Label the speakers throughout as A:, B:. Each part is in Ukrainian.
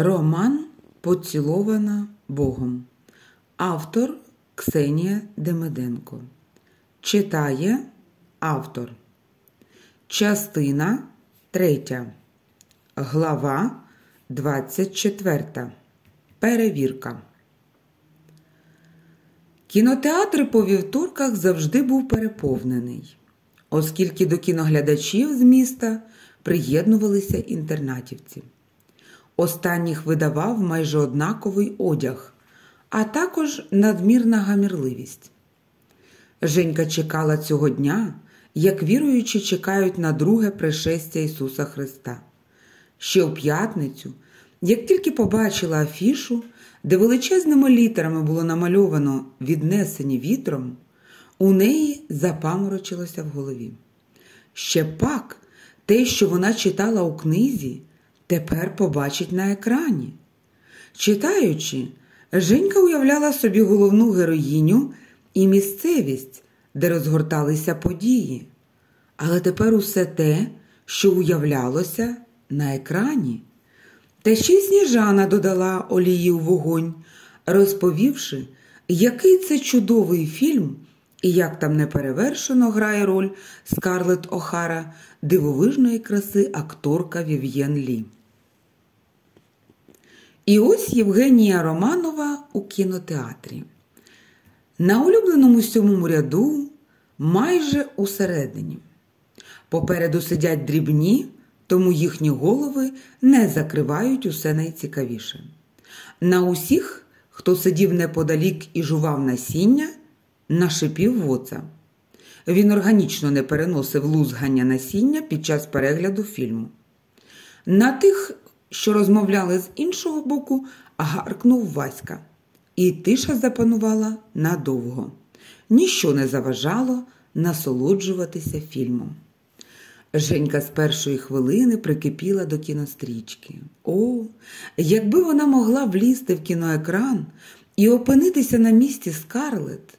A: Роман Поцілована Богом. Автор Ксенія Демиденко. Читає автор. Частина 3. Глава 24. Перевірка. Кінотеатр по вівторках завжди був переповнений, оскільки до кіноглядачів з міста приєднувалися інтернатівці. Останніх видавав майже однаковий одяг, а також надмірна гамірливість. Женька чекала цього дня, як віруючі чекають на друге пришестя Ісуса Христа. Ще у п'ятницю, як тільки побачила афішу, де величезними літерами було намальовано віднесені вітром, у неї запаморочилося в голові. Ще пак те, що вона читала у книзі, тепер побачить на екрані. Читаючи, Женька уявляла собі головну героїню і місцевість, де розгорталися події. Але тепер усе те, що уявлялося на екрані. Та ще й Сніжана додала олії у вогонь, розповівши, який це чудовий фільм і як там неперевершено грає роль Скарлетт Охара дивовижної краси акторка Вів'єн Лі. І ось Євгенія Романова у кінотеатрі. На улюбленому сьомому ряду майже усередині. Попереду сидять дрібні, тому їхні голови не закривають усе найцікавіше. На усіх, хто сидів неподалік і жував насіння, нашипів воца. Він органічно не переносив лузгання насіння під час перегляду фільму. На тих, що розмовляли з іншого боку, гаркнув Васька. І тиша запанувала надовго. Ніщо не заважало насолоджуватися фільмом. Женька з першої хвилини прикипіла до кінострічки. О, якби вона могла влізти в кіноекран і опинитися на місці Скарлет.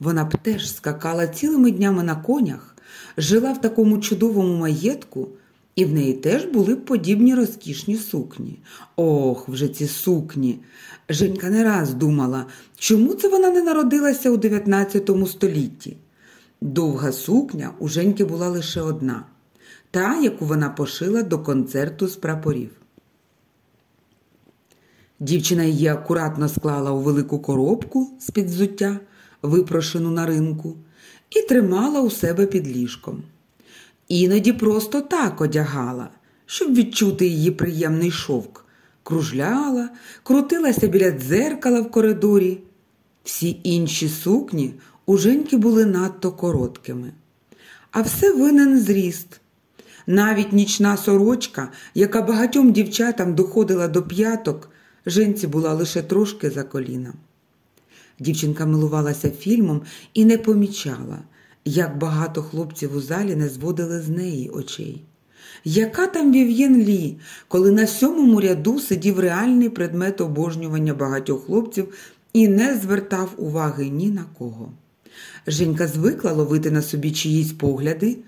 A: Вона б теж скакала цілими днями на конях, жила в такому чудовому маєтку, і в неї теж були подібні розкішні сукні. Ох, вже ці сукні. Женька не раз думала, чому це вона не народилася у 19 столітті. Довга сукня у Женьки була лише одна та, яку вона пошила до концерту з прапорів. Дівчина її акуратно склала у велику коробку з під взуття, випрошену на ринку, і тримала у себе під ліжком. Іноді просто так одягала, щоб відчути її приємний шовк, кружляла, крутилася біля дзеркала в коридорі. Всі інші сукні у Женьки були надто короткими. А все винен зріст. Навіть нічна сорочка, яка багатьом дівчатам доходила до п'яток, Женці була лише трошки за коліном. Дівчинка милувалася фільмом і не помічала, як багато хлопців у залі не зводили з неї очей. Яка там Вів'єн Лі, коли на сьомому ряду сидів реальний предмет обожнювання багатьох хлопців і не звертав уваги ні на кого? Женька звикла ловити на собі чиїсь погляди.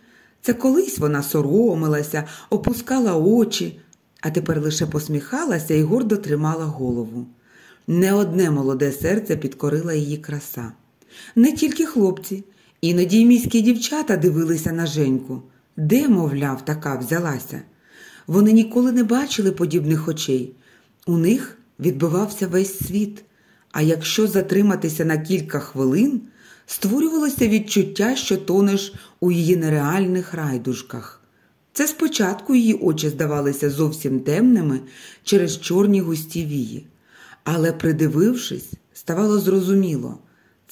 A: Це колись вона соромилася, опускала очі, а тепер лише посміхалася і гордо тримала голову. Не одне молоде серце підкорила її краса. Не тільки хлопці, іноді міські дівчата дивилися на Женьку. Де, мовляв, така взялася? Вони ніколи не бачили подібних очей. У них відбивався весь світ. А якщо затриматися на кілька хвилин, створювалося відчуття, що тонеш у її нереальних райдужках. Це спочатку її очі здавалися зовсім темними через чорні густі вії, але, придивившись, ставало зрозуміло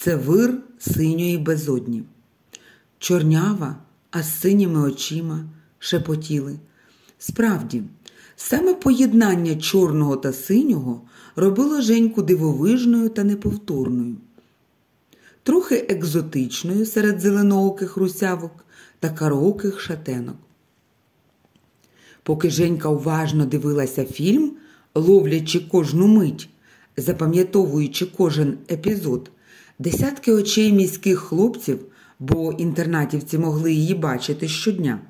A: це вир синьої безодні. Чорнява, а з синіми очима шепотіли. Справді, саме поєднання чорного та синього робило Женьку дивовижною та неповторною трохи екзотичною серед зеленооких русявок та карооких шатенок. Поки Женька уважно дивилася фільм, ловлячи кожну мить, запам'ятовуючи кожен епізод, десятки очей міських хлопців, бо інтернатівці могли її бачити щодня,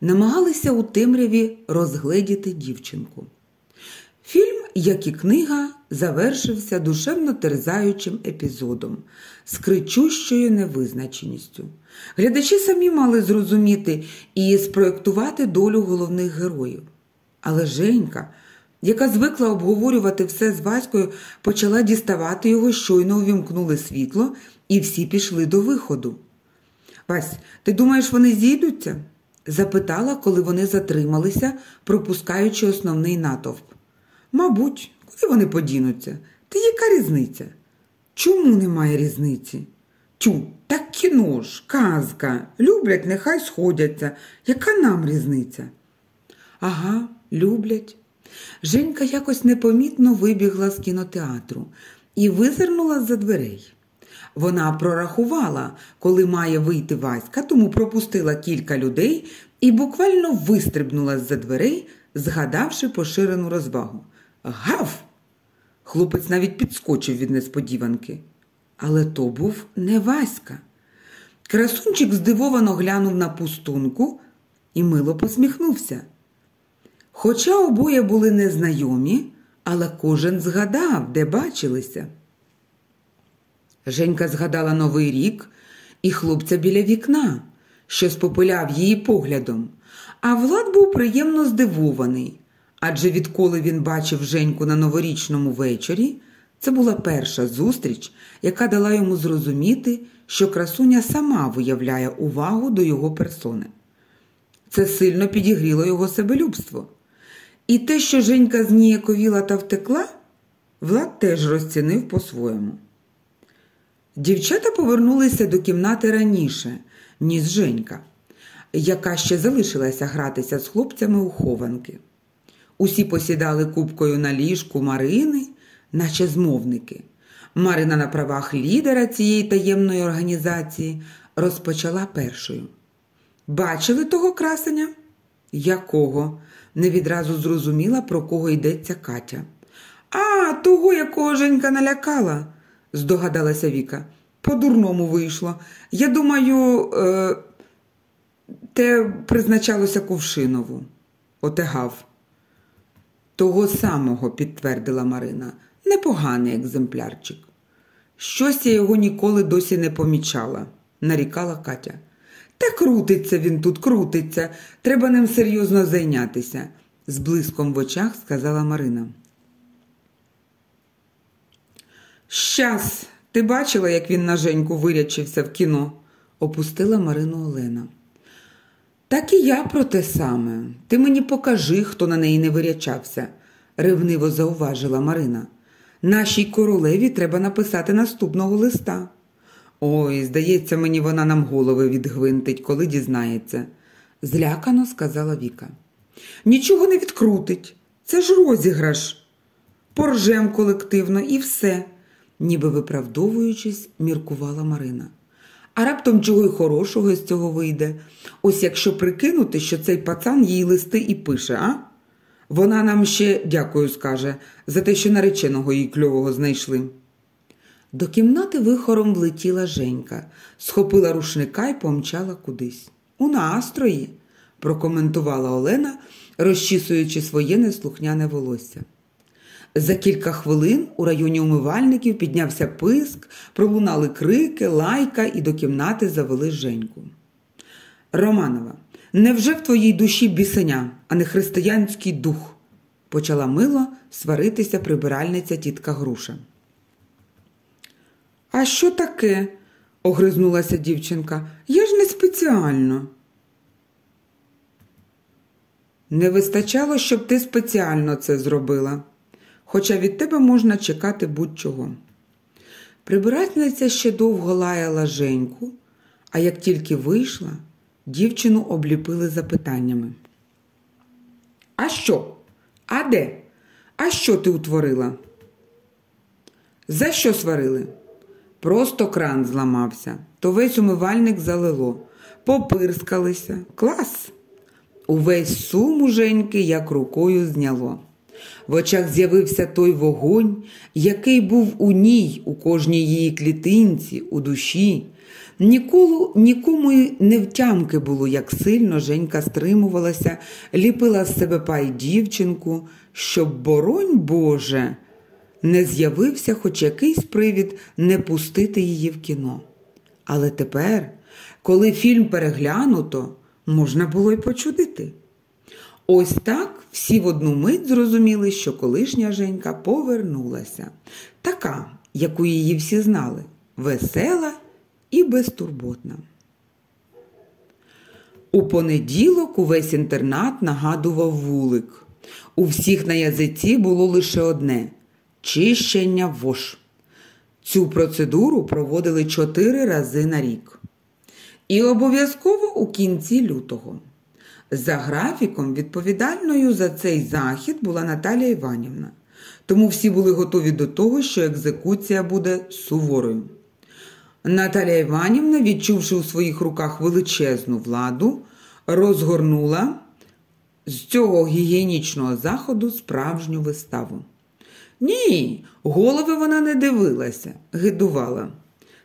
A: намагалися у темряві розгледіти дівчинку. Фільм, як і книга, завершився душевно терзаючим епізодом з кричущою невизначеністю. Глядачі самі мали зрозуміти і спроєктувати долю головних героїв. Але Женька, яка звикла обговорювати все з Ваською, почала діставати його, щойно увімкнули світло, і всі пішли до виходу. Вась, ти думаєш, вони зійдуться? запитала, коли вони затрималися, пропускаючи основний натовп. Мабуть, куди вони подінуться? Та яка різниця? Чому немає різниці? Тю, так кіно ж, казка. Люблять, нехай сходяться. Яка нам різниця? Ага, люблять. Женька якось непомітно вибігла з кінотеатру і визирнула за дверей. Вона прорахувала, коли має вийти Васька, тому пропустила кілька людей і буквально вистрибнула з за дверей, згадавши поширену розвагу. Гав! Хлопець навіть підскочив від несподіванки. Але то був не Васька. Красунчик здивовано глянув на пустунку і мило посміхнувся. Хоча обоє були незнайомі, але кожен згадав, де бачилися. Женька згадала Новий рік і хлопця біля вікна, що спопиляв її поглядом, а Влад був приємно здивований, адже відколи він бачив Женьку на новорічному вечорі, це була перша зустріч, яка дала йому зрозуміти, що красуня сама виявляє увагу до його персони. Це сильно підігріло його себелюбство. І те, що Женька зніяковіла та втекла, Влад теж розцінив по-своєму. Дівчата повернулися до кімнати раніше, ніж Женька, яка ще залишилася гратися з хлопцями у хованки. Усі посідали кубкою на ліжку Марини, наче змовники. Марина на правах лідера цієї таємної організації розпочала першою. Бачили того красення? Якого? Не відразу зрозуміла, про кого йдеться Катя. А, того, якого Женька налякала, здогадалася Віка. По-дурному вийшло. Я думаю, е, те призначалося Кувшинову. Отегав. Того самого, підтвердила Марина. Непоганий екземплярчик. Щось я його ніколи досі не помічала, нарікала Катя. Та крутиться він тут, крутиться. Треба ним серйозно зайнятися, з блиском в очах сказала Марина. Щас, ти бачила, як він на Женьку вирячився в кіно, опустила Марину Олена. Так і я про те саме. Ти мені покажи, хто на неї не вирячався, ревниво зауважила Марина. Нашій королеві треба написати наступного листа. Ой, здається, мені вона нам голови відгвинтить, коли дізнається, злякано сказала Віка. Нічого не відкрутить. Це ж розіграш. Поржем колективно і все, ніби виправдовуючись, міркувала Марина. А раптом чого й хорошого з цього вийде. Ось якщо прикинути, що цей пацан їй листи і пише, а? Вона нам ще дякую скаже за те, що нареченого їй кльового знайшли. До кімнати вихором влетіла Женька, схопила рушника і помчала кудись. У настрої, прокоментувала Олена, розчісуючи своє неслухняне волосся. За кілька хвилин у районі умивальників піднявся писк, пролунали крики, лайка і до кімнати завели Женьку. Романова, невже в твоїй душі бісеня, а не християнський дух? почала мило сваритися прибиральниця тітка Груша. А що таке? огризнулася дівчинка. Я ж не спеціально. Не вистачало, щоб ти спеціально це зробила, хоча від тебе можна чекати будь-чого. Прибирательниця ще довго лаяла Женьку, а як тільки вийшла, дівчину обліпили запитаннями. А що? А де? А що ти утворила? За що сварили? Просто кран зламався, то весь умивальник залило, попирскалися. Клас! Увесь сум у Женьки як рукою зняло. В очах з'явився той вогонь, який був у ній, у кожній її клітинці, у душі. Ніколи нікому не втямки було, як сильно Женька стримувалася, ліпила з себе пай дівчинку, щоб, боронь Боже, не з'явився хоч якийсь привід не пустити її в кіно. Але тепер, коли фільм переглянуто, можна було й почудити. Ось так всі в одну мить зрозуміли, що колишня Женька повернулася, така, яку її всі знали, весела і безтурботна. У понеділок увесь інтернат нагадував вулик. У всіх на язиці було лише одне чищення вож. Цю процедуру проводили чотири рази на рік. І обов'язково у кінці лютого. За графіком, відповідальною за цей захід була Наталія Іванівна, тому всі були готові до того, що екзекуція буде суворою. Наталія Іванівна, відчувши у своїх руках величезну владу, розгорнула з цього гігієнічного заходу справжню виставу. Ні, голови вона не дивилася, гидувала.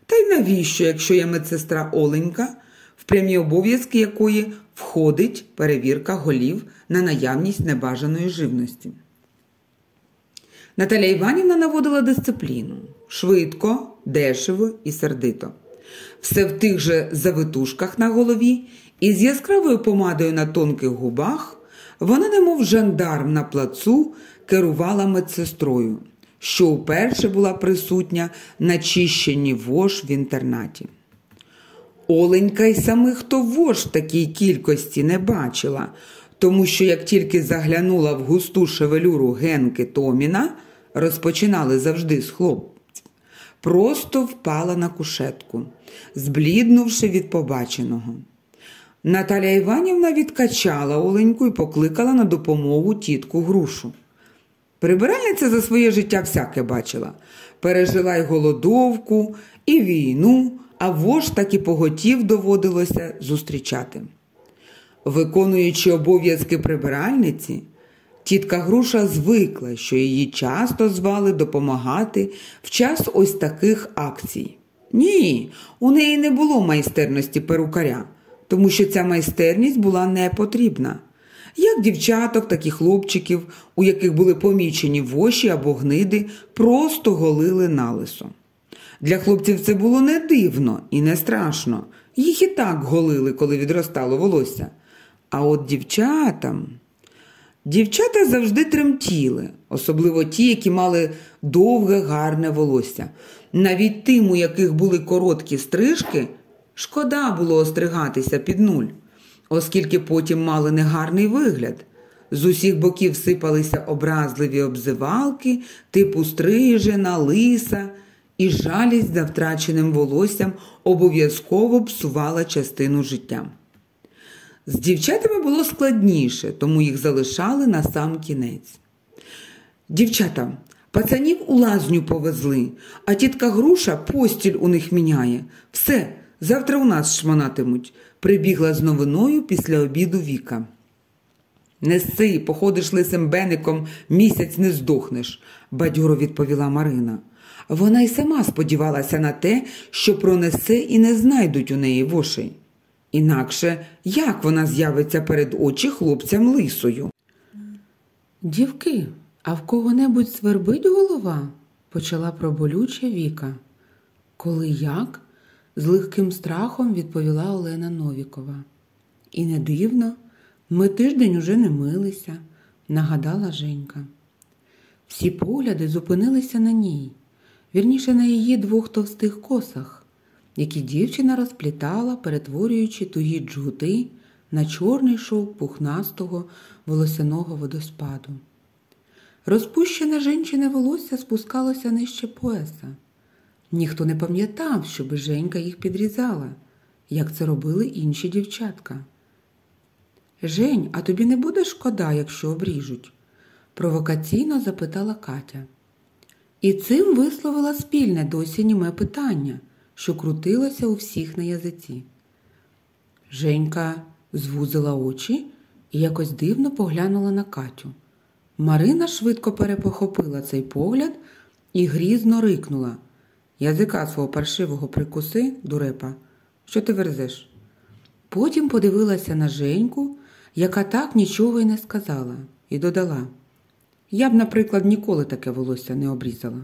A: Та й навіщо, якщо є медсестра Оленька, в прямі обов'язки якої входить перевірка голів на наявність небажаної живності? Наталя Іванівна наводила дисципліну швидко, дешево і сердито. Все в тих же завитушках на голові і з яскравою помадою на тонких губах вона, немов жандарм на плацу, керувала медсестрою, що вперше була присутня на чищенні вож в інтернаті. Оленька й самих то вож такій кількості не бачила, тому що як тільки заглянула в густу шевелюру Генки Томіна, розпочинали завжди з хлопців, просто впала на кушетку, збліднувши від побаченого. Наталя Іванівна відкачала Оленьку і покликала на допомогу тітку грушу. Прибиральниця за своє життя всяке бачила, пережила й голодовку, і війну, а вож так і поготів доводилося зустрічати. Виконуючи обов'язки прибиральниці, тітка Груша звикла, що її часто звали допомагати в час ось таких акцій. Ні, у неї не було майстерності перукаря, тому що ця майстерність була не потрібна. Як дівчаток, так і хлопчиків, у яких були помічені воші або гниди, просто голили налисо. Для хлопців це було не дивно і не страшно. Їх і так голили, коли відростало волосся. А от дівчатам. Дівчата завжди тремтіли, особливо ті, які мали довге, гарне волосся. Навіть тим, у яких були короткі стрижки, шкода було остригатися під нуль, оскільки потім мали негарний вигляд. З усіх боків сипалися образливі обзивалки, типу стрижена, лиса, і жалість за втраченим волоссям обов'язково псувала частину життя. З дівчатами було складніше, тому їх залишали на сам кінець. Дівчата, пацанів у лазню повезли, а тітка груша постіль у них міняє. Все, завтра у нас шманатимуть, прибігла з новиною після обіду Віка. Неси, походиш лисим беником, місяць не здохнеш, бадьоро відповіла Марина. Вона й сама сподівалася на те, що пронесе і не знайдуть у неї вошей. Інакше як вона з'явиться перед очі хлопцям лисою?
B: Дівки, а в кого-небудь свербить голова? почала про болюче Віка. Коли як? З легким страхом відповіла Олена Новікова. І не дивно, ми тиждень уже не милися, нагадала Женька. Всі погляди зупинилися на ній, вірніше на її двох товстих косах, які дівчина розплітала, перетворюючи тугі джгути на чорний шов пухнастого волосяного водоспаду. Розпущене жінчине волосся спускалося нижче пояса. Ніхто не пам'ятав, щоби Женька їх підрізала, як це робили інші дівчатка. Жень, а тобі не буде шкода, якщо обріжуть? провокаційно запитала Катя. І цим висловила спільне досі німе питання, що крутилося у всіх на язиці. Женька звузила очі і якось дивно поглянула на Катю. Марина швидко перепохопила цей погляд і грізно рикнула. Язика свого паршивого прикуси, дурепа, що ти верзеш? Потім подивилася на Женьку, яка так нічого й не сказала, і додала Я б, наприклад, ніколи таке волосся не обрізала.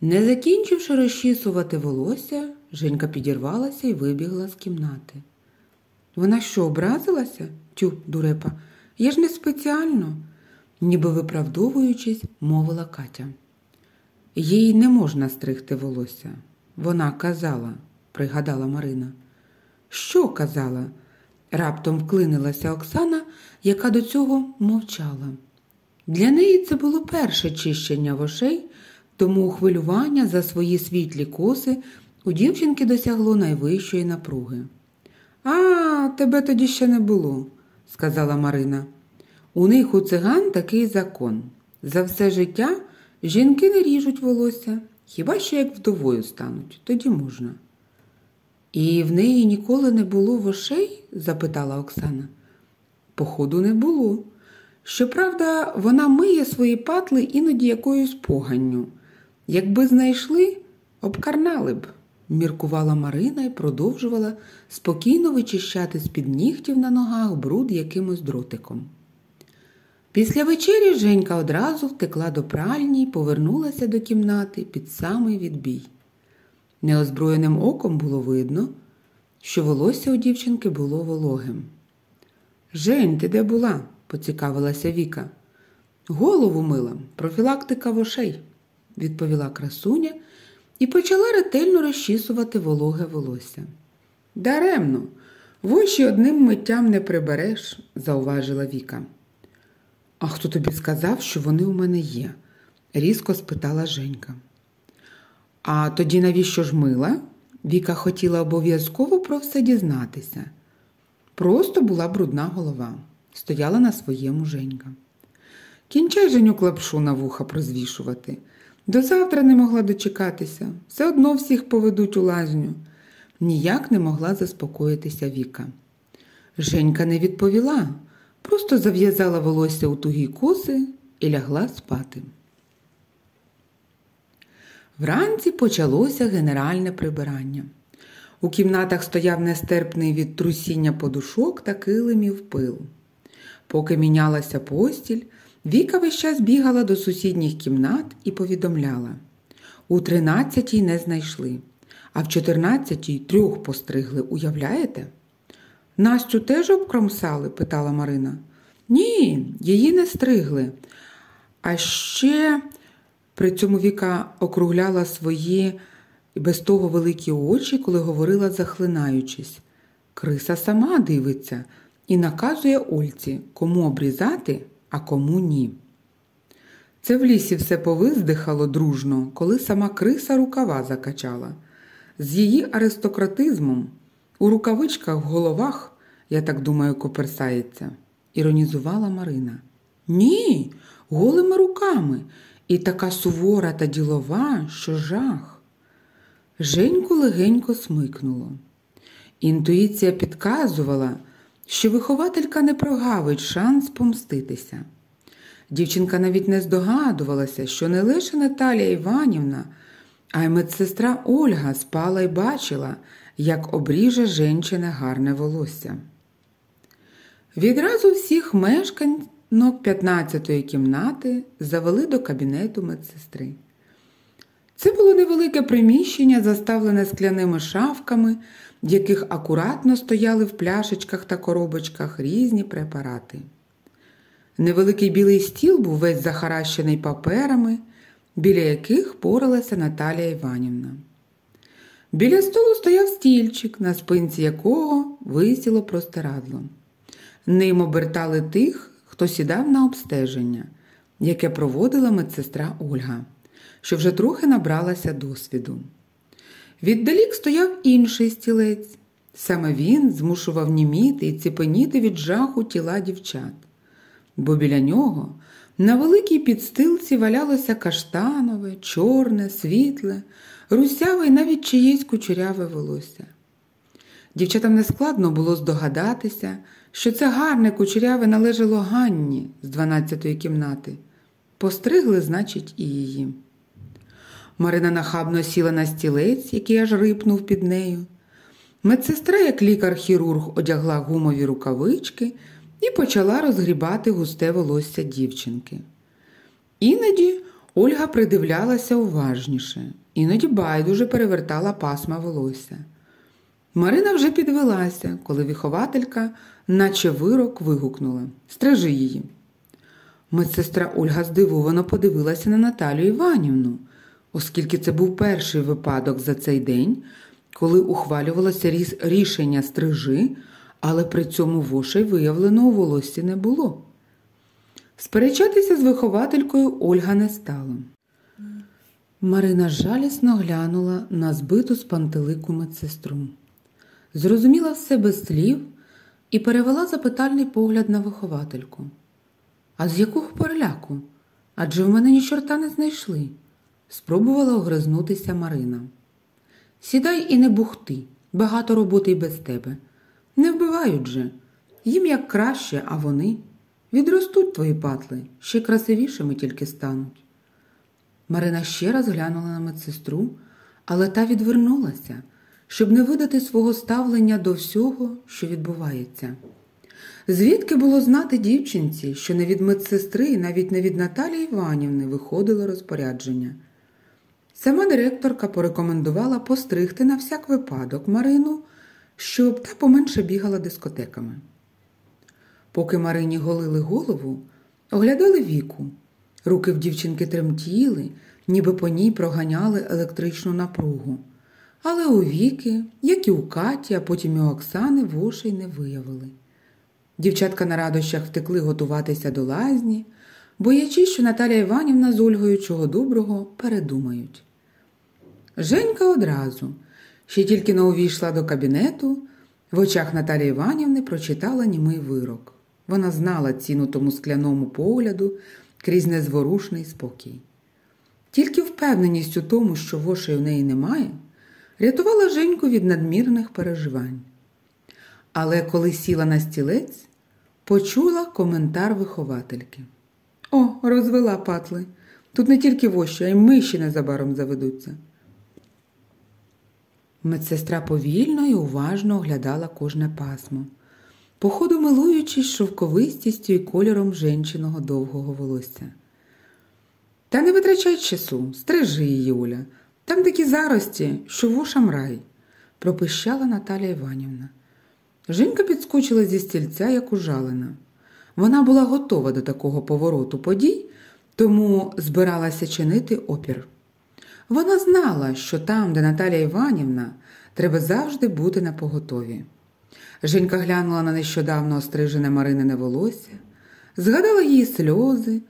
B: Не закінчивши розчісувати волосся, Женька підірвалася і вибігла з кімнати. Вона що, образилася? Тю, дурепа, я ж не спеціально, ніби виправдовуючись, мовила Катя. Їй не можна стригти волосся. Вона казала, пригадала Марина. Що казала? Раптом вклинилася Оксана, яка до цього мовчала. Для неї це було перше чищення вошей, тому хвилювання за свої світлі коси у дівчинки досягло найвищої напруги. А, тебе тоді ще не було, сказала Марина. У них у циган такий закон. За все життя жінки не ріжуть волосся, хіба що як вдовою стануть, тоді можна. І в неї ніколи не було вошей? запитала Оксана. Походу, не було. Щоправда, вона миє свої патли іноді якоюсь поганню. Якби знайшли, обкарнали б, міркувала Марина і продовжувала спокійно вичищати з-під нігтів на ногах бруд якимось дротиком. Після вечері Женька одразу втекла до пральні і повернулася до кімнати під самий відбій. Неозброєним оком було видно, що волосся у дівчинки було вологим. Жень, ти де була? поцікавилася Віка. Голову мила, профілактика вошей, відповіла красуня і почала ретельно розчісувати вологе волосся. Даремно, воші одним миттям не прибереш, зауважила Віка. А хто тобі сказав, що вони у мене є? різко спитала Женька. А тоді навіщо ж мила? Віка хотіла обов'язково про все дізнатися. Просто була брудна голова, стояла на своєму Женька. Кінчай Женю клапшу на вуха прозвішувати. До завтра не могла дочекатися, все одно всіх поведуть у лазню. Ніяк не могла заспокоїтися Віка. Женька не відповіла, просто зав'язала волосся у тугі коси і лягла спати. Вранці почалося генеральне прибирання. У кімнатах стояв нестерпний від трусіння подушок та килимів пил. Поки мінялася постіль, Віка весь час бігала до сусідніх кімнат і повідомляла у тринадцятій не знайшли, а в чотирнадцятій трьох постригли, уявляєте? Настю теж обкромсали? питала Марина. Ні, її не стригли. А ще при цьому Віка округляла свої без того великі очі, коли говорила, захлинаючись. Криса сама дивиться і наказує Ольці, кому обрізати, а кому ні. Це в лісі все повиздихало дружно, коли сама криса рукава закачала. З її аристократизмом у рукавичках в головах, я так думаю, коперсається, іронізувала Марина. Ні, голими руками і така сувора та ділова, що жах. Женьку легенько смикнуло. Інтуїція підказувала, що вихователька не прогавить шанс помститися. Дівчинка навіть не здогадувалася, що не лише Наталія Іванівна, а й медсестра Ольга спала і бачила, як обріже женчине гарне волосся. Відразу всіх мешканців 15-ї кімнати завели до кабінету медсестри. Це було невелике приміщення, заставлене скляними шафками, в яких акуратно стояли в пляшечках та коробочках різні препарати. Невеликий білий стіл був весь захаращений паперами, біля яких поралася Наталія Іванівна. Біля столу стояв стільчик, на спинці якого висіло простирадло. Ним обертали тих, хто сідав на обстеження, яке проводила медсестра Ольга, що вже трохи набралася досвіду. Віддалік стояв інший стілець. Саме він змушував німіти і ціпеніти від жаху тіла дівчат, бо біля нього на великій підстилці валялося каштанове, чорне, світле, русяве і навіть чиєсь кучеряве волосся. Дівчатам нескладно було здогадатися, що це гарне кучеряве належало Ганні з 12-ї кімнати. Постригли, значить, і її. Марина нахабно сіла на стілець, який аж рипнув під нею. Медсестра, як лікар-хірург, одягла гумові рукавички і почала розгрібати густе волосся дівчинки. Іноді Ольга придивлялася уважніше, іноді байдуже перевертала пасма волосся. Марина вже підвелася, коли вихователька, наче вирок, вигукнула Стражи її. Медсестра Ольга здивовано подивилася на Наталію Іванівну, оскільки це був перший випадок за цей день, коли ухвалювалося рішення стрижи, але при цьому вошей виявлено у волоссі не було. Сперечатися з вихователькою Ольга не стала. Марина жалісно глянула на збиту з пантелику медсестру. Зрозуміла все без слів і перевела запитальний погляд на виховательку. А з якого переляку? Адже в мене ні чорта не знайшли, спробувала огризнутися Марина. Сідай і не бухти, багато роботи й без тебе. Не вбивають же. Їм як краще, а вони відростуть твої патли, ще красивішими тільки стануть. Марина ще раз глянула на медсестру, але та відвернулася, щоб не видати свого ставлення до всього, що відбувається. Звідки було знати дівчинці, що не від медсестри і навіть не від Наталії Іванівни виходило розпорядження. Сама директорка порекомендувала постригти на всяк випадок Марину, щоб та поменше бігала дискотеками. Поки Марині голили голову, оглядали віку. Руки в дівчинки тремтіли, ніби по ній проганяли електричну напругу. Але у віки, як і у Каті, а потім і у Оксани, вошей не виявили. Дівчатка на радощах втекли готуватися до лазні, боячись, що Наталя Іванівна з Ольгою чого доброго передумають. Женька одразу, ще тільки не увійшла до кабінету, в очах Наталі Іванівни прочитала німий вирок. Вона знала ціну тому скляному погляду крізь незворушний спокій. Тільки впевненість у тому, що вошей у неї немає, рятувала Женьку від надмірних переживань. Але коли сіла на стілець, почула коментар виховательки. О, розвела патли. Тут не тільки воші, а й миші незабаром заведуться. Медсестра повільно і уважно оглядала кожне пасмо, походу милуючись шовковистістю і кольором женчиного довгого волосся. Та не витрачай часу, стрижи її, Оля. Там такі зарості, що вушам рай, пропищала Наталя Іванівна. Жінка підскочила зі стільця, як ужалена. Вона була готова до такого повороту подій, тому збиралася чинити опір. Вона знала, що там, де Наталія Іванівна, треба завжди бути на поготові. Женька глянула на нещодавно острижене Маринине волосся, згадала її сльози,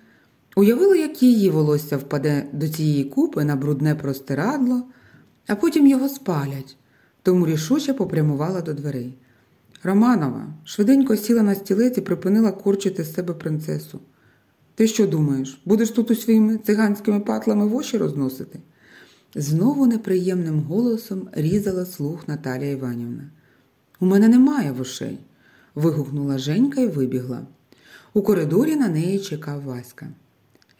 B: уявила, як її волосся впаде до цієї купи на брудне простирадло, а потім його спалять, тому рішуче попрямувала до дверей. Романова швиденько сіла на стілець і припинила корчити з себе принцесу. Ти що думаєш, будеш тут у своїми циганськими патлами воші розносити? Знову неприємним голосом різала слух Наталія Іванівна. У мене немає вошей, вигукнула Женька і вибігла. У коридорі на неї чекав Васька.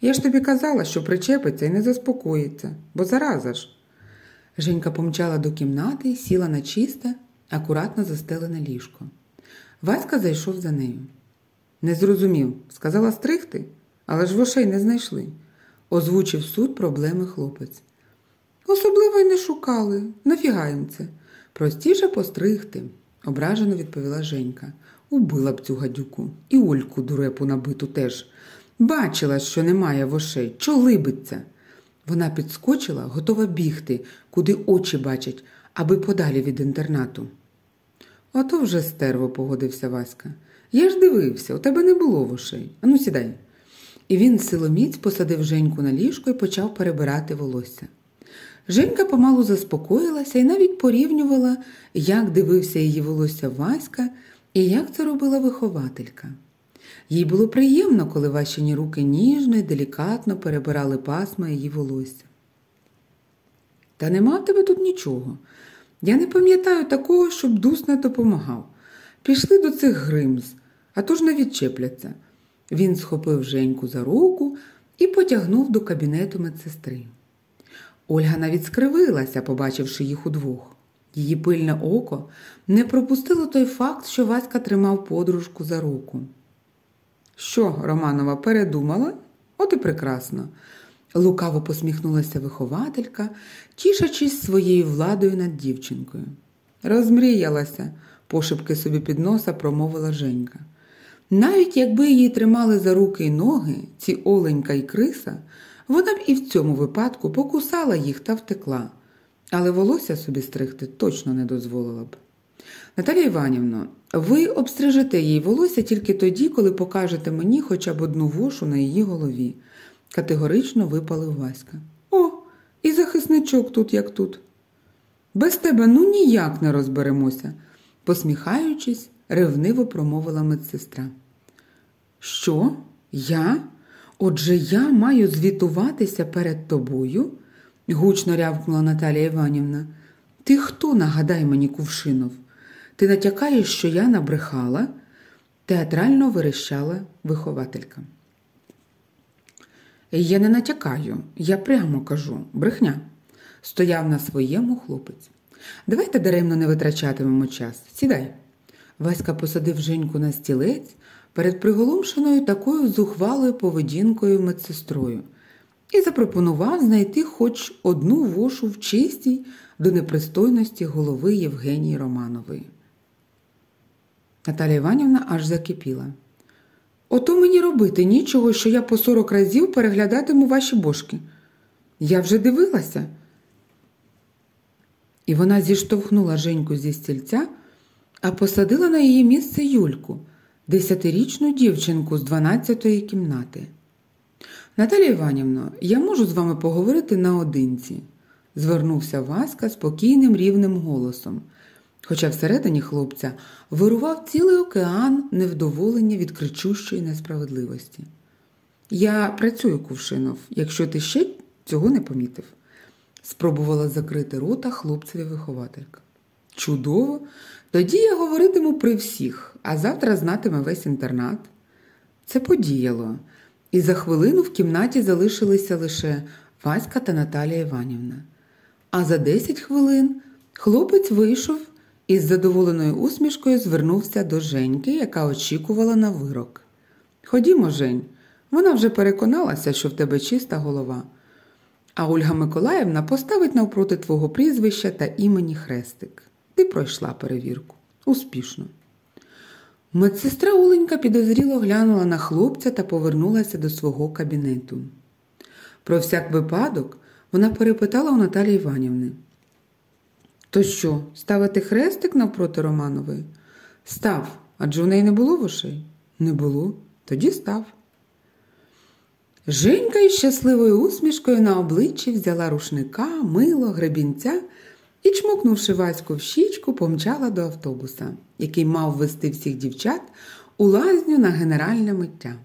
B: Я ж тобі казала, що причепиться і не заспокоїться, бо зараза ж. Женька помчала до кімнати, сіла на чисте, акуратно застелене ліжко. Васька зайшов за нею. Не зрозумів, сказала стригти, але ж вошей не знайшли, озвучив суд проблеми хлопець. Особливо й не шукали. Нафіга це? Простіше постригти, ображено відповіла Женька. Убила б цю гадюку і Ольку дурепу набиту теж. Бачила, що немає вошей, чо либиться. Вона підскочила, готова бігти, куди очі бачать, аби подалі від інтернату. Ото вже стерво, погодився Васька. Я ж дивився, у тебе не було вошей. Ану, сідай. І він силоміць посадив Женьку на ліжко і почав перебирати волосся. Женька помалу заспокоїлася і навіть порівнювала, як дивився її волосся Васька і як це робила вихователька. Їй було приємно, коли Ващині руки ніжно і делікатно перебирали пасма її волосся. Та нема в тебе тут нічого. Я не пам'ятаю такого, щоб дус не допомагав. Пішли до цих гримз, а то ж не відчепляться. Він схопив Женьку за руку і потягнув до кабінету медсестри. Ольга навіть скривилася, побачивши їх удвох. Її пильне око не пропустило той факт, що Васька тримав подружку за руку. Що, Романова, передумала? От і прекрасно. Лукаво посміхнулася вихователька, тішачись своєю владою над дівчинкою. Розмріялася, пошепки собі під носа промовила Женька. Навіть якби її тримали за руки й ноги, ці оленька й криса, вона б і в цьому випадку покусала їх та втекла, але волосся собі стригти точно не дозволила б. Наталія Іванівно, ви обстрижете їй волосся тільки тоді, коли покажете мені хоча б одну вошу на її голові, категорично випалив Васька. О, і захисничок тут, як тут. Без тебе ну ніяк не розберемося, посміхаючись, ревниво промовила медсестра. Що? Я? Отже, я маю звітуватися перед тобою? гучно рявкнула Наталія Іванівна. Ти хто, нагадай мені, кувшинов? Ти натякаєш, що я набрехала? театрально верещала вихователька. Я не натякаю, я прямо кажу, брехня. Стояв на своєму хлопець. Давайте даремно не витрачатимемо час. Сідай. Васька посадив Женьку на стілець перед приголомшеною такою зухвалою поведінкою медсестрою і запропонував знайти хоч одну вошу в чистій до непристойності голови Євгенії Романової. Наталя Іванівна аж закипіла. Ото мені робити нічого, що я по сорок разів переглядатиму ваші бошки. Я вже дивилася. І вона зіштовхнула Женьку зі стільця, а посадила на її місце Юльку, десятирічну дівчинку з дванадцятої кімнати. Наталія Іванівно, я можу з вами поговорити наодинці, звернувся Васька спокійним рівним голосом, хоча всередині хлопця вирував цілий океан невдоволення від кричущої несправедливості. Я працюю, Кувшинов, якщо ти ще цього не помітив, спробувала закрити рота хлопцеві вихователька. Чудово! Тоді я говоритиму при всіх, а завтра знатиме весь інтернат. Це подіяло, і за хвилину в кімнаті залишилися лише Васька та Наталія Іванівна. А за 10 хвилин хлопець вийшов і з задоволеною усмішкою звернувся до Женьки, яка очікувала на вирок. Ходімо, Жень, вона вже переконалася, що в тебе чиста голова. А Ольга Миколаївна поставить навпроти твого прізвища та імені Хрестик. Ти пройшла перевірку. Успішно. Медсестра Оленька підозріло глянула на хлопця та повернулася до свого кабінету. Про всяк випадок вона перепитала у Наталії Іванівни. То що, ставити хрестик навпроти Романової? Став, адже в неї не було вошей? Не було, тоді став. Женька із щасливою усмішкою на обличчі взяла рушника, мило, гребінця і, чмокнувши Ваську в щічку, помчала до автобуса, який мав вести всіх дівчат у лазню на генеральне миття.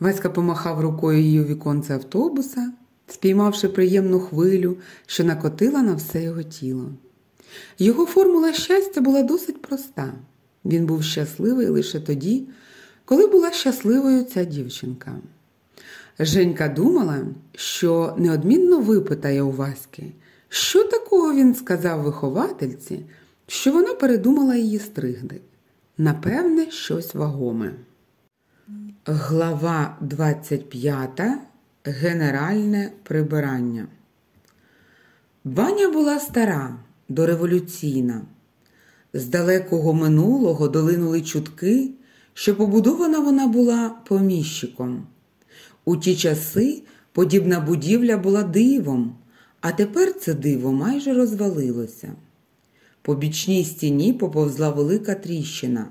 B: Васька помахав рукою її у віконце автобуса, спіймавши приємну хвилю, що накотила на все його тіло. Його формула щастя була досить проста. Він був щасливий лише тоді, коли була щасливою ця дівчинка. Женька думала, що неодмінно випитає у Васьки, що такого він сказав виховательці, що вона передумала її стригти. Напевне, щось вагоме. Глава 25. Генеральне прибирання. Баня була стара, дореволюційна. З далекого минулого долинули чутки, що побудована вона була поміщиком. У ті часи подібна будівля була дивом, а тепер це диво майже розвалилося. По бічній стіні поповзла велика тріщина,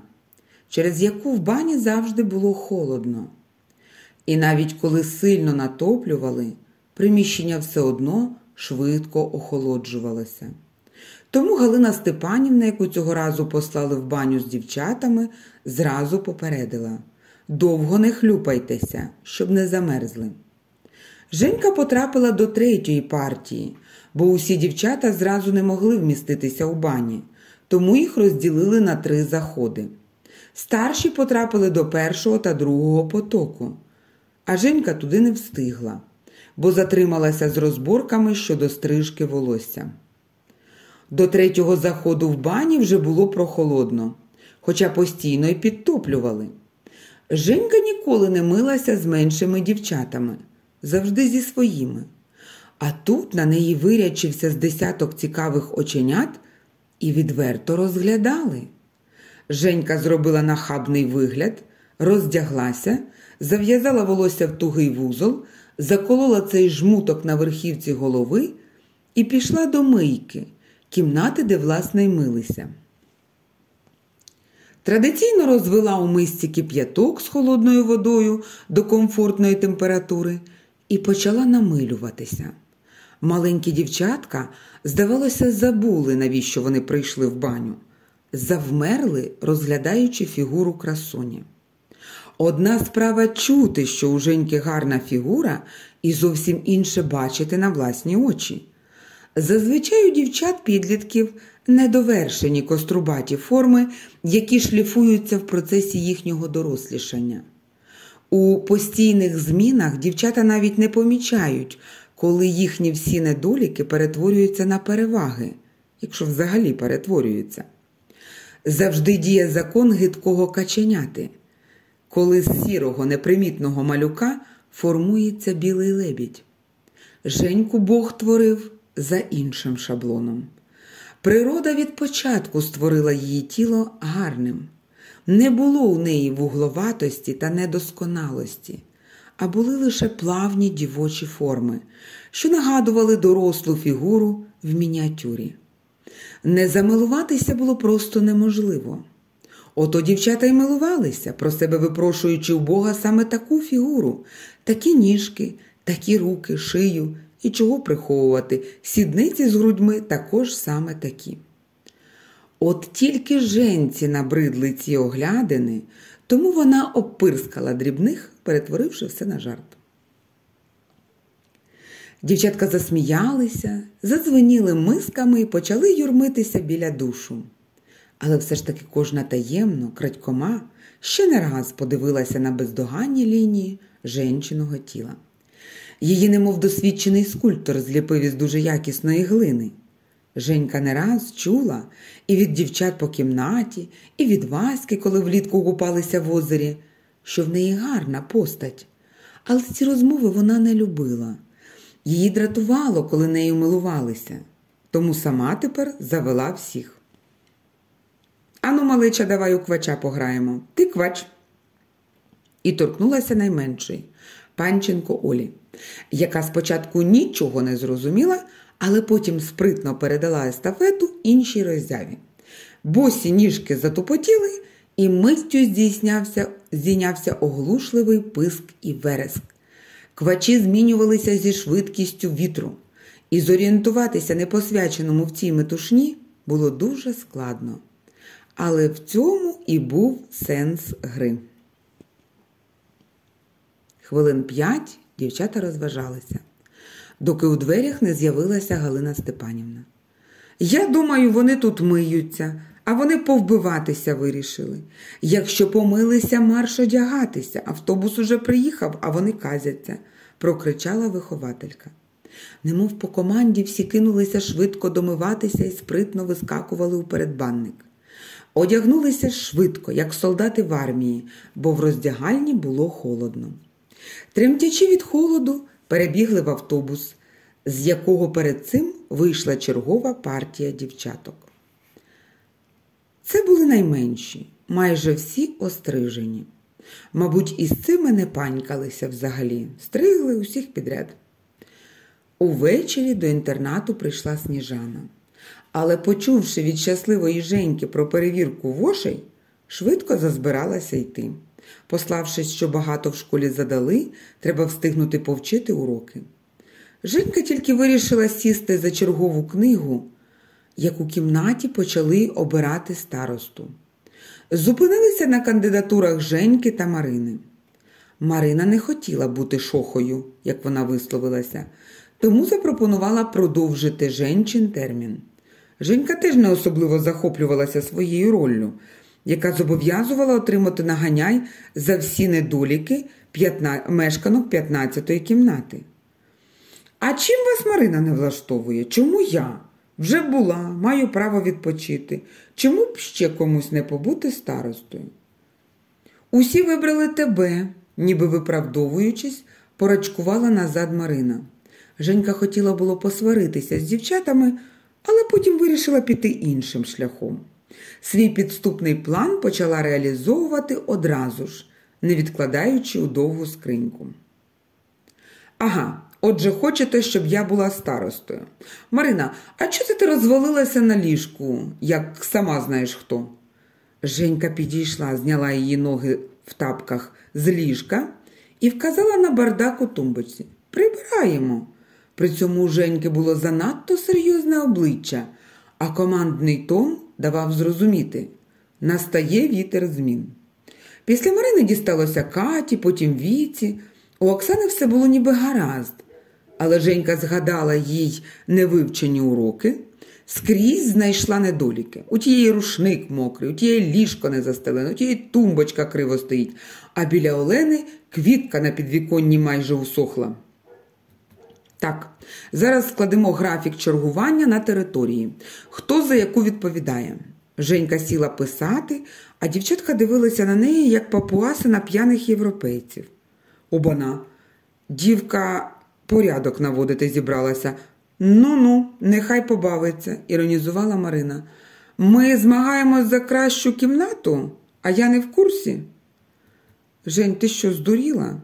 B: через яку в бані завжди було холодно. І навіть коли сильно натоплювали, приміщення все одно швидко охолоджувалося. Тому Галина Степанівна, яку цього разу послали в баню з дівчатами, зразу попередила довго не хлюпайтеся, щоб не замерзли. Женька потрапила до третьої партії, бо усі дівчата зразу не могли вміститися у бані, тому їх розділили на три заходи. Старші потрапили до першого та другого потоку, а Женька туди не встигла, бо затрималася з розборками щодо стрижки волосся. До третього заходу в бані вже було прохолодно, хоча постійно й підтоплювали.
A: Женька ніколи не милася з меншими дівчатами, завжди зі своїми. А тут на неї вирячився з десяток цікавих оченят і відверто розглядали. Женька зробила нахабний вигляд, роздяглася, зав'язала волосся в тугий вузол, заколола цей жмуток на верхівці голови і пішла до мийки, кімнати, де власне й милися. Традиційно розвела у мисці кип'яток з холодною водою до комфортної температури і почала намилюватися. Маленькі дівчатка, здавалося, забули, навіщо вони прийшли в баню, завмерли, розглядаючи фігуру красуні. Одна справа чути, що у Женьки гарна фігура, і зовсім інше бачити на власні очі. Зазвичай у дівчат-підлітків недовершені кострубаті форми, які шліфуються в процесі їхнього дорослішання. У постійних змінах дівчата навіть не помічають, коли їхні всі недоліки перетворюються на переваги, якщо взагалі перетворюються. Завжди діє закон гидкого каченяти, коли з сірого непримітного малюка формується білий лебідь. Женьку Бог творив за іншим шаблоном. Природа від початку створила її тіло гарним. Не було у неї вугловатості та недосконалості, а були лише плавні дівочі форми, що нагадували дорослу фігуру в мініатюрі. Не замилуватися було просто неможливо. Ото дівчата й милувалися, про себе випрошуючи у Бога саме таку фігуру, такі ніжки, такі руки, шию і чого приховувати, сідниці з грудьми також саме такі. От тільки женці набридли ці оглядини, тому вона обпирскала дрібних, перетворивши все на жарт. Дівчатка засміялися, задзвеніли мисками і почали юрмитися біля душу. Але все ж таки кожна таємно, крадькома, ще не раз подивилася на бездоганні лінії женчиного тіла. Її, немов досвідчений скульптор, зліпив із дуже якісної глини. Женька не раз чула і від дівчат по кімнаті, і від Васьки, коли влітку купалися в озері, що в неї гарна постать. Але ці розмови вона не любила. Її дратувало, коли нею милувалися, тому сама тепер завела всіх. Ану, малича, давай у квача пограємо. Ти квач. І торкнулася найменшої панченко Олі, яка спочатку нічого не зрозуміла, але потім спритно передала естафету іншій роззяві. Босі ніжки затупотіли, і миттю здійснявся, здійнявся оглушливий писк і вереск. Квачі змінювалися зі швидкістю вітру, і зорієнтуватися непосвяченому в цій метушні було дуже складно. Але в цьому і був сенс гри. Хвилин п'ять дівчата розважалися, доки у дверях не з'явилася Галина Степанівна. Я думаю, вони тут миються, а вони повбиватися вирішили. Якщо помилися, марш одягатися. Автобус уже приїхав, а вони казяться, прокричала вихователька. Немов по команді всі кинулися швидко домиватися і спритно вискакували у передбанник. Одягнулися швидко, як солдати в армії, бо в роздягальні було холодно. Тремтячи від холоду, перебігли в автобус, з якого перед цим вийшла чергова партія дівчаток. Це були найменші, майже всі острижені. Мабуть, із цими не панькалися взагалі, стригли усіх підряд. Увечері до інтернату прийшла сніжана, але, почувши від щасливої Женьки про перевірку вошей, швидко зазбиралася йти. Пославшись, що багато в школі задали, треба встигнути повчити уроки. Женька тільки вирішила сісти за чергову книгу, як у кімнаті почали обирати старосту. Зупинилися на кандидатурах Женьки та Марини. Марина не хотіла бути шохою, як вона висловилася, тому запропонувала продовжити Женчин термін. Женька теж не особливо захоплювалася своєю роллю яка зобов'язувала отримати наганяй за всі недоліки 15... мешканок 15-ї кімнати. А чим вас Марина не влаштовує? Чому я? Вже була, маю право відпочити. Чому б ще комусь не побути старостою? Усі вибрали тебе, ніби виправдовуючись, порачкувала назад Марина. Женька хотіла було посваритися з дівчатами, але потім вирішила піти іншим шляхом. Свій підступний план почала реалізовувати одразу ж, не відкладаючи у довгу скриньку. Ага, отже, хочете, щоб я була старостою. Марина, а чого ти розвалилася на ліжку, як сама знаєш хто? Женька підійшла, зняла її ноги в тапках з ліжка і вказала на бардак у тумбочці. Прибираємо. При цьому у Женьки було занадто серйозне обличчя, а командний тон давав зрозуміти настає вітер змін. Після Марини дісталося Каті, потім Віці. У Оксани все було ніби гаразд, але Женька згадала їй невивчені уроки, скрізь знайшла недоліки. У тієї рушник мокрий, у тієї ліжко не застелене, у тієї тумбочка криво стоїть, а біля Олени квітка на підвіконні майже усохла. Так, зараз складемо графік чергування на території. Хто за яку відповідає? Женька сіла писати, а дівчатка дивилися на неї, як папуаси на п'яних європейців. Обана, дівка порядок наводити зібралася. Ну ну, нехай побавиться, іронізувала Марина. Ми змагаємось за кращу кімнату, а я не в курсі. Жень, ти що здуріла?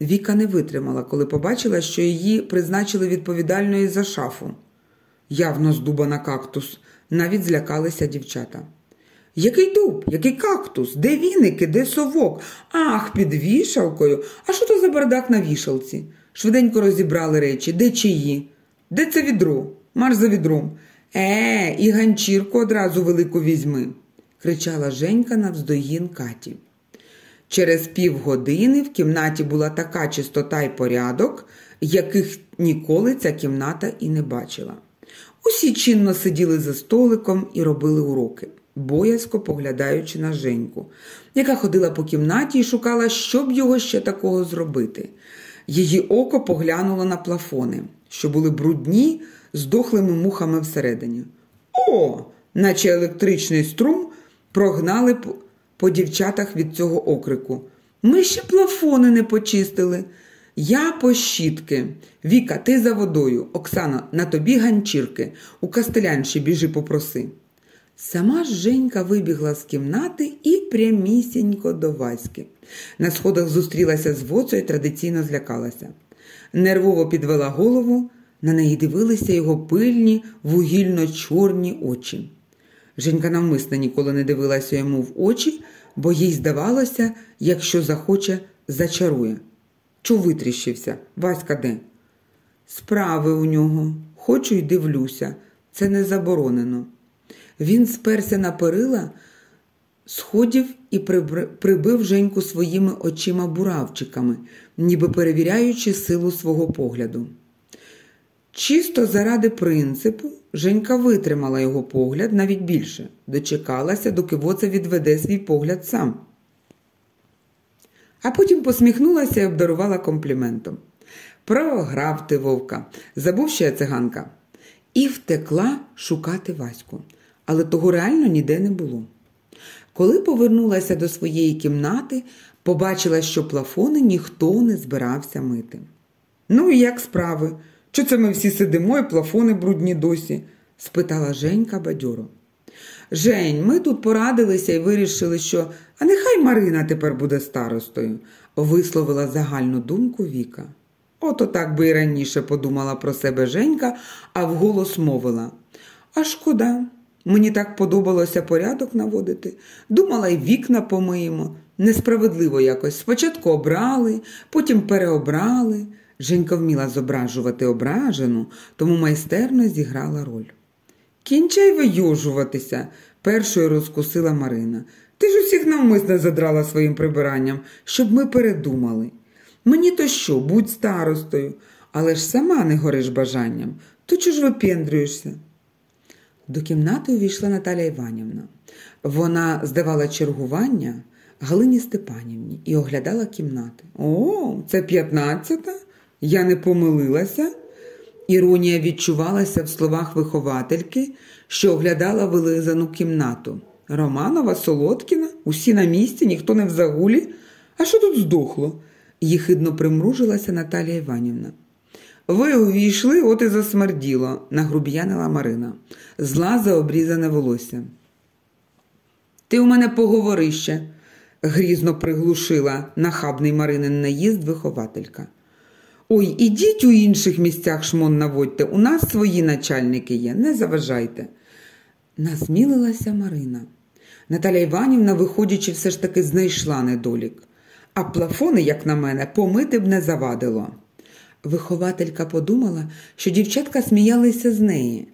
A: Віка не витримала, коли побачила, що її призначили відповідальною за шафу. Явно з дуба на кактус, навіть злякалися дівчата. Який дуб, який кактус, де віники, де совок? Ах, під вішалкою. А що то за бардак на вішалці? Швиденько розібрали речі, де чиї? Де це відро? Марш за відром. Е, і ганчірку одразу велику візьми, кричала Женька навздогін Каті. Через півгодини в кімнаті була така чистота й порядок, яких ніколи ця кімната і не бачила. Усі чинно сиділи за столиком і робили уроки, боязко поглядаючи на Женьку, яка ходила по кімнаті і шукала, що б його ще такого зробити. Її око поглянуло на плафони, що були брудні, з дохлими мухами всередині. О, наче електричний струм прогнали по, дівчатах від цього окрику. Ми ще плафони не почистили. Я по щітки. Віка, ти за водою. Оксана, на тобі ганчірки. У кастелянші біжи попроси. Сама ж Женька вибігла з кімнати і прямісінько до Васьки. На сходах зустрілася з Воцою і традиційно злякалася. Нервово підвела голову, на неї дивилися його пильні, вугільно-чорні очі. Женька навмисно ніколи не дивилася йому в очі, бо їй здавалося, якщо захоче, зачарує. Чу витріщився? Васька де? Справи у нього. Хочу й дивлюся. Це не заборонено. Він сперся на перила сходів і прибив Женьку своїми очима буравчиками, ніби перевіряючи силу свого погляду. Чисто заради принципу Женька витримала його погляд навіть більше, дочекалася, доки воце відведе свій погляд сам. А потім посміхнулася і обдарувала компліментом. Програв ти вовка, забув ще циганка, і втекла шукати Ваську, але того реально ніде не було. Коли повернулася до своєї кімнати, побачила, що плафони ніхто не збирався мити. Ну і як справи? Що це ми всі сидимо і плафони брудні досі? спитала Женька бадьоро. Жень, ми тут порадилися і вирішили, що а нехай Марина тепер буде старостою, висловила загальну думку Віка. Ото так би і раніше подумала про себе Женька, а вголос мовила. А шкода, мені так подобалося порядок наводити. Думала, й вікна помиємо. Несправедливо якось. Спочатку обрали, потім переобрали. Женька вміла зображувати ображену, тому майстерно зіграла роль. Кінчай вийожуватися, першою розкусила Марина. Ти ж усіх навмисно задрала своїм прибиранням, щоб ми передумали. Мені то що, будь старостою, але ж сама не гориш бажанням, то чого ж випендрюєшся? До кімнати увійшла Наталя Іванівна. Вона здавала чергування Галині Степанівні і оглядала кімнати. О, це п'ятнадцята? Я не помилилася. Іронія відчувалася в словах виховательки, що оглядала вилизану кімнату. Романова, Солодкіна, усі на місці, ніхто не в загулі. А що тут здохло? їхидно примружилася Наталія Іванівна. Ви увійшли, от і засмерділо, нагруб'янила Марина, зла за обрізане волосся. Ти у мене поговори ще, грізно приглушила нахабний Маринин наїзд вихователька. Ой, ідіть у інших місцях шмон наводьте, у нас свої начальники є, не заважайте. Насмілилася Марина. Наталя Іванівна, виходячи, все ж таки знайшла недолік, а плафони, як на мене, помити б не завадило. Вихователька подумала, що дівчатка сміялися з неї,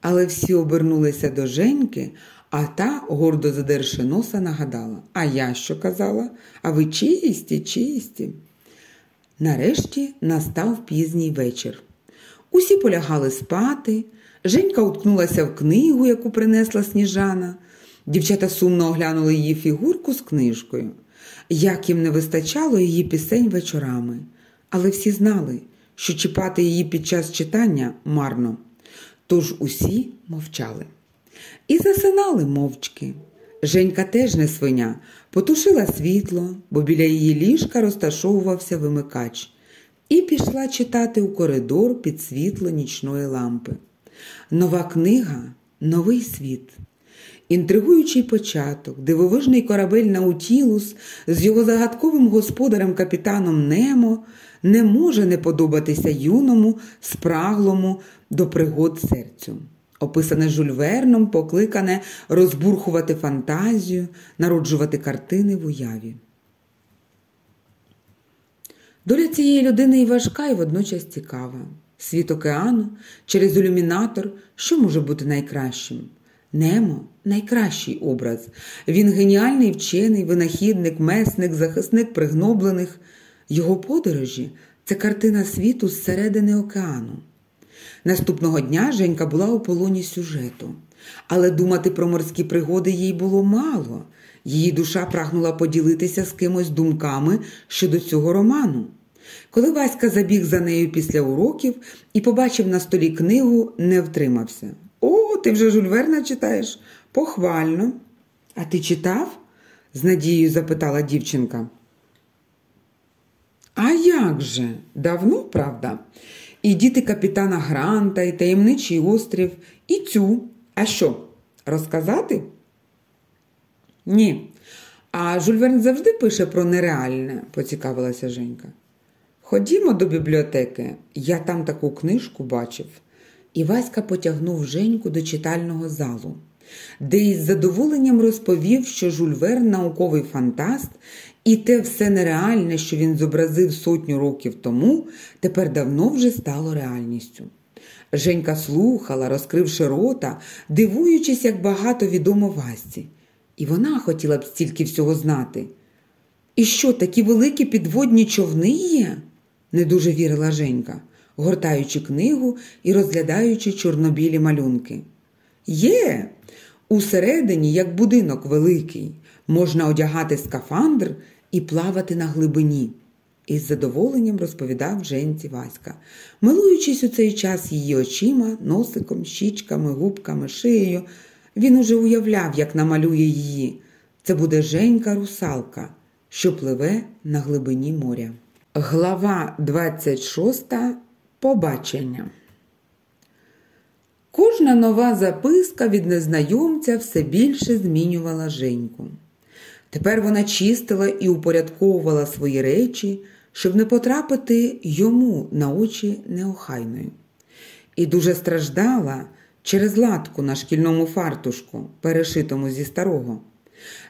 A: але всі обернулися до Женьки, а та, гордо задерши носа, нагадала А я що казала? А ви чисті, чисті. Нарешті настав пізній вечір. Усі полягали спати. Женька уткнулася в книгу, яку принесла сніжана. Дівчата сумно оглянули її фігурку з книжкою. Як їм не вистачало її пісень вечорами, але всі знали, що чіпати її під час читання марно. Тож усі мовчали. І засинали мовчки. Женька теж не свиня, потушила світло, бо біля її ліжка розташовувався вимикач, і пішла читати у коридор під світло нічної лампи. Нова книга новий світ. Інтригуючий початок, дивовижний корабель Наутілус з його загадковим господарем капітаном Немо не може не подобатися юному, спраглому до пригод серцю. Описане Жюль Верном, покликане розбурхувати фантазію, народжувати картини в уяві. Доля цієї людини і важка, і водночас цікава. Світ океану через ілюмінатор, що може бути найкращим? Немо найкращий образ. Він геніальний вчений, винахідник, месник, захисник пригноблених. Його подорожі це картина світу зсередини океану. Наступного дня Женька була у полоні сюжету, але думати про морські пригоди їй було мало. Її душа прагнула поділитися з кимось думками щодо цього роману. Коли Васька забіг за нею після уроків і побачив на столі книгу, не втримався. О, ти вже Жульверна читаєш? Похвально. А ти читав? з надією запитала дівчинка. А як же? Давно, правда? І діти капітана Гранта, і таємничий острів, і цю. А що? Розказати? Ні. А Жульверн завжди пише про нереальне, поцікавилася Женька. Ходімо до бібліотеки, я там таку книжку бачив. І Васька потягнув Женьку до читального залу, де із задоволенням розповів, що Жюль Верн – науковий фантаст, і те все нереальне, що він зобразив сотню років тому, тепер давно вже стало реальністю. Женька слухала, розкривши рота, дивуючись, як багато відомо Васці. І вона хотіла б стільки всього знати. І що, такі великі підводні човни є? не дуже вірила Женька, гортаючи книгу і розглядаючи чорнобілі малюнки. Є, усередині, як будинок великий, можна одягати скафандр і плавати на глибині. Із задоволенням розповідав Женці Васька, милуючись у цей час її очима, носиком, щічками, губками, шиєю. Він уже уявляв, як намалює її. Це буде Женька русалка, що пливе на глибині моря. Глава 26. Побачення. Кожна нова записка від незнайомця все більше змінювала Женьку. Тепер вона чистила і упорядковувала свої речі, щоб не потрапити йому на очі неохайною. І дуже страждала через латку на шкільному фартушку, перешитому зі старого.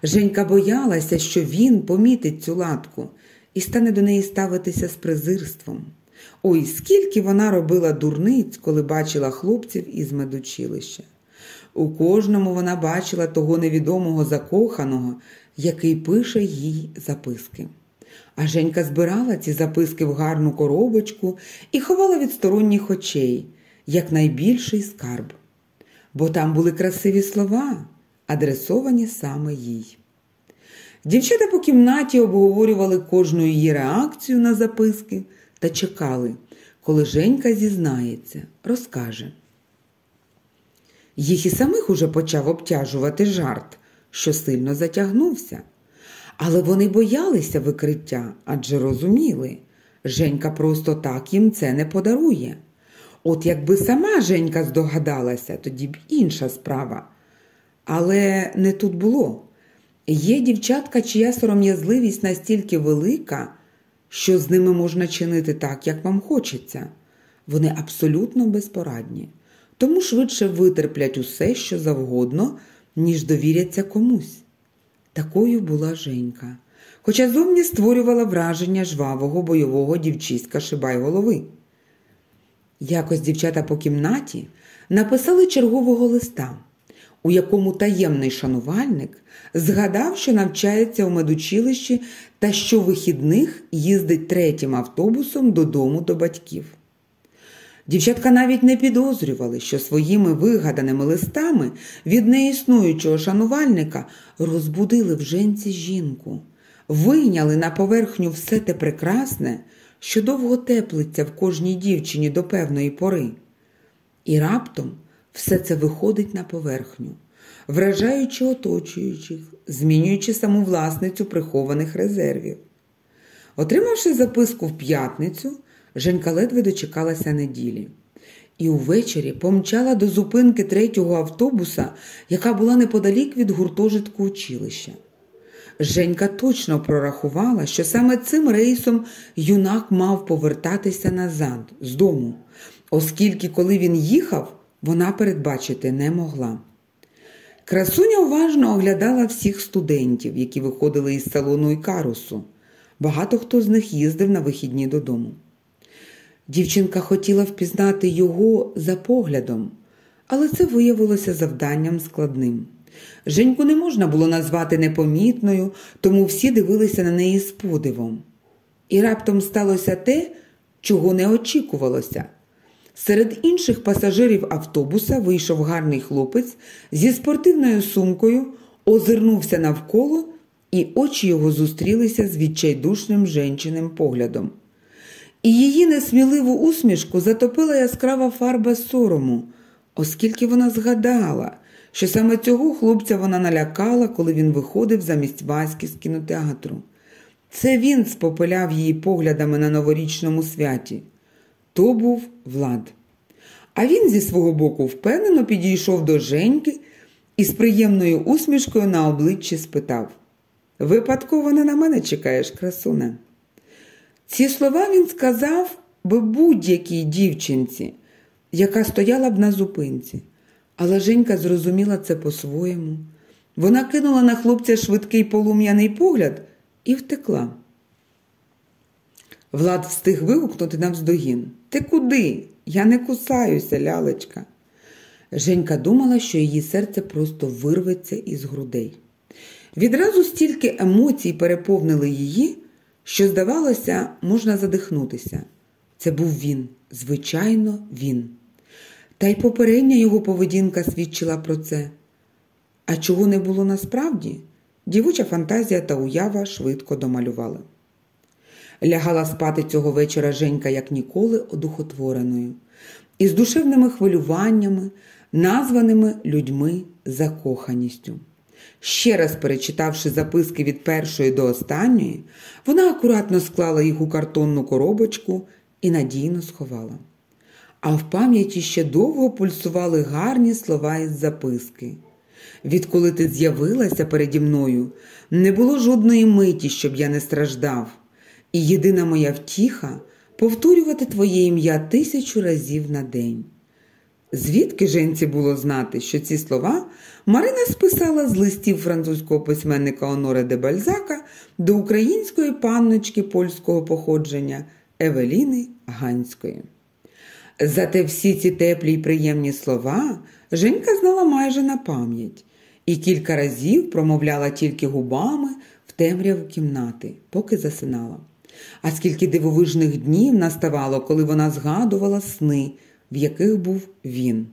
A: Женька боялася, що він помітить цю латку і стане до неї ставитися з презирством. Ой, скільки вона робила дурниць, коли бачила хлопців із медучилища. У кожному вона бачила того невідомого закоханого, який пише їй записки. А Женька збирала ці записки в гарну коробочку і ховала від сторонніх очей, як найбільший скарб. Бо там були красиві слова, адресовані саме їй. Дівчата по кімнаті обговорювали кожну її реакцію на записки та чекали, коли Женька зізнається, розкаже. Їх і самих уже почав обтяжувати жарт, що сильно затягнувся. Але вони боялися викриття, адже розуміли, Женька просто так їм це не подарує. От якби сама Женька здогадалася, тоді б інша справа. Але не тут було. Є дівчатка, чия сором'язливість настільки велика, що з ними можна чинити так, як вам хочеться. Вони абсолютно безпорадні, тому швидше витерплять усе, що завгодно, ніж довіряться комусь. Такою була Женька, хоча зовні створювала враження жвавого бойового дівчиська шибай голови. Якось дівчата по кімнаті написали чергового листа, у якому таємний шанувальник згадав, що навчається у медучилищі та що вихідних їздить третім автобусом додому до батьків. Дівчатка навіть не підозрювали, що своїми вигаданими листами від неіснуючого шанувальника розбудили в женці жінку, вийняли на поверхню все те прекрасне, що довго теплиться в кожній дівчині до певної пори. І раптом все це виходить на поверхню, вражаючи оточуючих, змінюючи саму власницю прихованих резервів. Отримавши записку в п'ятницю, Женька ледве дочекалася неділі. І увечері помчала до зупинки третього автобуса, яка була неподалік від гуртожитку училища. Женька точно прорахувала, що саме цим рейсом юнак мав повертатися назад з дому, оскільки, коли він їхав, вона передбачити не могла. Красуня уважно оглядала всіх студентів, які виходили із салону Ікарусу. Багато хто з них їздив на вихідні додому. Дівчинка хотіла впізнати його за поглядом, але це виявилося завданням складним. Женьку не можна було назвати непомітною, тому всі дивилися на неї з подивом. І раптом сталося те, чого не очікувалося. Серед інших пасажирів автобуса вийшов гарний хлопець зі спортивною сумкою, озирнувся навколо, і очі його зустрілися з відчайдушним женчиним поглядом. І її несміливу усмішку затопила яскрава фарба сорому, оскільки вона згадала, що саме цього хлопця вона налякала, коли він виходив замість Васьки з кінотеатру. Це він спопиляв її поглядами на новорічному святі. То був Влад. А він зі свого боку впевнено підійшов до Женьки і з приємною усмішкою на обличчі спитав Випадково не на мене чекаєш, красуне. Ці слова він сказав би будь-якій дівчинці, яка стояла б на зупинці. Але Женька зрозуміла це по-своєму. Вона кинула на хлопця швидкий полум'яний погляд і втекла. Влад встиг вигукнути навздогін. Ти куди? Я не кусаюся, лялечка. Женька думала, що її серце просто вирветься із грудей. Відразу стільки емоцій переповнили її, що, здавалося, можна задихнутися. Це був він, звичайно, він. Та й попередня його поведінка свідчила про це. А чого не було насправді, дівоча фантазія та уява швидко домалювали. Лягала спати цього вечора Женька, як ніколи, одухотвореною, із душевними хвилюваннями, названими людьми закоханістю. Ще раз перечитавши записки від першої до останньої, вона акуратно склала їх у картонну коробочку і надійно сховала. А в пам'яті ще довго пульсували гарні слова із записки. Відколи ти з'явилася переді мною, не було жодної миті, щоб я не страждав, і єдина моя втіха повторювати твоє ім'я тисячу разів на день. Звідки женці було знати, що ці слова Марина списала з листів французького письменника Оноре де Бальзака до української панночки польського походження Евеліни Ганської. Зате всі ці теплі й приємні слова Женька знала майже на пам'ять і кілька разів промовляла тільки губами в темряву кімнати, поки засинала. А скільки дивовижних днів наставало, коли вона згадувала сни, в яких був він.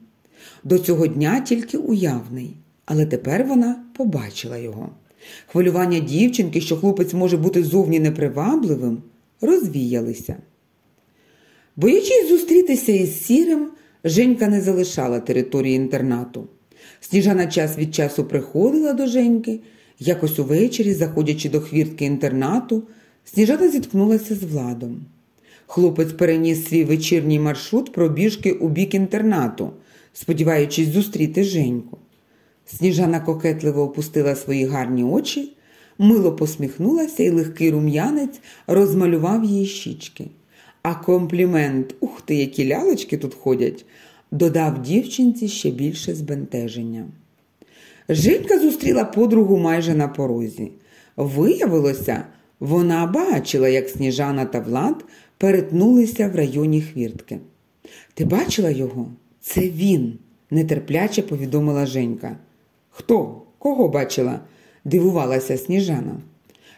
A: До цього дня тільки уявний, але тепер вона побачила його. Хвилювання дівчинки, що хлопець може бути зовні непривабливим, розвіялися. Боячись зустрітися із сірим, Женька не залишала території інтернату. Сніжана час від часу приходила до Женьки, якось увечері, заходячи до хвіртки інтернату, Сніжана зіткнулася з владом. Хлопець переніс свій вечірній маршрут пробіжки у бік інтернату, сподіваючись зустріти Женьку. Сніжана кокетливо опустила свої гарні очі, мило посміхнулася, і легкий рум'янець розмалював її щічки. А комплімент Ух ти, які лялочки тут ходять, додав дівчинці ще більше збентеження. Женька зустріла подругу майже на порозі. Виявилося, вона бачила, як Сніжана та Влад перетнулися в районі хвіртки. Ти бачила його? Це він, нетерпляче повідомила Женька. Хто? Кого бачила? дивувалася Сніжана.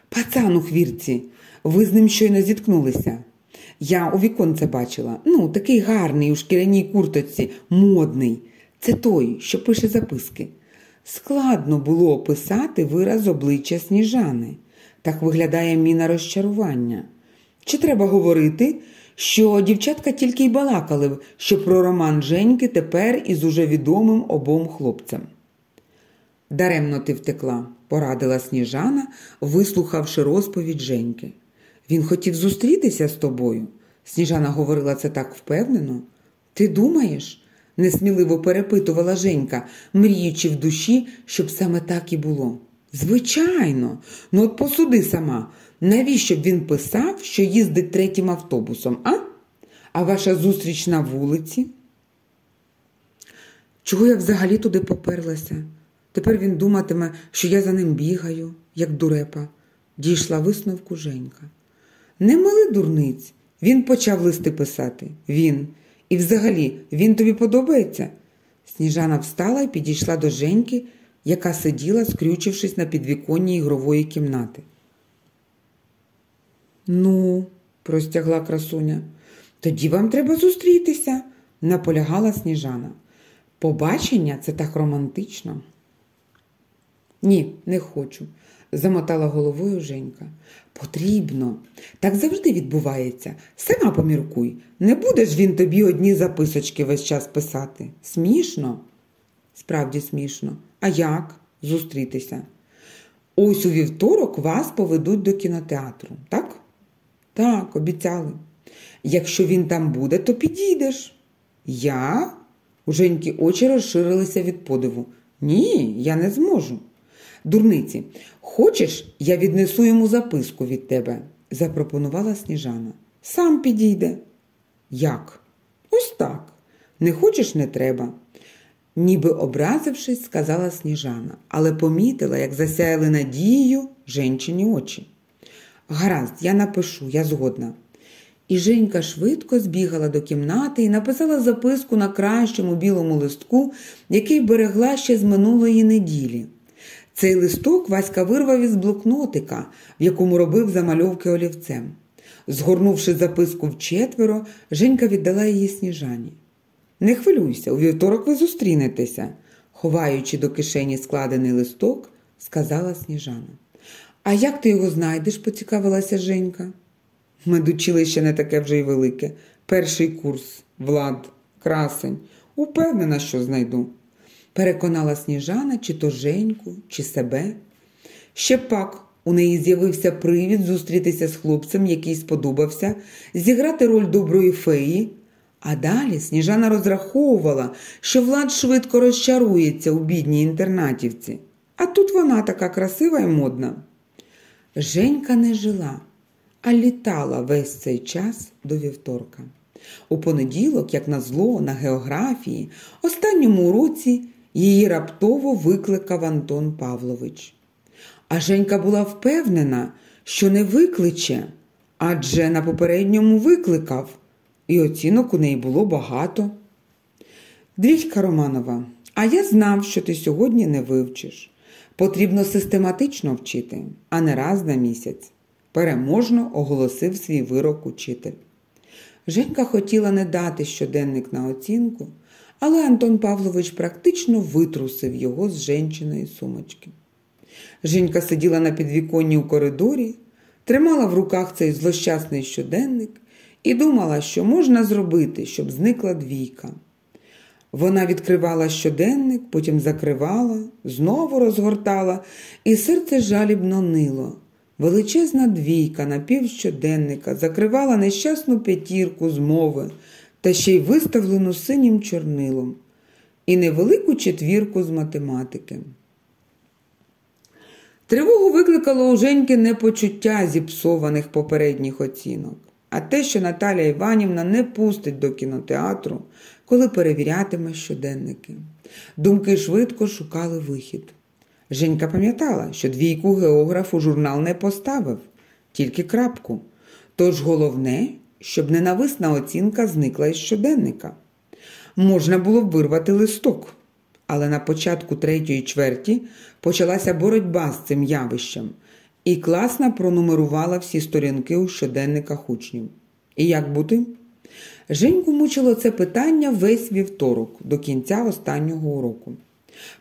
A: Пацан у хвіртці, ви з ним щойно зіткнулися. Я у віконце бачила. Ну, такий гарний у шкіряній курточці, модний. Це той, що пише записки. Складно було описати вираз обличчя Сніжани. Так виглядає міна розчарування. Чи треба говорити, що дівчатка тільки й балакали, що про роман Женьки тепер із уже відомим обом хлопцям? Даремно ти втекла, порадила Сніжана, вислухавши розповідь Женьки. Він хотів зустрітися з тобою. Сніжана говорила це так впевнено. Ти думаєш? несміливо перепитувала Женька, мріючи в душі, щоб саме так і було. Звичайно, ну от посуди сама, навіщо б він писав, що їздить третім автобусом, а? А ваша зустріч на вулиці? Чого я взагалі туди поперлася? Тепер він думатиме, що я за ним бігаю, як дурепа, дійшла висновку Женька. Не мили дурниць. Він почав листи писати. Він. І взагалі, він тобі подобається? Сніжана встала і підійшла до Женьки, яка сиділа, скрючившись на підвіконні ігрової кімнати. Ну, простягла красуня, тоді вам треба зустрітися, наполягала Сніжана. Побачення це так романтично. Ні, не хочу, замотала головою Женька. Потрібно. Так завжди відбувається. Сама поміркуй. Не буде ж він тобі одні записочки весь час писати. Смішно? Справді смішно. А як зустрітися? Ось у вівторок вас поведуть до кінотеатру, так? Так, обіцяли. Якщо він там буде, то підійдеш. Я? У Женьки очі розширилися від подиву. Ні, я не зможу. Дурниці, хочеш, я віднесу йому записку від тебе, запропонувала Сніжана. Сам підійде. Як? Ось так. Не хочеш, не треба. Ніби образившись, сказала Сніжана, але помітила, як засяяли надією женчині очі. Гаразд, я напишу, я згодна. І Женька швидко збігала до кімнати і написала записку на кращому білому листку, який берегла ще з минулої неділі. Цей листок Васька вирвав із блокнотика, в якому робив замальовки олівцем. Згорнувши записку вчетверо, Женька віддала її сніжані. Не хвилюйся, у вівторок ви зустрінетеся, ховаючи до кишені складений листок, сказала сніжана. А як ти його знайдеш? поцікавилася Женька. Медучилище не таке вже й велике. Перший курс, влад, красень. Упевнена, що знайду. Переконала сніжана, чи то Женьку, чи себе. Ще пак у неї з'явився привід зустрітися з хлопцем, який сподобався, зіграти роль доброї феї. А далі сніжана розраховувала, що Влад швидко розчарується у бідній інтернатівці. А тут вона така красива і модна. Женька не жила, а літала весь цей час до вівторка. У понеділок, як на зло, на географії, останньому уроці її раптово викликав Антон Павлович. А Женька була впевнена, що не викличе, адже на попередньому викликав, і оцінок у неї було багато. Двічка Романова, а я знав, що ти сьогодні не вивчиш. Потрібно систематично вчити, а не раз на місяць. Переможно оголосив свій вирок учитель. Женька хотіла не дати щоденник на оцінку, але Антон Павлович практично витрусив його з женчиної сумочки. Женька сиділа на підвіконні у коридорі, тримала в руках цей злощасний щоденник і думала, що можна зробити, щоб зникла двійка. Вона відкривала щоденник, потім закривала, знову розгортала, і серце жалібно нило. Величезна двійка на півщоденника закривала нещасну п'ятірку з мови та ще й виставлену синім чорнилом, і невелику четвірку з математики. Тривогу викликало у Женьки не почуття зіпсованих попередніх оцінок, а те, що Наталя Іванівна не пустить до кінотеатру, коли перевірятиме щоденники. Думки швидко шукали вихід. Женька пам'ятала, що двійку географ у журнал не поставив, тільки крапку. Тож головне, щоб ненависна оцінка зникла із щоденника. Можна було б вирвати листок, але на початку третьої чверті почалася боротьба з цим явищем, і класна пронумерувала всі сторінки у щоденниках учнів. І як бути? Женьку мучило це питання весь вівторок до кінця останнього уроку.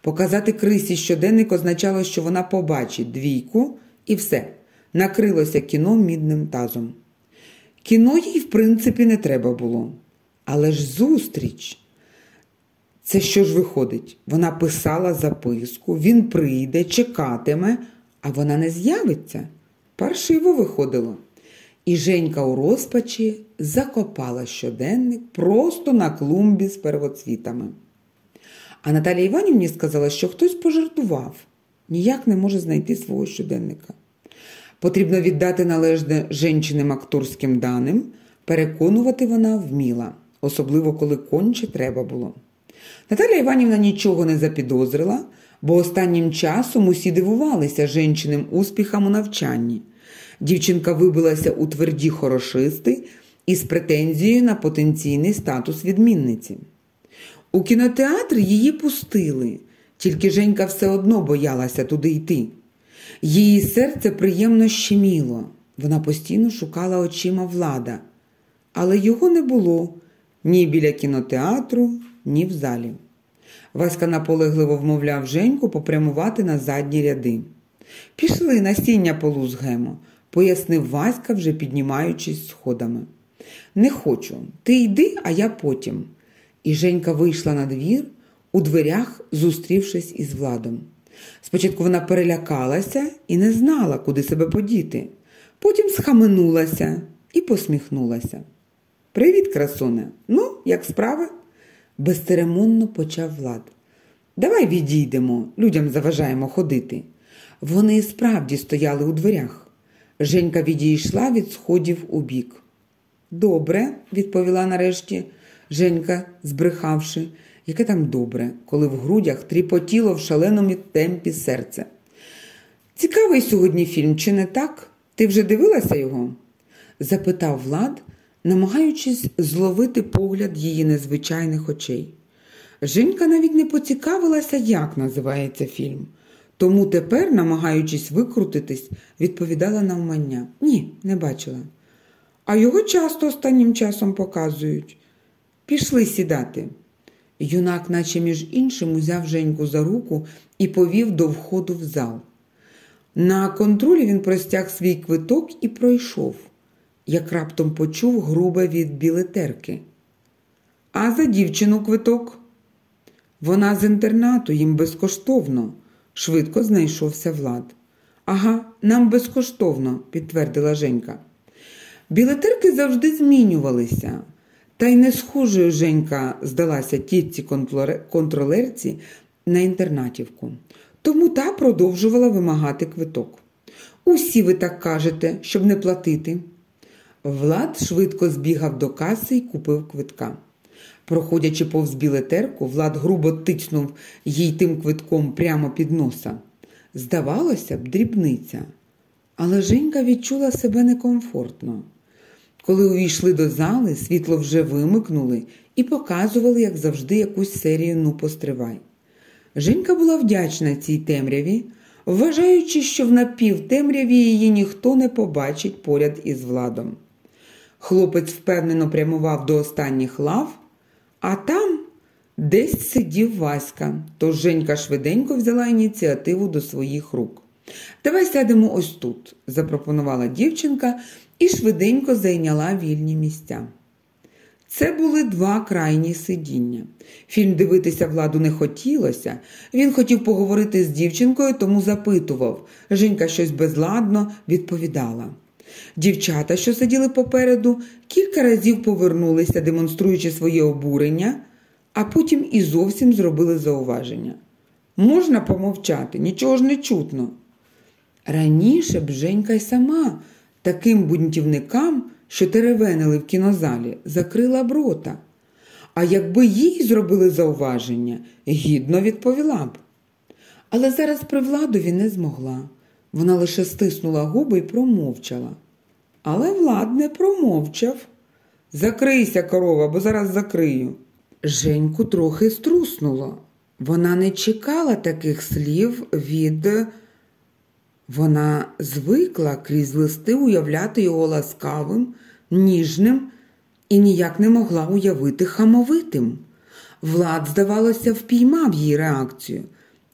A: Показати крисі щоденник означало, що вона побачить двійку і все, накрилося кіно мідним тазом. Кіно їй, в принципі, не треба було. Але ж зустріч. Це що ж виходить? Вона писала записку, він прийде, чекатиме, а вона не з'явиться. Паршиво виходило. І Женька у розпачі закопала щоденник просто на клумбі з первоцвітами. А Наталія Іванівні сказала, що хтось пожартував, ніяк не може знайти свого щоденника. Потрібно віддати належне жінчиним акторським даним, переконувати вона вміла, особливо коли конче треба було. Наталя Іванівна нічого не запідозрила, бо останнім часом усі дивувалися жінчиним успіхам у навчанні. Дівчинка вибилася у тверді хорошисти із претензією на потенційний статус відмінниці. У кінотеатр її пустили, тільки Женька все одно боялася туди йти. Її серце приємно щеміло. Вона постійно шукала очима влада, але його не було ні біля кінотеатру, ні в залі. Васька наполегливо вмовляв Женьку попрямувати на задні ряди. Пішли насіння полу з гемо, пояснив Васька, вже піднімаючись сходами. Не хочу, ти йди, а я потім. І Женька вийшла на двір, у дверях зустрівшись із владом. Спочатку вона перелякалася і не знала, куди себе подіти. Потім схаменулася і посміхнулася. Привіт, красуне. Ну, як справи? безцеремонно почав Влад. Давай відійдемо, людям заважаємо ходити. Вони справді стояли у дверях. Женька відійшла від сходів у бік. Добре, відповіла нарешті Женька, збрехавши, яке там добре, коли в грудях тріпотіло в шаленому темпі серце. Цікавий сьогодні фільм, чи не так? Ти вже дивилася його? запитав Влад, намагаючись зловити погляд її незвичайних очей. Жінка навіть не поцікавилася, як називається фільм, тому тепер, намагаючись викрутитись, відповідала навмання. Ні, не бачила. А його часто останнім часом показують. Пішли сідати. Юнак, наче між іншим, узяв Женьку за руку і повів до входу в зал. На контролі він простяг свій квиток і пройшов, як раптом почув грубе від білетерки. А за дівчину квиток. Вона з інтернату їм безкоштовно, швидко знайшовся Влад. Ага, нам безкоштовно, підтвердила Женька. Білетерки завжди змінювалися. Та й не схожою Женька здалася тітці контролерці на інтернатівку, тому та продовжувала вимагати квиток. Усі ви так кажете, щоб не платити. Влад швидко збігав до каси і купив квитка. Проходячи повз білетерку, Влад грубо тицнув їй тим квитком прямо під носа. Здавалося б, дрібниця, але Женька відчула себе некомфортно. Коли увійшли до зали, світло вже вимикнули і показували, як завжди, якусь серію ну постривай. Женька була вдячна цій темряві, вважаючи, що в напівтемряві її ніхто не побачить поряд із владом. Хлопець впевнено прямував до останніх лав, а там десь сидів Васька, тож Женька швиденько взяла ініціативу до своїх рук. Давай сядемо ось тут, запропонувала дівчинка і швиденько зайняла вільні місця. Це були два крайні сидіння. Фільм дивитися владу не хотілося. Він хотів поговорити з дівчинкою, тому запитував. Женька щось безладно відповідала. Дівчата, що сиділи попереду, кілька разів повернулися, демонструючи своє обурення, а потім і зовсім зробили зауваження. Можна помовчати, нічого ж не чутно. Раніше б Женька й сама таким бунтівникам, що теревенили в кінозалі, закрила б рота. А якби їй зробили зауваження, гідно відповіла б. Але зараз при владові не змогла. Вона лише стиснула губи і промовчала. Але влад не промовчав. Закрийся, корова, бо зараз закрию. Женьку трохи струснуло. Вона не чекала таких слів від. Вона звикла крізь листи уявляти його ласкавим, ніжним і ніяк не могла уявити хамовитим. Влад, здавалося, впіймав її реакцію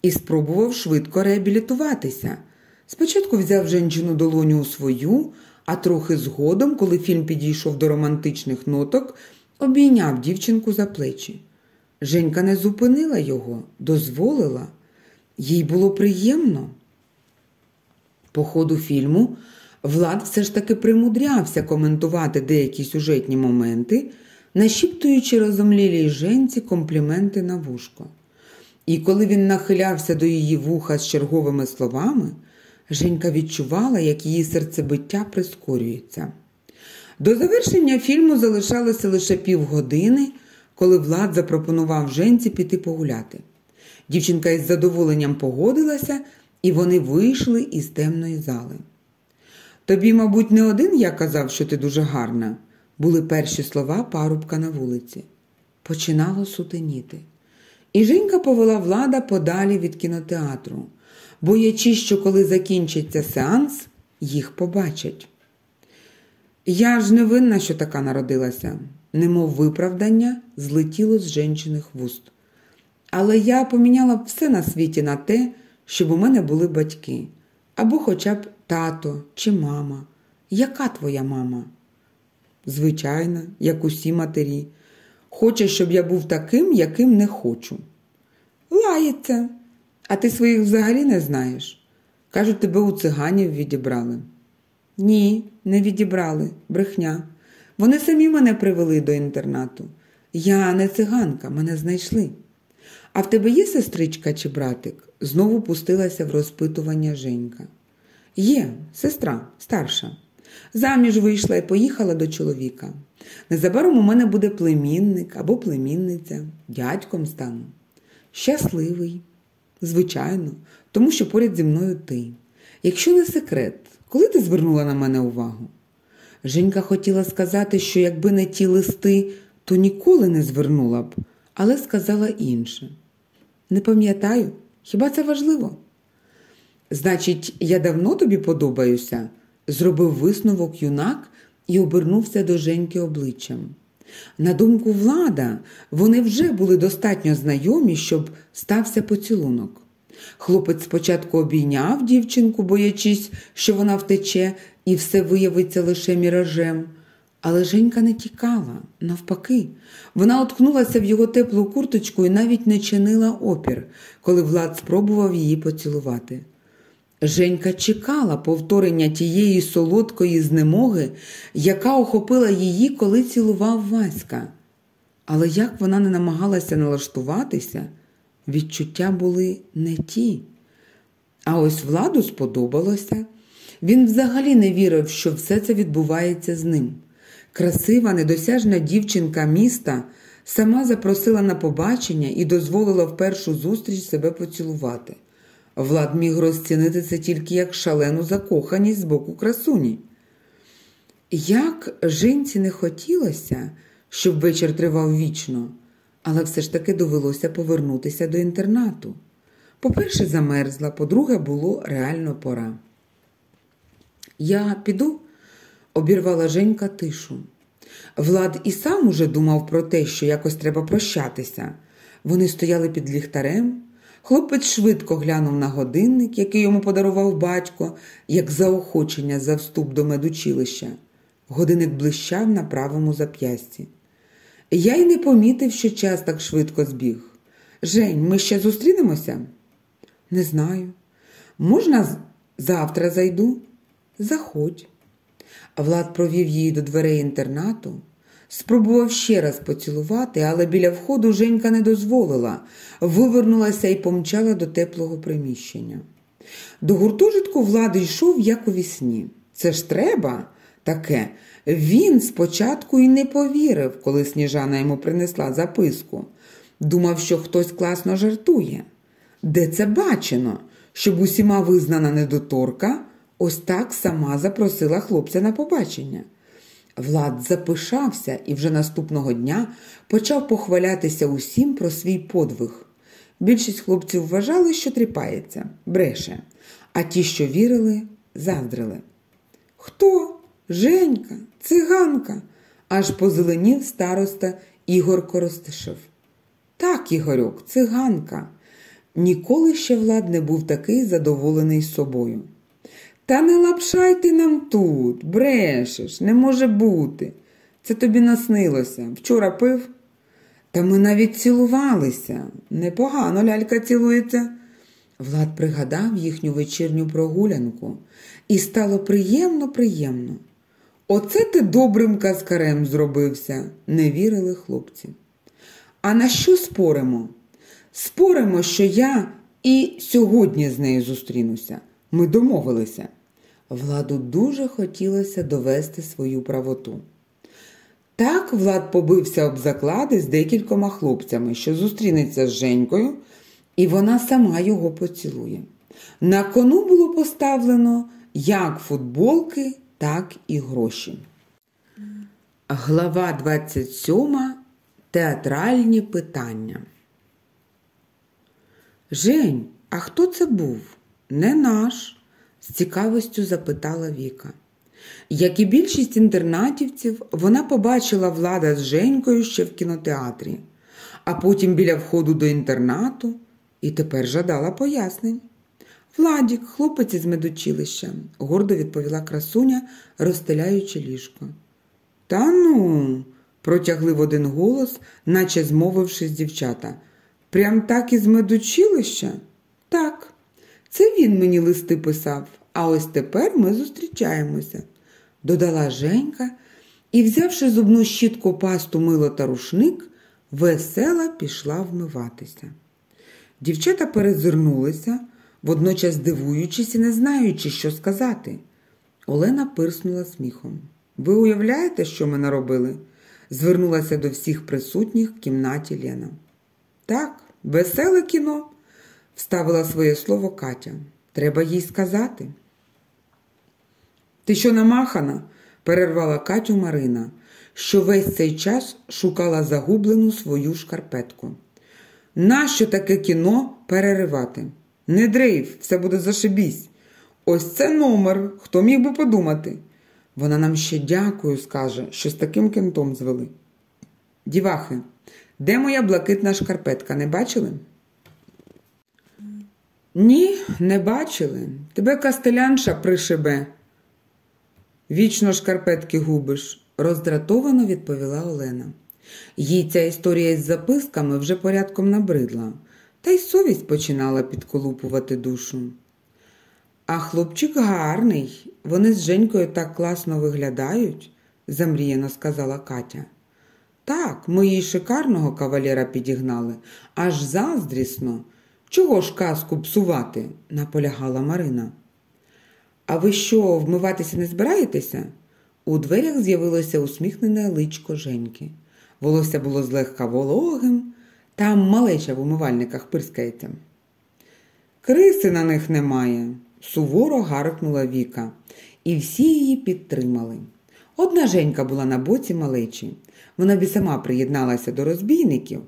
A: і спробував швидко реабілітуватися. Спочатку взяв жінчину долоню у свою, а трохи згодом, коли фільм підійшов до романтичних ноток, обійняв дівчинку за плечі. Женька не зупинила його, дозволила. Їй було приємно. По ходу фільму Влад все ж таки примудрявся коментувати деякі сюжетні моменти, нашіптуючи розумлілій женці компліменти на вушко. І коли він нахилявся до її вуха з черговими словами, Женька відчувала, як її серцебиття прискорюється. До завершення фільму залишалося лише півгодини, коли Влад запропонував Женці піти погуляти. Дівчинка із задоволенням погодилася, і вони вийшли із темної зали. Тобі, мабуть, не один я казав, що ти дуже гарна, були перші слова парубка на вулиці. Починало сутеніти. І Женька повела влада подалі від кінотеатру, боячись, що коли закінчиться сеанс, їх побачать. Я ж не винна, що така народилася, немов виправдання злетіло з жінчиних вуст. Але я поміняла все на світі на те, щоб у мене були батьки, або хоча б тато чи мама. Яка твоя мама? Звичайна, як усі матері. Хоче, щоб я був таким, яким не хочу. Лається, а ти своїх взагалі не знаєш. Кажуть, тебе у циганів відібрали. Ні, не відібрали, брехня. Вони самі мене привели до інтернату. Я не циганка, мене знайшли. А в тебе є сестричка чи братик? Знову пустилася в розпитування Женька. Є, сестра, старша. Заміж вийшла і поїхала до чоловіка. Незабаром у мене буде племінник або племінниця, дядьком стану. Щасливий, звичайно, тому що поряд зі мною ти. Якщо не секрет, коли ти звернула на мене увагу? Женька хотіла сказати, що якби не ті листи, то ніколи не звернула б, але сказала інше. Не пам'ятаю, хіба це важливо? Значить, я давно тобі подобаюся, зробив висновок юнак і обернувся до Женьки обличчям. На думку влада, вони вже були достатньо знайомі, щоб стався поцілунок. Хлопець спочатку обійняв дівчинку, боячись, що вона втече, і все виявиться лише міражем. Але Женька не тікала, навпаки, вона уткнулася в його теплу курточку і навіть не чинила опір, коли Влад спробував її поцілувати. Женька чекала повторення тієї солодкої знемоги, яка охопила її, коли цілував Васька. Але як вона не намагалася налаштуватися, відчуття були не ті. А ось владу сподобалося. Він взагалі не вірив, що все це відбувається з ним. Красива, недосяжна дівчинка міста сама запросила на побачення і дозволила в першу зустріч себе поцілувати. Влад міг розцінити це тільки як шалену закоханість з боку красуні. Як жінці не хотілося, щоб вечір тривав вічно, але все ж таки довелося повернутися до інтернату. По-перше, замерзла, по-друге, було реально пора. Я піду, обірвала Женька тишу. Влад і сам уже думав про те, що якось треба прощатися. Вони стояли під ліхтарем. Хлопець швидко глянув на годинник, який йому подарував батько, як заохочення за вступ до медучилища. Годинник блищав на правому зап'ясті. Я й не помітив, що час так швидко збіг. Жень, ми ще зустрінемося? Не знаю. Можна завтра зайду? Заходь. Влад провів її до дверей інтернату, спробував ще раз поцілувати, але біля входу Женька не дозволила, вивернулася і помчала до теплого приміщення. До гуртожитку Влад йшов, як у вісні. Це ж треба таке. Він спочатку і не повірив, коли Сніжана йому принесла записку. Думав, що хтось класно жартує. Де це бачено, щоб усіма визнана недоторка ось так сама запросила хлопця на побачення. Влад запишався і вже наступного дня почав похвалятися усім про свій подвиг. Більшість хлопців вважали, що тріпається, бреше, а ті, що вірили, заздрили. Хто? Женька, циганка, аж позеленів староста Ігор Коростишев. Так, Ігорьок, циганка. Ніколи ще Влад не був такий задоволений собою. Та не лапшайте нам тут, брешеш, не може бути. Це тобі наснилося. Вчора пив. Та ми навіть цілувалися. Непогано лялька цілується. Влад пригадав їхню вечірню прогулянку, і стало приємно-приємно. Оце ти добрим казкарем зробився, не вірили хлопці. А на що споримо? Споримо, що я і сьогодні з нею зустрінуся. Ми домовилися. Владу дуже хотілося довести свою правоту. Так Влад побився об заклади з декількома хлопцями, що зустрінеться з Женькою, і вона сама його поцілує. На кону було поставлено як футболки, так і гроші. Глава 27. Театральні питання. Жень, а хто це був? Не наш, з цікавістю запитала Віка. Як і більшість інтернатівців, вона побачила влада з Женькою ще в кінотеатрі, а потім біля входу до інтернату і тепер жадала пояснень. Владік, хлопець із медучилища, гордо відповіла красуня, розстеляючи ліжко. Та ну, протягли в один голос, наче змовившись дівчата. Прям так із медучилища? Це він мені листи писав, а ось тепер ми зустрічаємося, додала Женька і, взявши зубну щітку пасту мило та рушник, весела пішла вмиватися. Дівчата перезирнулися, водночас дивуючись і не знаючи, що сказати. Олена пирснула сміхом. Ви уявляєте, що ми наробили? звернулася до всіх присутніх в кімнаті Лена. Так, веселе кіно, вставила своє слово Катя. Треба їй сказати. Ти що намахана? перервала Катю Марина, що весь цей час шукала загублену свою шкарпетку. Нащо таке кіно переривати? Не дрейф, все буде зашибісь. Ось це номер, хто міг би подумати. Вона нам ще дякую скаже, що з таким кентом звели. Дівахи, де моя блакитна шкарпетка, не бачили? Ні, не бачили. Тебе кастелянша пришибе. Вічно шкарпетки губиш, роздратовано відповіла Олена. Їй ця історія із записками вже порядком набридла, та й совість починала підколупувати душу. А хлопчик гарний, вони з Женькою так класно виглядають, замріяно сказала Катя. Так, ми їй шикарного кавалера підігнали, аж заздрісно. Чого ж казку псувати? наполягала Марина. А ви що, вмиватися не збираєтеся? У дверях з'явилося усміхнене личко Женьки. Волосся було злегка вологим, там малеча в умивальниках пирскається. Криси на них немає, суворо гаркнула Віка, і всі її підтримали. Одна Женька була на боці малечі. Вона б і сама приєдналася до розбійників,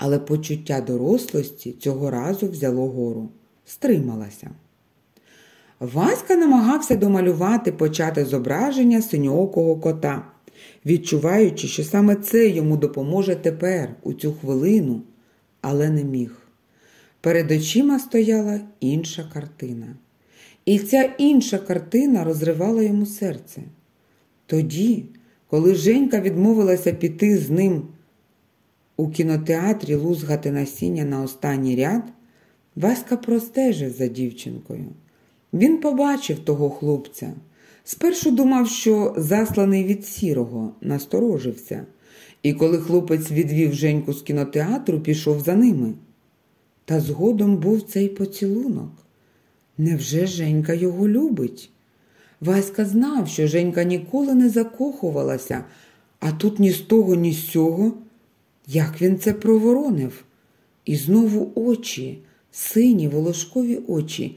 A: але почуття дорослості цього разу взяло гору, стрималася. Васька намагався домалювати почати зображення синьоокого кота, відчуваючи, що саме це йому допоможе тепер, у цю хвилину, але не міг. Перед очима стояла інша картина. І ця інша картина розривала йому серце. Тоді, коли Женька відмовилася піти з ним у кінотеатрі лузгати насіння на останній ряд, Васька простежив за дівчинкою. Він побачив того хлопця. Спершу думав, що засланий від сірого, насторожився, і коли хлопець відвів Женьку з кінотеатру, пішов за ними. Та згодом був цей поцілунок. Невже Женька його любить? Васька знав, що Женька ніколи не закохувалася, а тут ні з того, ні з сього. Як він це проворонив? І знову очі, сині волошкові очі,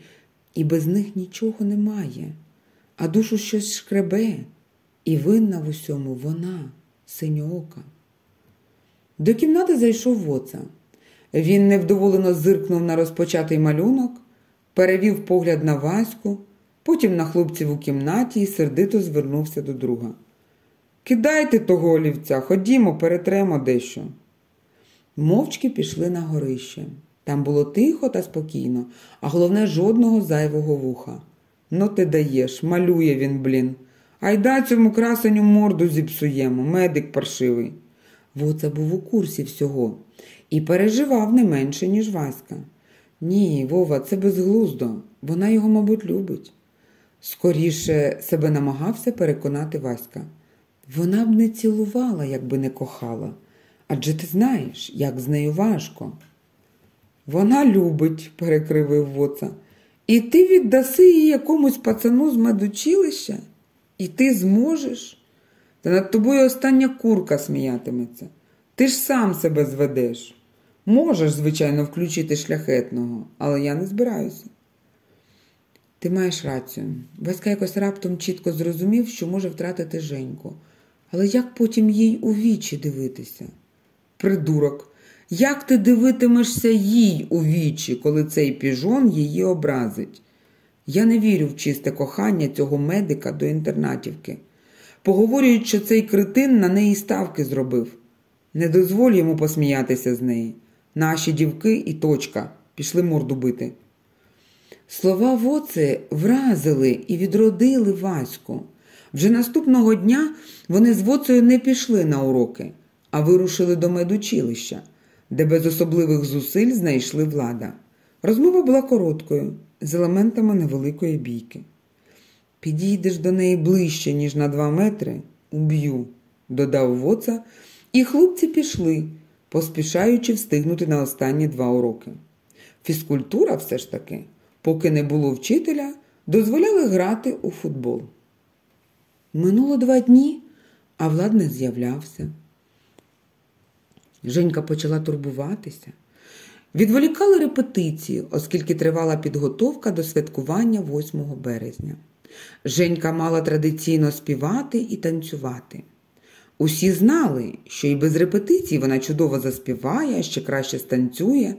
A: і без них нічого немає, а душу щось шкребе, і винна в усьому вона, синьоока. До кімнати зайшов воца. Він невдоволено зиркнув на розпочатий малюнок, перевів погляд на Ваську, потім на хлопців у кімнаті і сердито звернувся до друга. Кидайте того олівця, ходімо, перетремо дещо. Мовчки пішли на горище. Там було тихо та спокійно, а головне, жодного зайвого вуха. Ну, ти даєш, малює він, блін. Айда цьому красеню морду зіпсуємо, медик паршивий. Воца був у курсі всього і переживав не менше, ніж Васька. Ні, Вова, це безглуздо. Вона його, мабуть, любить. Скоріше себе намагався переконати Васька. Вона б не цілувала, якби не кохала. Адже ти знаєш, як з нею важко. Вона любить, перекривив воца. І ти віддаси її якомусь пацану з медучилища? І ти зможеш? Та над тобою остання курка сміятиметься. Ти ж сам себе зведеш. Можеш, звичайно, включити шляхетного, але я не збираюся. Ти маєш рацію. Васька якось раптом чітко зрозумів, що може втратити Женьку. Але як потім їй у вічі дивитися? Придурок, як ти дивитимешся їй у вічі, коли цей піжон її образить? Я не вірю в чисте кохання цього медика до інтернатівки. Поговорюють, що цей критин на неї ставки зробив. Не дозволь йому посміятися з неї. Наші дівки і точка пішли морду бити. Слова воци вразили і відродили Ваську. Вже наступного дня вони з воцею не пішли на уроки, а вирушили до медучилища, де без особливих зусиль знайшли влада. Розмова була короткою, з елементами невеликої бійки. Підійдеш до неї ближче, ніж на два метри, уб'ю, додав воца, і хлопці пішли, поспішаючи встигнути на останні два уроки. Фізкультура все ж таки, поки не було вчителя, дозволяли грати у футбол. Минуло два дні, а Влад не з'являвся. Женька почала турбуватися. Відволікали репетиції, оскільки тривала підготовка до святкування 8 березня. Женька мала традиційно співати і танцювати. Усі знали, що і без репетицій вона чудово заспіває, ще краще станцює,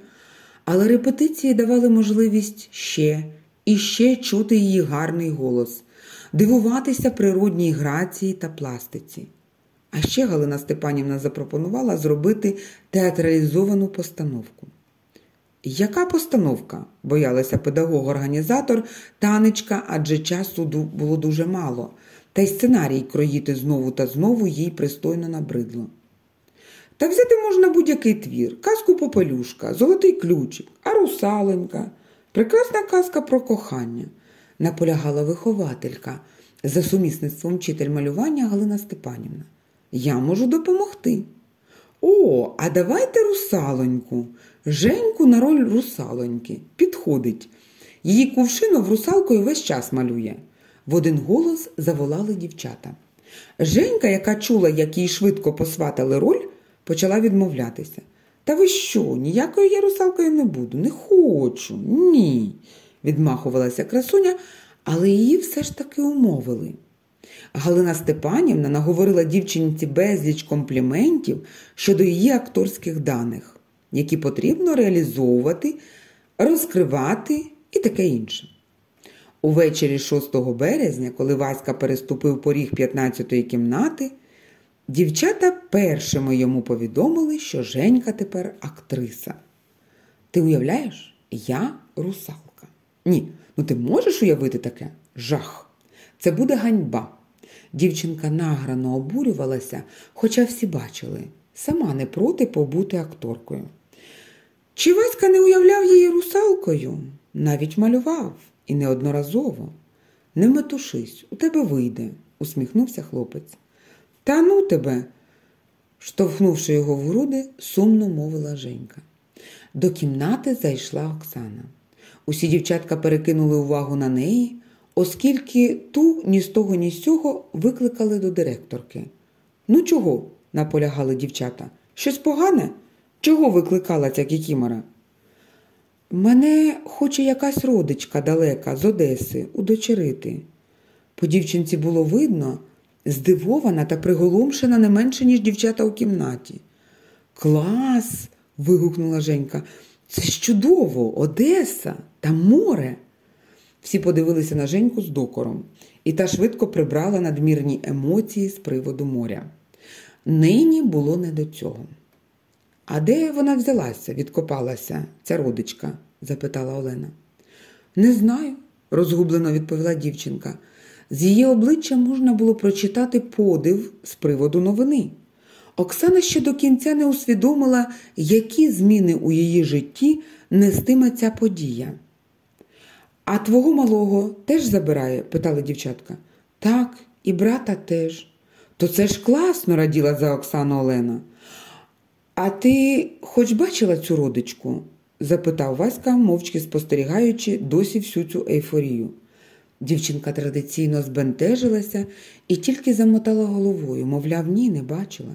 A: але репетиції давали можливість ще і ще чути її гарний голос, дивуватися природній грації та пластиці. А ще Галина Степанівна запропонувала зробити театралізовану постановку. Яка постановка? боялася педагог-організатор танечка, адже часу було дуже мало, та й сценарій кроїти знову та знову їй пристойно набридло. Та взяти можна будь-який твір, казку Попелюшка, Золотий ключик, а русаленька, прекрасна казка про кохання, наполягала вихователька за сумісництвом вчитель малювання Галина Степанівна. Я можу допомогти. О, а давайте русалоньку. Женьку на роль русалоньки. Підходить. Її кувшинов русалкою весь час малює. В один голос заволали дівчата. Женька, яка чула, як їй швидко посватали роль, почала відмовлятися. Та ви що, ніякою я русалкою не буду, не хочу, ні, відмахувалася красуня, але її все ж таки умовили. Галина Степанівна наговорила дівчинці безліч компліментів щодо її акторських даних, які потрібно реалізовувати, розкривати і таке інше. Увечері 6 березня, коли Васька переступив поріг 15-ї кімнати, дівчата першими йому повідомили, що Женька тепер актриса. Ти уявляєш, я русалка. Ні, ну ти можеш уявити таке? Жах. Це буде ганьба. Дівчинка награно обурювалася, хоча всі бачили. сама не проти побути акторкою. Чи Васька не уявляв її русалкою? Навіть малював і неодноразово. Не метушись, у тебе вийде, усміхнувся хлопець. Та ну тебе, штовхнувши його в груди, сумно мовила Женька. До кімнати зайшла Оксана. Усі дівчатка перекинули увагу на неї, оскільки ту ні з того, ні з цього викликали до директорки. Ну чого? наполягали дівчата. Щось погане? Чого викликала ця кікімора? Мене хоче якась родичка далека з Одеси удочерити. По дівчинці було видно, здивована та приголомшена не менше, ніж дівчата у кімнаті. Клас. вигукнула Женька. Це ж чудово, Одеса та море. Всі подивилися на Женьку з докором, і та швидко прибрала надмірні емоції з приводу моря. Нині було не до цього. А де вона взялася, відкопалася, ця родичка? запитала Олена. Не знаю, розгублено відповіла дівчинка. З її обличчя можна було прочитати подив з приводу новини. Оксана ще до кінця не усвідомила, які зміни у її житті нестиме ця подія. А твого малого теж забирає? питала дівчатка. Так, і брата теж. То це ж класно, раділа за Оксану Олена. А ти хоч бачила цю родичку? запитав Васька, мовчки спостерігаючи досі всю цю ейфорію. Дівчинка традиційно збентежилася і тільки замотала головою, мовляв, ні, не бачила.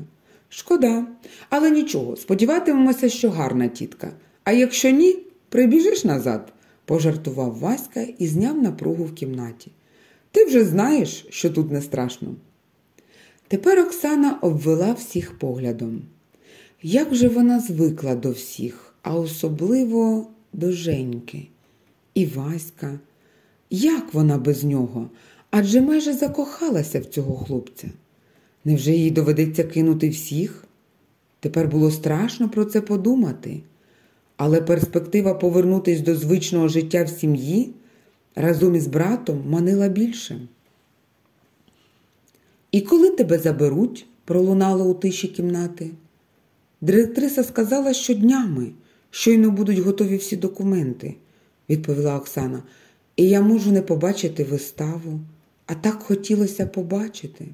A: Шкода, але нічого, сподіватимемося, що гарна тітка. А якщо ні, прибіжиш назад, пожартував Васька і зняв напругу в кімнаті. Ти вже знаєш, що тут не страшно. Тепер Оксана обвела всіх поглядом. Як же вона звикла до всіх, а особливо до Женьки і Васька. Як вона без нього? Адже майже закохалася в цього хлопця. Невже їй доведеться кинути всіх? Тепер було страшно про це подумати, але перспектива повернутися до звичного життя в сім'ї разом із братом манила більше. І коли тебе заберуть, пролунало у тиші кімнати. Директриса сказала, що днями щойно будуть готові всі документи, відповіла Оксана, і я можу не побачити виставу, а так хотілося побачити.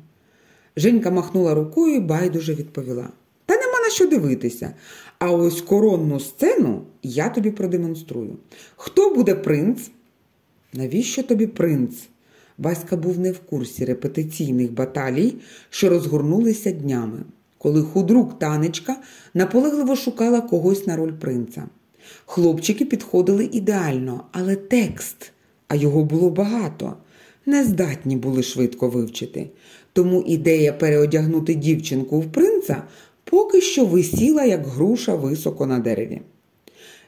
A: Женька махнула рукою і байдуже відповіла. Та нема на що дивитися. А ось коронну сцену я тобі продемонструю. Хто буде принц? Навіщо тобі принц? Васька був не в курсі репетиційних баталій, що розгорнулися днями, коли худрук танечка наполегливо шукала когось на роль принца. Хлопчики підходили ідеально, але текст, а його було багато, не здатні були швидко вивчити. Тому ідея переодягнути дівчинку в принца поки що висіла, як груша високо на дереві.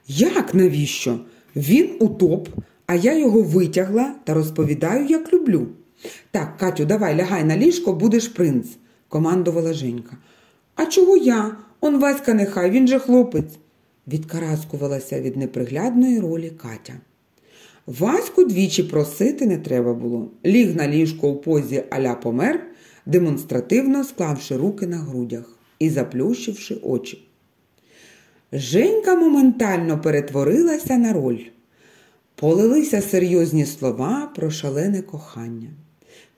A: Як навіщо? Він утоп, а я його витягла та розповідаю, як люблю. Так, Катю, давай лягай на ліжко, будеш принц, командувала Женька. А чого я? Он Васька нехай, він же хлопець, відкараскувалася від неприглядної ролі Катя. Ваську двічі просити не треба було. Ліг на ліжко у позі аля помер, демонстративно склавши руки на грудях і заплющивши очі. Женька моментально перетворилася на роль. Полилися серйозні слова про шалене кохання.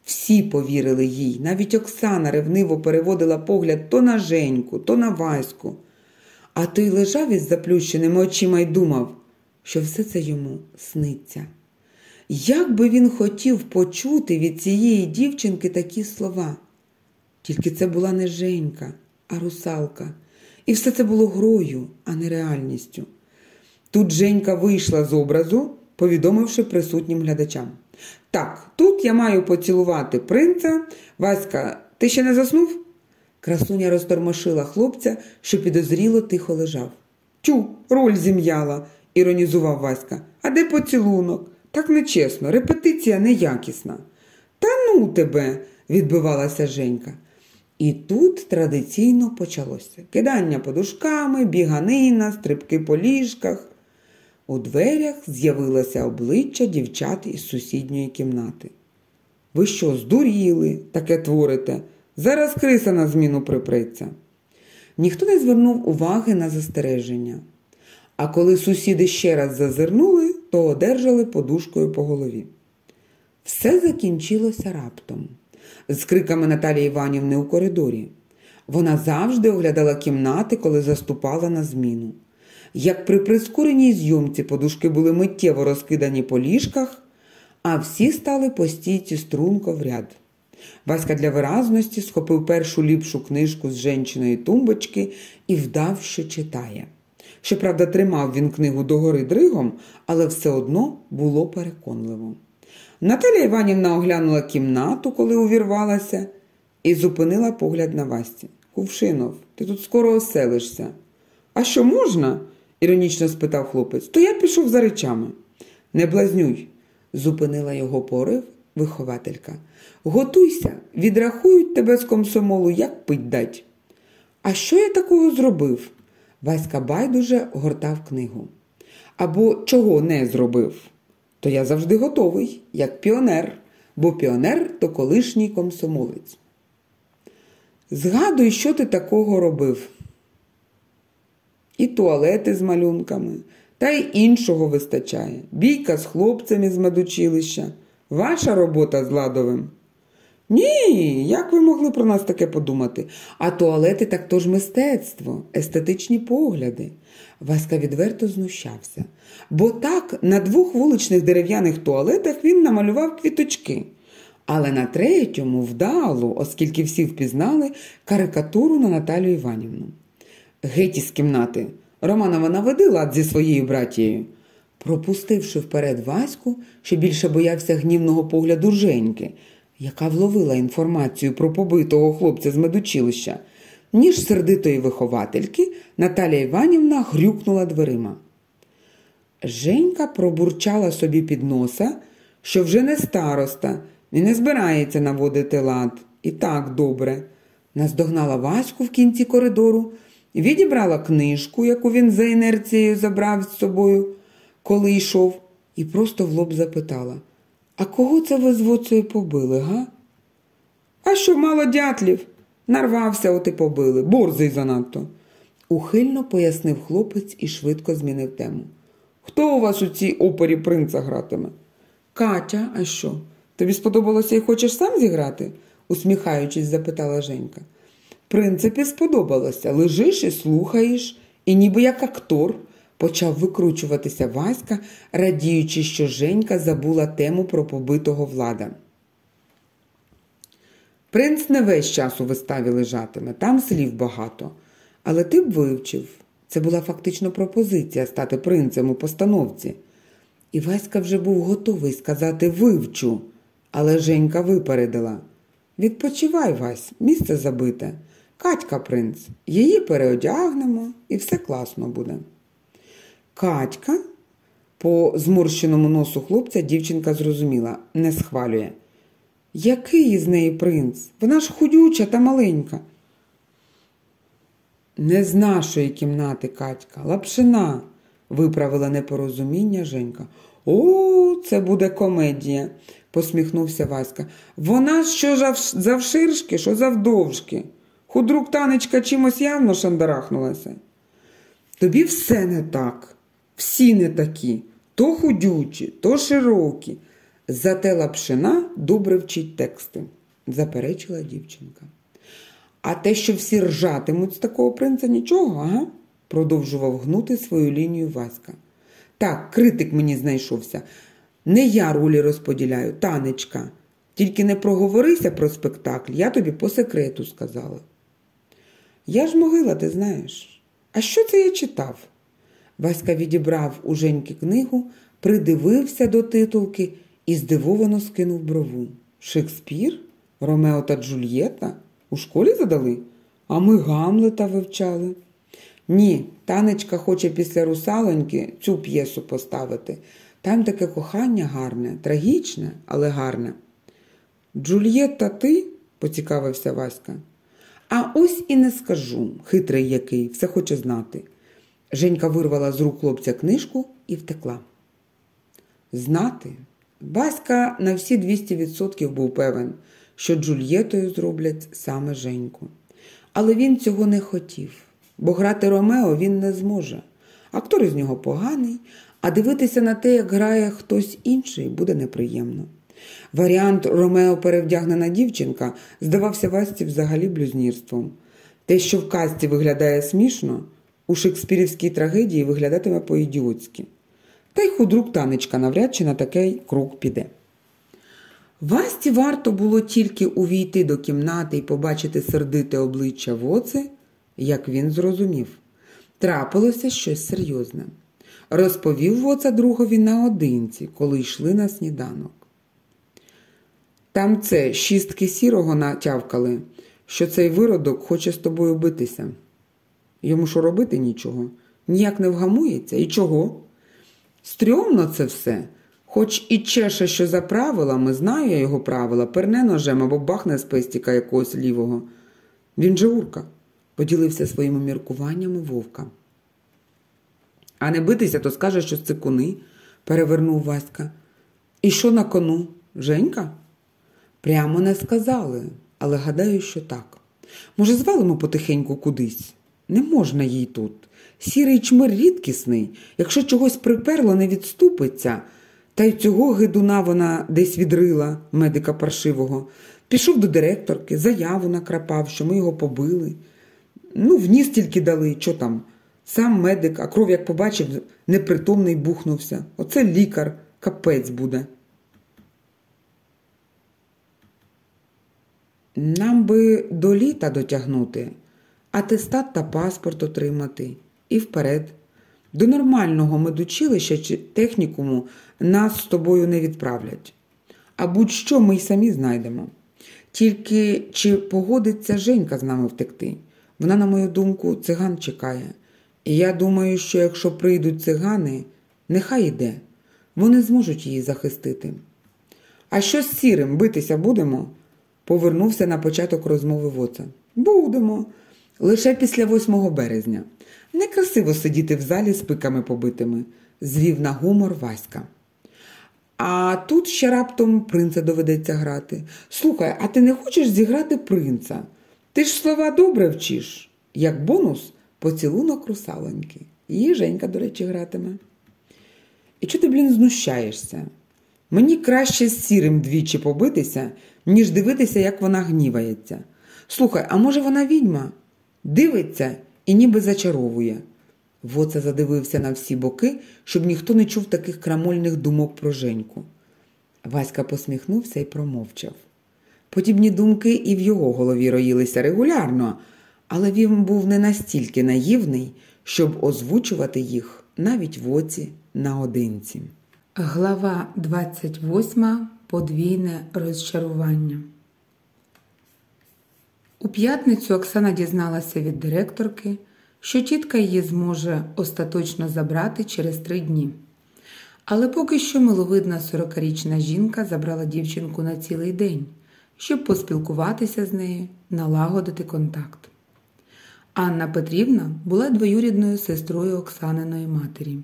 A: Всі повірили їй, навіть Оксана ревниво переводила погляд то на Женьку, то на Ваську. А той лежав із заплющеними очима й думав, що все це йому сниться. Як би він хотів почути від цієї дівчинки такі слова? Тільки це була не Женька, а русалка. І все це було грою, а не реальністю. Тут Женька вийшла з образу, повідомивши присутнім глядачам. Так, тут я маю поцілувати принца. Васька, ти ще не заснув? Красуня розтормошила хлопця, що підозріло тихо лежав. Тю, роль зім'яла, іронізував Васька. А де поцілунок? Так нечесно, репетиція неякісна. Та ну тебе, відбивалася Женька. І тут традиційно почалося кидання подушками, біганина, стрибки по ліжках. У дверях з'явилося обличчя дівчат із сусідньої кімнати. Ви що, здуріли, таке творите? Зараз криса на зміну припреться. ніхто не звернув уваги на застереження. А коли сусіди ще раз зазирнули, то одержали подушкою по голові. Все закінчилося раптом, з криками Наталії Іванівни у коридорі. Вона завжди оглядала кімнати, коли заступала на зміну. Як при прискореній зйомці подушки були миттєво розкидані по ліжках, а всі стали по стійці струнко в ряд. Васька для виразності схопив першу ліпшу книжку з женчиної тумбочки і вдав, що читає. Щоправда, тримав він книгу догори дригом, але все одно було переконливо. Наталя Іванівна оглянула кімнату, коли увірвалася, і зупинила погляд на Васті. Кувшинов, ти тут скоро оселишся. А що можна? іронічно спитав хлопець. То я пішов за речами. Не блазнюй, зупинила його порив вихователька. Готуйся, відрахують тебе з комсомолу, як пить дать. А що я такого зробив? Васька байдуже гортав книгу. Або чого не зробив? То я завжди готовий, як піонер, бо піонер то колишній комсомолець. Згадуй, що ти такого робив. І туалети з малюнками, та й іншого вистачає. Бійка з хлопцями з медучилища. Ваша робота з Ладовим. Ні, як ви могли про нас таке подумати? А туалети так то ж мистецтво, естетичні погляди. Васька відверто знущався. Бо так на двох вуличних дерев'яних туалетах він намалював квіточки. Але на третьому вдало, оскільки всі впізнали карикатуру на Наталію Іванівну. Геть із кімнати. Романова наведи лад зі своєю братією. Пропустивши вперед Ваську, що більше боявся гнівного погляду Женьки, яка вловила інформацію про побитого хлопця з медучилища, ніж сердитої виховательки, Наталія Іванівна грюкнула дверима. Женька пробурчала собі під носа, що вже не староста і не збирається наводити лад. І так добре. Наздогнала Ваську в кінці коридору, відібрала книжку, яку він за інерцією забрав з собою, коли йшов, і просто в лоб запитала А кого це ви з воцею побили, га? А що мало дятлів? Нарвався, от і побили, борзий занадто. Ухильно пояснив хлопець і швидко змінив тему. Хто у вас у цій опері принца гратиме? Катя, а що? Тобі сподобалося і хочеш сам зіграти? усміхаючись, запитала Женька. Принципі, сподобалося. Лежиш і слухаєш, і ніби як актор почав викручуватися Васька, радіючи, що Женька забула тему про побитого влада. Принц не весь час у виставі лежатиме, там слів багато. Але ти б вивчив. Це була фактично пропозиція стати принцем у постановці. І Васька вже був готовий сказати вивчу, але Женька випередила. Відпочивай, Вась, місце забите. Катька принц, її переодягнемо і все класно буде. Катька, по зморщеному носу хлопця дівчинка зрозуміла, не схвалює. Який із неї принц? Вона ж худюча та маленька. Не з нашої кімнати Катька, лапшина, виправила непорозуміння Женька. О, це буде комедія, посміхнувся Васька. Вона що завширшки, що завдовжки. Худрук танечка чимось явно шандарахнулася. Тобі все не так, всі не такі, то худючі, то широкі. Зате лапшина добре вчить тексти, заперечила дівчинка. А те, що всі ржатимуть з такого принца, нічого, ага? продовжував гнути свою лінію Васька. Так, критик мені знайшовся. Не я ролі розподіляю, танечка. Тільки не проговорися про спектакль, я тобі по секрету сказала. Я ж могила, ти знаєш. А що це я читав? Васька відібрав у Женьки книгу, придивився до титулки і здивовано скинув брову. Шекспір? Ромео та Джульєта? У школі задали? А ми Гамлета вивчали. Ні, танечка хоче після русалоньки цю п'єсу поставити. Там таке кохання гарне, трагічне, але гарне. Джульєта, ти? поцікавився Васька. А ось і не скажу, хитрий який, все хоче знати. Женька вирвала з рук хлопця книжку і втекла. Знати, Васька на всі 200% був певен, що Джульєтою зроблять саме Женьку. Але він цього не хотів. бо грати Ромео він не зможе. Актор із нього поганий, а дивитися на те, як грає хтось інший, буде неприємно. Варіант Ромео перевдягнена дівчинка здавався Васті взагалі блюзнірством. Те, що в казці виглядає смішно, у шекспірівській трагедії виглядатиме по-ідіотськи. Та й худрук танечка навряд чи на такий круг піде. Васті варто було тільки увійти до кімнати і побачити сердите обличчя Воци, як він зрозумів. Трапилося щось серйозне. Розповів Воца другові наодинці, коли йшли на сніданок. Там це шістки сірого натявкали, що цей виродок хоче з тобою битися. Йому що робити нічого, ніяк не вгамується. І чого? Стрьомно це все. Хоч і чеше, що за правилами, знаю я його правила, перне ножем або бахне з пестіка якогось лівого. Він же урка, поділився своїми міркуваннями вовка. А не битися, то скаже, що це перевернув Васька. І що на кону? Женька? Прямо не сказали, але гадаю, що так. Може, звалимо потихеньку кудись? Не можна їй тут. Сірий чмир рідкісний, якщо чогось приперло, не відступиться. Та й цього гидуна вона десь відрила, медика паршивого. Пішов до директорки, заяву накрапав, що ми його побили. Ну, вніс тільки дали, що там. Сам медик, а кров, як побачив, непритомний бухнувся. Оце лікар, капець буде. Нам би до літа дотягнути, атестат та паспорт отримати і вперед. До нормального медучилища чи технікуму нас з тобою не відправлять. А будь-що ми й самі знайдемо. Тільки чи погодиться Женька з нами втекти? Вона, на мою думку, циган чекає. І я думаю, що якщо прийдуть цигани, нехай йде. Вони зможуть її захистити. А що з сірим битися будемо? Повернувся на початок розмови Воца. Будемо. Лише після 8 березня. Некрасиво сидіти в залі з пиками побитими, звів на гумор Васька. А тут ще раптом принца доведеться грати. Слухай, а ти не хочеш зіграти принца? Ти ж слова добре вчиш. Як бонус поцілунок русалоньки. Її Женька, до речі, гратиме. І чого ти, блін, знущаєшся? Мені краще з сірим двічі побитися, ніж дивитися, як вона гнівається. Слухай, а може вона відьма? Дивиться і ніби зачаровує. Воца задивився на всі боки, щоб ніхто не чув таких крамольних думок про Женьку. Васька посміхнувся і промовчав. Подібні думки і в його голові роїлися регулярно, але він був не настільки наївний, щоб озвучувати їх навіть в оці наодинці.
B: Глава 28. Подвійне розчарування. У п'ятницю Оксана дізналася від директорки, що тітка її зможе остаточно забрати через три дні. Але поки що миловидна сорокарічна жінка забрала дівчинку на цілий день, щоб поспілкуватися з нею, налагодити контакт. Анна Петрівна була двоюрідною сестрою Оксаниної матері.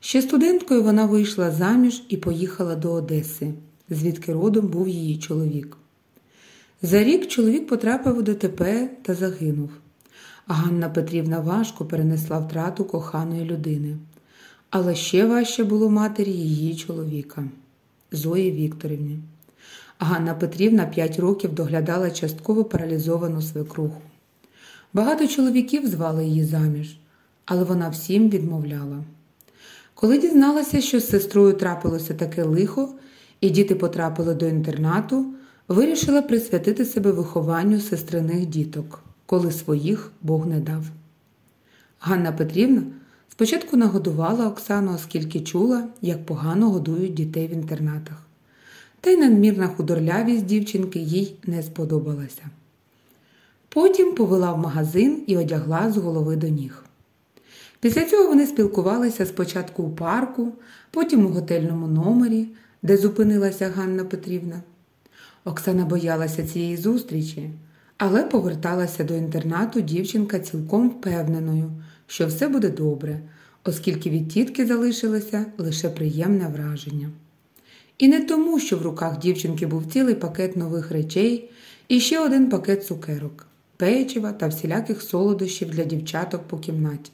B: Ще студенткою вона вийшла заміж і поїхала до Одеси, звідки родом був її чоловік. За рік чоловік потрапив у ДТП та загинув. Ганна Петрівна важко перенесла втрату коханої людини. Але ще важче було матері її чоловіка Зої Вікторівні. Ганна Петрівна п'ять років доглядала частково паралізовану свекруху. Багато чоловіків звали її заміж, але вона всім відмовляла. Коли дізналася, що з сестрою трапилося таке лихо, і діти потрапили до інтернату, вирішила присвятити себе вихованню сестриних діток, коли своїх Бог не дав. Ганна Петрівна спочатку нагодувала Оксану, оскільки чула, як погано годують дітей в інтернатах. Та й надмірна худорлявість дівчинки їй не сподобалася. Потім повела в магазин і одягла з голови до ніг. Після цього вони спілкувалися спочатку у парку, потім у готельному номері, де зупинилася Ганна Петрівна. Оксана боялася цієї зустрічі, але поверталася до інтернату дівчинка цілком впевненою, що все буде добре, оскільки від тітки залишилося лише приємне враження. І не тому, що в руках дівчинки був цілий пакет нових речей і ще один пакет цукерок. печива та всіляких солодощів для дівчаток по кімнаті.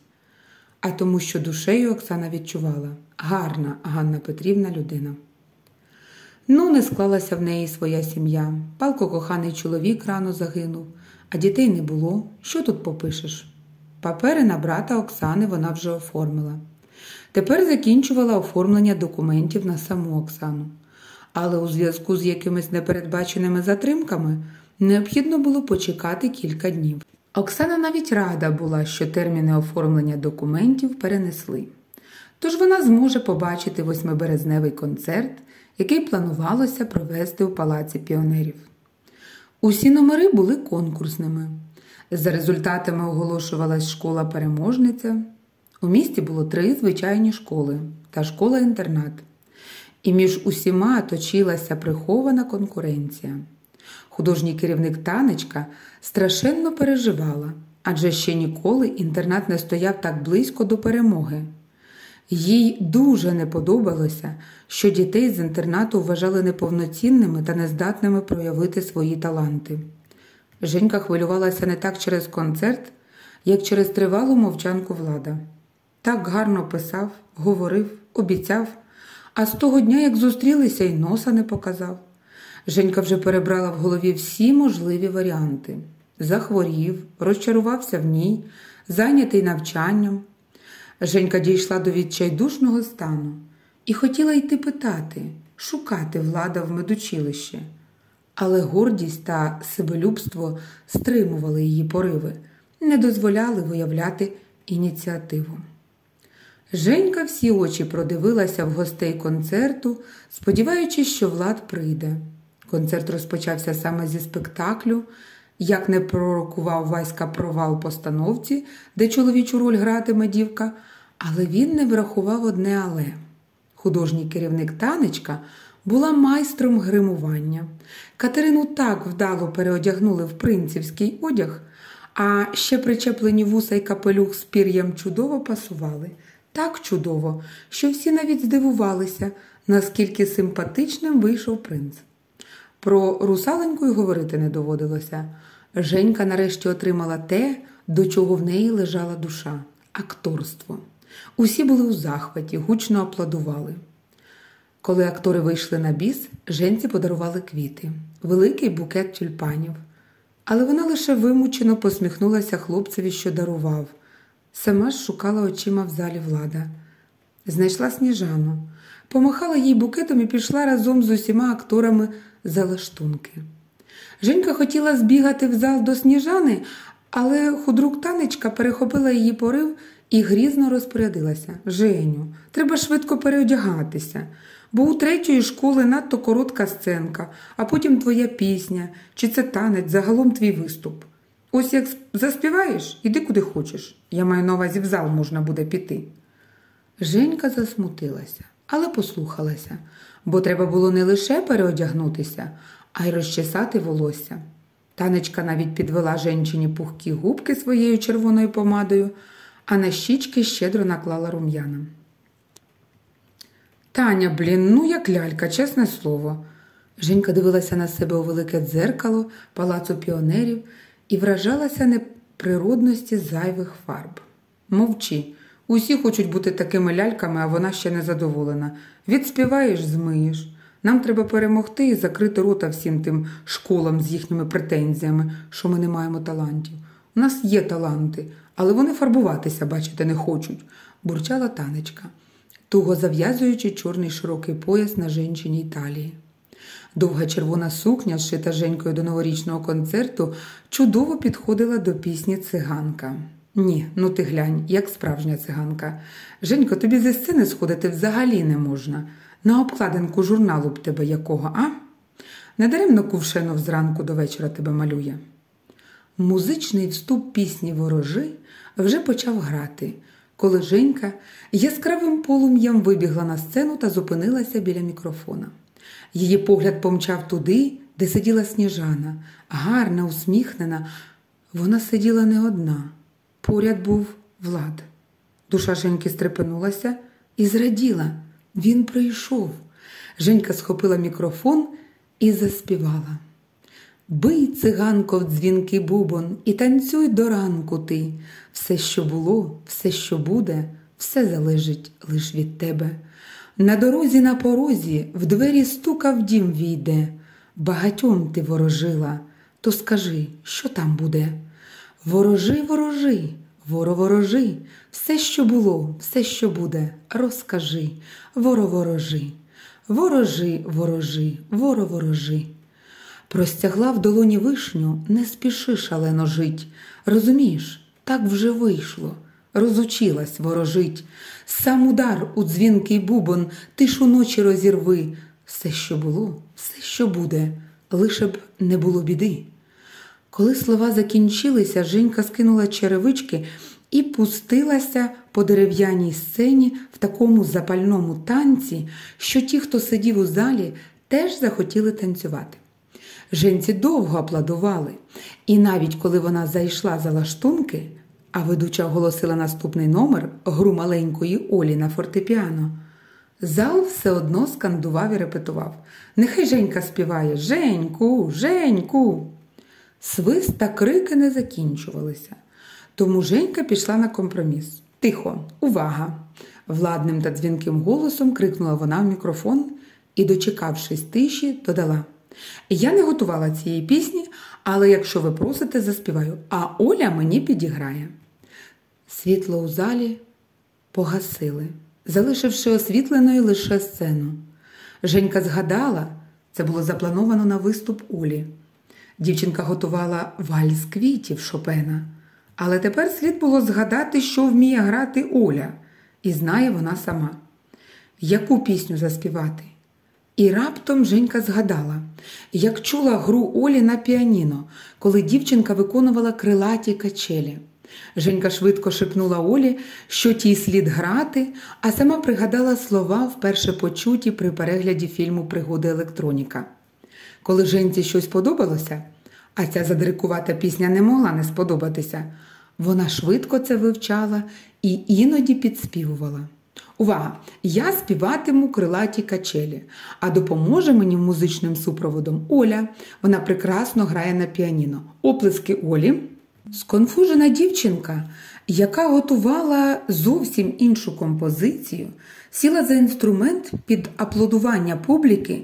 B: А тому, що душею Оксана відчувала гарна Ганна Петрівна людина. Ну, не склалася в неї своя сім'я. Палко коханий чоловік рано загинув, а дітей не було. Що тут попишеш? Папери на брата Оксани вона вже оформила. Тепер закінчувала оформлення документів на саму Оксану. Але у зв'язку з якимись непередбаченими затримками необхідно було почекати кілька днів. Оксана навіть рада була, що терміни оформлення документів перенесли. Тож вона зможе побачити восьмиберезневий концерт, який планувалося провести у Палаці піонерів. Усі номери були конкурсними. За результатами оголошувалась школа-переможниця. У місті було три звичайні школи та школа-інтернат. І між усіма точилася прихована конкуренція. Художній керівник танечка страшенно переживала, адже ще ніколи інтернат не стояв так близько до перемоги. Їй дуже не подобалося, що дітей з інтернату вважали неповноцінними та нездатними проявити свої таланти. Женька хвилювалася не так через концерт, як через тривалу мовчанку влада. Так гарно писав, говорив, обіцяв, а з того дня, як зустрілися, й носа не показав. Женька вже перебрала в голові всі можливі варіанти. Захворів, розчарувався в ній, зайнятий навчанням. Женька дійшла до відчайдушного стану і хотіла йти питати, шукати влада в медучилище. Але гордість та себелюбство стримували її пориви, не дозволяли виявляти ініціативу. Женька всі очі продивилася в гостей концерту, сподіваючись, що Влад прийде. Концерт розпочався саме зі спектаклю, як не пророкував Васька провал постановці, де чоловічу роль гратиме дівка, але він не врахував одне але. Художній керівник танечка була майстром гримування. Катерину так вдало переодягнули в принцівський одяг, а ще причеплені вуса й капелюх з пір'ям чудово пасували. Так чудово, що всі навіть здивувалися, наскільки симпатичним вийшов принц. Про русаленьку й говорити не доводилося. Женька нарешті отримала те, до чого в неї лежала душа акторство. Усі були у захваті, гучно аплодували. Коли актори вийшли на біс, женці подарували квіти, великий букет тюльпанів. Але вона лише вимучено посміхнулася хлопцеві, що дарував. Сама ж шукала очима в залі влада. Знайшла сніжану, помахала їй букетом і пішла разом з усіма акторами за лаштунки. Женька хотіла збігати в зал до сніжани, але худрук танечка перехопила її порив і грізно розпорядилася Женю, треба швидко переодягатися, бо у третьої школи надто коротка сценка, а потім твоя пісня, чи це танець, загалом твій виступ. Ось як заспіваєш, іди куди хочеш. Я маю на увазі в зал можна буде піти. Женька засмутилася, але послухалася, бо треба було не лише переодягнутися, а й розчесати волосся. Танечка навіть підвела женчині пухкі губки своєю червоною помадою, а на щічки щедро наклала рум'яна. Таня, блін, ну як лялька, чесне слово. Женька дивилася на себе у велике дзеркало палацу піонерів і вражалася неприродності зайвих фарб. Мовчи, усі хочуть бути такими ляльками, а вона ще не задоволена. Відспіваєш, змиєш. Нам треба перемогти і закрити рота всім тим школам з їхніми претензіями, що ми не маємо талантів. У нас є таланти, але вони фарбуватися, бачите, не хочуть, бурчала танечка, туго зав'язуючи чорний широкий пояс на жінчиній талії. Довга червона сукня, зшита Женькою до новорічного концерту, чудово підходила до пісні циганка. Ні, ну ти глянь, як справжня циганка. Женько, тобі зі сцени сходити взагалі не можна. На обкладинку журналу б тебе якого, а? Недаремно кувшенов зранку до вечора тебе малює. Музичний вступ пісні ворожи вже почав грати, коли Женька яскравим полум'ям вибігла на сцену та зупинилася біля мікрофона. Її погляд помчав туди, де сиділа сніжана, гарна, усміхнена. Вона сиділа не одна. Поряд був Влад. Душа Женьки стрепенулася і зраділа. Він прийшов. Женька схопила мікрофон і заспівала. Бий, циганко, в дзвінки бубон, і танцюй до ранку ти. Все, що було, все, що буде, все залежить лиш від тебе. На дорозі на порозі в двері стука в дім війде. Багатьом ти ворожила, то скажи, що там буде? Ворожи, ворожи, воро ворожи, все, що було, все, що буде, розкажи, воро ворожи, ворожи, ворожи, воро. Простягла в долоні вишню, не спіши шалено жить. Розумієш, так вже вийшло, розучилась ворожить. Сам удар у дзвінкий бубон, тишу ночі розірви. Все, що було, все, що буде, лише б не було біди. Коли слова закінчилися, Женька скинула черевички і пустилася по дерев'яній сцені в такому запальному танці, що ті, хто сидів у залі, теж захотіли танцювати. Женці довго аплодували, і навіть коли вона зайшла за лаштунки, а ведуча оголосила наступний номер гру маленької Олі на фортепіано, зал все одно скандував і репетував. Нехай Женька співає Женьку, Женьку. Свист та крики не закінчувалися, тому Женька пішла на компроміс. Тихо, увага! Владним та дзвінким голосом крикнула вона в мікрофон і, дочекавшись тиші, додала. Я не готувала цієї пісні, але якщо ви просите, заспіваю, а Оля мені підіграє. Світло у залі погасили, залишивши освітленою лише сцену. Женька згадала, це було заплановано на виступ Олі. Дівчинка готувала вальс квітів Шопена, але тепер слід було згадати, що вміє грати Оля, і знає вона сама. Яку пісню заспівати? І раптом Женька згадала, як чула гру Олі на піаніно, коли дівчинка виконувала крилаті качелі. Женька швидко шепнула Олі, що тій слід грати, а сама пригадала слова вперше почуті при перегляді фільму Пригоди електроніка. Коли Женці щось подобалося, а ця задрикувата пісня не могла не сподобатися, вона швидко це вивчала і іноді підспівувала. Увага! Я співатиму крилаті качелі, а допоможе мені музичним супроводом Оля. Вона прекрасно грає на піаніно. Оплески Олі. Сконфужена дівчинка, яка готувала зовсім іншу композицію, сіла за інструмент під аплодування публіки,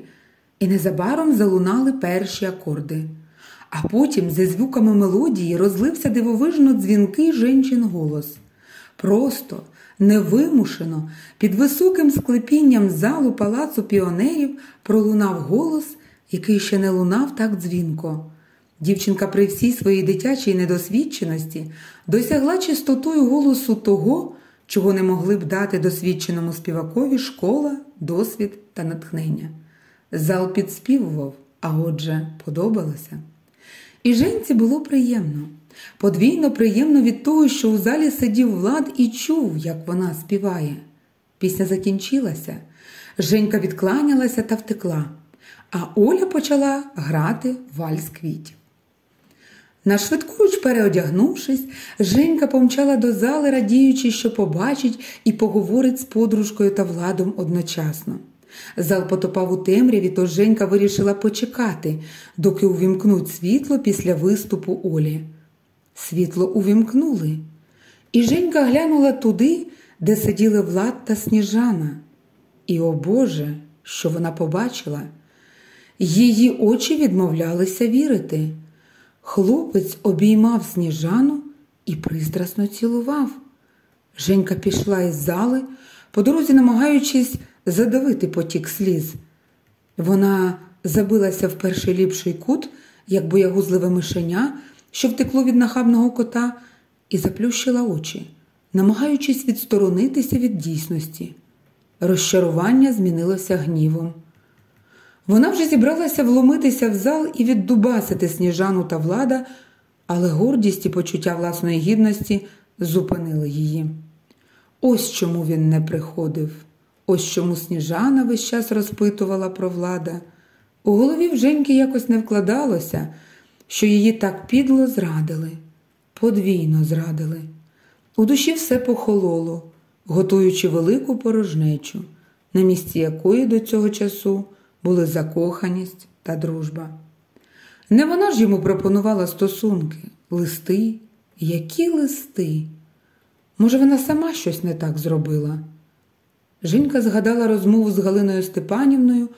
B: і незабаром залунали перші акорди. А потім зі звуками мелодії розлився дивовижно дзвінкий женчин голос. Просто, невимушено, під високим склепінням залу палацу піонерів пролунав голос, який ще не лунав так дзвінко. Дівчинка при всій своїй дитячій недосвідченості досягла чистотою голосу того, чого не могли б дати досвідченому співакові школа, досвід та натхнення. Зал підспівував, а отже, подобалося. І Женці було приємно. Подвійно приємно від того, що у залі сидів Влад і чув, як вона співає. Пісня закінчилася. Женька відкланялася та втекла, а Оля почала грати вальс квітів. Нашвидкуч переодягнувшись, Женька помчала до зали, радіючи, що побачить і поговорить з подружкою та владом одночасно. Зал потопав у темряві, тож Женька вирішила почекати, доки увімкнуть світло після виступу Олі. Світло увімкнули, і Женька глянула туди, де сиділи Влад та Сніжана. І, о Боже, що вона побачила! Її очі відмовлялися вірити. Хлопець обіймав сніжану і пристрасно цілував. Женька пішла із зали, по дорозі намагаючись задавити потік сліз. Вона забилася в перший ліпший кут, як боягузливе мишеня, що втекло від нахабного кота, і заплющила очі, намагаючись відсторонитися від дійсності. Розчарування змінилося гнівом. Вона вже зібралася вломитися в зал і віддубасити сніжану та влада, але гордість і почуття власної гідності зупинили її. Ось чому він не приходив, ось чому сніжана весь час розпитувала про влада. У голові в Женьки якось не вкладалося, що її так підло зрадили, подвійно зрадили. У душі все похололо, готуючи велику порожнечу, на місці якої до цього часу були закоханість та дружба. Не вона ж йому пропонувала стосунки, листи, які листи. Може, вона сама щось не так зробила? Женька згадала розмову з Галиною Степанівною,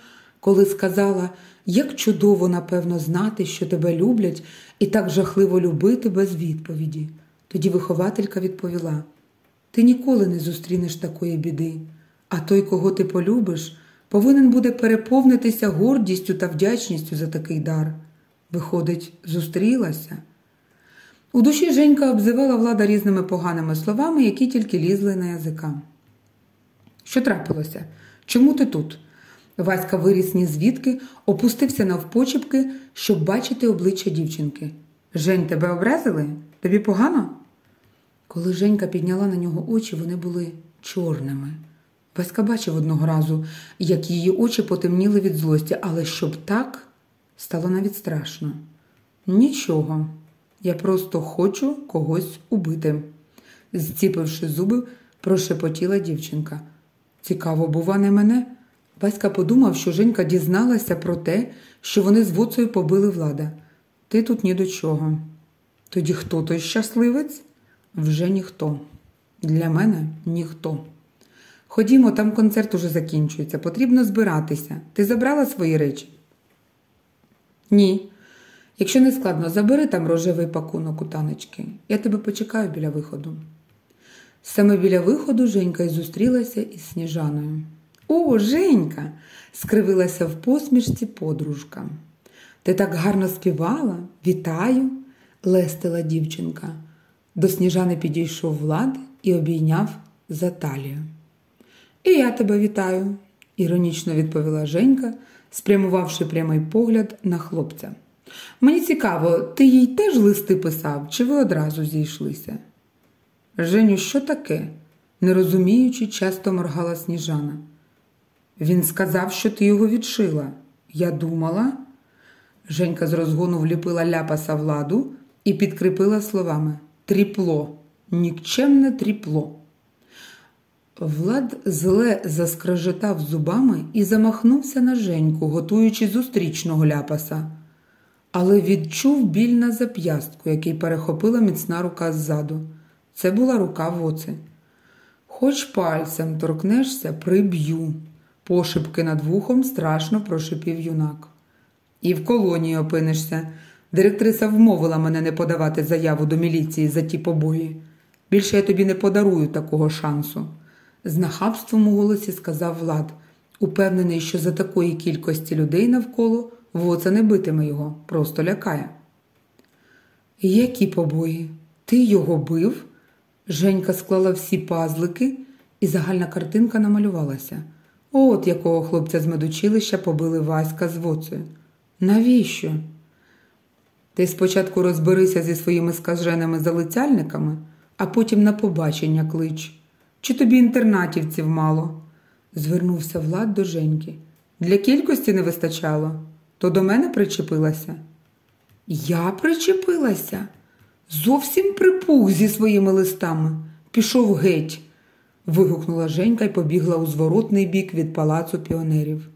B: коли сказала, як чудово, напевно, знати, що тебе люблять, і так жахливо любити без відповіді. Тоді вихователька відповіла: Ти ніколи не зустрінеш такої біди, а той, кого ти полюбиш, повинен буде переповнитися гордістю та вдячністю за такий дар. Виходить, зустрілася. У душі Женька обзивала влада різними поганими словами, які тільки лізли на язика. Що трапилося? Чому ти тут? Васька виріс ні звідки, опустився навпочепки, щоб бачити обличчя дівчинки. Жень, тебе образили? Тобі погано? Коли Женька підняла на нього очі, вони були чорними. Васька бачив одного разу, як її очі потемніли від злості, але щоб так, стало навіть страшно. Нічого, я просто хочу когось убити, зціпивши зуби, прошепотіла дівчинка. Цікаво, бува, не мене. Васька подумав, що Женька дізналася про те, що вони з Воцею побили влада. Ти тут ні до чого. Тоді хто той щасливець? Вже ніхто. Для мене ніхто. Ходімо, там концерт уже закінчується. Потрібно збиратися. Ти забрала свої речі? Ні. Якщо не складно, забери там рожевий пакунок у танечки. Я тебе почекаю біля виходу. Саме біля виходу Женька й зустрілася із Сніжаною. О, Женька! скривилася в посмішці подружка. Ти так гарно співала, вітаю, лестила дівчинка. До сніжани підійшов Влад і обійняв за талію. І я тебе вітаю, іронічно відповіла Женька, спрямувавши прямий погляд на хлопця. Мені цікаво, ти їй теж листи писав, чи ви одразу зійшлися? Женю, що таке? не розуміючи, часто моргала сніжана. Він сказав, що ти його відшила. Я думала. Женька з розгону вліпила ляпаса владу і підкріпила словами Тріпло, нікчемне тріпло. Влад зле заскрежетав зубами і замахнувся на Женьку, готуючи зустрічного ляпаса, але відчув біль на зап'ястку, який перехопила міцна рука ззаду. Це була рука воци. Хоч пальцем торкнешся, приб'ю. Пошепки над вухом страшно прошипів юнак. І в колонії опинишся. Директриса вмовила мене не подавати заяву до міліції за ті побої. Більше я тобі не подарую такого шансу. З нахабством у голосі сказав Влад, упевнений, що за такої кількості людей навколо воца не битиме його, просто лякає. Які побої? Ти його бив? Женька склала всі пазлики, і загальна картинка намалювалася. От якого хлопця з медучилища побили Васька з воцею. Навіщо? Ти спочатку розберися зі своїми скаженими залицяльниками, а потім на побачення клич. Чи тобі інтернатівців мало? звернувся Влад до Женьки. Для кількості не вистачало, то до мене причепилася. Я причепилася? Зовсім припух зі своїми листами. Пішов геть, вигукнула Женька і побігла у зворотний бік від палацу піонерів.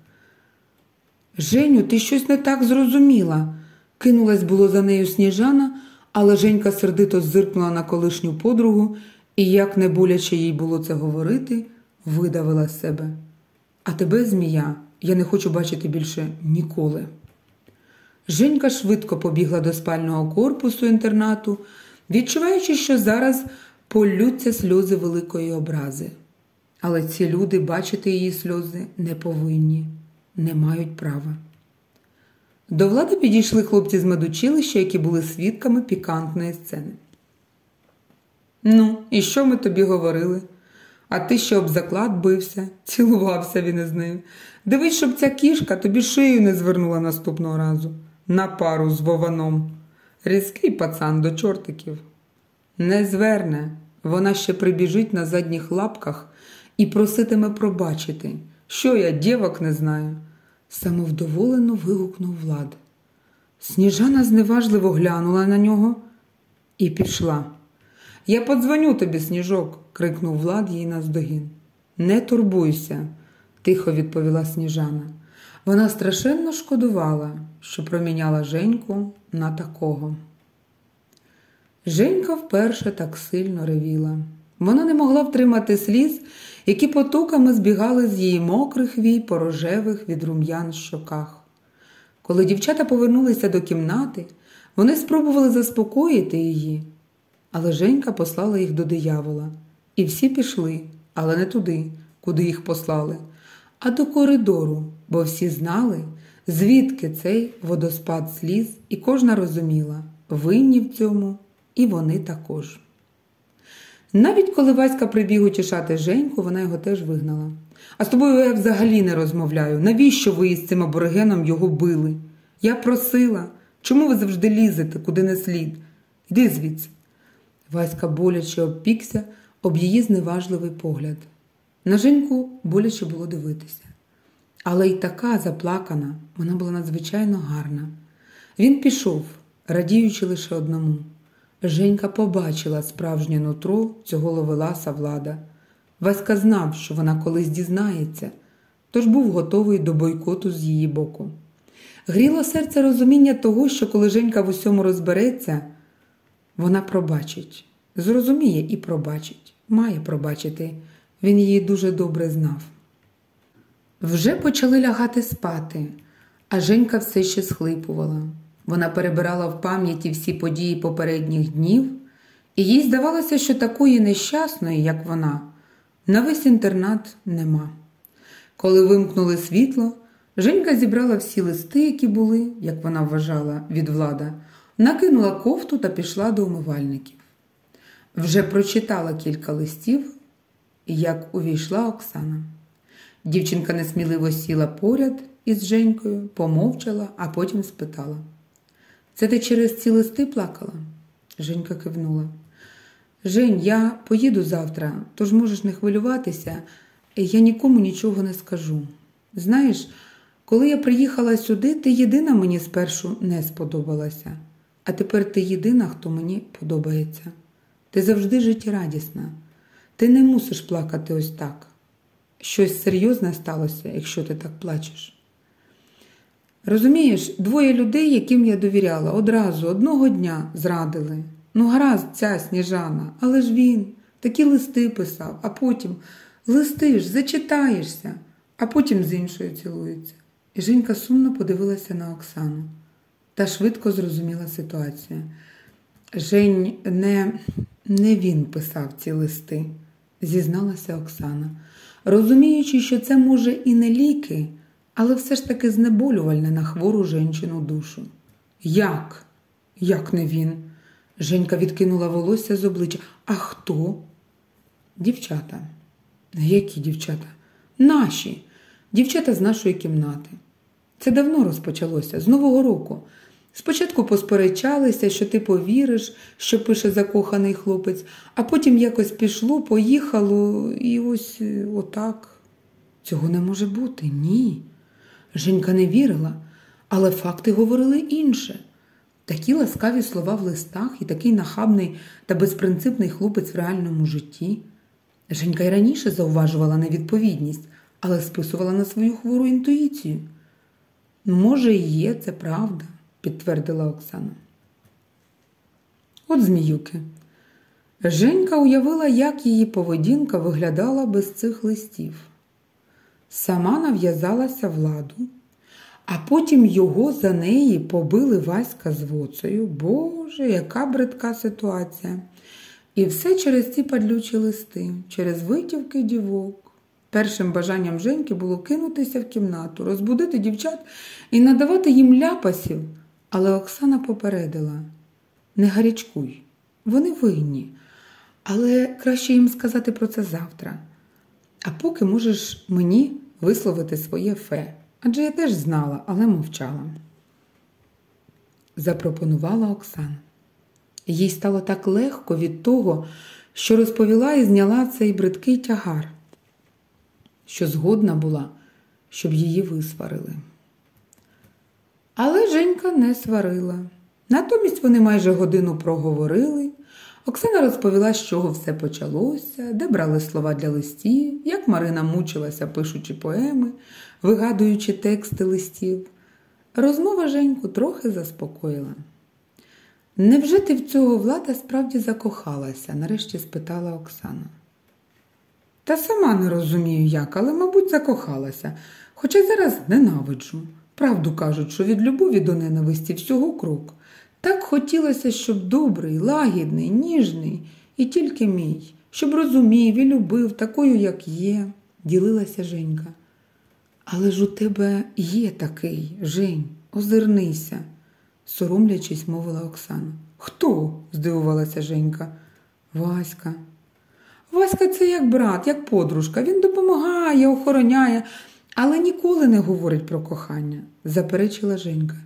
B: Женю, ти щось не так зрозуміла. Кинулась було за нею сніжана, але Женька сердито зиркнула на колишню подругу і, як не боляче їй було це говорити, видавила себе. А тебе, змія, я не хочу бачити більше ніколи. Женька швидко побігла до спального корпусу інтернату, відчуваючи, що зараз полються сльози великої образи. Але ці люди бачити її сльози не повинні, не мають права. До влади підійшли хлопці з медучилища, які були свідками пікантної сцени. Ну, і що ми тобі говорили? А ти ще об заклад бився, цілувався він із нею. Дивись, щоб ця кішка тобі шию не звернула наступного разу на пару з вованом. Різкий пацан до чортиків. Не зверне, вона ще прибіжить на задніх лапках і проситиме пробачити, що я дівок не знаю. Самовдоволено вигукнув Влад. Сніжана зневажливо глянула на нього і пішла. Я подзвоню тобі, сніжок, крикнув Влад їй наздогін. Не турбуйся, тихо відповіла сніжана. Вона страшенно шкодувала, що проміняла Женьку на такого. Женька вперше так сильно ревіла. Вона не могла втримати сліз, які потоками збігали з її мокрих вій по рожевих від рум'ян щоках. Коли дівчата повернулися до кімнати, вони спробували заспокоїти її, але Женька послала їх до диявола. І всі пішли, але не туди, куди їх послали, а до коридору, бо всі знали, звідки цей водоспад сліз, і кожна розуміла, винні в цьому, і вони також. Навіть коли Васька прибіг утішати Женьку, вона його теж вигнала. А з тобою я взагалі не розмовляю. Навіщо ви із цим аборигеном його били? Я просила. Чому ви завжди лізете, куди не слід? Йди звідси. Васька боляче обпікся об її зневажливий погляд. На Женьку боляче було дивитися. Але й така заплакана, вона була надзвичайно гарна. Він пішов, радіючи лише одному. Женька побачила справжнє нутро цього ловеласа влада. Васька знав, що вона колись дізнається, тож був готовий до бойкоту з її боку. Гріло серце розуміння того, що коли Женька в усьому розбереться, вона пробачить, зрозуміє і пробачить, має пробачити. Він її дуже добре знав. Вже почали лягати спати, а Женька все ще схлипувала. Вона перебирала в пам'яті всі події попередніх днів, і їй здавалося, що такої нещасної, як вона, на весь інтернат нема. Коли вимкнули світло, Женька зібрала всі листи, які були, як вона вважала, від влада, накинула кофту та пішла до умивальників. Вже прочитала кілька листів, як увійшла Оксана. Дівчинка несміливо сіла поряд із Женькою, помовчала, а потім спитала. Це ти через ці листи плакала? Женька кивнула. Жень, я поїду завтра, тож можеш не хвилюватися, я нікому нічого не скажу. Знаєш, коли я приїхала сюди, ти єдина мені спершу не сподобалася, а тепер ти єдина, хто мені подобається. Ти завжди життєрадісна. Ти не мусиш плакати ось так. Щось серйозне сталося, якщо ти так плачеш. Розумієш, двоє людей, яким я довіряла, одразу одного дня зрадили. Ну, гаразд, ця сніжана, але ж він такі листи писав, а потім листи ж зачитаєшся, а потім з іншою цілується. І Женька сумно подивилася на Оксану та швидко зрозуміла ситуацію. Жень, не, не він писав ці листи, зізналася Оксана, розуміючи, що це може і не ліки але все ж таки знеболювальне на хвору жінчину душу. Як? Як не він? Женька відкинула волосся з обличчя. А хто? Дівчата. Які дівчата? Наші, дівчата з нашої кімнати. Це давно розпочалося, з Нового року. Спочатку посперечалися, що ти повіриш, що пише закоханий хлопець, а потім якось пішло, поїхало, і ось е, отак. Цього не може бути, ні. Женька не вірила, але факти говорили інше. Такі ласкаві слова в листах і такий нахабний та безпринципний хлопець в реальному житті. Женька й раніше зауважувала невідповідність, але списувала на свою хвору інтуїцію. Може, і є, це правда, підтвердила Оксана. От зміюки. Женька уявила, як її поведінка виглядала без цих листів сама нав'язалася владу, а потім його за неї побили Васька з воцею. Боже, яка бридка ситуація. І все через ці падлючі листи, через витівки дівок. Першим бажанням Женьки було кинутися в кімнату, розбудити дівчат і надавати їм ляпасів. Але Оксана попередила не гарячкуй, вони винні, але краще їм сказати про це завтра. А поки можеш мені висловити своє фе, адже я теж знала, але мовчала. Запропонувала Оксана. Їй стало так легко від того, що розповіла і зняла цей бридкий тягар, що згодна була, щоб її висварили. Але Женька не сварила. Натомість вони майже годину проговорили,
A: Оксана розповіла, з чого все почалося, де брали слова для листів, як Марина мучилася, пишучи поеми, вигадуючи тексти листів. Розмова Женьку трохи заспокоїла. Невже ти в цього влада справді закохалася? нарешті спитала Оксана. Та сама не розумію як, але, мабуть, закохалася, хоча зараз ненавиджу. Правду кажуть, що від любові до ненависті всього крок. Так хотілося, щоб добрий, лагідний, ніжний і тільки мій, щоб розумів і любив такою, як є, ділилася Женька. Але ж у тебе є такий, Жень, озирнися, соромлячись, мовила Оксана. Хто? здивувалася Женька. Васька. Васька це як брат, як подружка. Він допомагає, охороняє, але ніколи не говорить про кохання, заперечила Женька.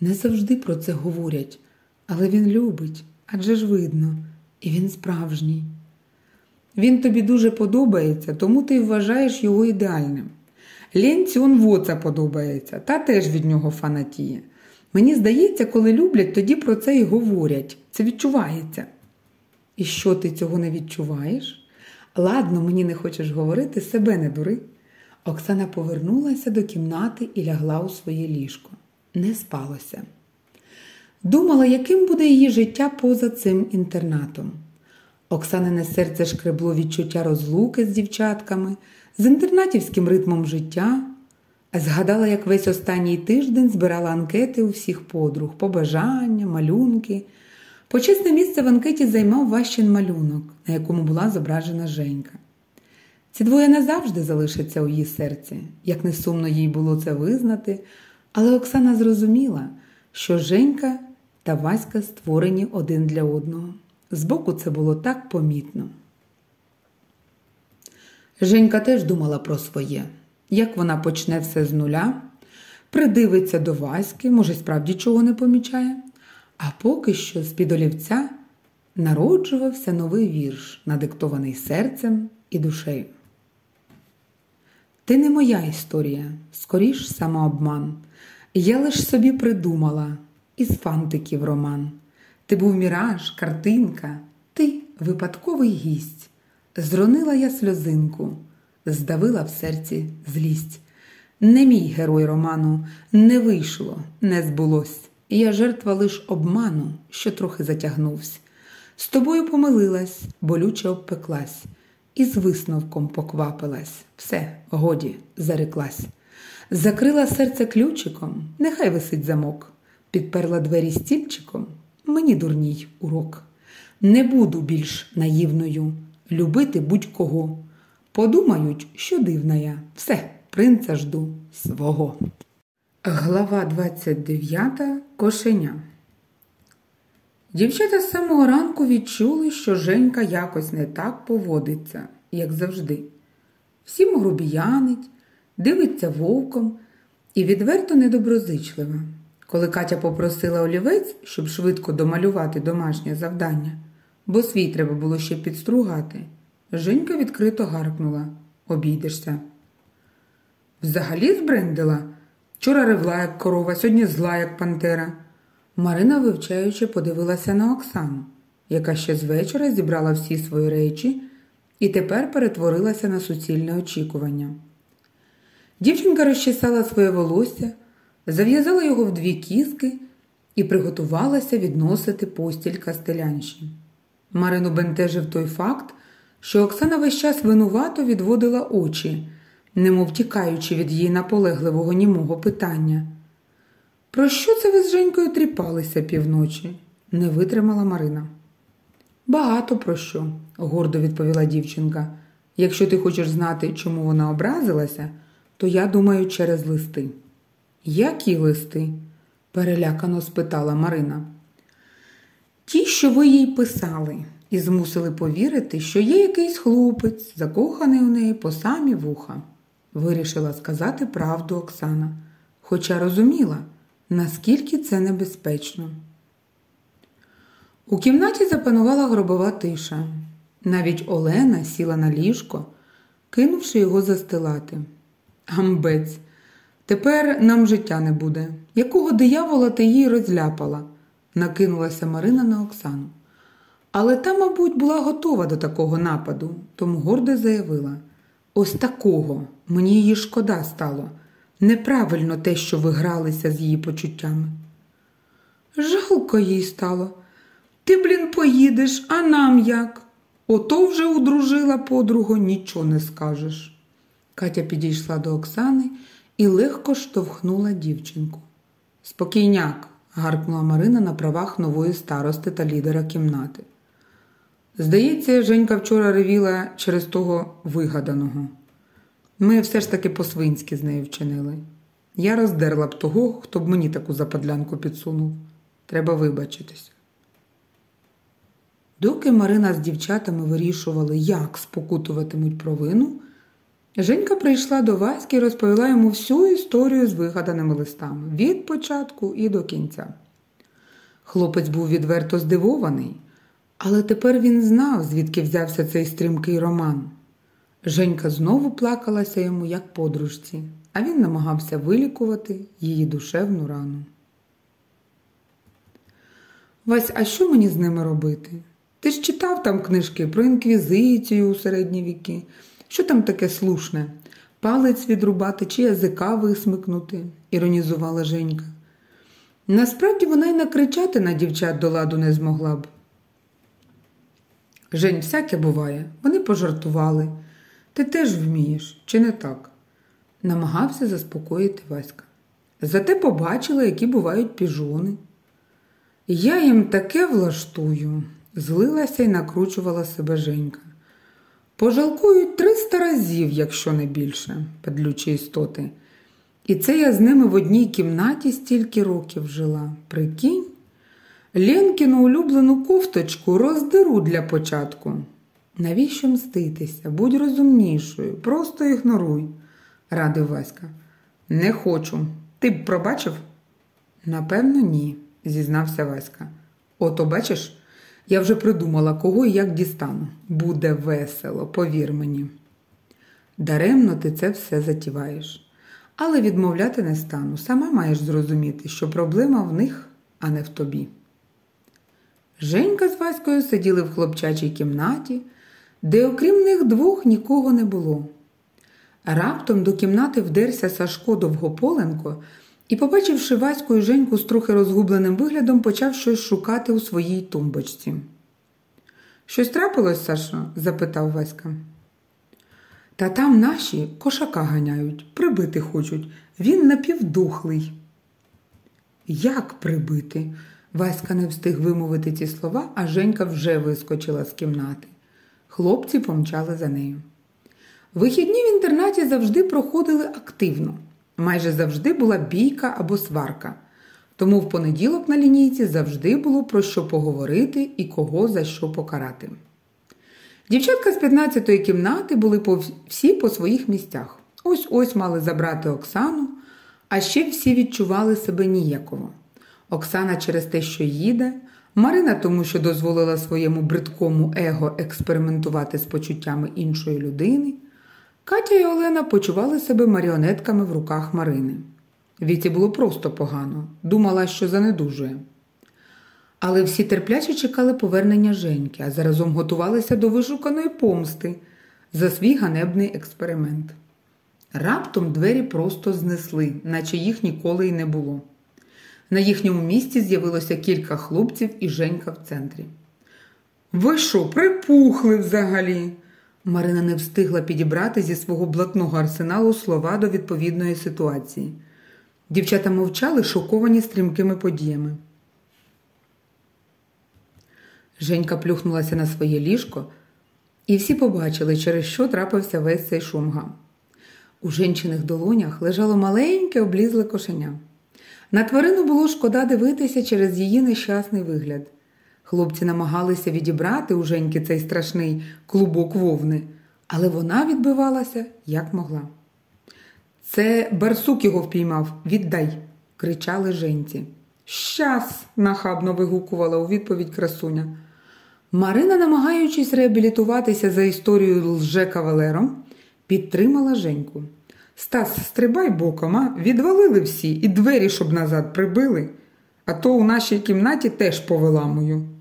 A: Не завжди про це говорять, але він любить, адже ж видно, і він справжній. Він тобі дуже подобається, тому ти вважаєш його ідеальним. Ленці он воца подобається, та теж від нього фанатіє. Мені здається, коли люблять, тоді про це і говорять. Це відчувається. І що ти цього не відчуваєш? Ладно, мені не хочеш говорити, себе не дури. Оксана повернулася до кімнати і лягла у своє ліжко. Не спалося. Думала, яким буде її життя поза цим інтернатом. Оксанине серце шкребло відчуття розлуки з дівчатками, з інтернатівським ритмом життя. Згадала, як весь останній тиждень збирала анкети у всіх подруг, побажання, малюнки. Почесне місце в анкеті займав Ващин малюнок, на якому була зображена Женька. Ці двоє назавжди залишаться у її серці, як не сумно їй було це визнати, але Оксана зрозуміла, що Женька та Васька створені один для одного. Збоку це було так помітно. Женька теж думала про своє, як вона почне все з нуля, придивиться до Васьки, може, справді чого не помічає. А поки що з-під олівця народжувався новий вірш, надиктований серцем і душею. Ти не моя історія, скоріш самообман. Я лиш собі придумала із фантиків роман. Ти був міраж, картинка, ти випадковий гість. Зронила я сльозинку, здавила в серці злість. Не мій герой роману, не вийшло, не збулось. Я жертва лиш обману, що трохи затягнувся. З тобою помилилась, болюче обпеклась, і з висновком поквапилась. Все, годі, зареклась. Закрила серце ключиком, нехай висить замок, підперла двері стільчиком, мені дурній урок. Не буду більш наївною, любити будь-кого. Подумають, що дивна я, все, принца жду свого. Глава 29. Кошеня. Дівчата з самого ранку відчули, що Женька якось не так поводиться, як завжди. Всім грубіянить, дивиться вовком і відверто недоброзичлива. Коли Катя попросила олівець, щоб швидко домалювати домашнє завдання, бо свій треба було ще підстругати, Женька відкрито гаркнула обійдешся. Взагалі збрендила. Вчора ревла, як корова, сьогодні зла, як пантера. Марина, вивчаючи, подивилася на Оксану, яка ще з вечора зібрала всі свої речі і тепер перетворилася на суцільне очікування. Дівчинка розчесала своє волосся, зав'язала його в дві кіски і приготувалася відносити постіль кастелянші. Марину бентежив той факт, що Оксана весь час винувато відводила очі немов тікаючи від її наполегливого німого питання. Про що це ви з Женькою тріпалися півночі? не витримала Марина. Багато про що, гордо відповіла дівчинка. Якщо ти хочеш знати, чому вона образилася, то я думаю через листи. Які листи? перелякано спитала Марина. Ті, що ви їй писали, і змусили повірити, що є якийсь хлопець, закоханий у неї по самі вуха вирішила сказати правду Оксана, хоча розуміла, наскільки це небезпечно. У кімнаті запанувала гробова тиша. Навіть Олена сіла на ліжко, кинувши його застилати. Гамбець, тепер нам життя не буде. Якого диявола ти її розляпала? накинулася Марина на Оксану. Але та, мабуть, була готова до такого нападу, тому гордо заявила ось такого мені її шкода стало. Неправильно те, що ви гралися з її почуттями. Жалко їй стало. Ти, блін, поїдеш, а нам як? Ото вже удружила подругу, нічого не скажеш. Катя підійшла до Оксани і легко штовхнула дівчинку. Спокійняк, гаркнула Марина на правах нової старости та лідера кімнати. Здається, Женька вчора ревіла через того вигаданого. Ми все ж таки по-свинськи з нею вчинили. Я роздерла б того, хто б мені таку западлянку підсунув. Треба вибачитися. Доки Марина з дівчатами вирішували, як спокутуватимуть провину, Женька прийшла до Васьки і розповіла йому всю історію з вигаданими листами від початку і до кінця. Хлопець був відверто здивований, але тепер він знав, звідки взявся цей стрімкий роман. Женька знову плакалася йому, як подружці, а він намагався вилікувати її душевну рану. Вась, а що мені з ними робити? Ти ж читав там книжки про інквізицію у середні віки. Що там таке слушне? Палець відрубати чи язика висмикнути, іронізувала Женька. Насправді вона й накричати на дівчат до ладу не змогла б. Жень, всяке буває, вони пожартували. Ти теж вмієш, чи не так? намагався заспокоїти Васька. Зате побачила, які бувають піжони. Я їм таке влаштую, злилася і накручувала себе Женька. Пожалкують триста разів, якщо не більше, падлючі істоти. І це я з ними в одній кімнаті стільки років жила. Прикинь, Ленкіну улюблену кофточку роздеру для початку. Навіщо мститися? Будь розумнішою, просто ігноруй, радив Васька. Не хочу. Ти б пробачив? Напевно, ні, зізнався Васька. Ото бачиш, я вже придумала, кого і як дістану. Буде весело, повір мені. Даремно ти це все затіваєш. Але відмовляти не стану. Сама маєш зрозуміти, що проблема в них, а не в тобі. Женька з Ваською сиділи в хлопчачій кімнаті, де окрім них двох нікого не було. Раптом до кімнати вдерся Сашко Довгополенко і, побачивши Ваську і Женьку з трохи розгубленим виглядом, почав щось шукати у своїй тумбочці. Щось трапилось, Сашо? запитав Васька. Та там наші кошака ганяють, прибити хочуть. Він напівдухлий. Як прибити? Васька не встиг вимовити ці слова, а Женька вже вискочила з кімнати. Хлопці помчали за нею. Вихідні в інтернаті завжди проходили активно. Майже завжди була бійка або сварка. Тому в понеділок на лінійці завжди було про що поговорити і кого за що покарати. Дівчатка з 15-ї кімнати були всі по своїх місцях. Ось ось мали забрати Оксану, а ще всі відчували себе ніяково. Оксана через те, що їде, Марина тому, що дозволила своєму бридкому его експериментувати з почуттями іншої людини. Катя і Олена почували себе маріонетками в руках Марини. Віті було просто погано, думала, що занедужує. Але всі терпляче чекали повернення Женьки, а заразом готувалися до вишуканої помсти за свій ганебний експеримент. Раптом двері просто знесли, наче їх ніколи й не було. На їхньому місці з'явилося кілька хлопців і Женька в центрі. Ви що, припухли взагалі? Марина не встигла підібрати зі свого блатного арсеналу слова до відповідної ситуації. Дівчата мовчали, шоковані стрімкими подіями. Женька плюхнулася на своє ліжко, і всі побачили, через що трапився весь цей шумгам. У жінчиних долонях лежало маленьке облізле кошеня. На тварину було шкода дивитися через її нещасний вигляд. Хлопці намагалися відібрати у Женьки цей страшний клубок вовни, але вона відбивалася як могла. Це барсук його впіймав, віддай, кричали Женці. Щас, нахабно вигукувала у відповідь красуня. Марина, намагаючись реабілітуватися за історією лже кавалером, підтримала Женьку. Стас, стрибай боком, а відвалили всі і двері, щоб назад прибили, а то у нашій кімнаті теж повиламую.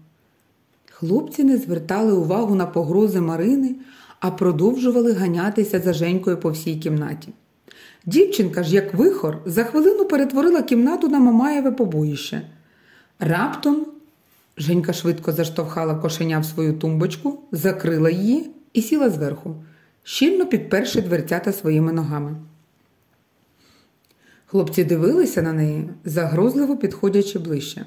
A: Хлопці не звертали увагу на погрози Марини, а продовжували ганятися за Женькою по всій кімнаті. Дівчинка ж, як вихор, за хвилину перетворила кімнату на Мамаєве побоїще. Раптом Женька швидко заштовхала кошеня в свою тумбочку, закрила її і сіла зверху, щільно підперши дверцята своїми ногами. Хлопці дивилися на неї, загрозливо підходячи ближче.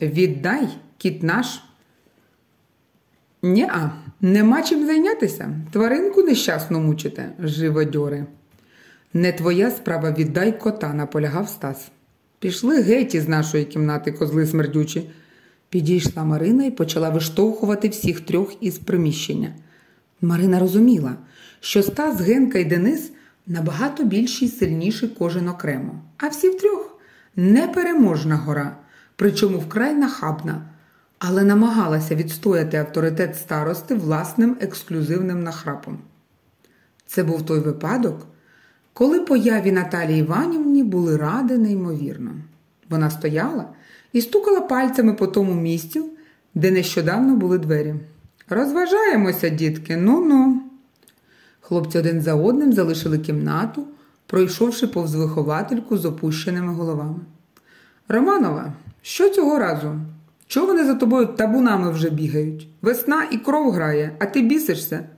A: Віддай, кіт наш. Ні-а, нема чим зайнятися. Тваринку нещасно мучите, живодьори. Не твоя справа віддай кота, наполягав Стас. Пішли геть із нашої кімнати, козли смердючі. Підійшла Марина і почала виштовхувати всіх трьох із приміщення. Марина розуміла, що Стас, Генка і Денис набагато більші й сильніші кожен окремо, а всі втрьох непереможна гора, причому вкрай нахабна, але намагалася відстояти авторитет старости власним ексклюзивним нахрапом. Це був той випадок, коли появі Наталії Іванівні були ради неймовірно. Вона стояла і стукала пальцями по тому місцю, де нещодавно були двері. Розважаємося, дітки, ну-ну. Хлопці один за одним залишили кімнату, пройшовши повз виховательку з опущеними головами. Романова, що цього разу? Чого вони за тобою табунами вже бігають? Весна і кров грає, а ти бісишся?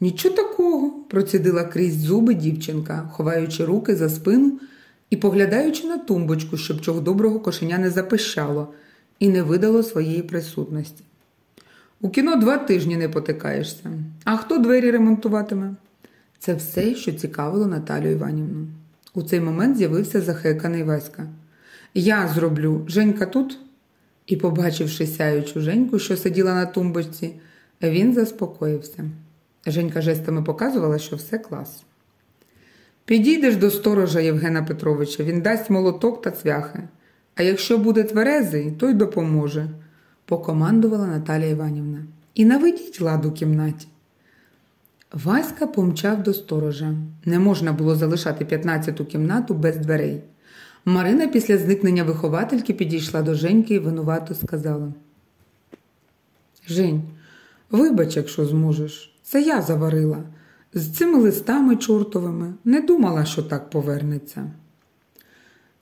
A: Нічого такого, процідила крізь зуби дівчинка, ховаючи руки за спину і поглядаючи на тумбочку, щоб чого доброго кошеня не запищало і не видало своєї присутності. У кіно два тижні не потикаєшся. А хто двері ремонтуватиме? Це все, що цікавило Наталю Іванівну. У цей момент з'явився захеканий Васька. Я зроблю Женька тут. І, побачивши сяючу Женьку, що сиділа на тумбочці, він заспокоївся. Женька жестами показувала, що все клас. Підійдеш до сторожа Євгена Петровича, він дасть молоток та цвяхи. А якщо буде тверезий, то й допоможе, покомандувала Наталія Іванівна. І наведіть ладу кімнаті. Васька помчав до сторожа. Не можна було залишати 15-ту кімнату без дверей. Марина після зникнення виховательки підійшла до Женьки і винувато сказала: Жень, вибач, якщо зможеш, це я заварила. З цими листами чортовими не думала, що так повернеться.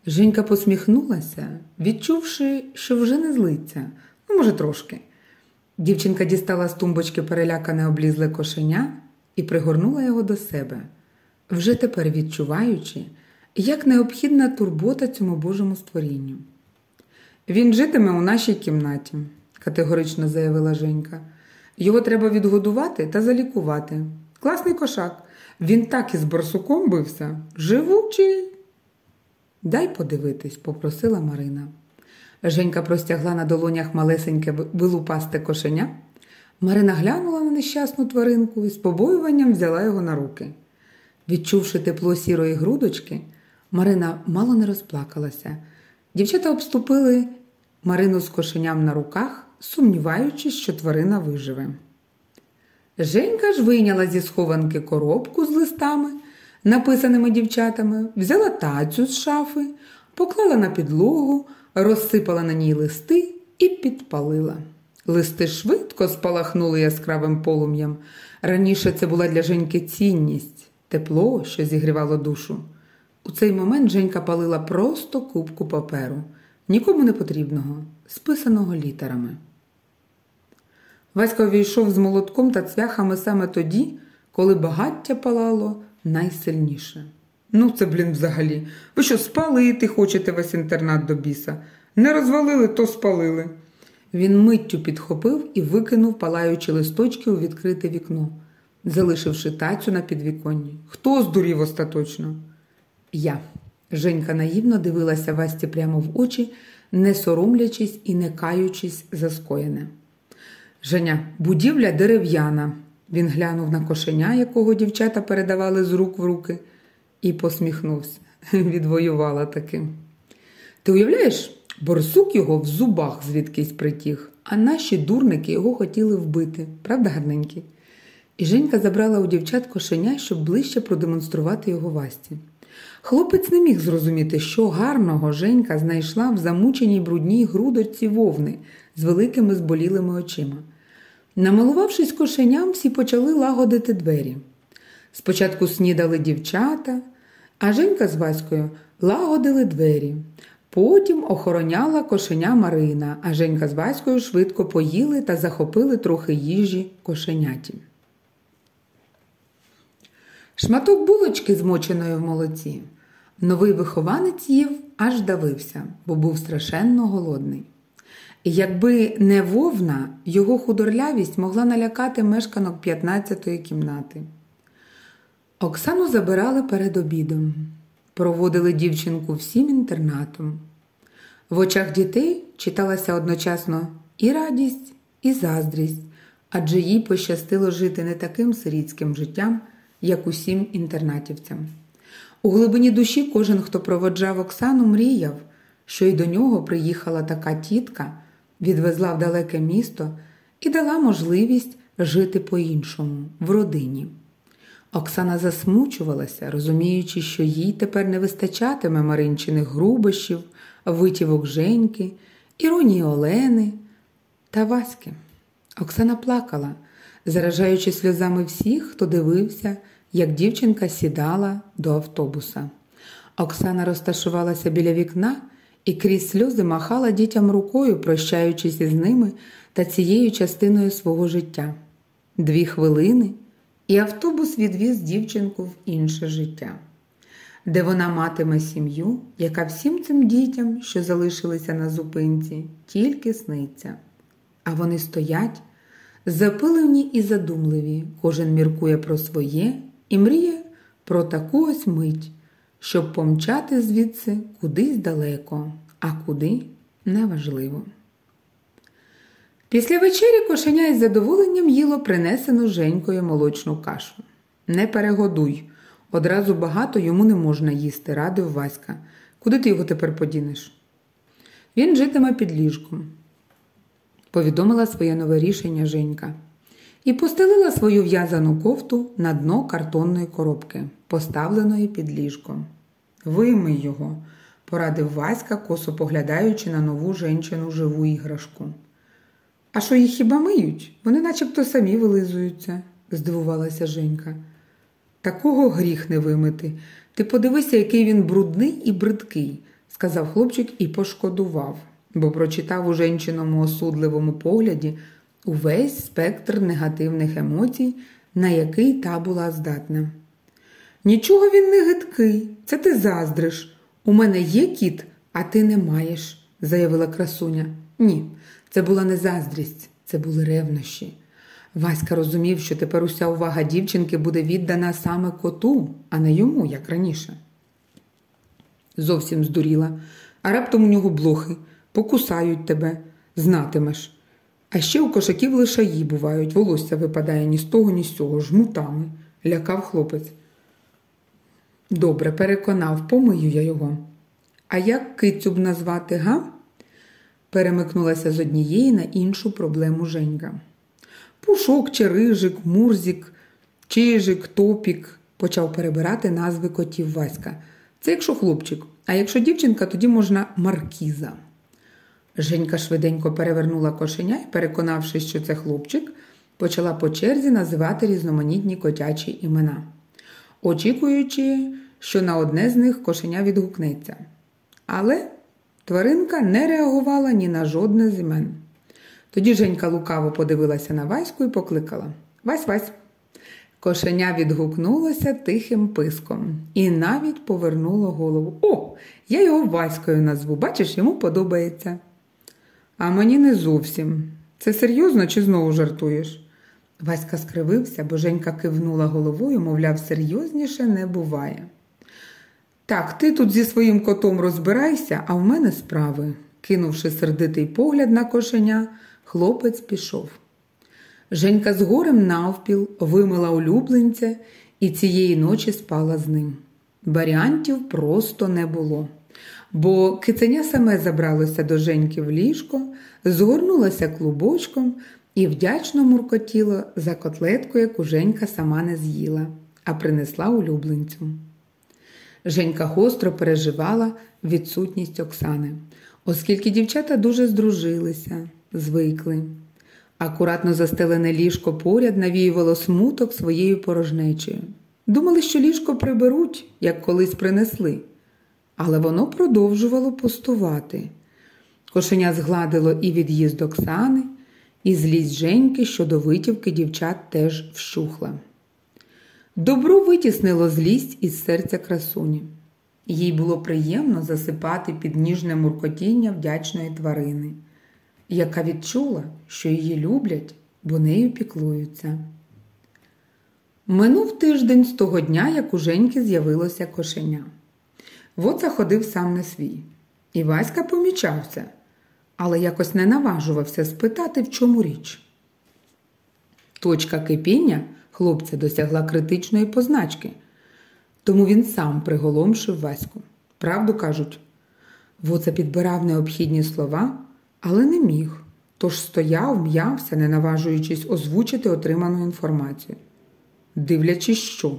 A: Женька посміхнулася, відчувши, що вже не злиться, ну, може, трошки. Дівчинка дістала з тумбочки перелякане облізле кошеня і пригорнула його до себе, вже тепер відчуваючи, як необхідна турбота цьому Божому створінню. Він житиме у нашій кімнаті, категорично заявила Женька. Його треба відгодувати та залікувати. Класний кошак. Він так із борсуком бився. Живучий. Дай подивитись, попросила Марина. Женька простягла на долонях малесеньке вилупасте кошеня. Марина глянула на нещасну тваринку і з побоюванням взяла його на руки. Відчувши тепло сірої грудочки, Марина мало не розплакалася. Дівчата обступили Марину з кошеням на руках, сумніваючись, що тварина виживе. Женька ж вийняла зі схованки коробку з листами, написаними дівчатами, взяла тацю з шафи, поклала на підлогу, розсипала на ній листи і підпалила. Листи швидко спалахнули яскравим полум'ям. Раніше це була для Женьки цінність, тепло, що зігрівало душу. У цей момент Женька палила просто кубку паперу, нікому не потрібного, списаного літерами. Васька увійшов з молотком та цвяхами саме тоді, коли багаття палало найсильніше. Ну, це, блін, взагалі. Ви що, спалити хочете весь інтернат до біса? Не розвалили, то спалили. Він миттю підхопив і викинув палаючі листочки у відкрите вікно, залишивши тацю на підвіконні. Хто здурів остаточно? Я. Женька наївно дивилася Васті прямо в очі, не соромлячись і не каючись за скоєне. Женя, будівля дерев'яна. Він глянув на кошеня, якого дівчата передавали з рук в руки, і посміхнувся. Відвоювала таки. Ти уявляєш, борсук його в зубах звідкись притіг, а наші дурники його хотіли вбити, правда, гарненький? І Женька забрала у дівчат кошеня, щоб ближче продемонструвати його Васті. Хлопець не міг зрозуміти, що гарного Женька знайшла в замученій брудній грудочці вовни з великими зболілими очима. Намилувавшись кошеням, всі почали лагодити двері. Спочатку снідали дівчата, а Женька з Ваською лагодили двері. Потім охороняла кошеня Марина, а Женька з Ваською швидко поїли та захопили трохи їжі кошеняті. Шматок булочки, змоченої в молоці. Новий вихованець їв, аж давився, бо був страшенно голодний. І якби не вовна, його худорлявість могла налякати мешканок 15-ї кімнати. Оксану забирали перед обідом, проводили дівчинку всім інтернатом. В очах дітей читалася одночасно і радість, і заздрість, адже їй пощастило жити не таким сирітським життям, як усім інтернатівцям. У глибині душі кожен, хто проводжав Оксану, мріяв, що й до нього приїхала така тітка, відвезла в далеке місто і дала можливість жити по-іншому, в родині. Оксана засмучувалася, розуміючи, що їй тепер не вистачатиме Маринчиних грубощів, витівок Женьки, іронії Олени та Васьки. Оксана плакала, заражаючи сльозами всіх, хто дивився, як дівчинка сідала до автобуса. Оксана розташувалася біля вікна і крізь сльози махала дітям рукою, прощаючись із ними та цією частиною свого життя. Дві хвилини, і автобус відвіз дівчинку в інше життя, де вона матиме сім'ю, яка всім цим дітям, що залишилися на зупинці, тільки сниться. А вони стоять, запилені і задумливі, кожен міркує про своє і мріє про таку ось мить, щоб помчати звідси кудись далеко, а куди неважливо. Після вечері кошеня із задоволенням їло принесену Женькою молочну кашу. Не перегодуй, одразу багато йому не можна їсти, радив Васька. Куди ти його тепер подінеш? Він житиме під ліжком, повідомила своє нове рішення Женька і постелила свою в'язану кофту на дно картонної коробки, поставленої під ліжком. Виймий його, порадив Васька, косо поглядаючи на нову женщину живу іграшку. А що їх хіба миють? Вони начебто самі вилизуються, здивувалася Женька. Такого гріх не вимити. Ти подивися, який він брудний і бридкий, сказав хлопчик і пошкодував, бо прочитав у женчиному осудливому погляді увесь спектр негативних емоцій, на який та була здатна. Нічого він не гидкий, це ти заздриш. У мене є кіт, а ти не маєш, заявила красуня. Ні, це була не заздрість, це були ревнощі. Васька розумів, що тепер уся увага дівчинки буде віддана саме коту, а не йому, як раніше. Зовсім здуріла, а раптом у нього блохи, покусають тебе, знатимеш. А ще у кошаків лишаї бувають, волосся випадає ні з того, ні з цього, жмутами, лякав хлопець. Добре, переконав, помию я його. А як кицю б назвати, га? перемикнулася з однієї на іншу проблему Женька. Пушок чи рижик, мурзік, чижик, топік, почав перебирати назви котів Васька. Це якщо хлопчик, а якщо дівчинка, тоді можна маркіза. Женька швиденько перевернула кошеня і, переконавшись, що це хлопчик, почала по черзі називати різноманітні котячі імена, очікуючи, що на одне з них кошеня відгукнеться. Але тваринка не реагувала ні на жодне з імен. Тоді Женька лукаво подивилася на Ваську і покликала Вась Вась. Кошеня відгукнулося тихим писком і навіть повернуло голову. О, я його Ваською назву, бачиш, йому подобається. А мені не зовсім. Це серйозно чи знову жартуєш? Васька скривився, бо Женька кивнула головою, мовляв, серйозніше не буває. Так, ти тут зі своїм котом розбирайся, а в мене справи. Кинувши сердитий погляд на кошеня, хлопець пішов. Женька з горем навпіл вимила улюбленця і цієї ночі спала з ним. Варіантів просто не було бо киценя саме забралося до Женьки в ліжко, згорнулося клубочком і вдячно муркотіло за котлетку, яку Женька сама не з'їла, а принесла улюбленцю.
B: Женька гостро переживала відсутність Оксани, оскільки дівчата дуже здружилися, звикли. Акуратно застелене ліжко поряд навіювало смуток своєю порожнечею. Думали, що ліжко приберуть, як колись принесли, але воно продовжувало пустувати. Кошеня згладило і від'їзд Оксани, і злість Женьки щодо витівки дівчат теж вщухла. Добро витіснило злість із серця красуні. Їй було приємно засипати під ніжне муркотіння вдячної тварини, яка відчула, що її люблять, бо нею піклуються. Минув тиждень з того дня, як у Женьки з'явилося кошеня. Воца ходив сам на свій. І Васька помічався, але якось не наважувався спитати, в чому річ. Точка кипіння хлопця досягла критичної позначки, тому він сам приголомшив Ваську. Правду кажуть, Воца підбирав необхідні слова, але не міг, тож стояв, м'явся, не наважуючись озвучити отриману інформацію. Дивлячись, що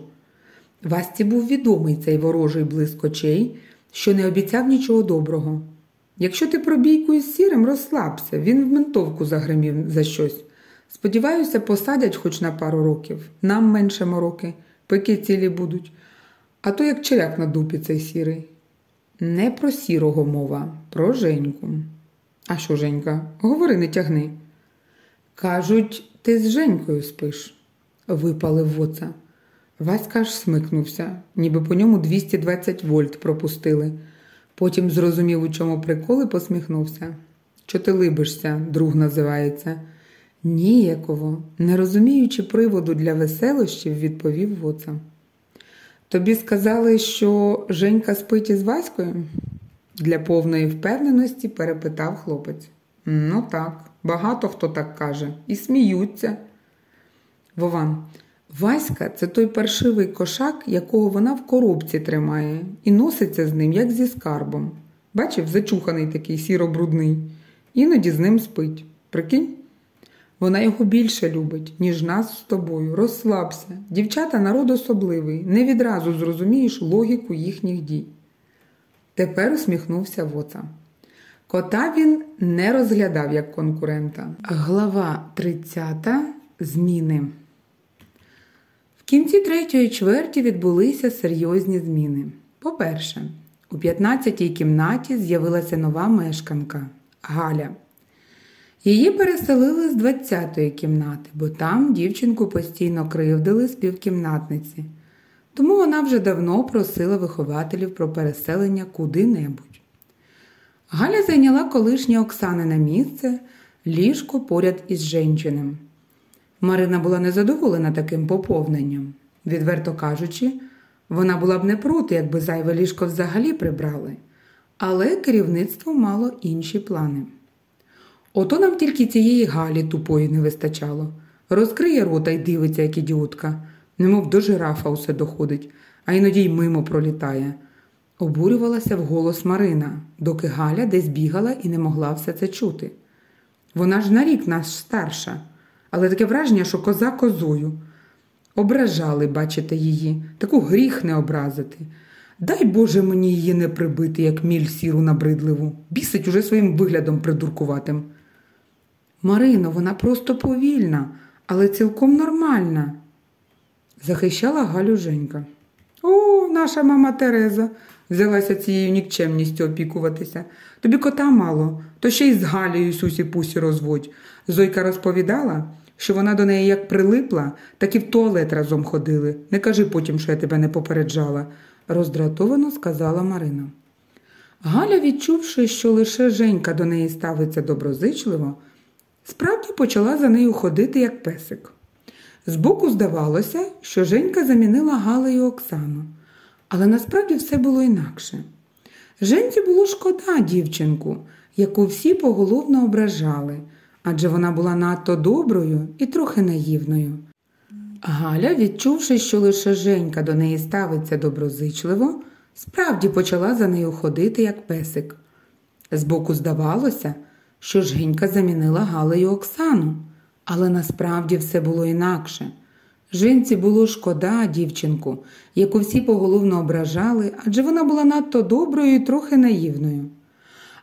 B: Васті був відомий цей ворожий блиск очей, що не обіцяв нічого доброго. Якщо ти про бійку із сірим, розслабся, він в ментовку загримів за щось. Сподіваюся, посадять хоч на пару років, нам менше мороки, пики цілі будуть. А то як черяк на дупі цей сірий. Не про сірого мова, про Женьку. А що, Женька, говори, не тягни. Кажуть, ти з Женькою спиш, випалив воца. Васька аж смикнувся, ніби по ньому 220 вольт пропустили. Потім зрозумів, у чому прикол і посміхнувся. Що ти либишся, друг називається. Ніяково, не розуміючи приводу для веселощів, відповів воца. Тобі сказали, що Женька спить із Ваською? Для повної впевненості перепитав хлопець. Ну так, багато хто так каже, і сміються. Вован, Васька це той паршивий кошак, якого вона в коробці тримає, і носиться з ним, як зі скарбом. Бачив, зачуханий такий сіро-брудний. Іноді з ним спить. Прикинь? Вона його більше любить, ніж нас з тобою. Розслабся. Дівчата народ особливий, не відразу зрозумієш логіку їхніх дій. Тепер усміхнувся воца. Кота він не розглядав як конкурента. Глава 30. Зміни. Кінці третьої чверті відбулися серйозні зміни. По-перше, у 15-й кімнаті з'явилася нова мешканка Галя. Її переселили з 20-ї кімнати, бо там дівчинку постійно кривдили співкімнатниці. Тому вона вже давно просила вихователів про переселення куди-небудь. Галя зайняла колишнє Оксани на місце, ліжко поряд із Женчиним. Марина була незадоволена таким поповненням. Відверто кажучи, вона була б не проти, якби зайве ліжко взагалі прибрали, але керівництво мало інші плани. Ото нам тільки цієї Галі тупої не вистачало. Розкриє рота й дивиться, як ідіотка, немов до жирафа усе доходить, а іноді й мимо пролітає. Обурювалася вголос Марина, доки Галя десь бігала і не могла все це чути. Вона ж на рік нас старша, але таке враження, що коза козою. Ображали, бачите, її, таку гріх не образити. Дай Боже мені її не прибити, як міль сіру набридливу, бісить уже своїм виглядом придуркуватим. Марино, вона просто повільна, але цілком нормальна, захищала Галю Женька. О, наша мама Тереза взялася цією нікчемністю опікуватися. Тобі кота мало, то ще й з Галею сусі пусі розводь. Зойка розповідала, що вона до неї як прилипла, так і в туалет разом ходили. Не кажи потім, що я тебе не попереджала, роздратовано сказала Марина. Галя, відчувши, що лише Женька до неї ставиться доброзичливо, справді почала за нею ходити, як песик. Збоку здавалося, що Женька замінила Галею Оксану, але насправді все було інакше. Женці було шкода дівчинку, яку всі поголовно ображали, адже вона була надто доброю і трохи наївною. Галя, відчувши, що лише Женька до неї ставиться доброзичливо, справді почала за нею ходити, як песик. Збоку здавалося, що Женька замінила Галею Оксану, але насправді все було інакше. Женці було шкода дівчинку, яку всі поголовно ображали, адже вона була надто доброю і трохи наївною.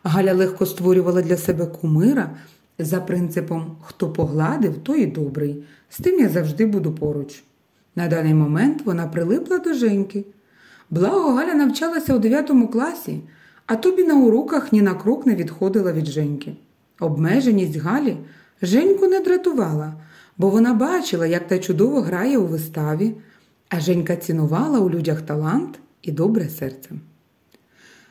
B: Галя легко створювала для себе кумира за принципом хто погладив, той і добрий. З тим я завжди буду поруч. На даний момент вона прилипла до Женьки. Благо Галя навчалася у 9 класі, а тобі на уроках ні на крок не відходила від Женьки. Обмеженість Галі Женьку не дратувала, бо вона бачила, як та чудово грає у виставі, а Женька цінувала у людях талант і добре серце.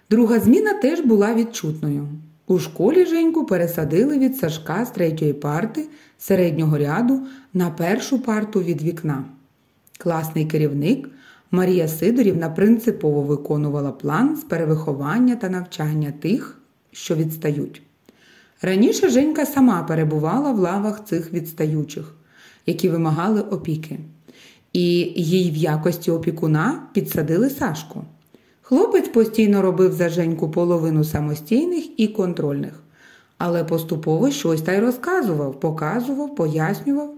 B: Друга зміна теж була відчутною. У школі Женьку пересадили від Сашка з третьої парти середнього ряду на першу парту від вікна. Класний керівник Марія Сидорівна принципово виконувала план з перевиховання та навчання тих, що відстають. Раніше Женька сама перебувала в лавах цих відстаючих, які вимагали опіки, і їй в якості опікуна підсадили Сашку. Хлопець постійно робив за Женьку половину самостійних і контрольних, але поступово щось та й розказував, показував, пояснював.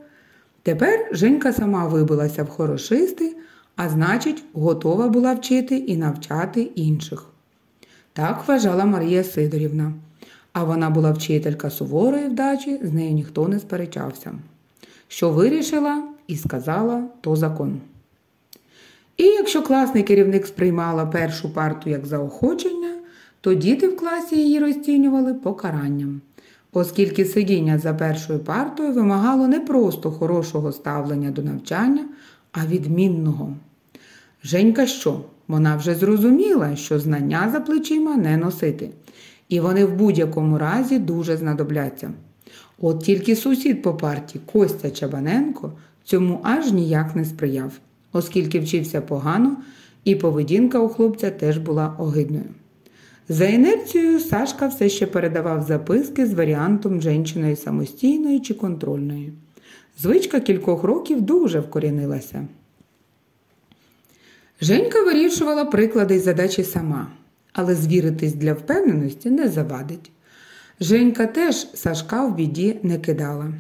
B: Тепер Женька сама вибилася в хорошисти, а значить, готова була вчити і навчати інших. Так вважала Марія Сидорівна, а вона була вчителька суворої вдачі, з нею ніхто не сперечався. Що вирішила і сказала, то закон. І якщо класний керівник сприймала першу парту як заохочення, то діти в класі її розцінювали покаранням, оскільки сидіння за першою партою вимагало не просто хорошого ставлення до навчання, а відмінного. Женька що? Вона вже зрозуміла, що знання за плечима не носити, і вони в будь-якому разі дуже знадобляться. От тільки сусід по парті Костя Чабаненко цьому аж ніяк не сприяв оскільки вчився погано, і поведінка у хлопця теж була огидною. За інерцією Сашка все ще передавав записки з варіантом женщиної самостійної чи контрольної. Звичка кількох років дуже вкорінилася. Женька вирішувала приклади й задачі сама, але звіритись для впевненості не завадить. Женька теж Сашка в біді не кидала.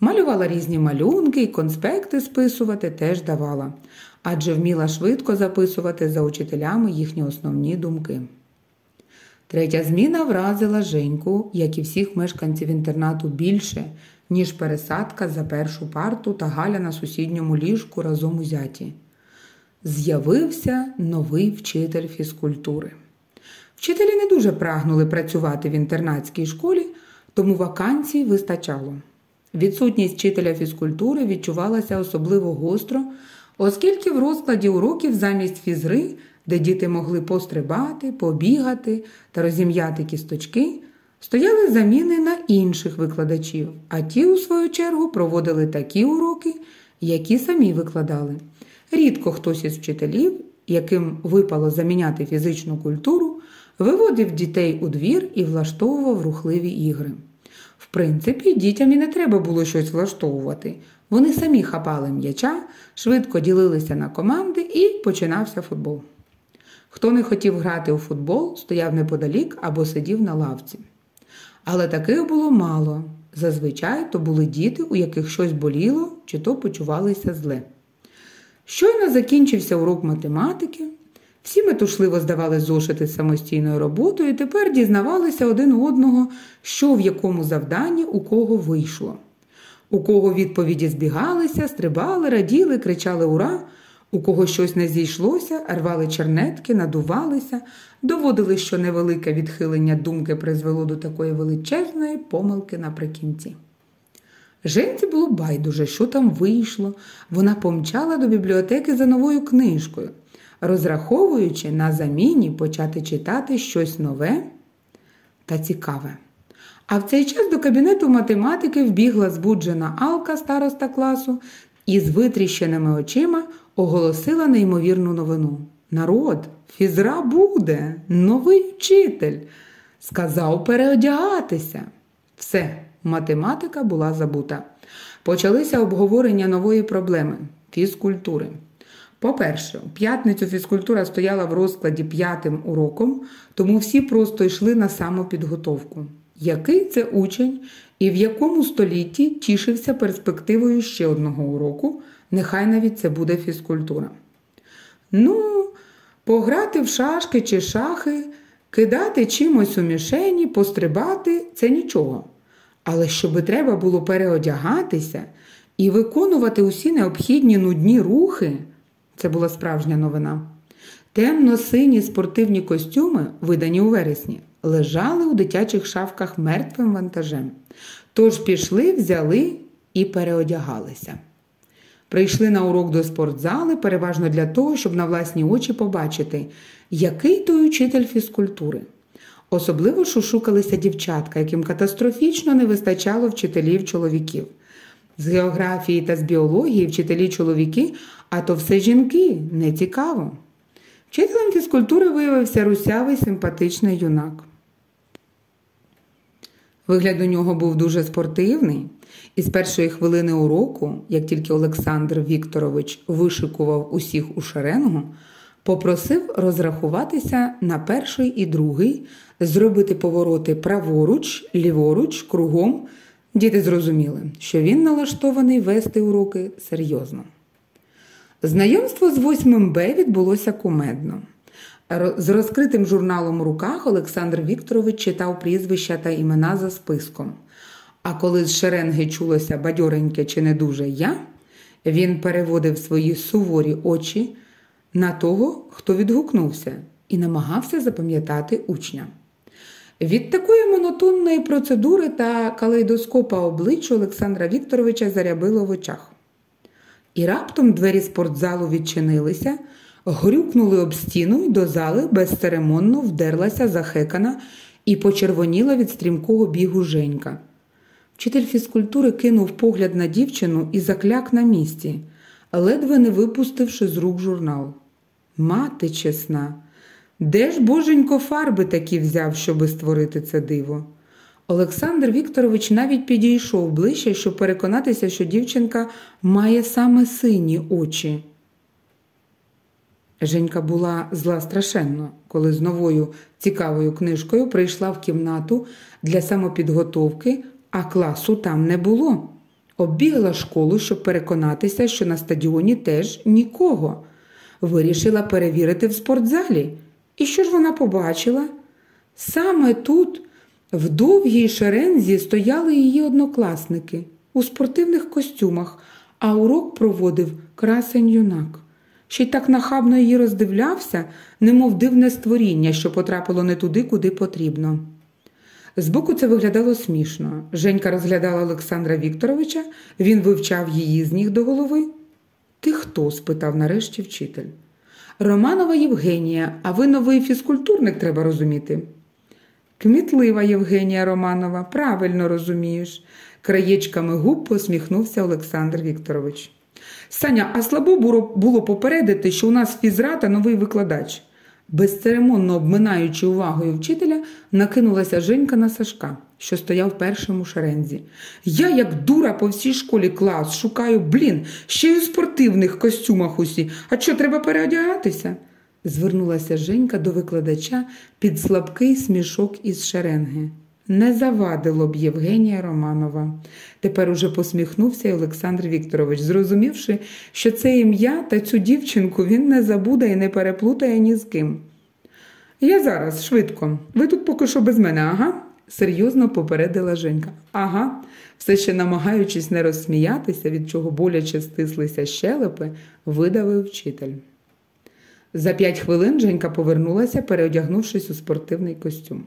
B: Малювала різні малюнки і конспекти списувати теж давала, адже вміла швидко записувати за учителями їхні основні думки. Третя зміна вразила Женьку, як і всіх мешканців інтернату, більше, ніж пересадка за першу парту та Галя на сусідньому ліжку разом узяті. З'явився новий вчитель фізкультури. Вчителі не дуже прагнули працювати в інтернатській школі, тому вакансій вистачало. Відсутність вчителя фізкультури відчувалася особливо гостро, оскільки в розкладі уроків замість фізри, де діти могли пострибати, побігати та розім'яти кісточки, стояли заміни на інших викладачів, а ті, у свою чергу, проводили такі уроки, які самі викладали. Рідко хтось із вчителів, яким випало заміняти фізичну культуру, виводив дітей у двір і влаштовував рухливі ігри. В принципі, дітям і не треба було щось влаштовувати. Вони самі хапали м'яча, швидко ділилися на команди і починався футбол. Хто не хотів грати у футбол, стояв неподалік або сидів на лавці. Але таких було мало. Зазвичай то були діти, у яких щось боліло чи то почувалися зле. Щойно закінчився урок математики, всі метушливо здавали зошити самостійною роботою і тепер дізнавалися один одного, що в якому завданні у кого вийшло. У кого відповіді збігалися, стрибали, раділи, кричали Ура! У кого щось не зійшлося, рвали чернетки, надувалися, доводили, що невелике відхилення думки призвело до такої величезної помилки наприкінці. Женці було байдуже, що там вийшло. Вона помчала до бібліотеки за новою книжкою розраховуючи на заміні почати читати щось нове та цікаве. А в цей час до кабінету математики вбігла збуджена Алка староста класу і з витріщеними очима оголосила неймовірну новину. Народ, фізра буде, новий вчитель. Сказав переодягатися. Все, математика була забута. Почалися обговорення нової проблеми фізкультури. По-перше, у п'ятницю фізкультура стояла в розкладі п'ятим уроком, тому всі просто йшли на самопідготовку. Який це учень і в якому столітті тішився перспективою ще одного уроку,
A: Нехай навіть це буде фізкультура. Ну, пограти в шашки чи шахи, кидати чимось у мішені, пострибати це нічого. Але щоби треба було переодягатися і виконувати усі необхідні нудні рухи, це була справжня новина. Темно-сині спортивні костюми, видані у вересні, лежали у дитячих шафках мертвим вантажем. Тож пішли, взяли і переодягалися. Прийшли на урок до спортзали переважно для того, щоб на власні очі побачити, який той учитель фізкультури. Особливо шушукалися дівчатка, яким катастрофічно не вистачало вчителів чоловіків. З географії та з біології вчителі чоловіки, а то все жінки, не цікаво. Вчителем фізкультури виявився русявий симпатичний юнак. Вигляд у нього був дуже спортивний, і з першої хвилини уроку, як тільки Олександр Вікторович вишикував усіх у шеренгу, попросив розрахуватися на перший і другий, зробити повороти праворуч, ліворуч, кругом. Діти зрозуміли, що він налаштований вести уроки серйозно. Знайомство з 8 Б відбулося кумедно. З розкритим журналом у руках Олександр Вікторович читав прізвища та імена за списком. А коли з шеренги чулося бадьореньке чи не дуже я, він переводив свої суворі очі на того, хто відгукнувся, і намагався запам'ятати учня. Від такої монотонної процедури та калейдоскопа облич Олександра Вікторовича зарябило в очах. І раптом двері спортзалу відчинилися, грюкнули об стіну і до зали безцеремонно вдерлася захекана і почервоніла від стрімкого бігу Женька. Вчитель фізкультури кинув погляд на дівчину і закляк на місці, ледве не випустивши з рук журнал. Мати чесна, де ж боженько фарби такі взяв, щоби створити це диво? Олександр Вікторович навіть підійшов ближче, щоб переконатися, що дівчинка має саме сині очі. Женька була зла страшенно, коли з новою цікавою книжкою прийшла в кімнату для самопідготовки, а класу там не було. Оббігла школу, щоб переконатися, що на стадіоні теж нікого. Вирішила перевірити в спортзалі. І що ж вона побачила? Саме тут. В довгій шерензі стояли її однокласники у спортивних костюмах, а урок проводив красень юнак. Ще й так нахабно її роздивлявся, немов дивне створіння, що потрапило не туди, куди потрібно. Збоку це виглядало смішно. Женька розглядала Олександра Вікторовича, він вивчав її з ніг до голови. Ти хто? спитав нарешті вчитель. Романова Євгенія, а ви новий фізкультурник треба розуміти. Кмітлива Євгенія Романова, правильно розумієш, краєчками губ посміхнувся Олександр Вікторович. Саня, а слабо було попередити, що у нас фізрата новий викладач. Безцеремонно обминаючи увагою вчителя, накинулася Женька на Сашка, що стояв першим у шерензі. Я, як дура по всій школі клас, шукаю, блін, ще й у спортивних костюмах усі. А що, треба переодягатися? звернулася Женька до викладача під слабкий смішок із шеренги. Не завадило б Євгенія Романова. Тепер уже посміхнувся й Олександр Вікторович, зрозумівши, що це ім'я та цю дівчинку він не забуде і не переплутає ні з ким. Я зараз, швидко, ви тут поки що без мене, ага? Серйозно попередила Женька. Ага, все ще намагаючись не розсміятися, від чого боляче стислися щелепи, видавив вчитель. За п'ять хвилин Женька повернулася, переодягнувшись у спортивний костюм.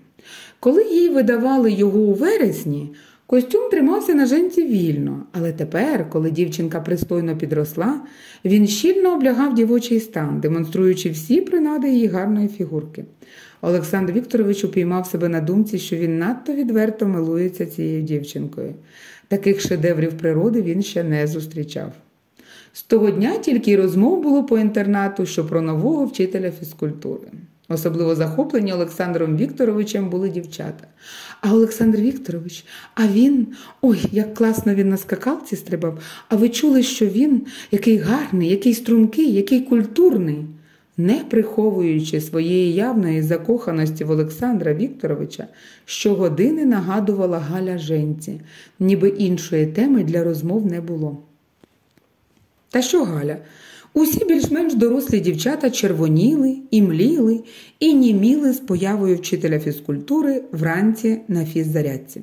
A: Коли їй видавали його у вересні, костюм тримався на женці вільно, але тепер, коли дівчинка пристойно підросла, він щільно облягав дівочий стан, демонструючи всі принади її гарної фігурки. Олександр Вікторович упіймав себе на думці, що він надто відверто милується цією дівчинкою. Таких шедеврів природи він ще не зустрічав. З того дня тільки й розмов було по інтернату, що про нового вчителя фізкультури. Особливо захоплені Олександром Вікторовичем були дівчата. А Олександр Вікторович, а він, ой, як класно він на скакалці стрибав, а ви чули, що він який гарний, який стрункий, який культурний. Не приховуючи своєї явної закоханості в Олександра Вікторовича, щогодини нагадувала Галя Женці, ніби іншої теми для розмов не було. Та що Галя? Усі більш-менш дорослі дівчата червоніли, і мліли, і німіли з появою вчителя фізкультури вранці на фіззарядці.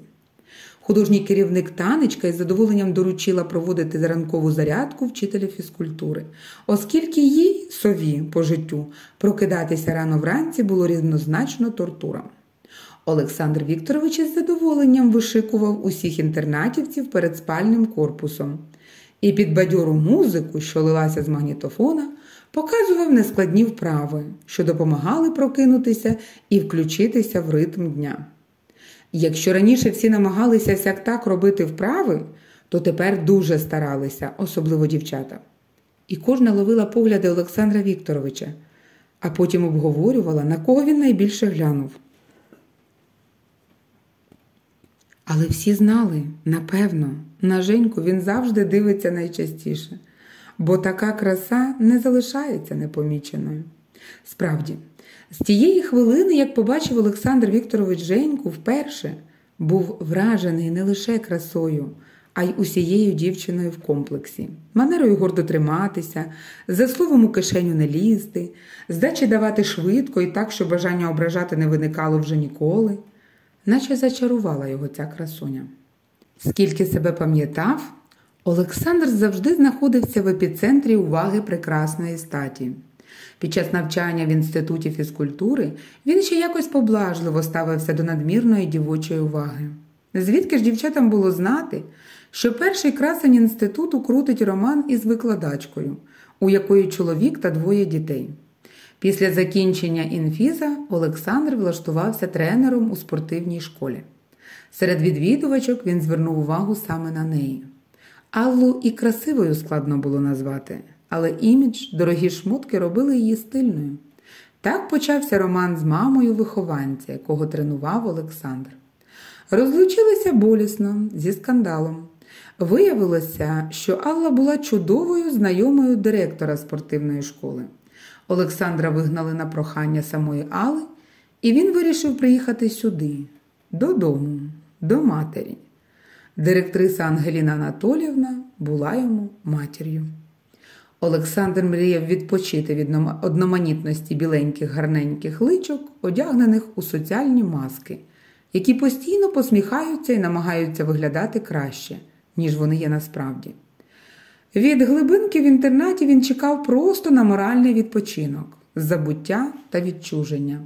A: Художній керівник танечка із задоволенням доручила проводити ранкову зарядку вчителя фізкультури, оскільки їй, сові по життю, прокидатися рано вранці було рівнозначно тортурам. Олександр Вікторович із задоволенням вишикував усіх інтернатівців перед спальним корпусом і під бадьору музику, що лилася з магнітофона, показував нескладні вправи, що допомагали прокинутися і включитися в ритм дня. Якщо раніше всі намагалися сяк так робити вправи, то тепер дуже старалися, особливо дівчата. І кожна ловила погляди Олександра Вікторовича, а потім обговорювала, на кого він найбільше глянув. Але всі знали, напевно, на Женьку він завжди дивиться найчастіше, бо така краса не залишається непоміченою. Справді, з тієї хвилини, як побачив Олександр Вікторович Женьку, вперше був вражений не лише красою, а й усією дівчиною в комплексі, манерою гордо триматися, за словом у кишеню не лізти, здачі давати швидко і так, що бажання ображати не виникало вже ніколи, наче зачарувала його ця красуня. Скільки себе пам'ятав, Олександр завжди знаходився в епіцентрі уваги прекрасної статі. Під час навчання в інституті фізкультури він ще якось поблажливо ставився до надмірної дівочої уваги. Звідки ж дівчатам було знати, що перший красень інституту крутить роман із викладачкою, у якої чоловік та двоє дітей. Після закінчення інфіза Олександр влаштувався тренером у спортивній школі. Серед відвідувачок він звернув увагу саме на неї. Аллу і красивою складно було назвати але імідж, дорогі шмотки робили її стильною. Так почався роман з мамою вихованця, якого тренував Олександр. Розлучилися болісно, зі скандалом. Виявилося, що Алла була чудовою знайомою директора спортивної школи. Олександра вигнали на прохання самої Алли, і він вирішив приїхати сюди, додому, до матері. Директриса Ангеліна Анатоліївна була йому матір'ю. Олександр мріяв відпочити від одноманітності біленьких гарненьких личок, одягнених у соціальні маски, які постійно посміхаються і намагаються виглядати краще, ніж вони є насправді. Від глибинки в інтернаті він чекав просто на моральний відпочинок, забуття та відчуження.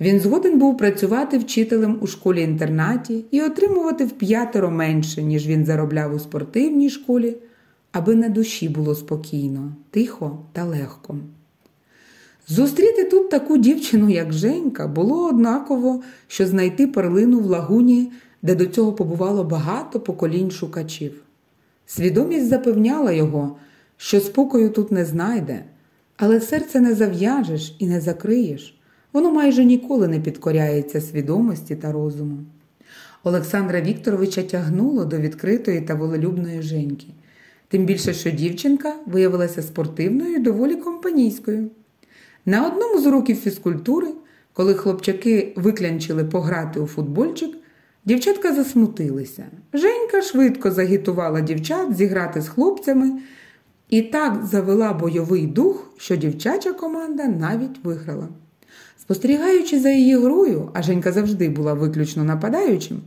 A: Він згоден був працювати вчителем у школі-інтернаті і отримувати в п'ятеро менше, ніж він заробляв у спортивній школі аби на душі було спокійно, тихо та легко. Зустріти тут таку дівчину, як Женька, було однаково, що знайти перлину в лагуні, де до цього побувало багато поколінь шукачів. Свідомість запевняла його, що спокою тут не знайде, але серце не зав'яжеш і не закриєш, воно майже ніколи не підкоряється свідомості та розуму. Олександра Вікторовича тягнуло до відкритої та волелюбної Женьки. Тим більше, що дівчинка виявилася спортивною і доволі компанійською. На одному з уроків фізкультури, коли хлопчаки виклянчили пограти у футбольчик, дівчатка засмутилися. Женька швидко загітувала дівчат зіграти з хлопцями і так завела бойовий дух, що дівчача команда навіть виграла. Спостерігаючи за її грою, а Женька завжди була виключно нападаючим.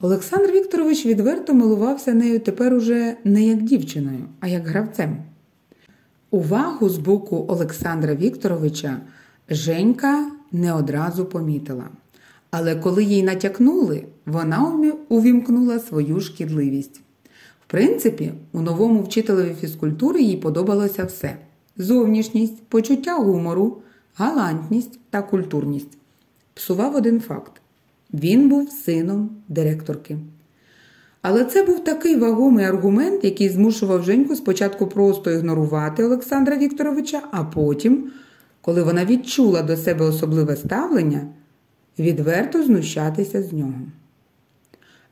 A: Олександр Вікторович відверто милувався нею тепер уже не як дівчиною, а як гравцем. Увагу з боку Олександра Вікторовича Женька не одразу помітила. Але коли їй натякнули, вона увімкнула свою шкідливість. В принципі, у новому вчителеві фізкультури їй подобалося все: зовнішність, почуття гумору, галантність та культурність. Псував один факт. Він був сином директорки. Але це був такий вагомий аргумент, який змушував Женьку спочатку просто ігнорувати Олександра Вікторовича, а потім, коли вона відчула до себе особливе ставлення, відверто знущатися з нього.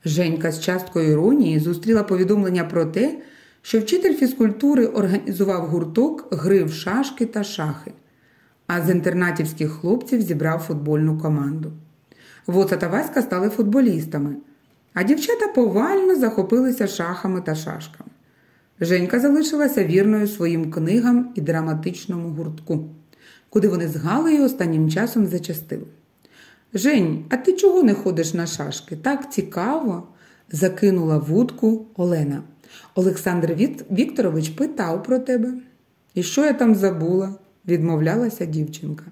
A: Женька з часткою іронії зустріла повідомлення про те, що вчитель фізкультури організував гурток гри в шашки та шахи, а з інтернатівських хлопців зібрав футбольну команду. Воца та Васька стали футболістами, а дівчата повально захопилися шахами та шашками. Женька залишилася вірною своїм книгам і драматичному гуртку, куди вони з Галею останнім часом зачастили. Жень, а ти чого не ходиш на шашки? Так цікаво, закинула вудку Олена. Олександр Вікторович питав про тебе. І що я там забула? відмовлялася дівчинка.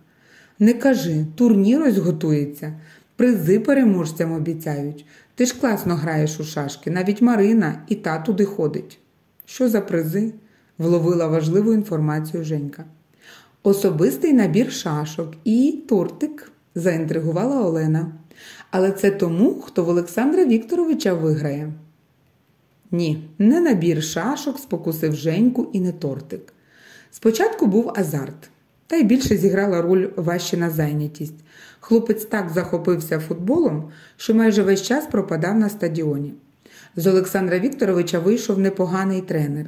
A: Не кажи, турнір ось готується, призи переможцям обіцяють. Ти ж класно граєш у шашки, навіть Марина і та туди ходить. Що за призи? вловила важливу інформацію Женька. Особистий набір шашок і тортик, заінтригувала Олена. Але це тому, хто в Олександра Вікторовича виграє. Ні, не набір шашок спокусив Женьку і не тортик. Спочатку був азарт, та й більше зіграла роль ващина зайнятість. Хлопець так захопився футболом, що майже весь час пропадав на стадіоні. З Олександра Вікторовича вийшов непоганий тренер.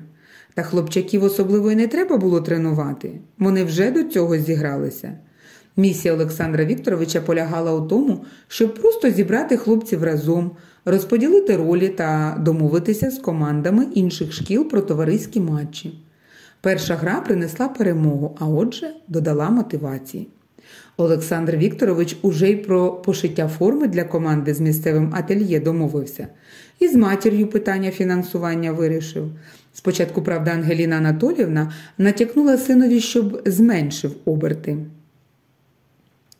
A: Та хлопчаків особливо й не треба було тренувати. Вони вже до цього зігралися. Місія Олександра Вікторовича полягала у тому, щоб просто зібрати хлопців разом, розподілити ролі та домовитися з командами інших шкіл про товариські матчі. Перша гра принесла перемогу, а отже, додала мотивації. Олександр Вікторович уже й про пошиття форми для команди з місцевим ательє домовився, і з матір'ю питання фінансування вирішив. Спочатку, правда, Ангеліна Анатолівна натякнула синові, щоб зменшив оберти.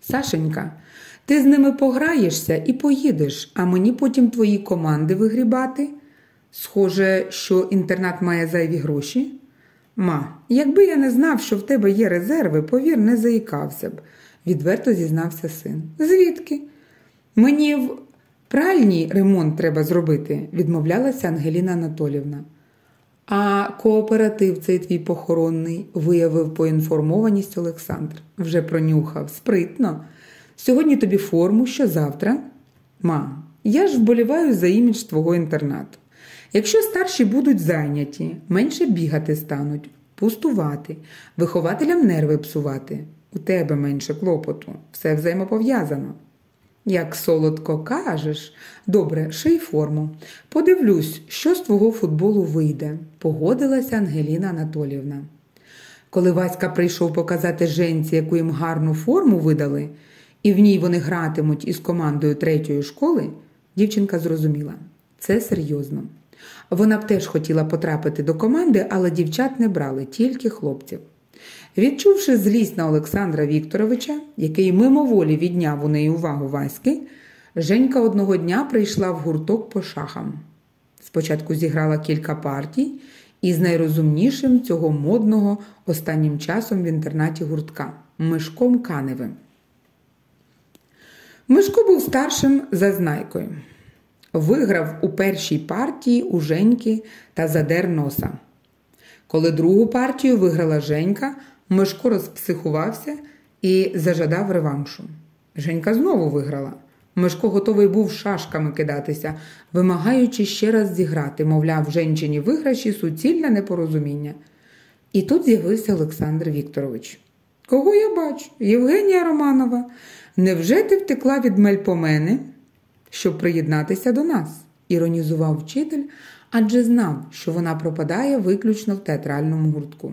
A: Сашенька, ти з ними пограєшся і поїдеш, а мені потім твої команди вигрібати. Схоже, що інтернат має зайві гроші. Ма, якби я не знав, що в тебе є резерви, повір, не заїкався б, відверто зізнався син. Звідки? Мені в пральній ремонт треба зробити, відмовлялася Ангеліна Анатолівна. А кооператив цей твій похоронний виявив поінформованість Олександр. Вже пронюхав спритно. Сьогодні тобі форму, що завтра. Ма, я ж вболіваю за імідж твого інтернату. Якщо старші будуть зайняті, менше бігати стануть, пустувати, вихователям нерви псувати, у тебе менше клопоту, все взаємопов'язано. Як солодко кажеш, добре, ший форму. Подивлюсь, що з твого футболу вийде, погодилася Ангеліна Анатоліївна. Коли Васька прийшов показати женці, яку їм гарну форму видали, і в ній вони гратимуть із командою третьої школи, дівчинка зрозуміла це серйозно. Вона б теж хотіла потрапити до команди, але дівчат не брали, тільки хлопців. Відчувши злість на Олександра Вікторовича, який мимоволі відняв у неї увагу Васьки, Женька одного дня прийшла в гурток по шахам. Спочатку зіграла кілька партій і з найрозумнішим цього модного останнім часом в інтернаті гуртка Мишком Каневим. Мишко був старшим за знайкою. Виграв у першій партії у Женьки та задер носа. Коли другу партію виграла Женька, Мишко розпсихувався і зажадав реваншу. Женька знову виграла. Мишко готовий був шашками кидатися, вимагаючи ще раз зіграти, мовляв, женчині виграші суцільне непорозуміння. І тут з'явився Олександр Вікторович. Кого я бачу? Євгенія Романова. Невже ти втекла від мельпомени, щоб приєднатися до нас? іронізував вчитель, адже знав, що вона пропадає виключно в театральному гуртку.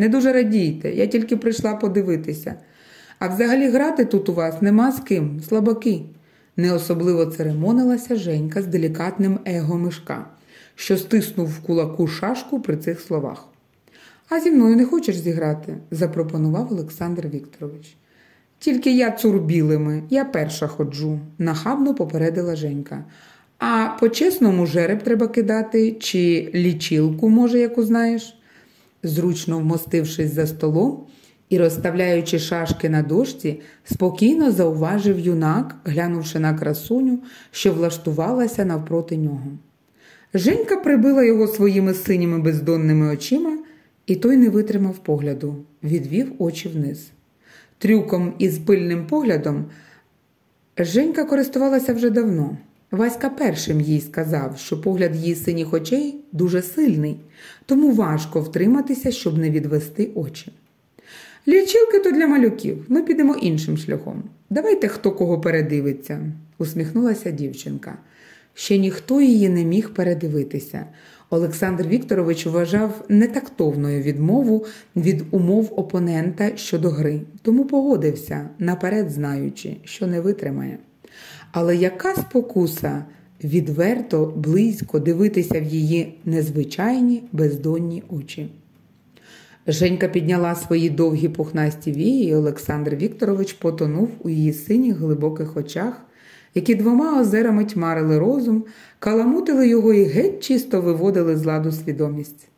A: Не дуже радійте, я тільки прийшла подивитися. А взагалі грати тут у вас нема з ким, слабаки. Не особливо церемонилася Женька з делікатним его мишка, що стиснув в кулаку шашку при цих словах. А зі мною не хочеш зіграти? запропонував Олександр Вікторович. Тільки я цурбілими, я перша ходжу, нахабно попередила Женька. А по-чесному жереб треба кидати, чи лічилку, може, яку знаєш? Зручно вмостившись за столом і розставляючи шашки на дошці, спокійно зауважив юнак, глянувши на красуню, що влаштувалася навпроти нього. Женька прибила його своїми синіми бездонними очима, і той не витримав погляду, відвів очі вниз. Трюком із пильним поглядом Женька користувалася вже давно. Васька першим їй сказав, що погляд її синіх очей дуже сильний, тому важко втриматися, щоб не відвести очі. Лічилки то для малюків, ми підемо іншим шляхом. Давайте хто кого передивиться, усміхнулася дівчинка. Ще ніхто її не міг передивитися.
B: Олександр Вікторович вважав нетактовною відмову від умов опонента щодо гри, тому погодився, наперед знаючи, що не витримає. Але яка спокуса відверто, близько дивитися в її незвичайні бездонні очі? Женька підняла свої довгі пухнасті вії, і Олександр Вікторович потонув у її синіх глибоких очах, які двома озерами тьмарили розум, каламутили його і геть чисто виводили з ладу свідомість.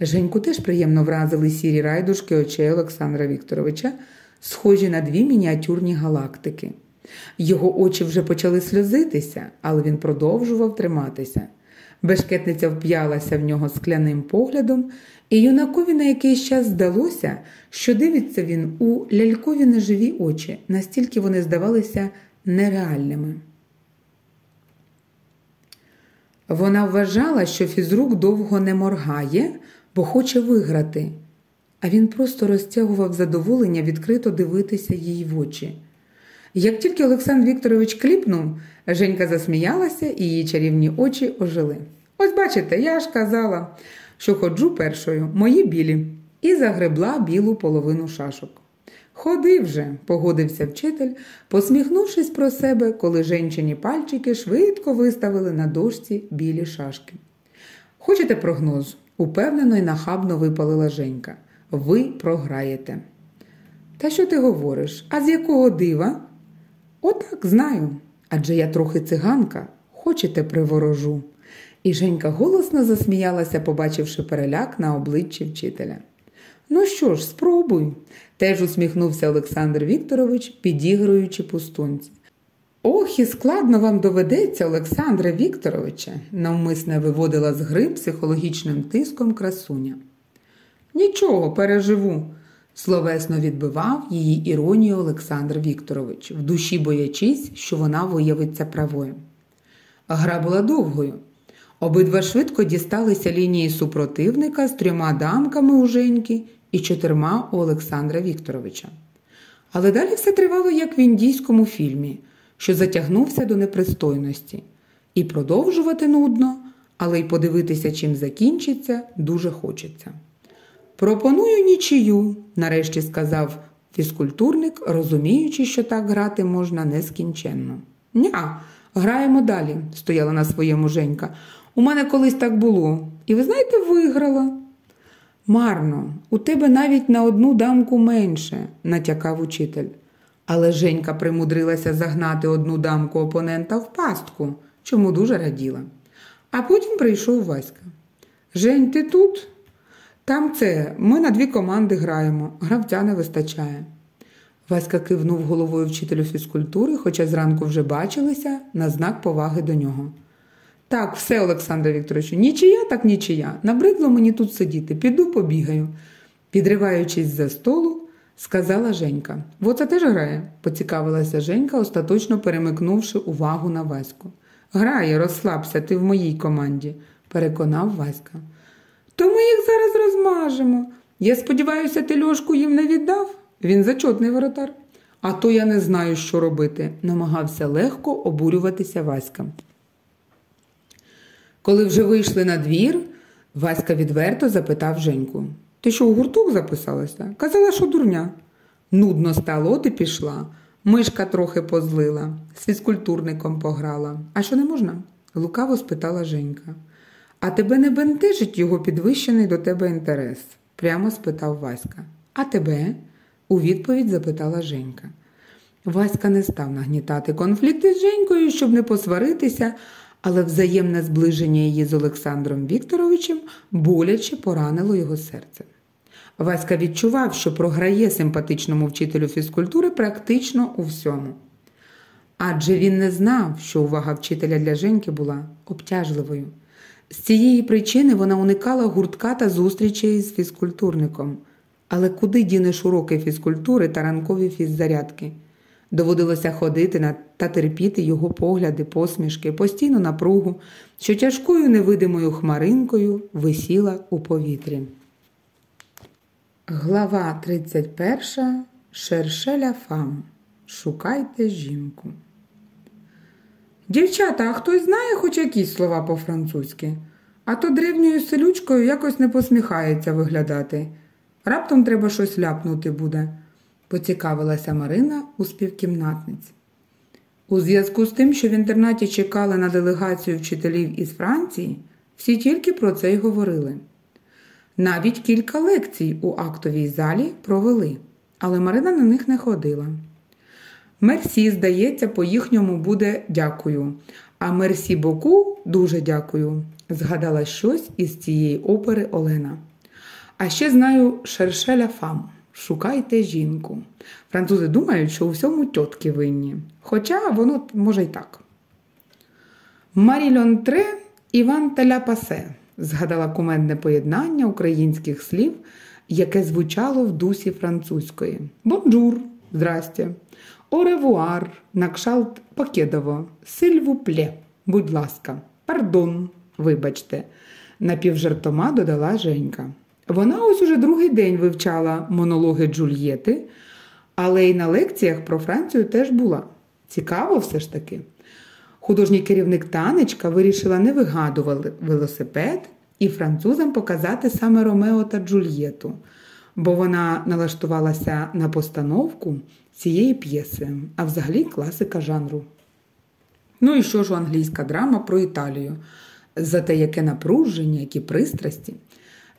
B: Женьку теж приємно вразили сірі райдушки очей Олександра Вікторовича, схожі на дві мініатюрні галактики. Його очі вже почали сльозитися, але він продовжував триматися. Бешкетниця вп'ялася в нього скляним поглядом, і юнакові на якийсь час здалося, що дивиться він у лялькові неживі очі, настільки вони здавалися нереальними. Вона вважала, що фізрук довго не моргає, бо хоче виграти, а він просто розтягував задоволення відкрито дивитися їй в очі. Як тільки Олександр Вікторович кліпнув, Женька засміялася і її чарівні очі ожили. Ось бачите, я ж казала, що ходжу першою, мої білі, і загребла білу половину шашок. Ходи вже, погодився вчитель, посміхнувшись про себе, коли женчині пальчики швидко виставили на дошці білі шашки. Хочете прогноз? упевнено і нахабно випалила Женька. Ви програєте. Та що ти говориш? А з якого дива? Отак знаю. Адже я трохи циганка, хочете приворожу. І Женька голосно засміялася, побачивши переляк на обличчі вчителя. Ну що ж, спробуй, теж усміхнувся Олександр Вікторович, підігруючи пустунці. Ох, і складно вам доведеться, Олександре Вікторовича, навмисне виводила з гри психологічним тиском красуня. Нічого, переживу, словесно відбивав її іронію Олександр Вікторович, в душі боячись, що вона виявиться правою. Гра була довгою. Обидва швидко дісталися лінії супротивника з трьома дамками у Женьки і чотирма у Олександра Вікторовича. Але далі все тривало, як в індійському фільмі, що затягнувся до непристойності. І продовжувати нудно, але й подивитися, чим закінчиться, дуже хочеться. Пропоную нічию, нарешті сказав фізкультурник, розуміючи, що так грати можна нескінченно. Ня, граємо далі, стояла на своєму Женька. У мене колись так було. І ви знаєте, виграла. Марно, у тебе навіть на одну дамку менше, натякав учитель. Але Женька примудрилася загнати одну дамку опонента в пастку, чому дуже раділа. А потім прийшов Васька. Жень, ти тут? Там це, ми на дві команди граємо, гравця не вистачає. Васька кивнув головою вчителю фізкультури, хоча зранку вже бачилися на знак поваги до нього. Так, все, Олександре Вікторовичу, нічия, так нічия. Набридло мені тут сидіти, піду побігаю. Підриваючись за столу, сказала Женька. Во це теж грає, поцікавилася Женька, остаточно перемикнувши увагу на Ваську. Грає, розслабся, ти в моїй команді, переконав Васька. То ми їх зараз розмажемо. Я сподіваюся, ти льошку їм не віддав? Він зачотний воротар. А то я не знаю, що робити, намагався легко обурюватися Васька. Коли вже вийшли на двір, Васька відверто запитав Женьку Ти що у гурток записалася? Казала, що дурня. Нудно стало, от і пішла. Мишка трохи позлила, з фізкультурником пограла. А що не можна? лукаво спитала Женька. А тебе не бентежить його підвищений до тебе інтерес? прямо спитав Васька. А тебе? у відповідь запитала Женька. Васька не став нагнітати конфлікти з Женькою, щоб не посваритися, але взаємне зближення її з Олександром Вікторовичем боляче поранило його серце. Васька відчував, що програє симпатичному вчителю фізкультури практично у всьому. Адже він не знав, що увага вчителя для Женьки була обтяжливою. З цієї причини вона уникала гуртка та зустрічей з фізкультурником. Але куди дінеш уроки фізкультури та ранкові фіззарядки? Доводилося ходити та терпіти його погляди, посмішки, постійну напругу, що тяжкою невидимою хмаринкою висіла у повітрі. Глава 31. Шершеля фам. Шукайте жінку. Дівчата, а хтось знає хоч якісь слова по-французьки?
A: а то древньою селючкою якось не посміхається виглядати. Раптом треба щось ляпнути буде, поцікавилася Марина у співкімнатниць. У зв'язку з тим, що в інтернаті чекали на делегацію вчителів із Франції, всі тільки про це й говорили. Навіть кілька лекцій у актовій залі провели, але Марина на них не ходила. Мерсі, здається, по їхньому буде дякую, а мерсі боку дуже дякую, згадала щось із цієї опери Олена. А ще знаю Шершеля Фам. Шукайте жінку. Французи думають, що у всьому тьотки винні. Хоча воно може й так. Марі Льонтре Іван Таляпасе згадала кумедне поєднання українських слів, яке звучало в дусі французької. Бонжур, здрастя. Оревуар, на кшалт Покедово, сильвуплє, будь ласка, пардон, вибачте, напівжартома додала Женька. Вона ось уже другий день вивчала монологи Джульєти, але й на лекціях про Францію теж була. Цікаво все ж таки. Художній керівник танечка вирішила не вигадувати велосипед і французам показати саме Ромео та Джульєту, бо вона налаштувалася на постановку цієї п'єси, а взагалі класика жанру. Ну і що ж англійська драма про Італію? За те, яке напруження, які пристрасті.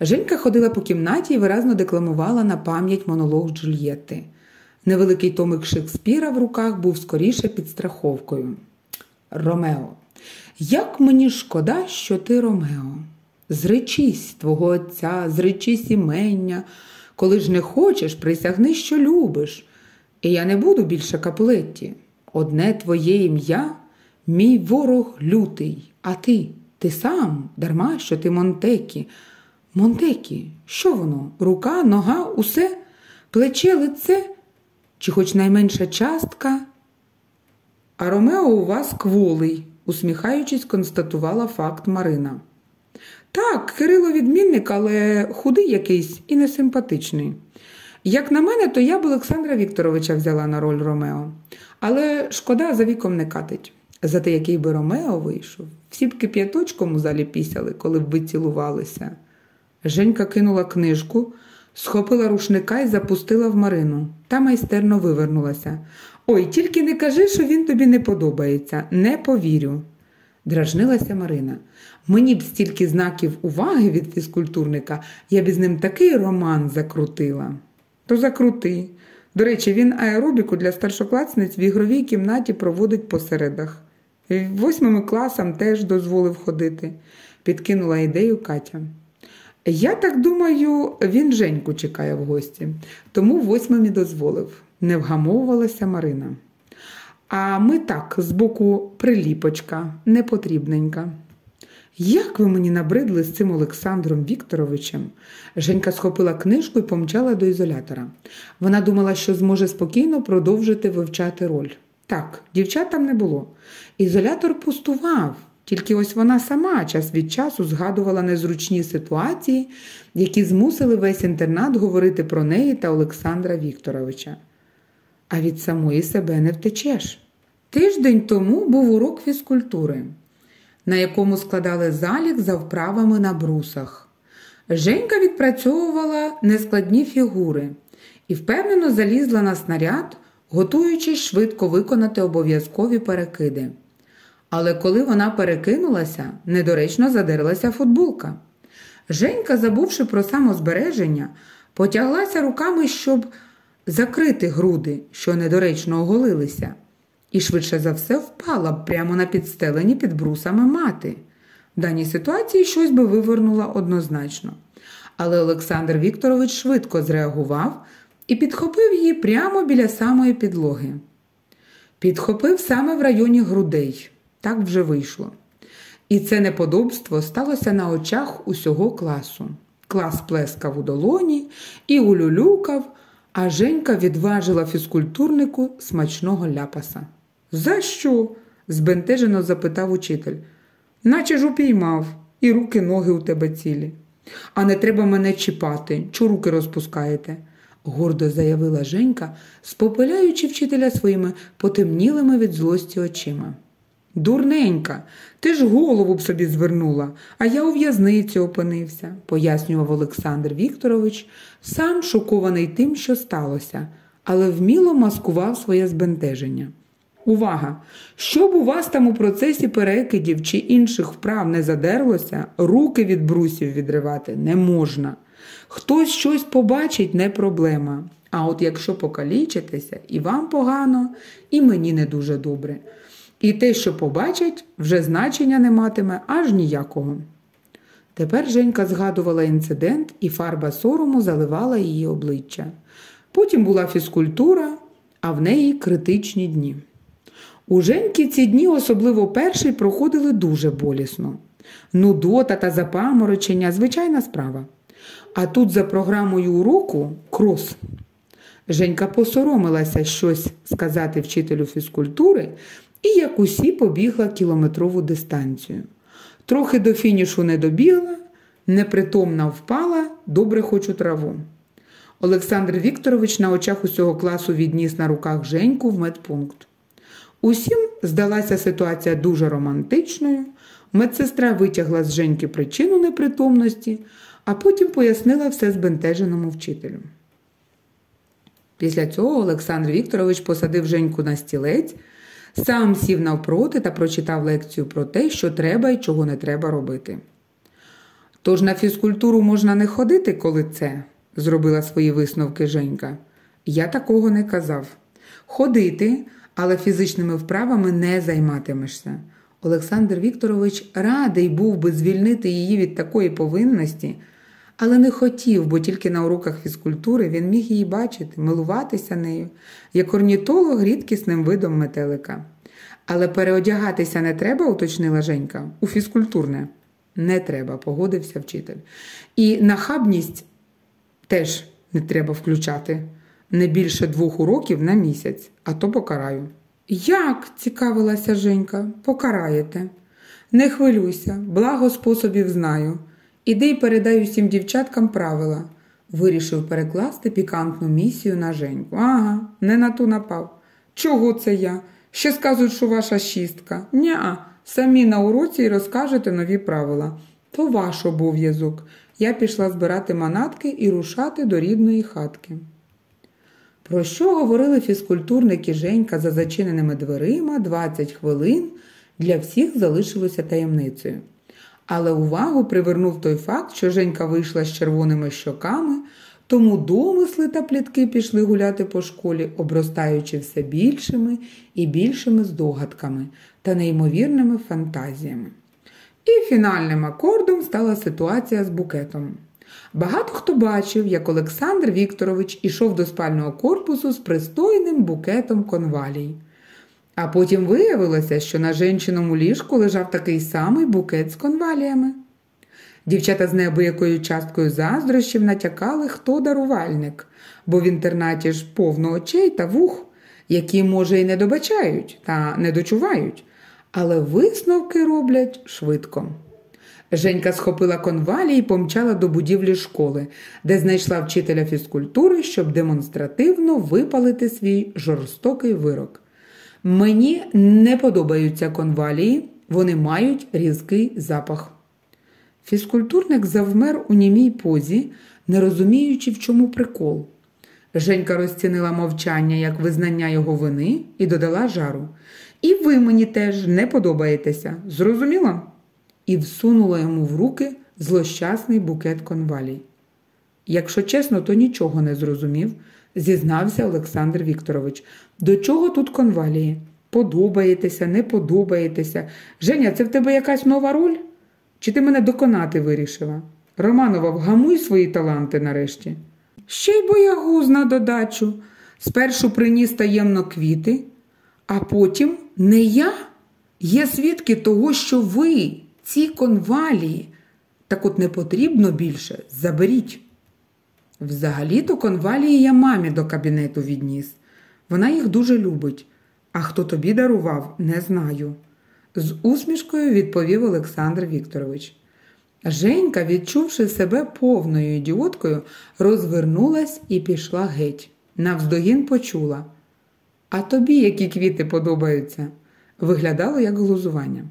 A: Женька ходила по кімнаті і виразно декламувала на пам'ять монолог Джульєти. Невеликий томик Шекспіра в руках був скоріше під страховкою. Ромео, як мені шкода, що ти Ромео. Зречись твого отця, зречись імення, коли ж не хочеш, присягни, що любиш. І я не буду більше капулетті. Одне твоє ім'я, мій ворог лютий, а ти, ти сам, дарма, що ти Монтекі. Монтекі, що воно? Рука, нога, усе, плече, лице, чи хоч найменша частка? А Ромео у вас кволий, усміхаючись, констатувала факт Марина. Так, Кирило відмінник, але худий якийсь і несимпатичний. Як на мене, то я б Олександра Вікторовича взяла на роль Ромео. Але шкода за віком не катить. Зате який би Ромео вийшов, всі б кип'яточком у залі пісяли, коли б ви цілувалися. Женька кинула книжку, схопила рушника і запустила в Марину. Та майстерно вивернулася. Ой, тільки не кажи, що він тобі не подобається, не повірю. Дражнилася Марина. Мені б стільки знаків уваги від фізкультурника, я б із ним такий роман закрутила. То закрути. До речі, він аеробіку для старшокласниць в ігровій кімнаті проводить по середах. Восьмими класам теж дозволив ходити, підкинула ідею Катя. Я так думаю, він Женьку чекає в гості, тому восьмим і дозволив, не вгамовувалася Марина. А ми так, збоку приліпочка, непотрібненька. Як ви мені набридли з цим Олександром Вікторовичем? Женька схопила книжку і помчала до ізолятора. Вона думала, що зможе спокійно продовжити вивчати роль. Так, дівчат там не було. Ізолятор пустував, тільки ось вона сама час від часу згадувала незручні ситуації, які змусили весь інтернат говорити про неї та Олександра Вікторовича. А від самої себе не втечеш. Тиждень тому був урок фізкультури, на якому складали залік за вправами на брусах. Женька відпрацьовувала нескладні фігури і впевнено залізла на снаряд, готуючись швидко виконати обов'язкові перекиди. Але коли вона перекинулася, недоречно задерлася футболка. Женька, забувши про самозбереження, потяглася руками, щоб закрити груди, що недоречно оголилися, і швидше за все впала б прямо на підстелені під брусами мати. В даній ситуації щось би вивернула однозначно. Але Олександр Вікторович швидко зреагував і підхопив її прямо біля самої підлоги. Підхопив саме в районі грудей. Так вже вийшло. І це неподобство сталося на очах усього класу. Клас плескав у долоні і улюлюкав, а Женька відважила фізкультурнику смачного ляпаса. За що? збентежено запитав учитель. Наче ж упіймав, і руки ноги у тебе цілі. А не треба мене чіпати, чу руки розпускаєте, гордо заявила Женька, спопиляючи вчителя своїми потемнілими від злості очима. Дурненька, ти ж голову б собі звернула, а я у в'язниці опинився, пояснював Олександр Вікторович, сам шокований тим, що сталося, але вміло маскував своє збентеження. Увага! Щоб у вас там у процесі перекидів чи інших вправ не задерлося, руки від брусів відривати не можна. Хтось щось побачить, не проблема. А от якщо покалічитеся, і вам погано, і мені не дуже добре. І те, що побачать, вже значення не матиме аж ніякого. Тепер Женька згадувала інцидент, і фарба сорому заливала її обличчя. Потім була фізкультура, а в неї критичні дні. У Женьки ці дні, особливо перший, проходили дуже болісно. Нудота та запаморочення звичайна справа. А тут за програмою уроку крос. Женька посоромилася щось сказати вчителю фізкультури і, як усі, побігла кілометрову дистанцію. Трохи до фінішу не добігла, непритомна впала, добре хоч у траву. Олександр Вікторович на очах усього класу відніс на руках Женьку в медпункт. Усім здалася ситуація дуже романтичною. Медсестра витягла з Женьки причину непритомності, а потім пояснила все збентеженому вчителю. Після цього Олександр Вікторович посадив Женьку на стілець, сам сів навпроти та прочитав лекцію про те, що треба і чого не треба робити. Тож на фізкультуру можна не ходити, коли це, зробила свої висновки Женька. Я такого не казав. Ходити, але фізичними вправами не займатимешся. Олександр Вікторович радий був би звільнити її від такої повинності, але не хотів, бо тільки на уроках фізкультури він міг її бачити, милуватися нею, як орнітолог рідкісним видом метелика. Але переодягатися не треба, уточнила Женька, у фізкультурне. Не треба, погодився вчитель. І нахабність теж не треба включати не більше двох уроків на місяць, а то покараю. Як? цікавилася Женька, покараєте. Не хвилюйся, благо способів знаю. Іди й передай усім дівчаткам правила. Вирішив перекласти пікантну місію на Женьку. Ага, не на ту напав. Чого це я? Ще скажуть, що ваша шістка. Ня, самі на уроці й розкажете нові правила. То ваш обов'язок. Я пішла збирати манатки і рушати до рідної хатки. Про що говорили фізкультурники Женька за зачиненими дверима 20 хвилин для всіх залишилося таємницею. Але увагу привернув той факт, що Женька вийшла з червоними щоками, тому домисли та плітки пішли гуляти по школі, обростаючи все більшими і більшими здогадками та неймовірними фантазіями. І фінальним акордом стала ситуація з букетом. Багато хто бачив, як Олександр Вікторович ішов до спального корпусу з пристойним букетом конвалій. А потім виявилося, що на жінчиному ліжку лежав такий самий букет з конваліями. Дівчата з неабиякою часткою заздрощів натякали, хто дарувальник, бо в інтернаті ж повно очей та вух, які, може, і не добачають та не дочувають, але висновки роблять швидко. Женька схопила конвалі і помчала до будівлі школи, де знайшла вчителя фізкультури, щоб демонстративно випалити свій жорстокий вирок. Мені не подобаються конвалії, вони мають різкий запах. Фізкультурник завмер у німій позі, не розуміючи, в чому прикол. Женька розцінила мовчання як визнання його вини і додала жару. І ви мені теж не подобаєтеся. Зрозуміла? І всунула йому в руки злощасний букет конвалій. Якщо чесно, то нічого не зрозумів, зізнався Олександр Вікторович. До чого тут конвалії? Подобаєтеся, не подобаєтеся. Женя, це в тебе якась нова роль? Чи ти мене доконати вирішила? Романова, вгамуй свої таланти нарешті. Ще й боягуз на додачу. Спершу приніс таємно квіти, а потім не я. Є свідки того, що ви, ці конвалії, так от не потрібно більше, заберіть. Взагалі-то конвалії я мамі до кабінету відніс. Вона їх дуже любить. А хто тобі дарував, не знаю. З усмішкою відповів Олександр Вікторович. Женька, відчувши себе повною ідіоткою, розвернулась і пішла геть. Навздогін почула. А тобі які квіти подобаються? виглядало як глузування.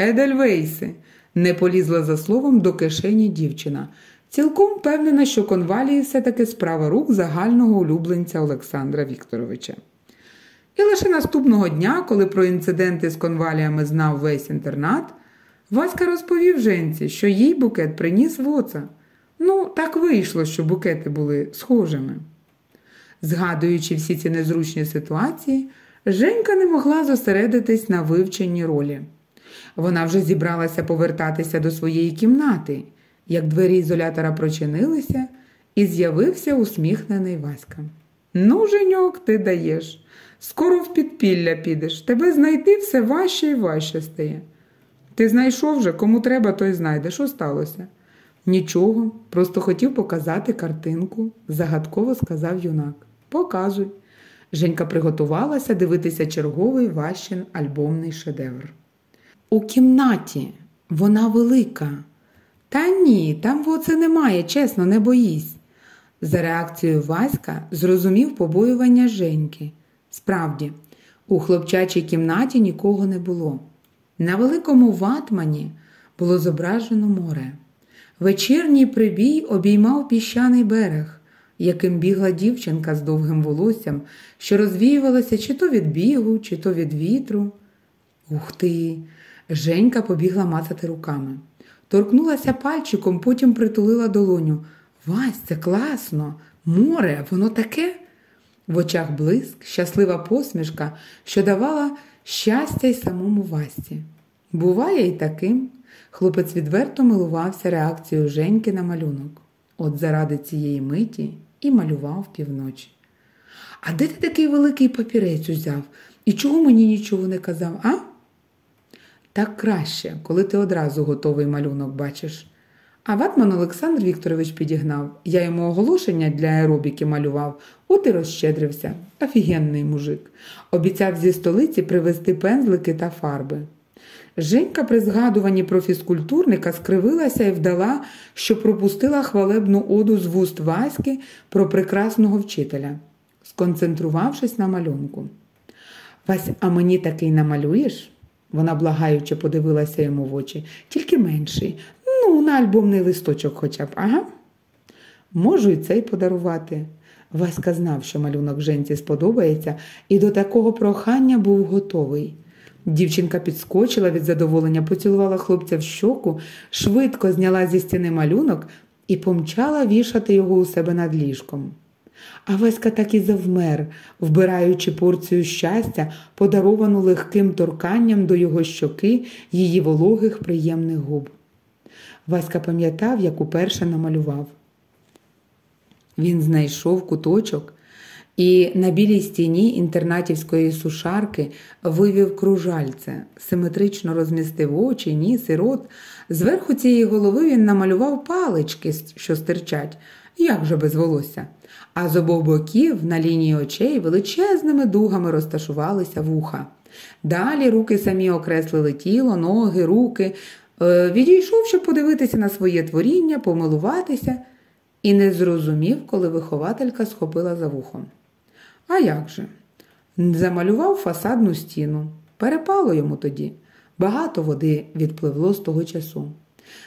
A: Едельвейси, не полізла за словом до кишені дівчина, цілком впевнена, що конвалії все-таки справа рук загального улюбленця Олександра Вікторовича. І лише наступного дня, коли про інциденти з конваліями знав весь інтернат, Васька розповів женці, що їй букет приніс воца. Ну, так вийшло, що букети були схожими. Згадуючи всі ці незручні ситуації, Женька не могла зосередитись на вивченні ролі. Вона вже зібралася повертатися до своєї кімнати, як двері ізолятора прочинилися, і з'явився усміхнений Васька. Ну, Женьок, ти даєш. Скоро в підпілля підеш, тебе знайти все важче і важче стає. Ти знайшов вже, кому треба, той знайде. Що сталося? Нічого, просто хотів показати картинку, загадково сказав юнак. Показуй. Женька приготувалася дивитися черговий Ващин альбомний шедевр. У кімнаті вона велика. Та ні, там воце немає, чесно, не боїсь. За реакцією Васька зрозумів побоювання Женьки. Справді, у хлопчачій кімнаті нікого не було. На великому ватмані було зображено море. Вечірній прибій обіймав піщаний берег, яким бігла дівчинка з довгим волоссям, що розвіювалася чи то від бігу, чи то від вітру. Ух ти! Женька побігла мацати руками. Торкнулася пальчиком, потім притулила долоню. Вась, це класно! Море, воно таке. В очах блиск, щаслива посмішка, що давала щастя й самому Васті. Буває й таким. Хлопець відверто милувався реакцією Женьки на малюнок. От заради цієї миті і малював півночі. А де ти такий великий папірець узяв? І чого мені нічого не казав, а? Так краще, коли ти одразу готовий малюнок бачиш. А ватман Олександр Вікторович підігнав. Я йому оголошення для аеробіки малював, от і розщедрився. Офігенний мужик. Обіцяв зі столиці привезти пензлики та фарби. Женька при згадуванні про фізкультурника скривилася і вдала, що пропустила хвалебну оду з вуст Васьки про прекрасного вчителя, сконцентрувавшись на малюнку. Вась, а мені такий намалюєш? Вона благаюче подивилася йому в очі, тільки менший. Ну, на альбомний листочок хоча б, ага. Можу і цей подарувати. Васька знав, що малюнок Женці сподобається, і до такого прохання був готовий. Дівчинка підскочила від задоволення, поцілувала хлопця в щоку, швидко зняла зі стіни малюнок і помчала вішати його у себе над ліжком. А Веська так і завмер, вбираючи порцію щастя, подаровану легким торканням до його щоки її вологих приємних губ. Васька пам'ятав, як уперше намалював. Він знайшов куточок і на білій стіні інтернатівської сушарки вивів кружальце, симетрично розмістив очі, ніс і рот. Зверху цієї голови він намалював палички, що стирчать, як же без волосся. А з обох боків на лінії очей величезними дугами розташувалися вуха. Далі руки самі окреслили тіло, ноги, руки. Е, відійшов, щоб подивитися на своє творіння, помилуватися, і не зрозумів, коли вихователька схопила за вухом. А як же? Замалював фасадну стіну. Перепало йому тоді. Багато води відпливло з того часу.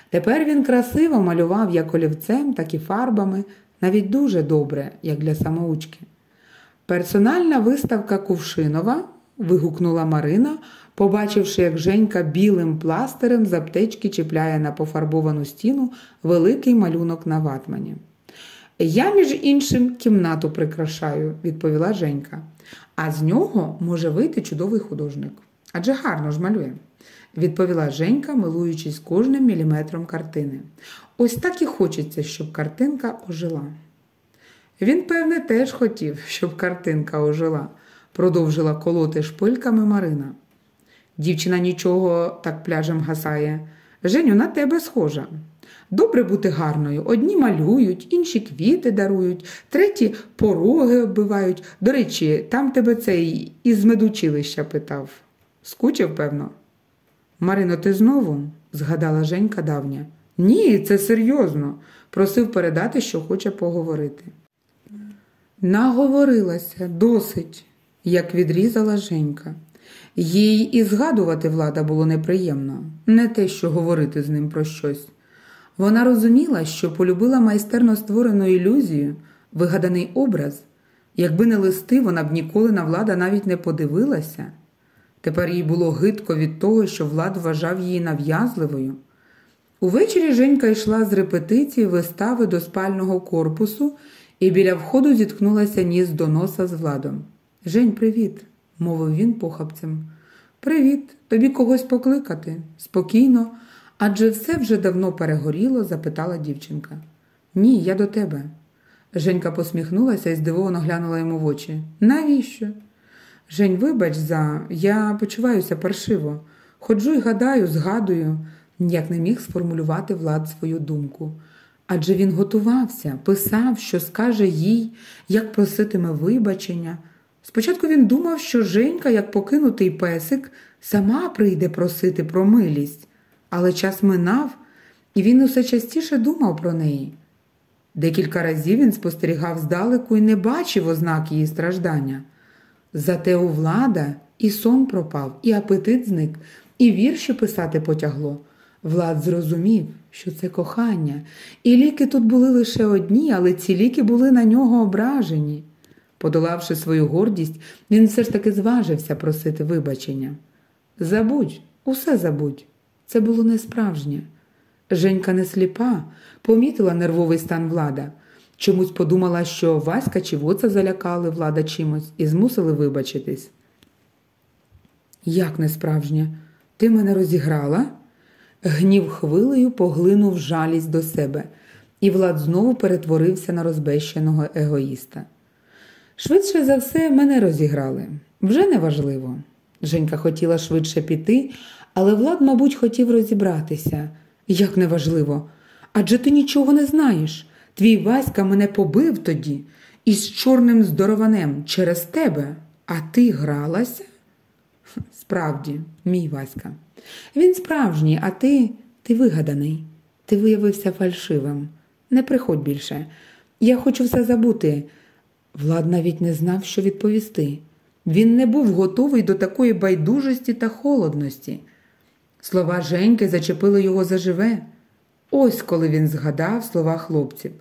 A: Тепер він красиво малював як олівцем, так і фарбами, навіть дуже добре, як для самоучки. Персональна виставка Кувшинова. вигукнула Марина, побачивши, як Женька білим пластирем з аптечки чіпляє на пофарбовану стіну великий малюнок на ватмані. Я, між іншим, кімнату прикрашаю, відповіла Женька. А з нього може вийти чудовий художник. Адже гарно ж малює, відповіла Женька, милуючись кожним міліметром картини. Ось так і хочеться, щоб картинка ожила. Він, певне, теж хотів, щоб картинка ожила, продовжила колоти шпильками Марина. Дівчина нічого так пляжем гасає. Женю, на тебе схожа. Добре бути гарною. Одні малюють, інші квіти дарують, треті пороги оббивають. До речі, там тебе цей із медучилища питав. Скучив, певно. Марино, ти знову? згадала Женька давня. Ні, це серйозно. Просив передати, що хоче поговорити. Наговорилася досить, як відрізала Женька.
B: Їй і згадувати влада було неприємно, не те, що говорити з ним про щось. Вона розуміла, що полюбила майстерно створену ілюзію, вигаданий образ. Якби не листи, вона б ніколи на влада навіть не подивилася. Тепер їй було гидко від того, що влад вважав її нав'язливою. Увечері Женька йшла з репетиції вистави до спального корпусу і біля входу зіткнулася ніс до носа з владом. Жень, привіт, мовив він похапцем. Привіт, тобі когось покликати? Спокійно, адже все вже давно перегоріло? запитала дівчинка. Ні, я до тебе. Женька посміхнулася і здивовано глянула йому в очі. Навіщо? Жень, вибач, за, я почуваюся паршиво. Ходжу й гадаю, згадую, ніяк не міг сформулювати Влад свою думку. Адже він готувався, писав, що скаже їй, як проситиме вибачення. Спочатку він думав, що Женька, як покинутий песик, сама прийде просити про милість, але час минав, і він усе частіше думав про неї. Декілька разів він спостерігав здалеку і не бачив ознак її страждання. Зате у влада і сон пропав, і апетит зник, і вірші писати потягло. Влад зрозумів, що це кохання, і ліки тут були лише одні, але ці ліки були на нього ображені. Подолавши свою гордість, він все ж таки зважився просити вибачення. Забудь, усе забудь. Це було несправжнє. Женька не сліпа, помітила нервовий стан влада. Чомусь подумала, що Васька чи Воца залякали влада чимось і змусили вибачитись. Як несправжнє? Ти мене розіграла? Гнів хвилею поглинув жалість до себе, і Влад знову перетворився на розбещеного егоїста. Швидше за все, мене розіграли. Вже неважливо. Женька хотіла швидше піти, але Влад, мабуть, хотів розібратися. Як неважливо. Адже ти нічого не знаєш. Твій Васька мене побив тоді із чорним здорованем через тебе, а ти гралася? Справді, мій Васька. Він справжній, а ти ти вигаданий. Ти виявився фальшивим. Не приходь більше. Я хочу все забути. Влад навіть не знав, що відповісти. Він не був готовий до такої байдужості та холодності. Слова Женьки зачепили його заживе. Ось коли він згадав слова хлопців.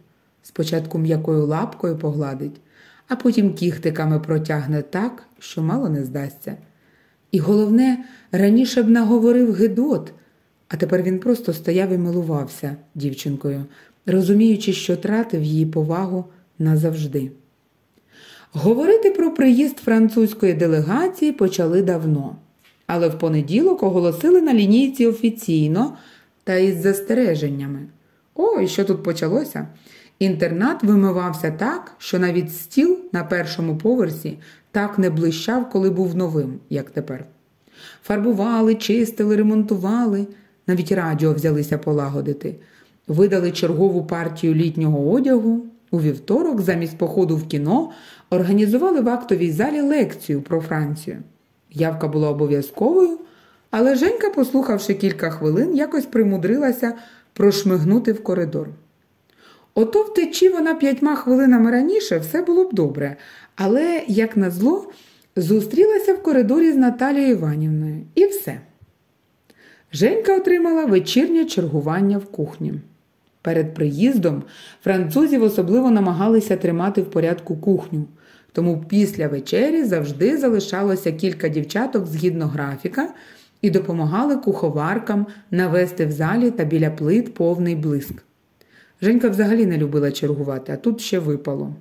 B: Спочатку м'якою лапкою погладить, а потім кіхтиками протягне так, що мало не здасться. І головне, раніше б наговорив Гедот, а тепер він просто стояв і милувався дівчинкою, розуміючи, що тратив її повагу назавжди. Говорити про приїзд французької делегації почали давно, але в понеділок оголосили на лінійці офіційно та із застереженнями. Ой, що тут почалося? Інтернат вимивався так, що навіть стіл на першому поверсі так не блищав, коли був новим, як тепер. Фарбували, чистили, ремонтували, навіть радіо взялися полагодити, видали чергову партію літнього одягу. У вівторок, замість походу в кіно, організували в актовій залі лекцію про Францію. Явка була обов'язковою, але Женька, послухавши кілька хвилин, якось примудрилася прошмигнути в коридор. Ото втечі вона п'ятьма хвилинами раніше все було б добре, але, як назло, зустрілася в коридорі з Наталією Іванівною і все. Женька отримала вечірнє чергування в кухні. Перед приїздом французів особливо намагалися тримати в порядку кухню, тому після вечері завжди залишалося кілька дівчаток згідно графіка і допомагали куховаркам навести в залі та біля плит повний блиск. Женька взагалі не любила чергувати, а тут ще випало.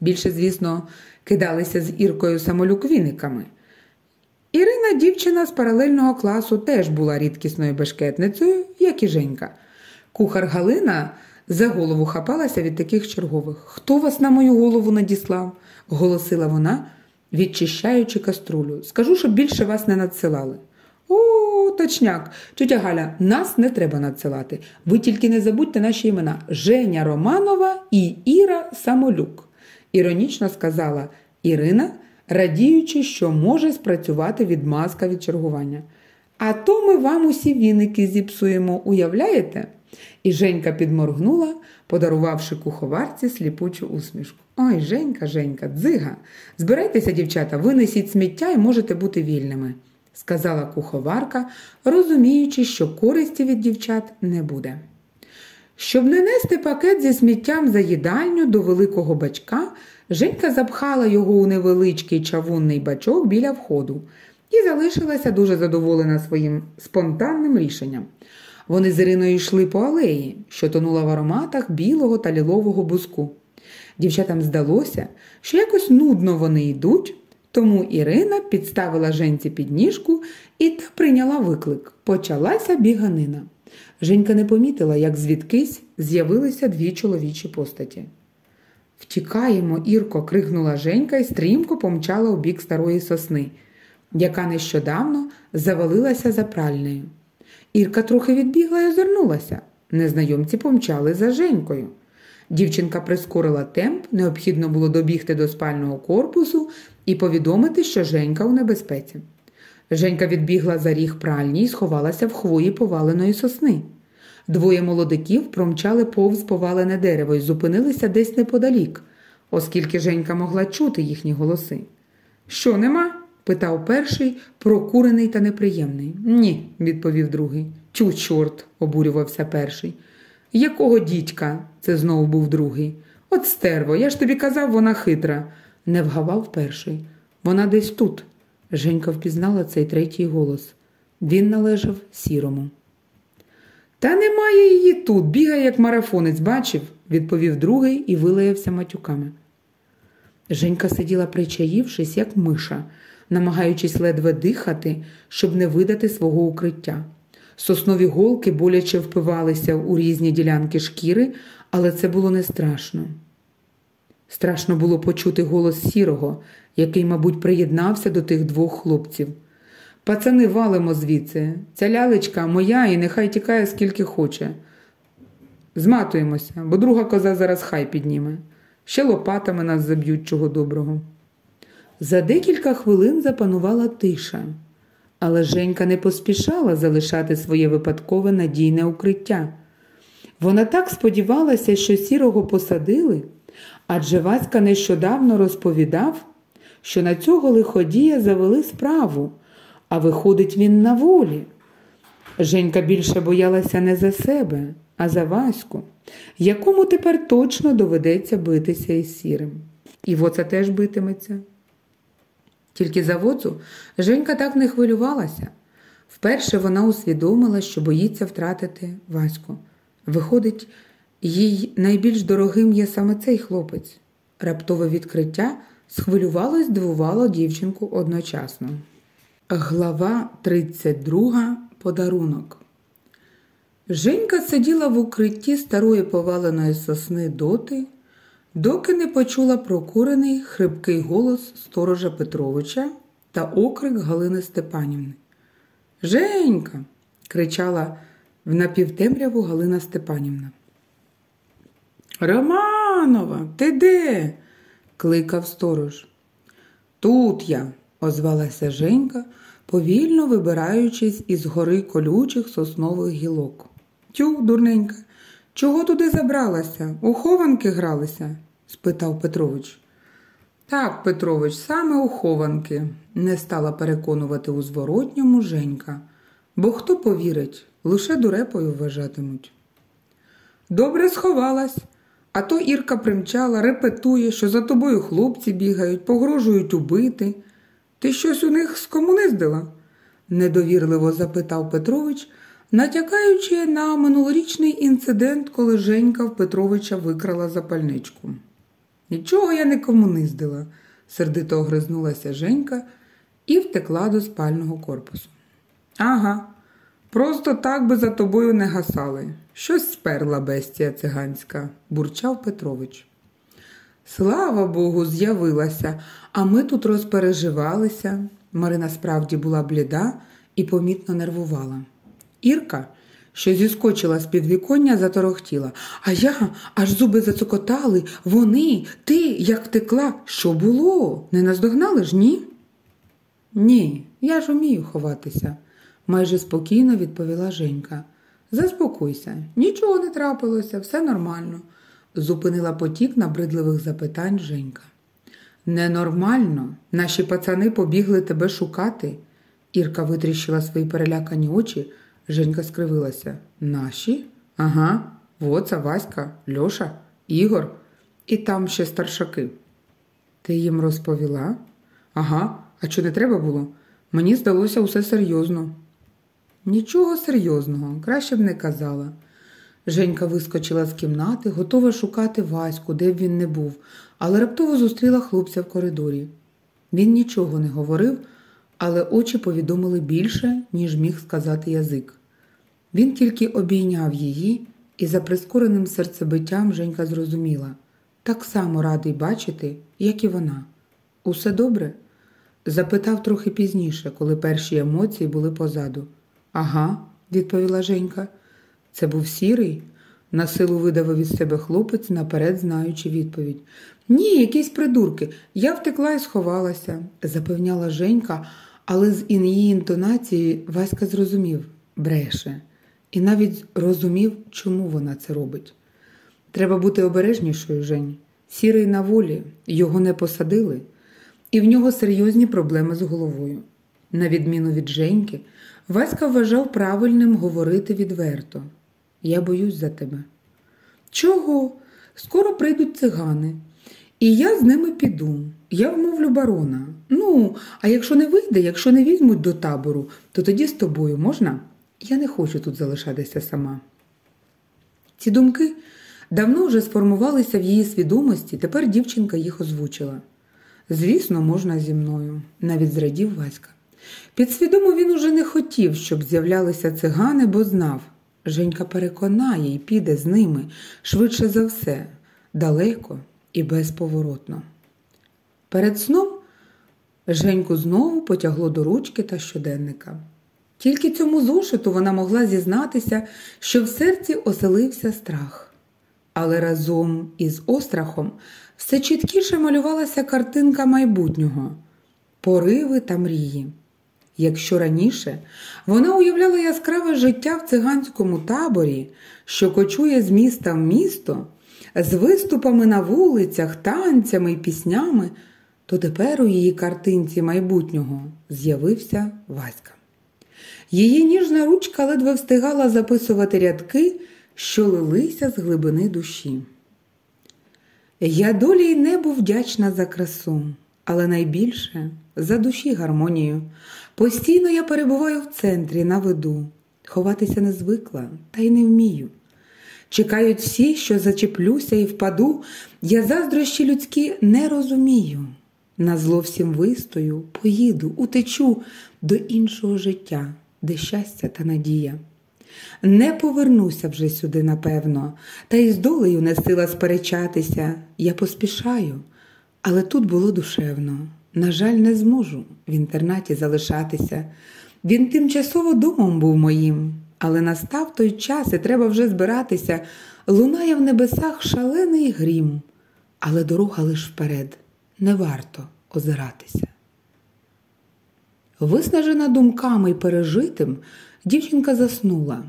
B: Більше, звісно, кидалися з Іркою самолюквіниками. Ірина, дівчина з паралельного класу, теж була рідкісною бешкетницею, як і Женька. Кухар Галина за голову хапалася від таких чергових. Хто вас на мою голову надіслав? голосила вона, відчищаючи каструлю. Скажу, щоб більше вас не надсилали. О, точняк, тетя Галя, нас не треба надсилати. Ви тільки не забудьте наші імена Женя Романова і Іра Самолюк, іронічно сказала Ірина, радіючи, що може спрацювати відмазка від чергування. А то ми вам усі віники зіпсуємо, уявляєте?
A: І Женька підморгнула, подарувавши куховарці сліпучу усмішку. Ой, Женька, Женька, дзига. Збирайтеся, дівчата, винесіть сміття і можете бути вільними, сказала куховарка, розуміючи, що користі від дівчат не буде. Щоб не нести пакет зі сміттям за їдальню до великого бачка, Женька запхала його у невеличкий чавунний бачок біля входу і залишилася дуже задоволена своїм спонтанним рішенням. Вони з Іриною йшли по алеї, що тонула в ароматах білого та лілового буску. Дівчатам здалося, що якось нудно вони йдуть, тому Ірина підставила Женці підніжку і та прийняла виклик. Почалася біганина. Женька не помітила, як звідкись з'явилися дві чоловічі постаті. Втікаємо, Ірко, крикнула Женька і стрімко помчала у бік старої сосни, яка нещодавно завалилася за пральнею. Ірка трохи відбігла і озирнулася. Незнайомці помчали за Женькою. Дівчинка прискорила темп, необхідно було добігти до спального корпусу і повідомити, що Женька у небезпеці. Женька відбігла за ріг пральні і сховалася в хвої поваленої сосни. Двоє молодиків промчали повз повалене дерево і зупинилися десь неподалік, оскільки Женька могла чути їхні голоси. Що нема? питав перший, прокурений та неприємний. Ні, відповів другий. Чу, чорт, обурювався перший. Якого дідька? це знову був другий. От стерво, я ж тобі казав, вона хитра, не вгавав перший. Вона десь тут. Женька впізнала цей третій голос. Він належав сірому. Та немає її тут, бігає, як марафонець, бачив, відповів другий і вилаявся матюками. Женька сиділа причаївшись, як миша, намагаючись ледве дихати, щоб не видати свого укриття. Соснові голки боляче впивалися у різні ділянки шкіри, але це було не страшно. Страшно було почути голос сірого, який, мабуть, приєднався до тих двох хлопців. Пацани валимо звідси. Ця лялечка моя і нехай тікає скільки хоче. Зматуємося, бо друга коза зараз хай підніме. Ще лопатами нас заб'ють чого доброго. За декілька хвилин запанувала тиша, але Женька не поспішала залишати своє випадкове надійне укриття. Вона так сподівалася, що сірого посадили, адже Васька нещодавно розповідав, що на цього лиходія завели справу, а виходить він на волі. Женька більше боялася не за себе, а за Ваську, якому тепер точно доведеться битися із сірим. І воца теж битиметься. Тільки за воцу Женька так не хвилювалася. Вперше вона усвідомила, що боїться втратити Ваську. Виходить, їй найбільш дорогим є саме цей хлопець. Раптове відкриття схвилювало й здивувало дівчинку одночасно. Глава 32. Подарунок. Женька сиділа в укритті старої поваленої сосни доти, доки не почула прокурений хрипкий голос сторожа Петровича та окрик Галини Степанівни. Женька. кричала в напівтемряву Галина Степанівна. Романова, ти де? кликав сторож. Тут я, озвалася Женька, повільно вибираючись із гори колючих соснових гілок. Тю, дурненька, чого туди забралася? У хованки гралися? спитав Петрович. Так, Петрович, саме у хованки, не стала переконувати у зворотньому Женька, бо хто повірить, лише дурепою вважатимуть. Добре сховалась, а то Ірка примчала, репетує, що за тобою хлопці бігають, погрожують убити. Ти щось у них скомуниздила? недовірливо запитав Петрович, натякаючи на минулорічний інцидент, коли Женька в Петровича викрала запальничку. Нічого я не комуниздила, сердито огризнулася Женька і втекла до спального корпусу. Ага, просто так би за тобою не гасали. Щось сперла бестія циганська, бурчав Петрович. Слава Богу, з'явилася, а ми тут розпереживалися. Марина справді була бліда і помітно нервувала. Ірка, що зіскочила з підвіконня, заторохтіла. А я аж зуби зацокотали. Вони, ти, як втекла, що було? Не наздогнали ж, ні? Ні, я ж умію ховатися, майже спокійно відповіла Женька.
B: Заспокойся, нічого не трапилося, все нормально, зупинила потік набридливих запитань Женька. Ненормально. Наші пацани побігли тебе шукати. Ірка витріщила свої перелякані очі. Женька скривилася. Наші? Ага, Воца, Васька, Льоша, Ігор і там ще старшаки. Ти їм розповіла? Ага, а що не треба було? Мені здалося усе серйозно. Нічого серйозного, краще б не казала. Женька вискочила з кімнати, готова шукати Ваську, де б він не був, але раптово зустріла хлопця в коридорі. Він нічого не говорив, але очі повідомили більше, ніж міг сказати язик. Він тільки обійняв її, і за прискореним серцебиттям Женька зрозуміла так само радий бачити, як і вона. Усе добре? Запитав трохи пізніше, коли перші емоції були позаду. Ага, відповіла Женька. Це був сірий. На силу видавив із себе хлопець, наперед знаючи відповідь. Ні, якісь придурки. Я втекла і сховалася, запевняла Женька, але з її інтонації Васька зрозумів бреше, і навіть розумів, чому вона це робить. Треба бути обережнішою, Жень. Сірий на волі, його не посадили, і в нього серйозні проблеми з головою. На відміну від Женьки, Васька вважав правильним говорити відверто. Я боюсь за тебе. Чого? Скоро прийдуть цигани, і я з ними піду. Я вмовлю барона. Ну, а якщо не вийде, якщо не візьмуть до табору, то тоді з тобою можна? Я не хочу тут залишатися сама. Ці думки давно вже сформувалися в її свідомості, тепер дівчинка їх озвучила. Звісно, можна зі мною, навіть зрадів Васька. Підсвідомо він уже не хотів, щоб з'являлися цигани, бо знав. Женька переконає і піде з ними швидше за все, далеко і безповоротно. Перед сном Женьку знову потягло до ручки та щоденника. Тільки цьому зошиту вона могла зізнатися, що в серці оселився страх. Але разом із острахом все чіткіше малювалася картинка майбутнього, пориви та мрії. Якщо раніше вона уявляла яскраве життя в циганському таборі, що кочує з міста в місто, з виступами на вулицях, танцями і піснями, то тепер у її картинці майбутнього з'явився Васька. Її ніжна ручка ледве встигала записувати рядки, що лилися з глибини душі. Я долі й небу вдячна за красу, але найбільше за душі гармонію. Постійно я перебуваю в центрі на виду, ховатися не звикла, та й не вмію. Чекають всі, що зачеплюся і впаду, я заздрощі людські не розумію. На зло всім вистою, поїду, утечу до іншого життя, де щастя та надія. Не повернуся вже сюди, напевно, та й з долею не сила сперечатися. Я поспішаю, але тут було душевно. На жаль, не зможу в інтернаті залишатися. Він тимчасово домом був моїм, але настав той час і треба вже збиратися. Лунає в небесах шалений грім, але дорога лиш вперед, не варто озиратися. Виснажена думками й пережитим, дівчинка заснула,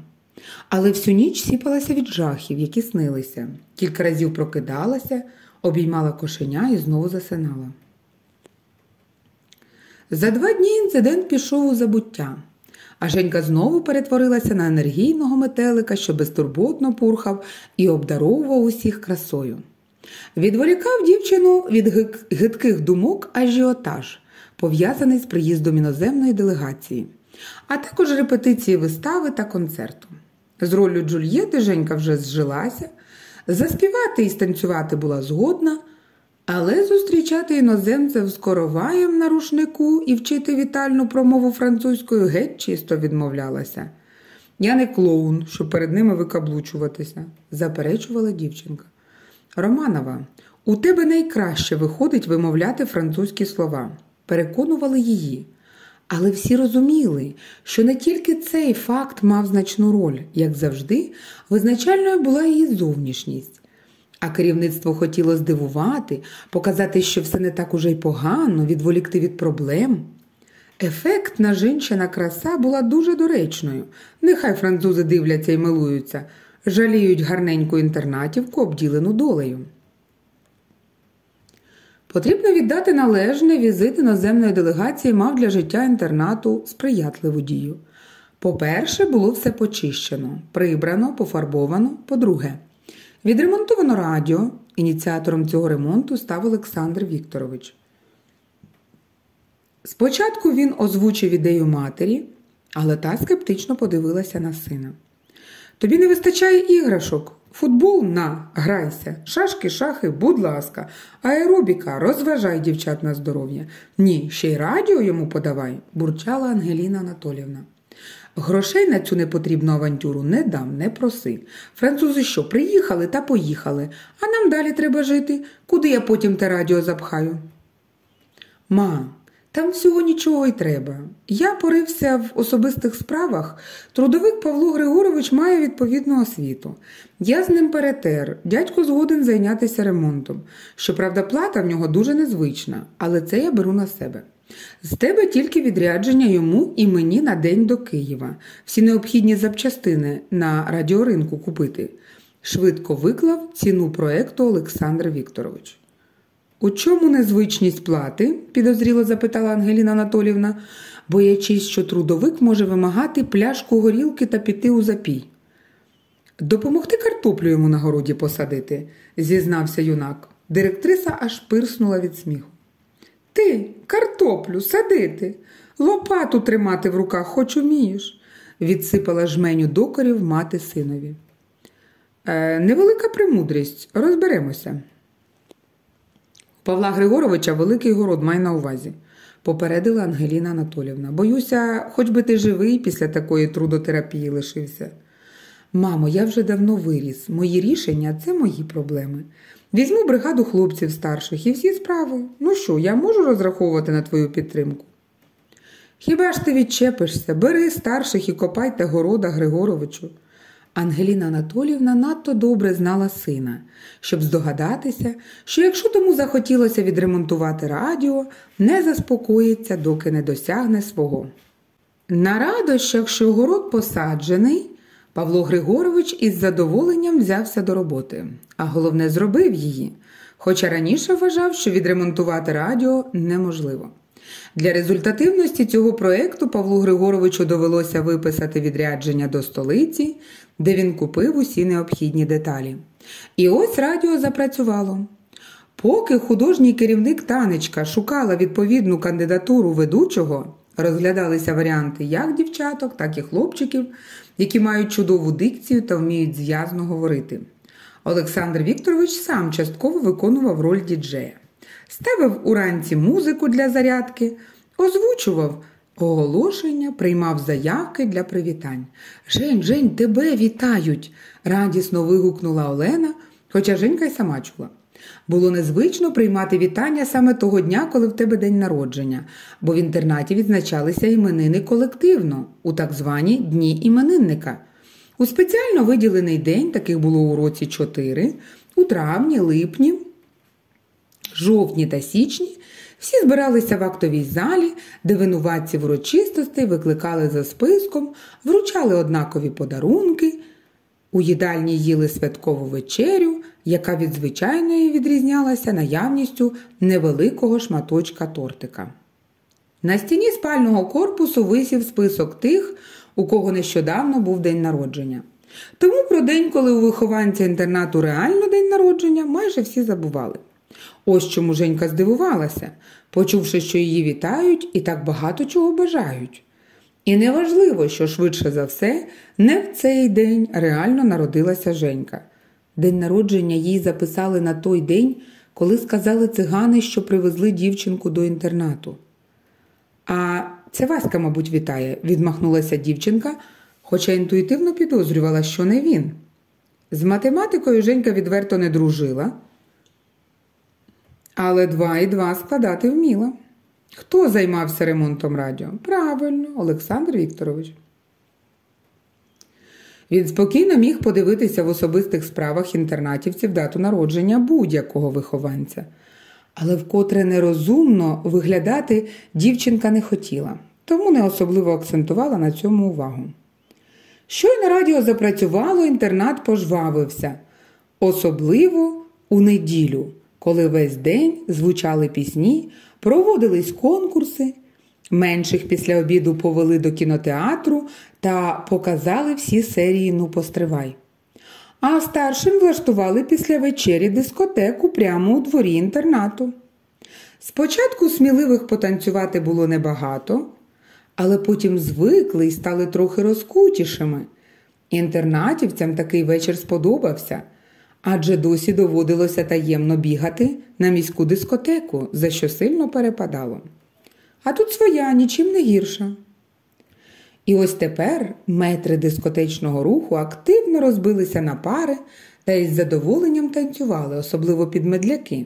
B: але всю ніч сіпалася від жахів, які снилися. Кілька разів прокидалася, обіймала кошеня і знову засинала. За два дні інцидент пішов у забуття, а Женька знову перетворилася на енергійного метелика, що безтурботно пурхав і обдаровував усіх красою. Відволікав дівчину від гидких думок ажіотаж, пов'язаний з приїздом іноземної делегації, а також репетиції вистави та концерту. З роллю Джульєти Женька вже зжилася, заспівати і станцювати була згодна. Але зустрічати іноземців з короваєм на рушнику і вчити вітальну промову французькою геть чисто відмовлялася. Я не клоун, щоб перед ними викаблучуватися, заперечувала дівчинка. Романова, у тебе найкраще виходить вимовляти французькі слова, переконували її. Але всі розуміли, що не тільки цей факт мав значну роль, як завжди, визначальною була її зовнішність. А керівництво хотіло здивувати, показати, що все не так уже й погано, відволікти від проблем. Ефектна жінчина краса була дуже доречною. Нехай французи дивляться і милуються, жаліють гарненьку інтернатівку, обділену долею. Потрібно віддати належне візит іноземної делегації мав для життя інтернату сприятливу дію. По-перше, було все почищено, прибрано, пофарбовано. По-друге, відремонтовано радіо. Ініціатором цього ремонту став Олександр Вікторович. Спочатку він озвучив ідею матері, але та скептично подивилася на сина. Тобі не вистачає іграшок. Футбол на, грайся, шашки, шахи, будь ласка, аеробіка, розважай дівчат на здоров'я. Ні, ще й радіо йому подавай, бурчала Ангеліна Анатолівна. Грошей на цю непотрібну авантюру не дам, не проси. Французи що, приїхали та поїхали, а нам далі треба жити. Куди я потім те радіо запхаю? Ма, там всього нічого й треба. Я порився в особистих справах. Трудовик Павло Григорович має відповідну освіту. Я з ним перетер. Дядько згоден зайнятися ремонтом. Щоправда, плата в нього дуже незвична, але це я беру на себе. З тебе тільки відрядження йому і мені на день до Києва. Всі необхідні запчастини на радіоринку купити. Швидко виклав ціну проекту Олександр Вікторович. У чому незвичність плати? підозріло запитала Ангеліна Анатолівна, боячись, що трудовик може вимагати пляшку горілки та піти у запій. Допомогти картоплю йому на городі посадити, зізнався юнак. Директриса аж пирснула від сміху. Ти картоплю садити, лопату тримати в руках хоч умієш, відсипала жменю докорів мати синові. Е, невелика премудрість, розберемося. Павла Григоровича великий город має на увазі, попередила Ангеліна Анатолівна. Боюся, хоч би ти живий після такої трудотерапії лишився. Мамо, я вже давно виріс. Мої рішення це мої проблеми. Візьму бригаду хлопців старших і всі справи. Ну що, я можу розраховувати на твою підтримку? Хіба ж ти відчепишся, бери старших і копайте города Григоровичу. Ангеліна Анатолівна надто добре знала сина, щоб здогадатися, що якщо тому захотілося відремонтувати радіо, не заспокоїться, доки не досягне свого. На радощах, що город посаджений, Павло Григорович із задоволенням взявся до роботи, а головне зробив її, хоча раніше вважав, що відремонтувати радіо неможливо. Для результативності цього проєкту Павлу Григоровичу довелося виписати відрядження до столиці, де він купив усі необхідні деталі. І ось радіо запрацювало. Поки художній керівник танечка шукала відповідну кандидатуру ведучого, розглядалися варіанти як дівчаток, так і хлопчиків, які мають чудову дикцію та вміють зв'язно говорити. Олександр Вікторович сам частково виконував роль діджея. Ставив уранці музику для зарядки, озвучував оголошення, приймав заявки для привітань. Жень, Жень, тебе вітають! радісно вигукнула Олена, хоча Женька й сама чула. Було незвично приймати вітання саме того дня, коли в тебе день народження, бо в інтернаті відзначалися іменини колективно у так звані дні іменинника. У спеціально виділений день, таких було у році чотири, у травні, липні, жовтні та січні, всі збиралися в актовій залі, де винуватці урочистостей викликали за списком, вручали однакові подарунки, у їдальні їли святкову вечерю, яка від звичайної відрізнялася наявністю невеликого шматочка тортика. На стіні спального корпусу висів список тих, у кого нещодавно був день народження. Тому про день, коли у вихованця інтернату реально день народження, майже всі забували. Ось чому Женька здивувалася, почувши, що її вітають і так багато чого бажають. І неважливо, що швидше за все, не в цей день реально народилася Женька. День народження їй записали на той день, коли сказали цигани, що привезли дівчинку до інтернату. А це Васька, мабуть, вітає, відмахнулася дівчинка, хоча інтуїтивно підозрювала, що не він. З математикою Женька відверто не дружила, але два і два складати вміла. Хто займався ремонтом радіо? Правильно, Олександр Вікторович. Він спокійно міг подивитися в особистих справах інтернатівців дату народження будь-якого вихованця. Але вкотре нерозумно виглядати дівчинка не хотіла.
A: тому не особливо акцентувала на цьому увагу. Щойно радіо запрацювало, інтернат пожвавився, особливо у неділю, коли весь день звучали пісні, проводились конкурси. Менших після обіду повели до кінотеатру та показали всі серії Ну постривай. А старшим влаштували після вечері дискотеку прямо у дворі інтернату. Спочатку сміливих потанцювати було небагато, але потім звикли і стали трохи розкутішими. Інтернатівцям такий вечір сподобався, адже досі доводилося таємно бігати на міську дискотеку, за що сильно перепадало. А тут своя нічим не гірша. І ось тепер метри дискотечного руху активно розбилися на пари та із задоволенням танцювали, особливо під медляки,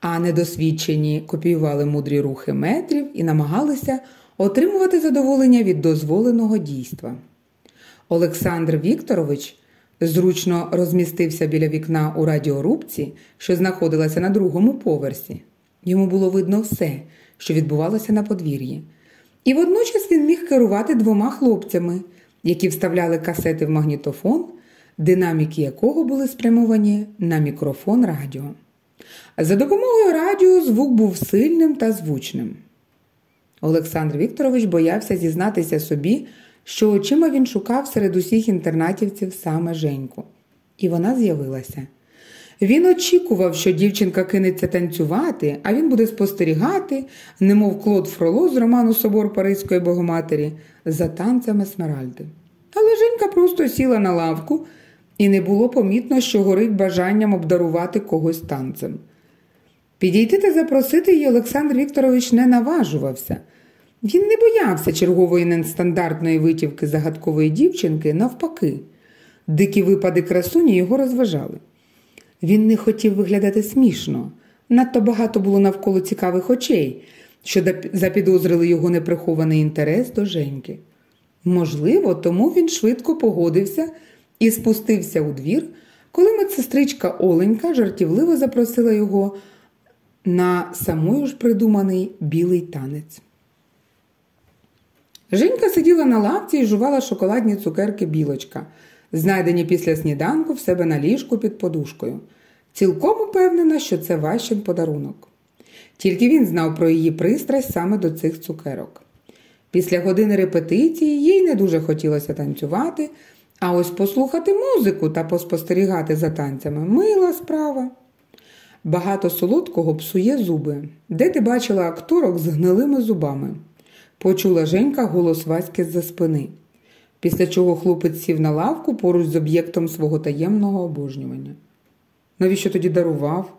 A: а недосвідчені копіювали мудрі рухи метрів і намагалися отримувати задоволення від дозволеного дійства. Олександр Вікторович зручно розмістився біля вікна у радіорубці, що знаходилася на другому поверсі. Йому було видно все, що відбувалося на подвір'ї. І водночас він міг керувати двома хлопцями, які вставляли касети в магнітофон, динаміки якого були спрямовані на мікрофон радіо. За допомогою радіо звук був сильним та звучним. Олександр Вікторович боявся зізнатися собі, що очима він шукав серед усіх інтернатівців саме Женьку. І вона з'явилася. Він очікував, що дівчинка кинеться танцювати, а він буде спостерігати, немов Клод Фроло з роману Собор Паризької Богоматері за танцями Смеральди. Але Женька просто сіла на лавку, і не було помітно, що горить бажанням обдарувати когось танцем. Підійти та запросити її Олександр Вікторович не наважувався. Він не боявся чергової нестандартної витівки загадкової дівчинки, навпаки, дикі випади красуні його розважали. Він не хотів виглядати смішно, надто багато було навколо цікавих очей, що запідозрили його неприхований інтерес до Женьки. Можливо, тому він швидко погодився і спустився у двір, коли медсестричка Оленька жартівливо запросила його на самою ж придуманий білий танець. Женька сиділа на лавці і жувала шоколадні цукерки білочка, знайдені після сніданку в себе на ліжку під подушкою. Цілком упевнена, що це Ващин подарунок. Тільки він знав про її пристрасть саме до цих цукерок. Після години репетиції їй не дуже хотілося танцювати, а ось послухати музику та поспостерігати за танцями мила справа. Багато солодкого псує зуби. Де ти бачила акторок з гнилими зубами? Почула Женька голос Васьки з-за спини, після чого хлопець сів на лавку поруч з об'єктом свого таємного обожнювання. Навіщо тоді дарував?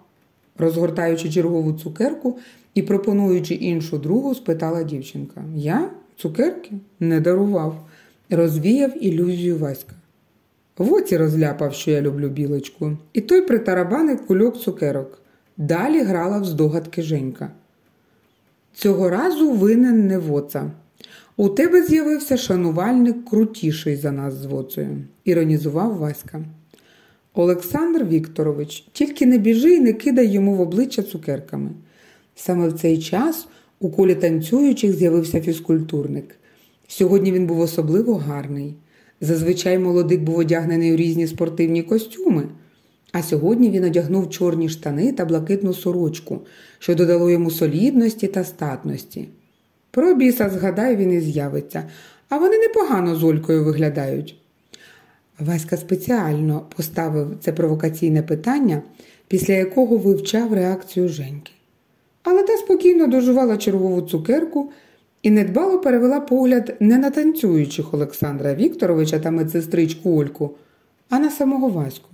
A: розгортаючи чергову цукерку і пропонуючи іншу другу, спитала дівчинка. Я цукерки не дарував, розвіяв ілюзію Васька. В оці розляпав, що я люблю білочку, і той притарабанив кульок цукерок. Далі грала в здогадки Женька. Цього разу винен не воца. У тебе з'явився шанувальник крутіший за нас з воцею, іронізував Васька. Олександр Вікторович, тільки не біжи і не кидай йому в обличчя цукерками. Саме в цей час у колі танцюючих з'явився фізкультурник. Сьогодні він був особливо гарний. Зазвичай молодик був одягнений у різні спортивні костюми, а сьогодні він одягнув чорні штани та блакитну сорочку, що додало йому солідності та статності. Про біса, згадай, він і з'явиться, а вони непогано з Олькою виглядають. Васька спеціально поставив це провокаційне питання, після якого вивчав реакцію Женьки. Але та спокійно дожувала чергову цукерку і недбало перевела погляд не на танцюючих Олександра Вікторовича та медсестричку Ольку, а на самого Ваську.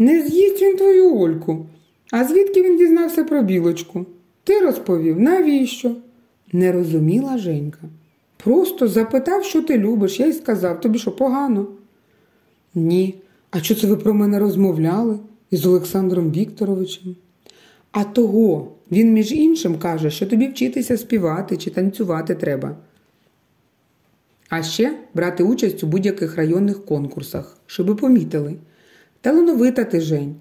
A: Не з'їсть він твою Ольку. А звідки він дізнався про білочку? Ти розповів, навіщо? Не розуміла Женька. Просто запитав, що ти любиш, я й сказав, тобі що погано. Ні. А що це ви про мене розмовляли із Олександром Вікторовичем? А того він, між іншим, каже, що тобі вчитися співати чи танцювати треба. А ще брати участь у будь-яких районних конкурсах, щоби помітили. Талановита ти Жень.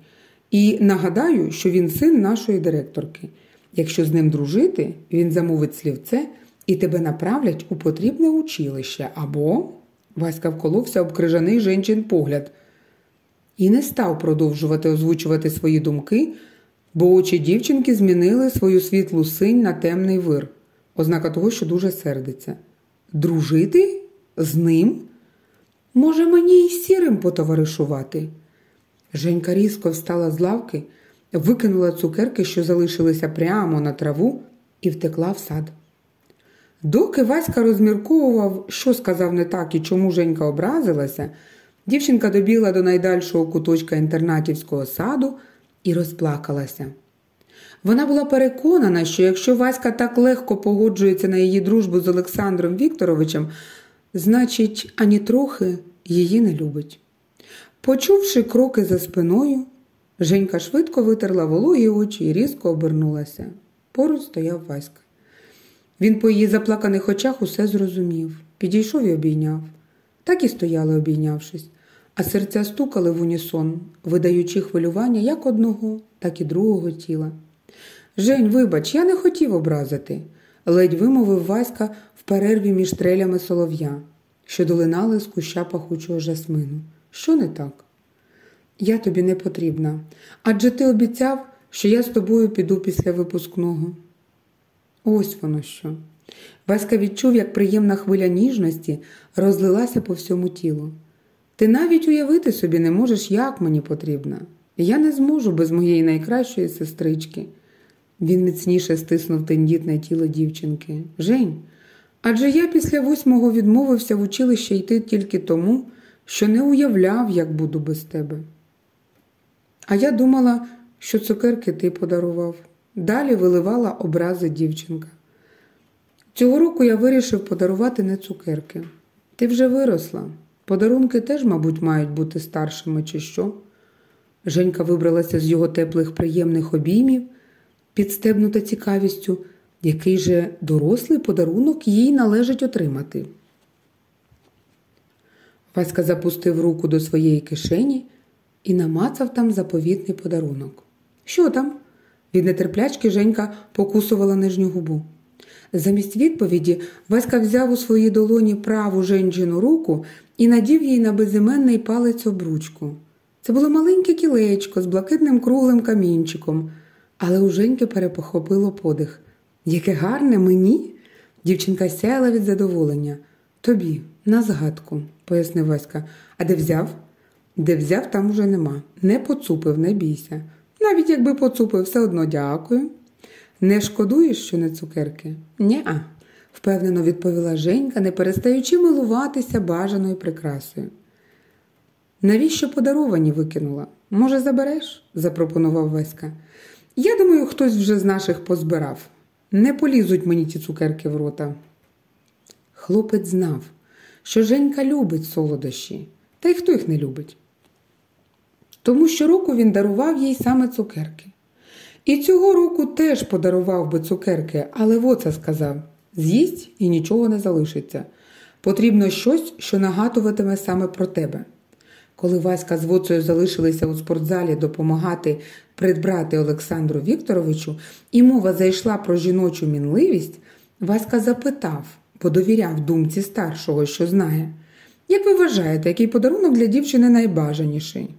A: І нагадаю, що він син нашої директорки. Якщо з ним дружити, він замовить слівце
B: і тебе направлять у потрібне училище або. Васька вколовся об крижаний женчин погляд і не став продовжувати озвучувати свої думки, бо очі дівчинки змінили свою світлу синь на темний вир, ознака того, що дуже сердиться. Дружити з ним? Може, мені й сірим потоваришувати? Женька різко встала з лавки, викинула цукерки, що залишилися прямо на траву, і втекла в сад. Доки Васька розмірковував, що сказав не так і чому Женька образилася, дівчинка добігла до найдальшого куточка інтернатівського саду і розплакалася. Вона була переконана, що якщо Васька так легко погоджується на її дружбу з Олександром Вікторовичем, значить, ані трохи її не любить. Почувши кроки за спиною, Женька швидко витерла вологі очі і різко обернулася. Поруч стояв Васька. Він по її заплаканих очах усе зрозумів, підійшов і обійняв. Так і стояли, обійнявшись, а серця стукали в унісон, видаючи хвилювання як одного, так і другого тіла. Жень, вибач, я не хотів образити, ледь вимовив Васька в перерві між трелями солов'я, що долинали з куща пахучого жасмину. Що не так? Я тобі не потрібна, адже ти обіцяв, що я з тобою піду після випускного. Ось воно що. Васька відчув, як приємна хвиля ніжності розлилася по всьому тілу. Ти навіть уявити собі не можеш, як мені потрібна. Я не зможу без моєї найкращої сестрички. Він міцніше стиснув тендітне тіло дівчинки. Жень, адже я після восьмого відмовився в училище йти тільки тому, що не уявляв, як буду без тебе. А я думала, що цукерки ти подарував. Далі виливала образи дівчинка. Цього року я вирішив подарувати не цукерки. Ти вже виросла. Подарунки теж, мабуть, мають бути старшими, чи що. Женька вибралася з його теплих приємних обіймів, підстебнута цікавістю, який же дорослий подарунок їй належить отримати. Васька запустив руку до своєї кишені і намацав там заповітний подарунок. Що там? Від нетерплячки Женька покусувала нижню губу. Замість відповіді Васька взяв у свої долоні праву женджину руку і надів їй на безіменний палець обручку. Це було маленьке кілечко з блакитним круглим камінчиком, але у Женьки перепохопило подих. Яке гарне мені? Дівчинка сяяла від задоволення. Тобі, на згадку, пояснив Васька. А де взяв? Де взяв, там уже нема. Не поцупив, не бійся. Навіть якби поцупив, все одно дякую. Не шкодуєш, що не цукерки? Ня, впевнено відповіла Женька, не перестаючи милуватися бажаною прикрасою. Навіщо подаровані викинула? Може, забереш? запропонував Веська. Я думаю, хтось вже з наших позбирав. Не полізуть мені ті цукерки в рота. Хлопець знав, що Женька любить солодощі, та й хто їх не любить. Тому щороку він дарував їй саме цукерки. І цього року теж подарував би цукерки, але воца сказав з'їсть і нічого не залишиться. Потрібно щось, що нагадуватиме саме про тебе. Коли Васька з воцею залишилися у спортзалі допомагати придбрати Олександру Вікторовичу, і мова зайшла про жіночу мінливість, Васька запитав, бо довіряв думці старшого, що знає. Як ви вважаєте, який подарунок для дівчини найбажаніший?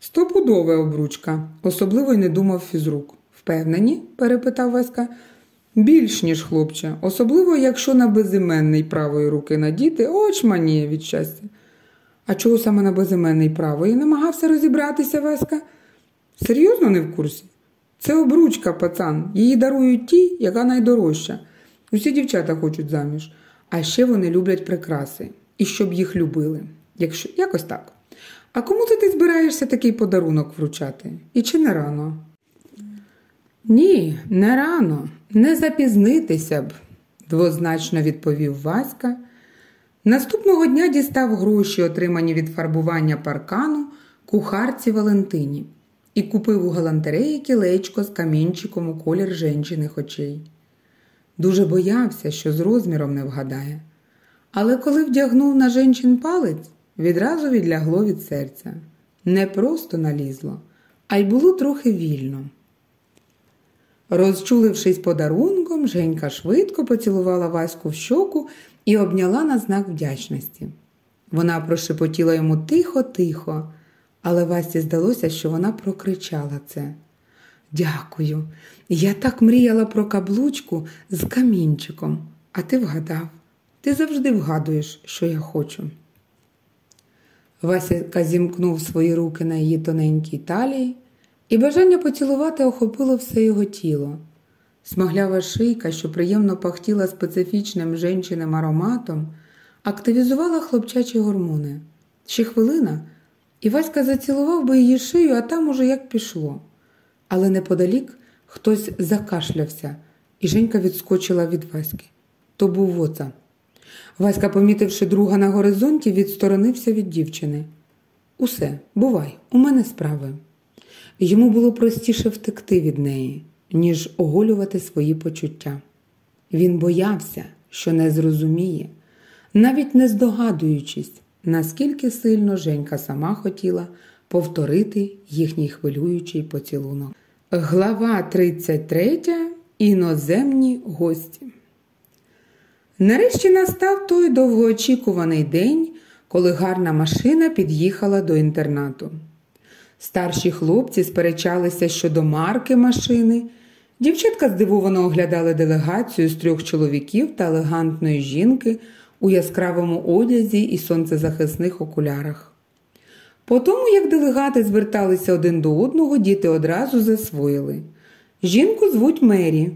B: Стопудова обручка, особливо й не думав фізрук. Впевнені? перепитав Васька. Більш ніж хлопче, особливо, якщо на безіменний правої руки надіти, очманіє від щастя. А чого саме на безіменний правої намагався розібратися Васька? Серйозно не в курсі? Це обручка, пацан. Її дарують ті, яка найдорожча. Усі дівчата хочуть заміж, а ще вони люблять прикраси і щоб їх любили. Якщо якось так. А кому ти, ти збираєшся такий подарунок вручати? І чи не рано? Ні, не рано, не запізнитися б, двозначно відповів Васька. Наступного дня дістав гроші, отримані від фарбування паркану кухарці Валентині, і купив у галантереї кілечко з камінчиком у колір женчиних очей. Дуже боявся, що з розміром не вгадає. Але коли вдягнув на женчин палець, відразу відлягло від серця. Не просто налізло, а й було трохи вільно. Розчулившись подарунком, Женька швидко поцілувала Ваську в щоку і обняла на знак вдячності. Вона прошепотіла йому тихо-тихо, але Васі здалося, що вона прокричала це. Дякую, я так мріяла про каблучку з камінчиком, а ти вгадав. Ти завжди вгадуєш, що я хочу. Вася зімкнув свої руки на її тоненькій талії, і бажання поцілувати охопило все його тіло. Смаглява шийка, що приємно пахтіла специфічним жінчиним ароматом, активізувала хлопчачі гормони. Ще хвилина, і Васька зацілував би її шию, а там уже як пішло. Але неподалік хтось закашлявся, і Женька відскочила від Васьки. То був воца. Васька, помітивши друга на горизонті, відсторонився від дівчини. Усе, бувай, у мене справи. Йому було простіше втекти від неї, ніж оголювати свої почуття. Він боявся, що не зрозуміє, навіть не здогадуючись, наскільки сильно Женька сама хотіла повторити їхній хвилюючий поцілунок. Глава 33. Іноземні гості. Нарешті настав той довгоочікуваний день, коли гарна машина під'їхала до інтернату. Старші хлопці сперечалися щодо марки машини. Дівчатка здивовано оглядали делегацію з трьох чоловіків та елегантної жінки у яскравому одязі і сонцезахисних окулярах. По тому, як делегати зверталися один до одного, діти одразу засвоїли. Жінку звуть Мері,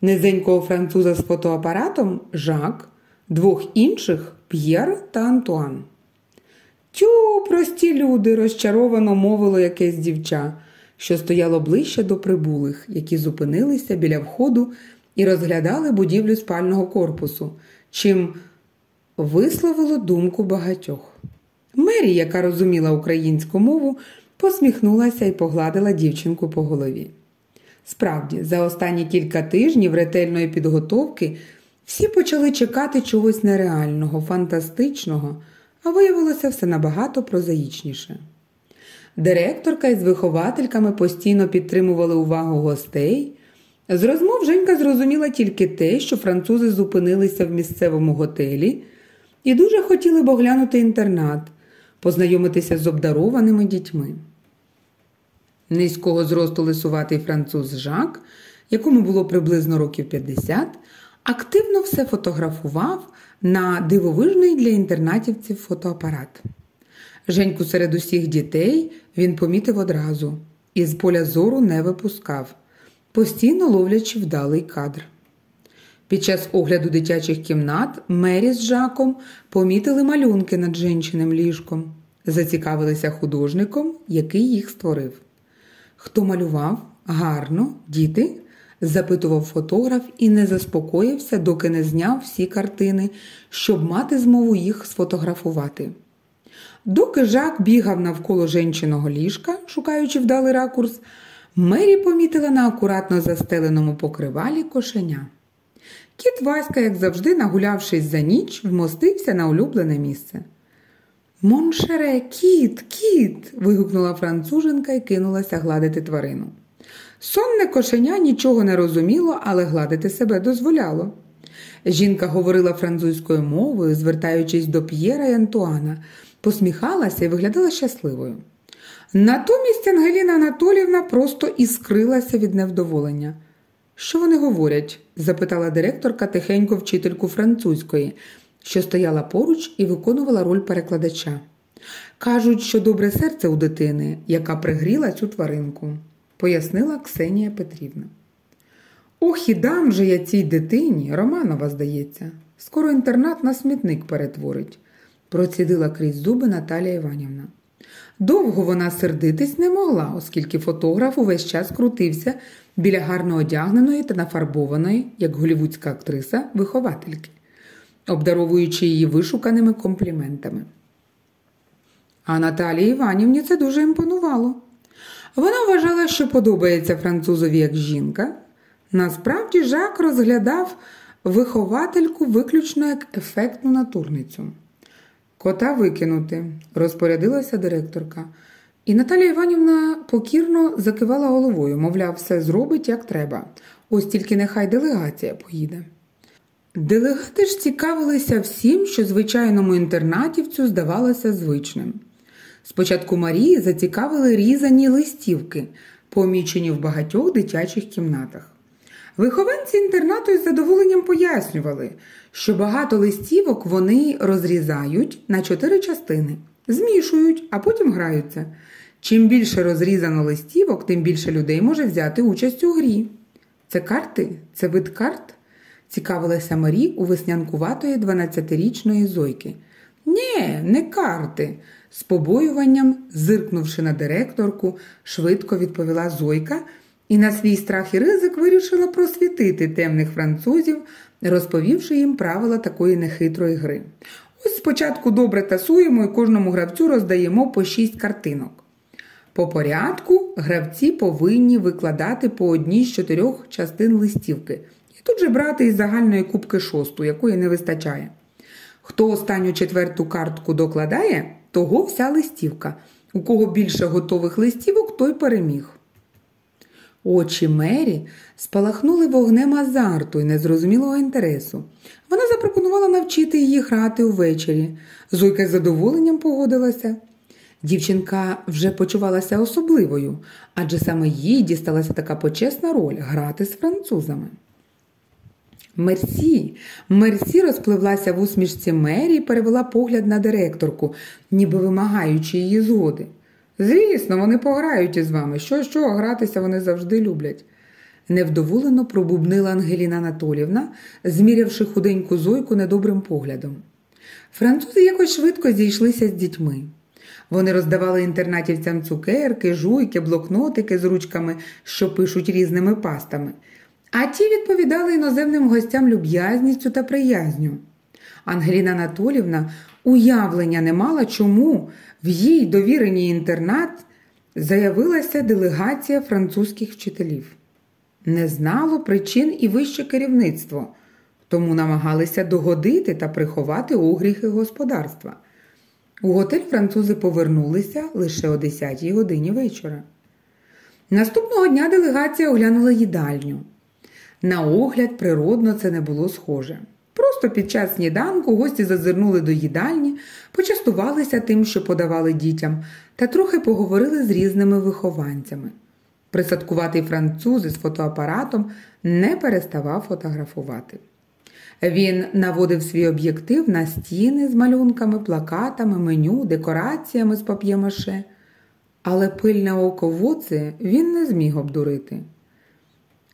B: низенького француза з фотоапаратом Жак, двох інших П'єр та Антуан. Тю, прості люди, розчаровано мовило якесь дівча, що стояло ближче до прибулих, які зупинилися біля входу і розглядали будівлю спального корпусу, чим висловило думку багатьох. Мері, яка розуміла українську мову, посміхнулася і погладила дівчинку по голові. Справді, за останні кілька тижнів ретельної підготовки всі почали чекати чогось нереального, фантастичного, а виявилося все набагато прозаїчніше. Директорка із виховательками постійно підтримували увагу гостей. З розмов Женька зрозуміла тільки те, що французи зупинилися в місцевому готелі і дуже хотіли б оглянути інтернат, познайомитися з обдарованими дітьми. Низького зросту лисуватий француз Жак, якому було приблизно років 50, активно все фотографував на дивовижний для інтернатівців фотоапарат. Женьку серед усіх дітей він помітив одразу і з поля зору не випускав, постійно ловлячи вдалий кадр. Під час огляду дитячих кімнат Мері з Жаком помітили малюнки над жінчиним ліжком, зацікавилися художником, який їх створив. Хто малював гарно, діти? запитував фотограф і не заспокоївся, доки не зняв всі картини, щоб мати змогу їх сфотографувати. Доки Жак бігав навколо жінчиного ліжка, шукаючи вдалий ракурс, Мері помітила на акуратно застеленому покривалі кошеня. Кіт Васька, як завжди, нагулявшись за ніч, вмостився на улюблене місце. Моншере, кіт, кіт. вигукнула француженка і кинулася гладити тварину. Сонне кошеня нічого не розуміло, але гладити себе дозволяло. Жінка говорила французькою мовою, звертаючись до П'єра і Антуана, посміхалася і виглядала щасливою. Натомість Ангеліна Анатолівна просто іскрилася від невдоволення. Що вони говорять? запитала директорка тихенько вчительку французької, що стояла поруч і виконувала роль перекладача. Кажуть, що добре серце у дитини, яка пригріла цю тваринку, пояснила Ксенія Петрівна. Ох, і дам же я цій дитині, Романова, здається, скоро інтернат на смітник перетворить, процідила крізь зуби Наталія Іванівна. Довго вона сердитись не могла, оскільки фотограф увесь час крутився біля гарно одягненої та нафарбованої, як голівудська актриса, виховательки, обдаровуючи її вишуканими компліментами. А Наталії Іванівні це дуже імпонувало. Вона вважала, що подобається французові як жінка. Насправді Жак розглядав виховательку виключно як ефектну натурницю. Кота викинути, розпорядилася директорка, І Наталія Іванівна покірно закивала головою, мовляв, все зробить як треба. Ось тільки нехай делегація поїде. Делегати ж цікавилися всім, що звичайному інтернатівцю здавалося звичним. Спочатку Марії зацікавили різані листівки, помічені в багатьох дитячих кімнатах. Вихованці інтернату із задоволенням пояснювали, що багато листівок вони розрізають на чотири частини, змішують, а потім граються. Чим більше розрізано листівок, тим більше людей може взяти участь у грі. Це карти? Це вид карт? цікавилася Марі у веснянкуватої 12-річної зойки. Нє, не карти. З побоюванням, зиркнувши на директорку, швидко відповіла Зойка і на свій страх і ризик вирішила просвітити темних французів, розповівши їм правила такої нехитрої гри. Ось спочатку добре тасуємо і кожному гравцю роздаємо по шість картинок. По порядку гравці повинні викладати по одній з чотирьох частин листівки і тут же брати із загальної кубки шосту, якої не вистачає. Хто останню четверту картку докладає, того вся листівка. У кого більше готових листівок, той переміг. Очі Мері спалахнули вогнем азарту і незрозумілого інтересу. Вона запропонувала навчити її грати увечері. Зойка з задоволенням погодилася. Дівчинка вже почувалася особливою, адже саме їй дісталася така почесна роль грати з французами. Мерсі, Мерсі розпливлася в усмішці Мері і перевела погляд на директорку, ніби вимагаючи її згоди. Звісно, вони пограють із вами. Що, що, гратися вони завжди люблять. Невдоволено пробубнила Ангеліна Анатолівна, змірявши худеньку зойку недобрим поглядом. Французи якось швидко зійшлися з дітьми. Вони роздавали інтернатівцям цукерки, жуйки, блокнотики з ручками, що пишуть різними пастами. А ті відповідали іноземним гостям люб'язністю та приязню. Ангеліна Анатолівна уявлення не мала, чому в їй довіреній інтернат заявилася делегація французьких вчителів. Не знало причин і вище керівництво, тому намагалися догодити та приховати огріхи господарства. У готель французи повернулися лише о 10 годині вечора. Наступного дня делегація оглянула їдальню. На огляд, природно, це не було схоже. Просто під час сніданку гості зазирнули до їдальні, почастувалися тим, що подавали дітям, та трохи поговорили з різними вихованцями. Присадкуватий француз із фотоапаратом не переставав фотографувати. Він наводив свій об'єктив на стіни з малюнками, плакатами, меню, декораціями з пап'ємаше, але пильне око воці він не зміг обдурити.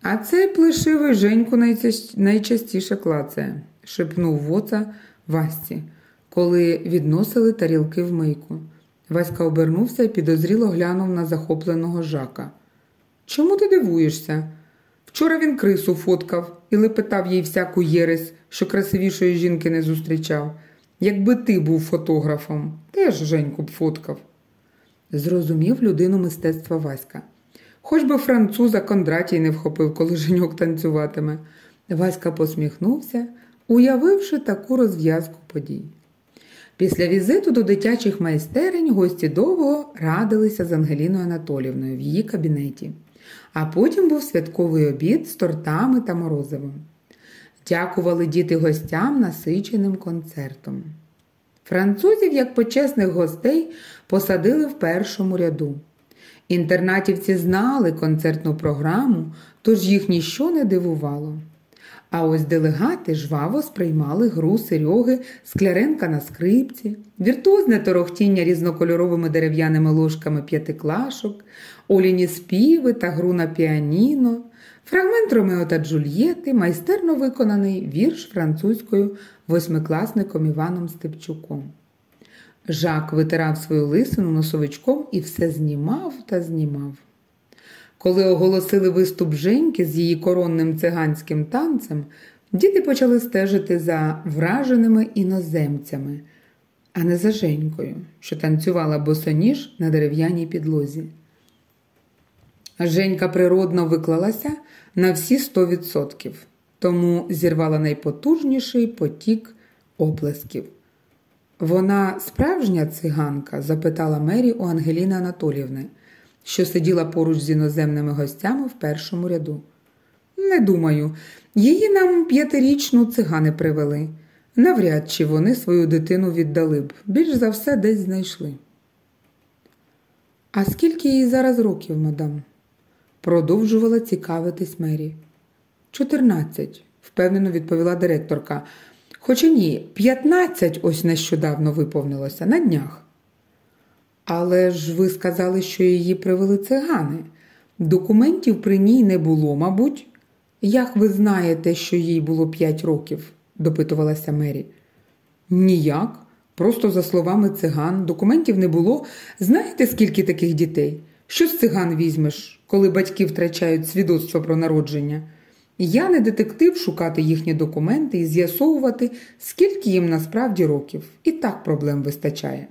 B: А цей плешивий Женьку найчастіше клацає, шепнув воца Васці, коли відносили тарілки в мийку. Васька обернувся і підозріло глянув на захопленого жака. Чому ти дивуєшся? Вчора він крису фоткав і лепетав їй всяку єресь, що красивішої жінки не зустрічав. Якби ти був фотографом, теж Женьку б фоткав. Зрозумів людину мистецтва Васька. Хоч би француза Кондратій не вхопив, коли женьок танцюватиме. Васька посміхнувся, уявивши таку розв'язку подій. Після візиту до дитячих майстерень гості довго радилися з Ангеліною Анатолівною в її кабінеті, а потім був святковий обід з тортами та морозивом. Дякували діти гостям насиченим концертом. Французів, як почесних гостей, посадили в першому ряду. Інтернатівці знали концертну програму, тож їх ніщо не дивувало. А ось делегати жваво сприймали гру Серьоги, скляренка на скрипці, віртуозне торохтіння різнокольоровими дерев'яними ложками п'ятиклашок, оліні співи та гру на піаніно, фрагмент Ромео та Джульєти, майстерно виконаний вірш французькою восьмикласником Іваном Степчуком. Жак витирав свою лисину носовичком і все знімав та знімав. Коли оголосили виступ Женьки з її коронним циганським танцем, діти почали стежити за враженими іноземцями, а не за Женькою, що танцювала босоніж на дерев'яній підлозі. Женька природно виклалася на всі сто відсотків, тому зірвала найпотужніший потік оплесків. Вона справжня циганка? запитала Мері у Ангеліни Анатолівни, що сиділа поруч з іноземними гостями в першому ряду. Не думаю, її нам п'ятирічну цигани привели. Навряд чи вони свою дитину віддали б, більш за все десь знайшли. А скільки їй зараз років, мадам? Продовжувала цікавитись Мері. Чотирнадцять, впевнено відповіла директорка. Хоча ні, п'ятнадцять ось нещодавно виповнилося на днях. Але ж ви сказали, що її привели цигани. Документів при ній не було, мабуть. Як ви знаєте, що їй було п'ять років? допитувалася Мері. Ніяк. Просто за словами циган, документів не було. Знаєте, скільки таких дітей? Що з циган візьмеш, коли батьки втрачають свідоцтво про народження? Я не детектив шукати їхні документи і з'ясовувати, скільки їм насправді років. І так проблем вистачає.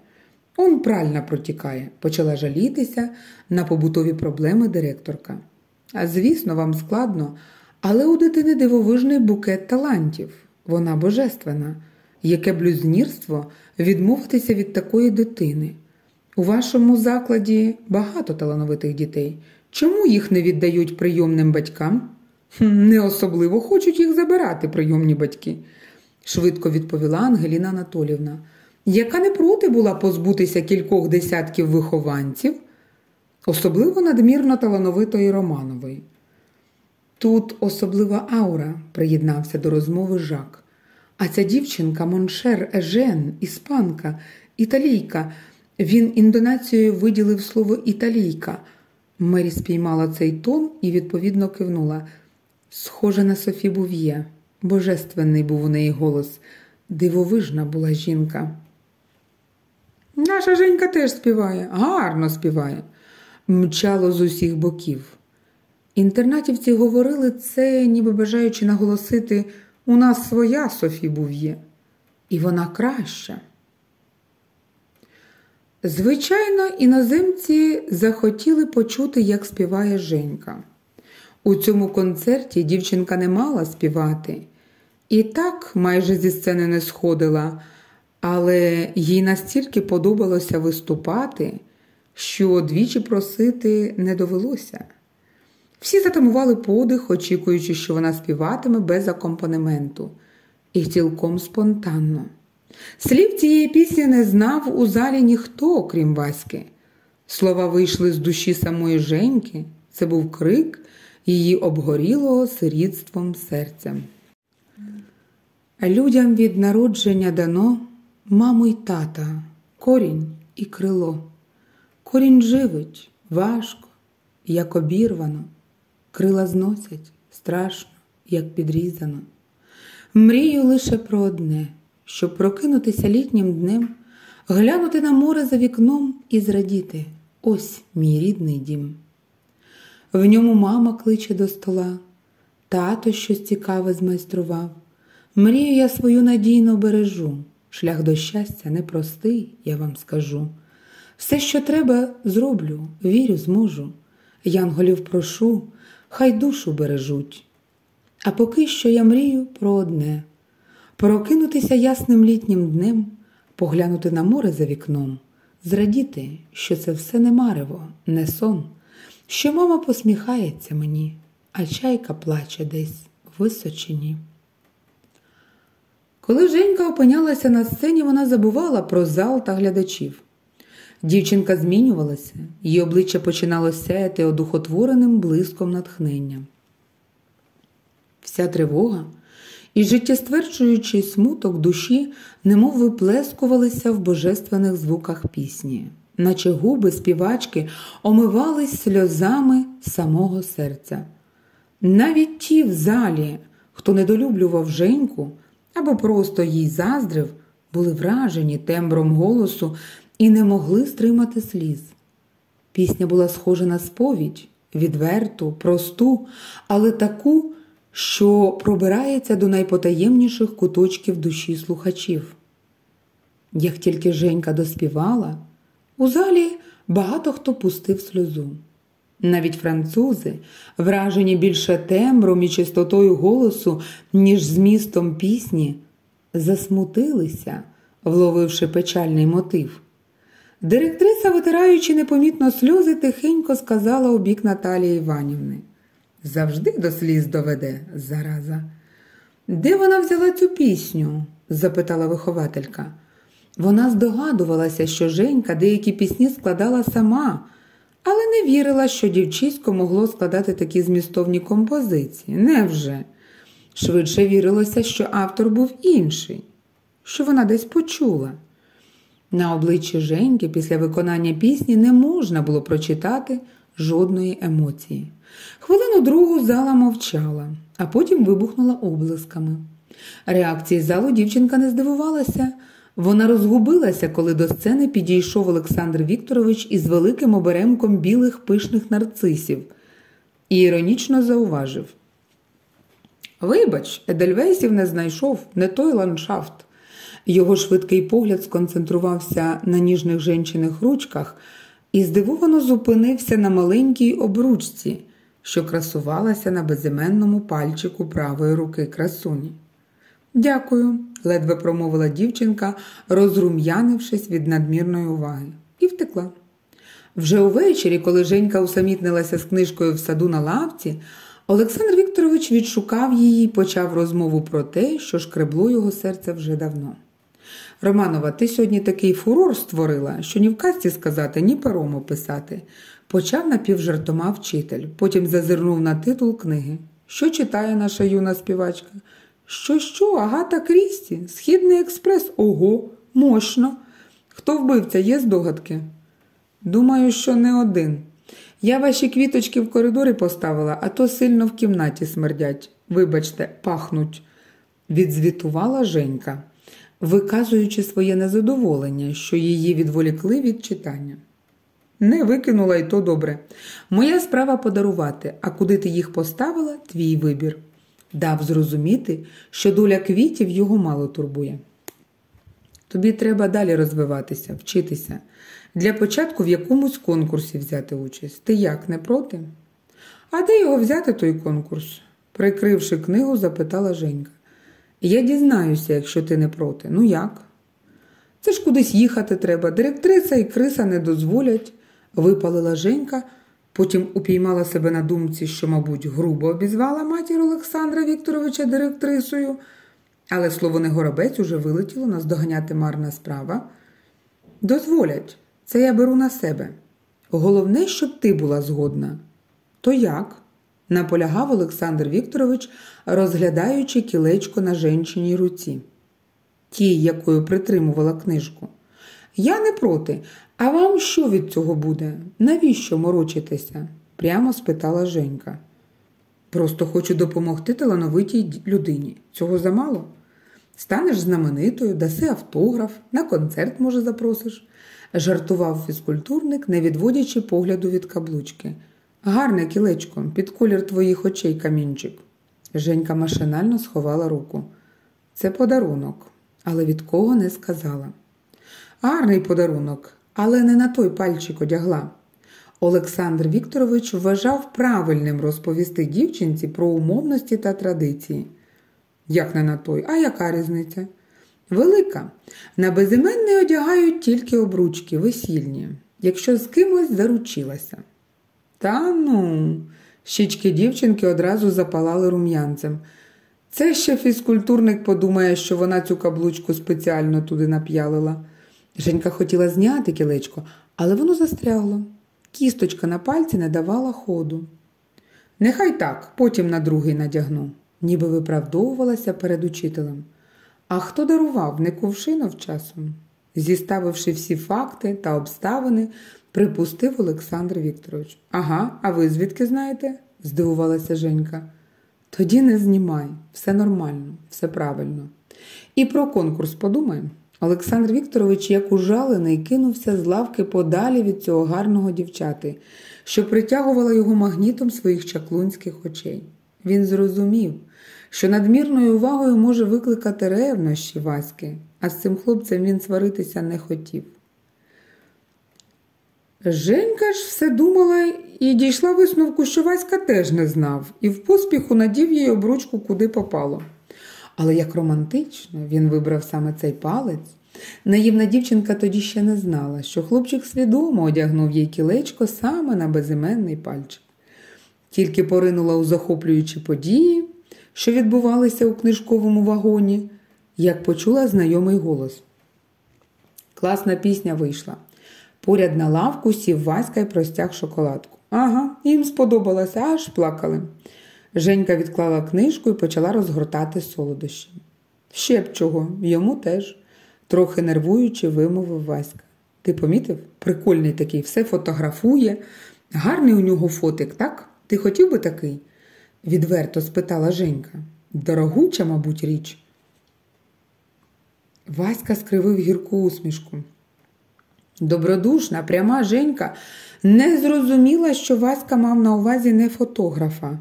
B: Он пральна протікає, почала жалітися на побутові проблеми директорка. А звісно, вам складно, але у дитини дивовижний букет талантів. Вона божественна. Яке блюзнірство відмовитися від такої дитини. У вашому закладі багато талановитих дітей. Чому їх не віддають прийомним батькам? Не особливо хочуть їх забирати, прийомні батьки, швидко відповіла Ангеліна Анатолівна, яка не проти була позбутися кількох десятків вихованців, особливо надмірно талановитої Романової. Тут особлива аура, приєднався до розмови Жак. А ця дівчинка Моншер Ежен, іспанка, італійка. Він інтонацією виділив слово італійка. Мері спіймала цей тон і відповідно кивнула. Схожа на Софі Був'є. Божественний був у неї голос. Дивовижна була жінка. Наша Женька теж співає, гарно співає, мчало з усіх боків. Інтернатівці говорили це, ніби бажаючи наголосити, у нас своя Софі Був'є, і вона краща. Звичайно, іноземці захотіли почути, як співає Женька. У цьому концерті дівчинка не мала співати, і так майже зі сцени не сходила, але їй настільки подобалося виступати, що двічі просити не довелося. Всі затамували подих, очікуючи, що вона співатиме без акомпанементу, і цілком спонтанно. Слів цієї пісні не знав у залі ніхто, крім Васьки. Слова вийшли з душі самої Женьки, це був крик її обгорілого сирітством серця. Людям від народження дано маму й тата, корінь і крило. Корінь живить важко, як обірвано, крила зносять страшно, як підрізано. Мрію лише про одне, щоб прокинутися літнім днем, глянути на море за вікном і зрадіти ось мій рідний дім. В ньому мама кличе до стола, тато щось цікаве змайстрував. Мрію я свою надійно бережу, шлях до щастя непростий, я вам скажу. Все, що треба, зроблю, вірю, зможу. Янголів прошу, хай душу бережуть. А поки що я мрію про одне прокинутися ясним літнім днем, поглянути на море за вікном, зрадіти, що це все не марево, не сон що мама посміхається мені, а чайка плаче десь в височині. Коли Женька опинялася на сцені, вона забувала про зал та глядачів. Дівчинка змінювалася, її обличчя починало сяяти одухотвореним блиском натхнення. Вся тривога і життєстверджуючий смуток душі немов виплескувалися в божественних звуках пісні наче губи співачки омивались сльозами самого серця. Навіть ті в залі, хто недолюблював Женьку або просто їй заздрив, були вражені тембром голосу і не могли стримати сліз. Пісня була схожа на сповідь, відверту, просту, але таку, що пробирається до найпотаємніших куточків душі слухачів. Як тільки Женька доспівала, у залі багато хто пустив сльозу. Навіть французи, вражені більше тембром і чистотою голосу, ніж змістом пісні, засмутилися,
A: вловивши печальний мотив. Директриса, витираючи непомітно сльози, тихенько сказала у бік Наталії Іванівни. Завжди до сліз доведе, зараза. Де вона взяла цю пісню? запитала вихователька. Вона здогадувалася, що Женька деякі пісні складала сама, але не вірила, що дівчисько могло складати такі змістовні композиції. Невже? Швидше вірилося, що автор був інший, що вона десь почула. На обличчі Женьки після виконання пісні не можна було прочитати жодної емоції. Хвилину другу зала мовчала, а потім вибухнула облисками. Реакції залу дівчинка не здивувалася. Вона розгубилася, коли до сцени підійшов Олександр Вікторович із великим оберемком білих пишних нарцисів і іронічно зауважив. Вибач, Едельвейсів не знайшов не той ландшафт. Його швидкий погляд сконцентрувався на ніжних жінчиних ручках і здивовано зупинився на маленькій обручці, що красувалася на безіменному пальчику правої руки красуні. Дякую, ледве промовила дівчинка, розрум'янившись від надмірної уваги, і втекла. Вже увечері, коли Женька усамітнилася з книжкою в саду на лавці, Олександр Вікторович відшукав її і почав розмову про те, що шкребло його серце вже давно. Романова, ти сьогодні такий фурор створила, що ні в касті сказати, ні пером описати. Почав напівжартома вчитель, потім зазирнув на титул книги. Що читає наша юна співачка? Що, що, Агата Крісті? Східний експрес? Ого, мощно. Хто вбивця, є здогадки? Думаю, що не один. Я ваші квіточки в коридорі поставила, а то сильно в кімнаті смердять. Вибачте, пахнуть, відзвітувала Женька, виказуючи своє незадоволення, що її відволікли від читання. Не викинула й то добре. Моя справа подарувати, а куди ти їх поставила твій вибір. Дав зрозуміти, що доля квітів його мало турбує. Тобі треба далі розвиватися, вчитися. Для початку в якомусь конкурсі взяти участь. Ти як, не проти? А де його взяти, той конкурс? прикривши книгу, запитала Женька. Я дізнаюся, якщо ти не проти. Ну як? Це ж кудись їхати треба. Директриса і криса не дозволять, випалила Женька, потім упіймала себе на думці, що, мабуть, грубо обізвала матір Олександра Вікторовича директрисою, але слово не горобець уже вилетіло наздоганяти марна справа. Дозволять, це я беру на себе. Головне, щоб ти була згодна. То як? наполягав Олександр Вікторович, розглядаючи кілечко на женчиній руці, тій, якою притримувала книжку. Я не проти. А вам що від цього буде? Навіщо морочитися? прямо спитала Женька. Просто хочу допомогти талановитій людині. Цього замало? Станеш знаменитою, даси автограф, на концерт, може, запросиш, жартував фізкультурник, не відводячи погляду від каблучки. Гарне кілечко, під колір твоїх очей камінчик. Женька машинально сховала руку. Це подарунок, але від кого не сказала. Гарний подарунок, але не на той пальчик одягла. Олександр Вікторович вважав правильним розповісти дівчинці про умовності та традиції. Як не на той, а яка різниця? Велика. На безіменний одягають тільки обручки, весільні, якщо з кимось заручилася. Та ну, щічки дівчинки одразу запалали рум'янцем. Це ще фізкультурник подумає, що вона цю каблучку спеціально туди нап'ялила. Женька хотіла зняти кілечко, але воно застрягло. Кісточка на пальці не давала ходу. Нехай так, потім на другий надягну, ніби виправдовувалася перед учителем. А хто дарував, не ковшинов часом? Зіставивши всі факти та обставини, припустив Олександр Вікторович. Ага, а ви звідки знаєте? здивувалася Женька. Тоді не знімай, все нормально, все правильно. І про конкурс подумаємо. Олександр Вікторович, як ужалений, кинувся з лавки подалі від цього гарного дівчати, що притягувала його магнітом своїх чаклунських очей. Він зрозумів, що надмірною увагою може викликати ревнощі Васьки, а з цим хлопцем він сваритися не хотів. Женька ж все думала і дійшла висновку, що Васька теж не знав, і в поспіху надів їй обручку куди попало. Але як романтично він вибрав саме цей палець,
B: Наївна дівчинка тоді ще не знала, що хлопчик свідомо одягнув їй кілечко саме на безіменний пальчик. Тільки поринула у захоплюючі події, що відбувалися у книжковому вагоні, як почула знайомий голос. Класна пісня вийшла. Поряд на лавку сів Васька і простяг шоколадку. Ага, їм сподобалося, аж плакали. Женька відклала книжку і почала розгортати солодощі. Ще б чого, йому теж, трохи нервуючи, вимовив Васька. Ти помітив? Прикольний такий, все фотографує. Гарний у нього фотик, так? Ти хотів би такий? відверто спитала Женька. Дорогуча, мабуть, річ. Васька скривив гірку усмішку. Добродушна, пряма Женька не зрозуміла, що Васька мав на увазі не фотографа.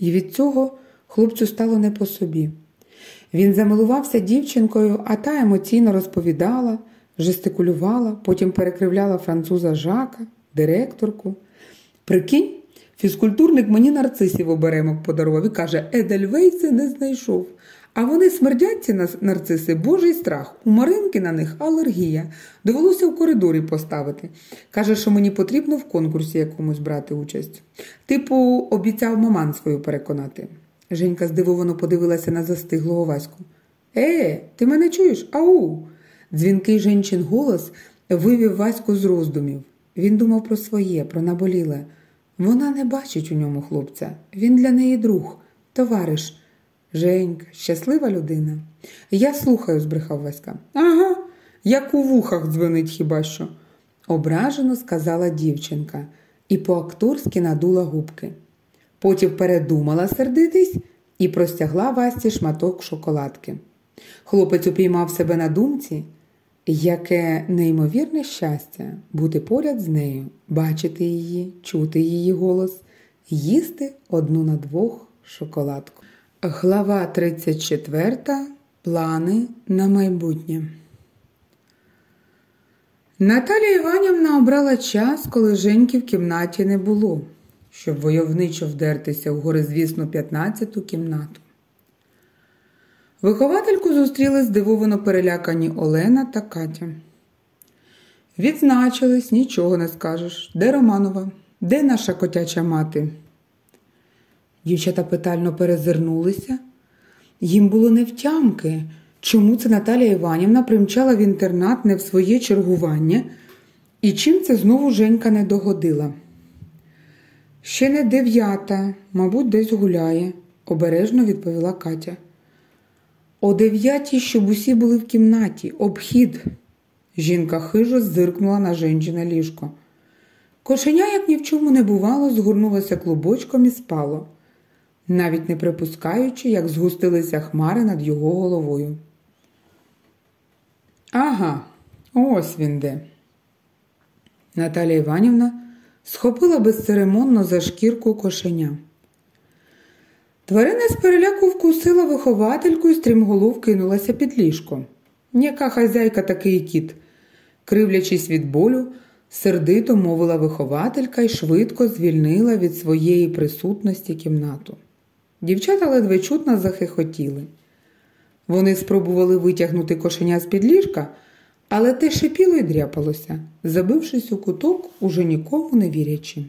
B: І від цього хлопцю стало не по собі. Він замилувався дівчинкою, а та емоційно розповідала, жестикулювала, потім перекривляла француза Жака, директорку. Прикинь, фізкультурник мені нарцисів оберемок подарував і каже, Едельвейси не знайшов. А вони смердять ці нарциси, божий страх. У Маринки на них алергія. Довелося в коридорі поставити. Каже, що мені потрібно в конкурсі якомусь брати участь. Типу, обіцяв маман свою переконати. Женька здивовано подивилася на застиглого Ваську. Е, ти мене чуєш? Ау. Дзвінкий женчин голос вивів Ваську з роздумів. Він думав про своє, про наболіле. Вона не бачить у ньому хлопця. Він для неї друг, товариш. Женька, щаслива людина. Я слухаю, збрехав Васька. Ага, як у вухах дзвонить хіба що, ображено сказала дівчинка і по-акторськи надула губки. Потім передумала сердитись і простягла Васті шматок шоколадки. Хлопець упіймав себе на думці, яке неймовірне щастя бути поряд з нею, бачити її, чути її голос, їсти одну на двох шоколадку. Глава 34. Плани на майбутнє. Наталія Іванівна обрала час, коли Женьки в кімнаті не було, щоб войовничо вдертися в горизвісну 15-ту кімнату. Виховательку зустріли здивовано перелякані Олена та Катя. Відзначились, нічого не скажеш. Де Романова? Де наша котяча мати? Дівчата питально перезирнулися. Їм було невтямки, чому це Наталія Іванівна примчала в інтернат не в своє чергування, і чим це знову Женька не догодила. Ще не дев'ята, мабуть, десь гуляє, обережно відповіла Катя. О дев'ятій, щоб усі були в кімнаті, обхід. Жінка хижо зиркнула на женчине ліжко. Кошеня, як ні в чому не бувало, згорнулося клубочком і спало навіть не припускаючи, як згустилися хмари над його головою. Ага, ось він де. Наталія Іванівна схопила безцеремонно за шкірку кошеня. Тварина з переляку вкусила виховательку і стрімголов кинулася під ліжко. Яка хазяйка такий кіт, кривлячись від болю, сердито мовила вихователька і швидко звільнила від своєї присутності кімнату. Дівчата ледве чутно захихотіли. Вони спробували витягнути кошеня з під ліжка, але те шипіло й дряпалося, забившись у куток, уже нікому не вірячи.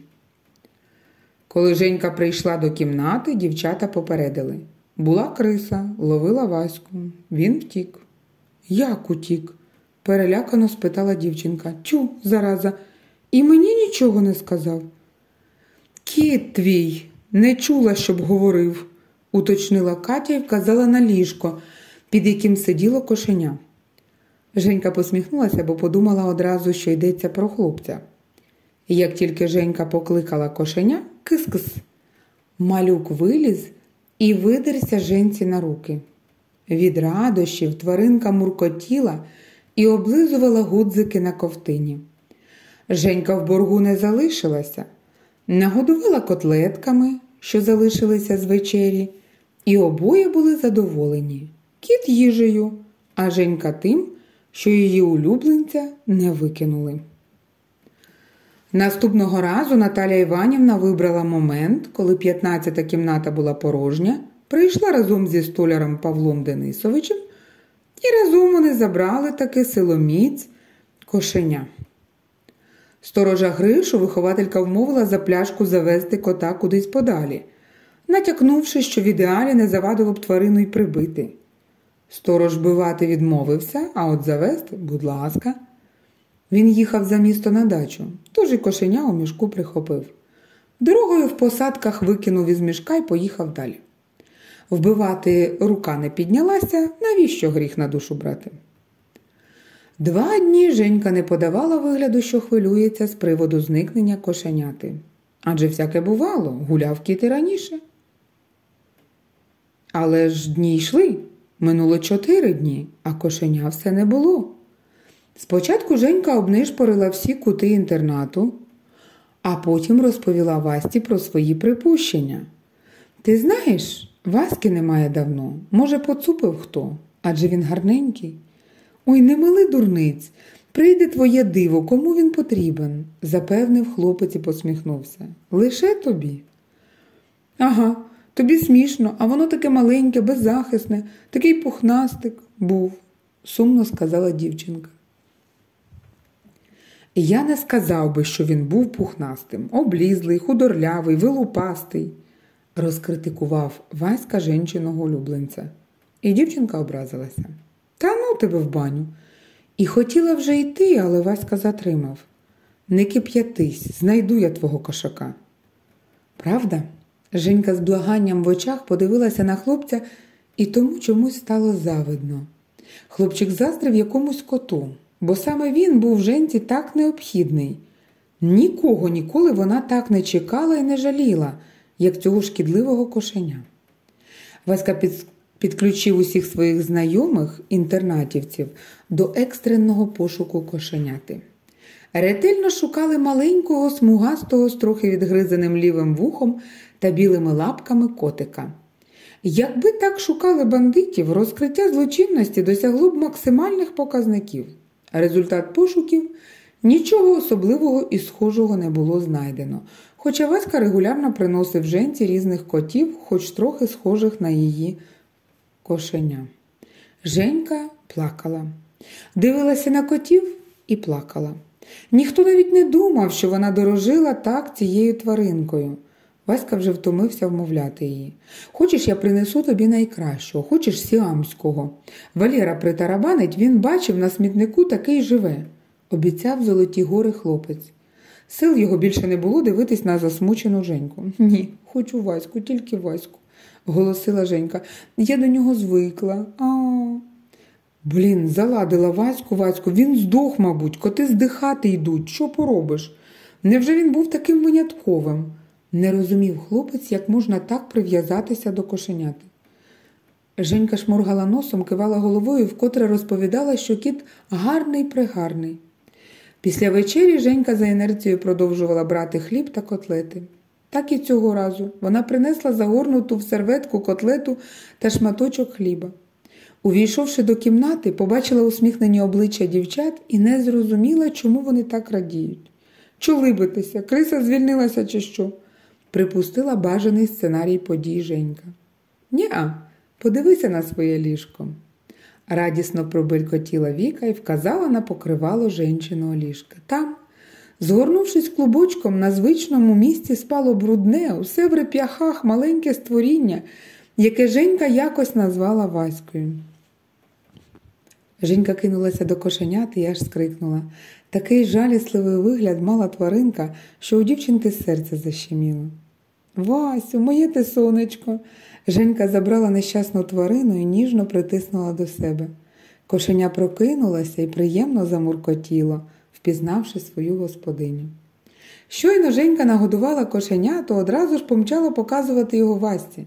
B: Коли Женька прийшла до кімнати, дівчата попередили. Була криса, ловила Ваську. Він втік. Як утік? перелякано спитала дівчинка. Чу, зараза, і мені нічого не сказав. Кіт твій, не чула, щоб говорив, уточнила Катя і вказала на ліжко, під яким сиділо кошеня. Женька посміхнулася, бо подумала одразу, що йдеться про хлопця. Як тільки Женька покликала кошеня, кис-кис, малюк виліз і видерся женці на руки. Від радощів тваринка муркотіла і облизувала гудзики на ковтині. Женька в боргу не залишилася, нагодувала котлетками, що залишилися з вечері, і обоє були задоволені кіт їжею, а Женька тим, що її улюбленця не викинули. Наступного разу Наталя Іванівна вибрала момент, коли 15-та кімната була порожня, прийшла разом зі столяром Павлом Денисовичем
A: І разом вони забрали таки силоміць кошеня. Сторожа Гришу вихователька вмовила за пляшку завести кота кудись подалі, натякнувши, що в ідеалі не завадило б тварину й прибити. Сторож бивати відмовився, а от завести, будь ласка. Він їхав за місто на дачу, тож і кошеня у мішку прихопив. Дорогою в посадках викинув із мішка і поїхав далі. Вбивати рука не піднялася, навіщо гріх на душу брати? Два дні Женька не подавала вигляду, що хвилюється з приводу зникнення кошеняти. Адже всяке бувало, гуляв кіт і раніше. Але ж дні йшли. Минуло чотири дні, а кошеня все не було. Спочатку Женька обнишпорила всі кути інтернату, а потім розповіла Васті про свої припущення. Ти знаєш, Васьки немає давно. Може, поцупив хто, адже він гарненький. Ой, не мили дурниць. Прийде твоє диво, кому він потрібен, запевнив хлопець і посміхнувся. Лише тобі. Ага, тобі смішно, а воно таке маленьке, беззахисне, такий пухнастик був, сумно сказала дівчинка. Я не сказав би, що він був пухнастим, облізлий, худорлявий, вилупастий, розкритикував Васька жінчиного улюбленця. І дівчинка образилася. Та ну тебе в баню. І хотіла вже йти, але Васька затримав. Не кип'ятись, знайду я твого кошака. Правда? Женька з благанням в очах подивилася на хлопця і тому чомусь стало завидно. Хлопчик заздрив якомусь коту, бо саме він був Женці так необхідний. Нікого ніколи вона так не чекала і не жаліла, як цього шкідливого кошеня. Васька. Підключив усіх своїх знайомих інтернатівців до екстреного пошуку кошеняти. Ретельно шукали маленького, смугастого з трохи відгризаним лівим вухом та білими лапками котика. Якби так шукали бандитів, розкриття злочинності досягло б максимальних показників. Результат пошуків нічого особливого і схожого не було знайдено, хоча Васька регулярно приносив женці різних котів, хоч трохи схожих на її кошеня. Женька плакала, дивилася на котів і плакала. Ніхто навіть не думав, що вона дорожила так цією тваринкою. Васька вже втомився вмовляти її. Хочеш, я принесу тобі найкращого, хочеш сіамського. Валєра притарабанить, він бачив на смітнику такий живе, обіцяв золоті гори хлопець. Сил його більше не було дивитись на засмучену Женьку. Ні, хочу Ваську, тільки Ваську, голосила Женька. Я до нього звикла. А. Блін, заладила Ваську, Ваську, він здох, мабуть, коти здихати йдуть. Що поробиш? Невже він був таким винятковим? Не розумів хлопець, як можна так прив'язатися до кошеняти. Женька шморгала носом, кивала головою, вкотре розповідала, що кіт гарний пригарний. Після вечері Женька за інерцією продовжувала брати хліб та котлети. Так і цього разу вона принесла загорнуту в серветку котлету та шматочок хліба. Увійшовши до кімнати, побачила усміхнені обличчя дівчат і не зрозуміла, чому вони так радіють. Чулибитися, криса звільнилася чи що? припустила бажаний сценарій подій Женька. Ня, подивися на своє ліжко. Радісно пробелькотіла Віка і вказала на покривало женчиного ліжка. Там, згорнувшись клубочком, на звичному місці спало брудне, усе в реп'яхах маленьке створіння, яке Женька якось назвала Ваською. Женька кинулася до кошенят і аж скрикнула. Такий жалісливий вигляд мала тваринка, що у дівчинки серце защеміло. Васю, моє ти сонечко. Женька забрала нещасну тварину і ніжно притиснула до себе. Кошеня прокинулася і приємно замуркотіло, впізнавши свою господиню. Щойно Женька нагодувала кошеня, то одразу ж помчала показувати його Васті.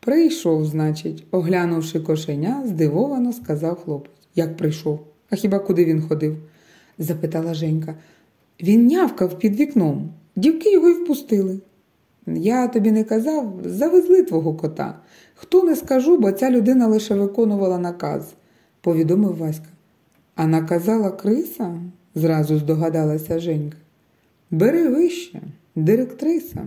A: Прийшов, значить, оглянувши кошеня, здивовано сказав хлопець. Як прийшов? А хіба куди він ходив? запитала Женька. Він нявкав під вікном. Дівки його й впустили. Я тобі не казав, завезли твого кота. Хто не скажу, бо ця людина лише виконувала наказ, повідомив Васька. А наказала криса? Зразу здогадалася Женька. Бери вище, директриса.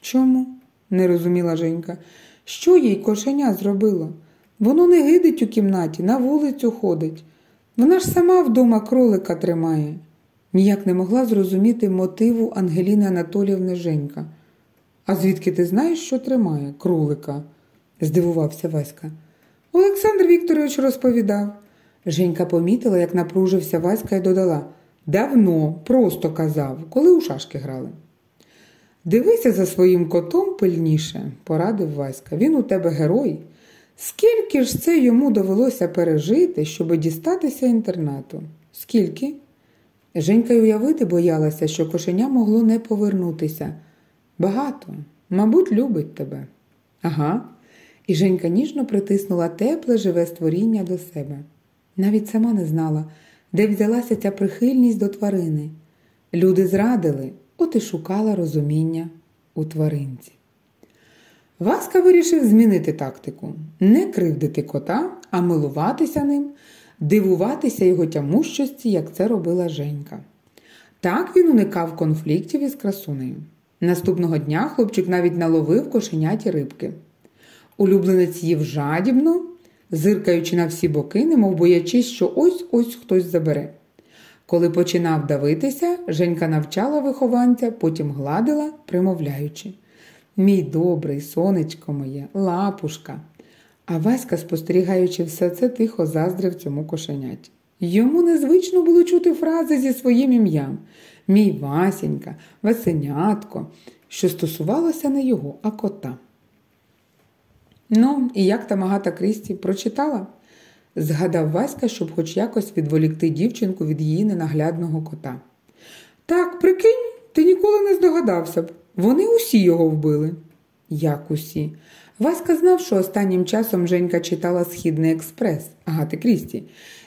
A: Чому? не розуміла Женька. Що їй кошеня зробило? Воно не гидить у кімнаті, на вулицю ходить. Вона ж сама вдома кролика тримає. Ніяк не могла зрозуміти мотиву Ангеліни Анатоліївни Женька. А звідки ти знаєш, що тримає кролика? здивувався Васька. Олександр Вікторович розповідав. Женька помітила, як напружився Васька і додала давно, просто казав, коли у шашки грали. Дивися за своїм котом пильніше, порадив Васька. Він у тебе герой. Скільки ж це йому довелося пережити, щоби дістатися інтернату? Скільки? Женька й уявити боялася, що кошеня могло не повернутися. Багато, мабуть, любить тебе. Ага. І Женька ніжно притиснула тепле живе створіння до себе. Навіть сама не знала, де взялася ця прихильність до тварини. Люди зрадили, от і шукала розуміння у тваринці. Васка вирішив змінити тактику, не кривдити кота, а милуватися ним, дивуватися його тямущості, як це робила Женька. Так він уникав конфліктів із красунею. Наступного дня хлопчик навіть наловив кошеняті рибки. Улюбленець їв жадібно, зиркаючи на всі боки, немов боячись, що ось ось хтось забере. Коли починав давитися, Женька навчала вихованця, потім гладила, примовляючи Мій добрий, сонечко моє, лапушка. А Васька, спостерігаючи все це, тихо заздрив цьому кошеняті. Йому незвично було чути фрази зі своїм ім'ям Мій Васенька, Васенятко, що стосувалося не його, а кота. Ну, і як там Агата Крісті прочитала? Згадав Васька, щоб хоч якось відволікти дівчинку від її ненаглядного кота. Так, прикинь, ти ніколи не здогадався б. Вони усі його вбили. Як усі? Васька знав, що останнім часом Женька читала Східний експрес Агати Крісті,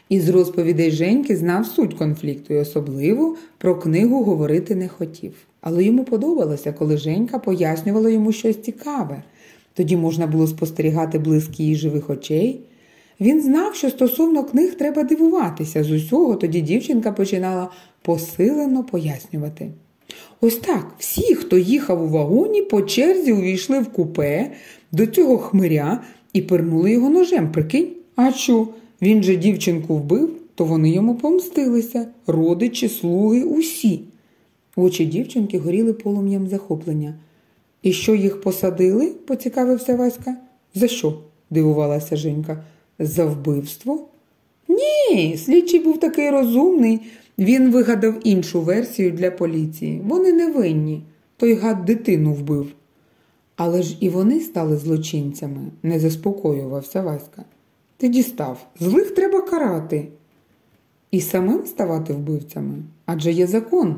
A: і з розповідей Женьки знав суть конфлікту і особливо про книгу говорити не хотів. Але йому подобалося, коли Женька пояснювала йому щось цікаве. Тоді можна було спостерігати блиск її живих очей. Він знав, що стосовно книг треба дивуватися. З усього тоді дівчинка починала посилено пояснювати. Ось так всі, хто їхав у вагоні, по черзі увійшли в купе до цього хмиря і пернули його ножем. Прикинь? А що? Він же дівчинку вбив, то вони йому помстилися, родичі, слуги, усі. Очі дівчинки горіли полум'ям захоплення. І що їх посадили? поцікавився Васька. За що? дивувалася Женька. За вбивство? Ні, слідчий був такий розумний. Він вигадав іншу версію для поліції. Вони не винні. Той гад дитину вбив. Але ж і вони стали злочинцями, не заспокоювався Васька. Ти дістав, злих треба карати. І самим ставати вбивцями? Адже є закон.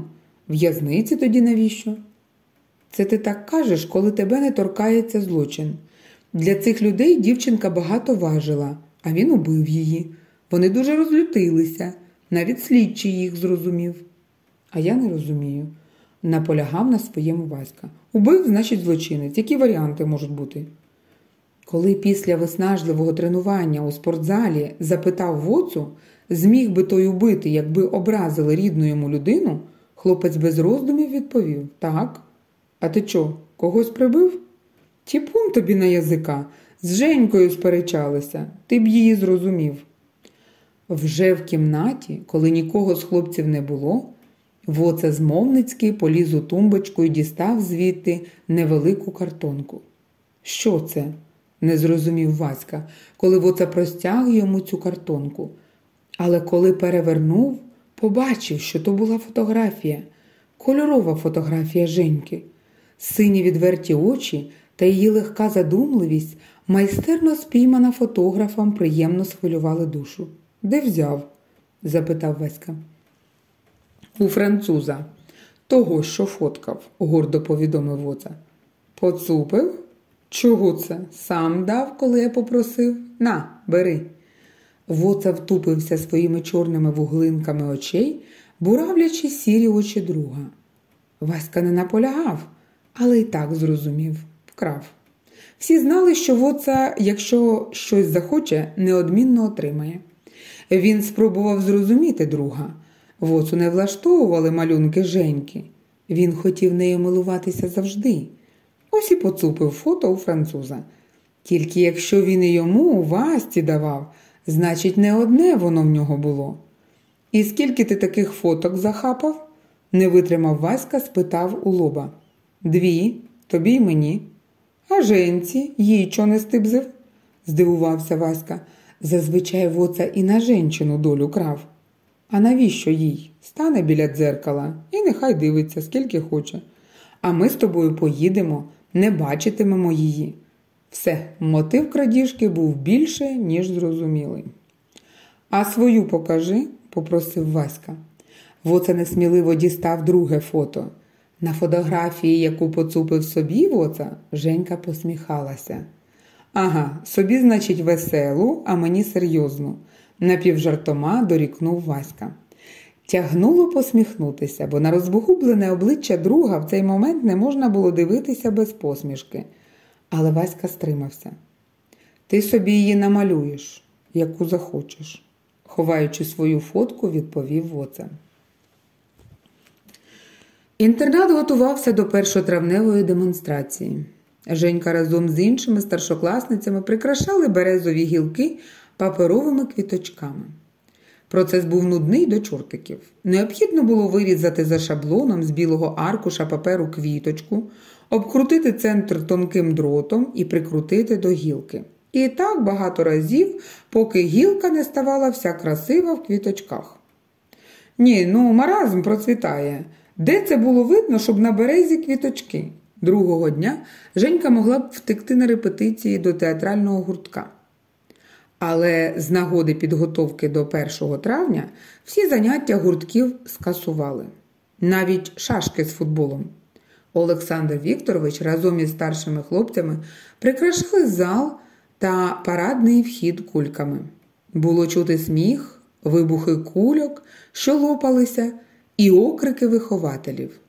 A: В'язниці тоді навіщо? Це ти так кажеш, коли тебе не торкається злочин. Для цих людей дівчинка багато важила, а він убив її. Вони дуже розлютилися, навіть слідчий їх зрозумів. А я не розумію. Наполягав на своєму Васька. Убив, значить, злочинець. Які варіанти можуть бути? Коли після виснажливого тренування у спортзалі запитав воцу, зміг би той убити, якби образили рідну йому людину, хлопець без роздумів відповів Так. А ти чо, когось прибив? Тіпун тобі на язика, з Женькою сперечалися, ти б її зрозумів. Вже в кімнаті, коли нікого з хлопців не було, Воце змовницький поліз у тумбочку і дістав звідти невелику картонку. Що це? не зрозумів Васька, коли воце простяг йому цю картонку. Але коли перевернув, побачив, що то була фотографія, кольорова фотографія Женьки. Сині відверті очі та її легка задумливість майстерно спіймана фотографом приємно схвилювали душу. Де взяв? запитав Васька. У француза. Того, що фоткав, гордо повідомив воца. Поцупив? Чого це? Сам дав, коли я попросив? На, бери. Воца втупився своїми чорними вуглинками очей, буравлячи сірі очі друга. Васька не наполягав, але й так зрозумів вкрав. Всі знали, що воца, якщо щось захоче, неодмінно отримає. Він спробував зрозуміти друга. Воцу не влаштовували малюнки Женьки. Він хотів нею милуватися завжди. Ось і поцупив фото у француза. Тільки якщо він і йому Васті давав, значить, не одне воно в нього було. І скільки ти таких фоток захапав? не витримав Васька, спитав у лоба. Дві, тобі й мені. А женці, їй чо не стибзив? здивувався Васька. Зазвичай воца і на женщину долю крав. А навіщо їй? Стане біля дзеркала і нехай дивиться, скільки хоче. А ми з тобою поїдемо, не бачитимемо її. Все, мотив крадіжки був більше, ніж зрозумілий. А свою покажи, попросив Васька. Воца несміливо дістав друге фото. На фотографії, яку поцупив собі воца, Женька посміхалася. Ага, собі, значить, веселу, а мені серйозну, напівжартома дорікнув Васька. Тягнуло посміхнутися, бо на розбогублене обличчя друга в цей момент не можна було дивитися без посмішки. Але Васька стримався. Ти собі її намалюєш, яку захочеш, ховаючи свою фотку, відповів Воца. Інтернат готувався до першотравневої демонстрації. Женька разом з іншими старшокласницями прикрашали березові гілки паперовими квіточками. Процес був нудний до чортиків. Необхідно було вирізати за шаблоном з білого аркуша паперу квіточку, обкрутити центр тонким дротом і прикрутити до гілки. І так багато разів, поки гілка не ставала вся красива в квіточках. Ні, ну маразм процвітає. Де це було видно, щоб на березі квіточки? Другого дня Женька могла б втекти на репетиції до театрального гуртка. Але з нагоди підготовки до 1 травня всі заняття гуртків скасували, навіть шашки з футболом. Олександр Вікторович разом із старшими хлопцями прикрашали зал та парадний вхід кульками. Було чути сміх, вибухи кульок, що лопалися, і окрики вихователів.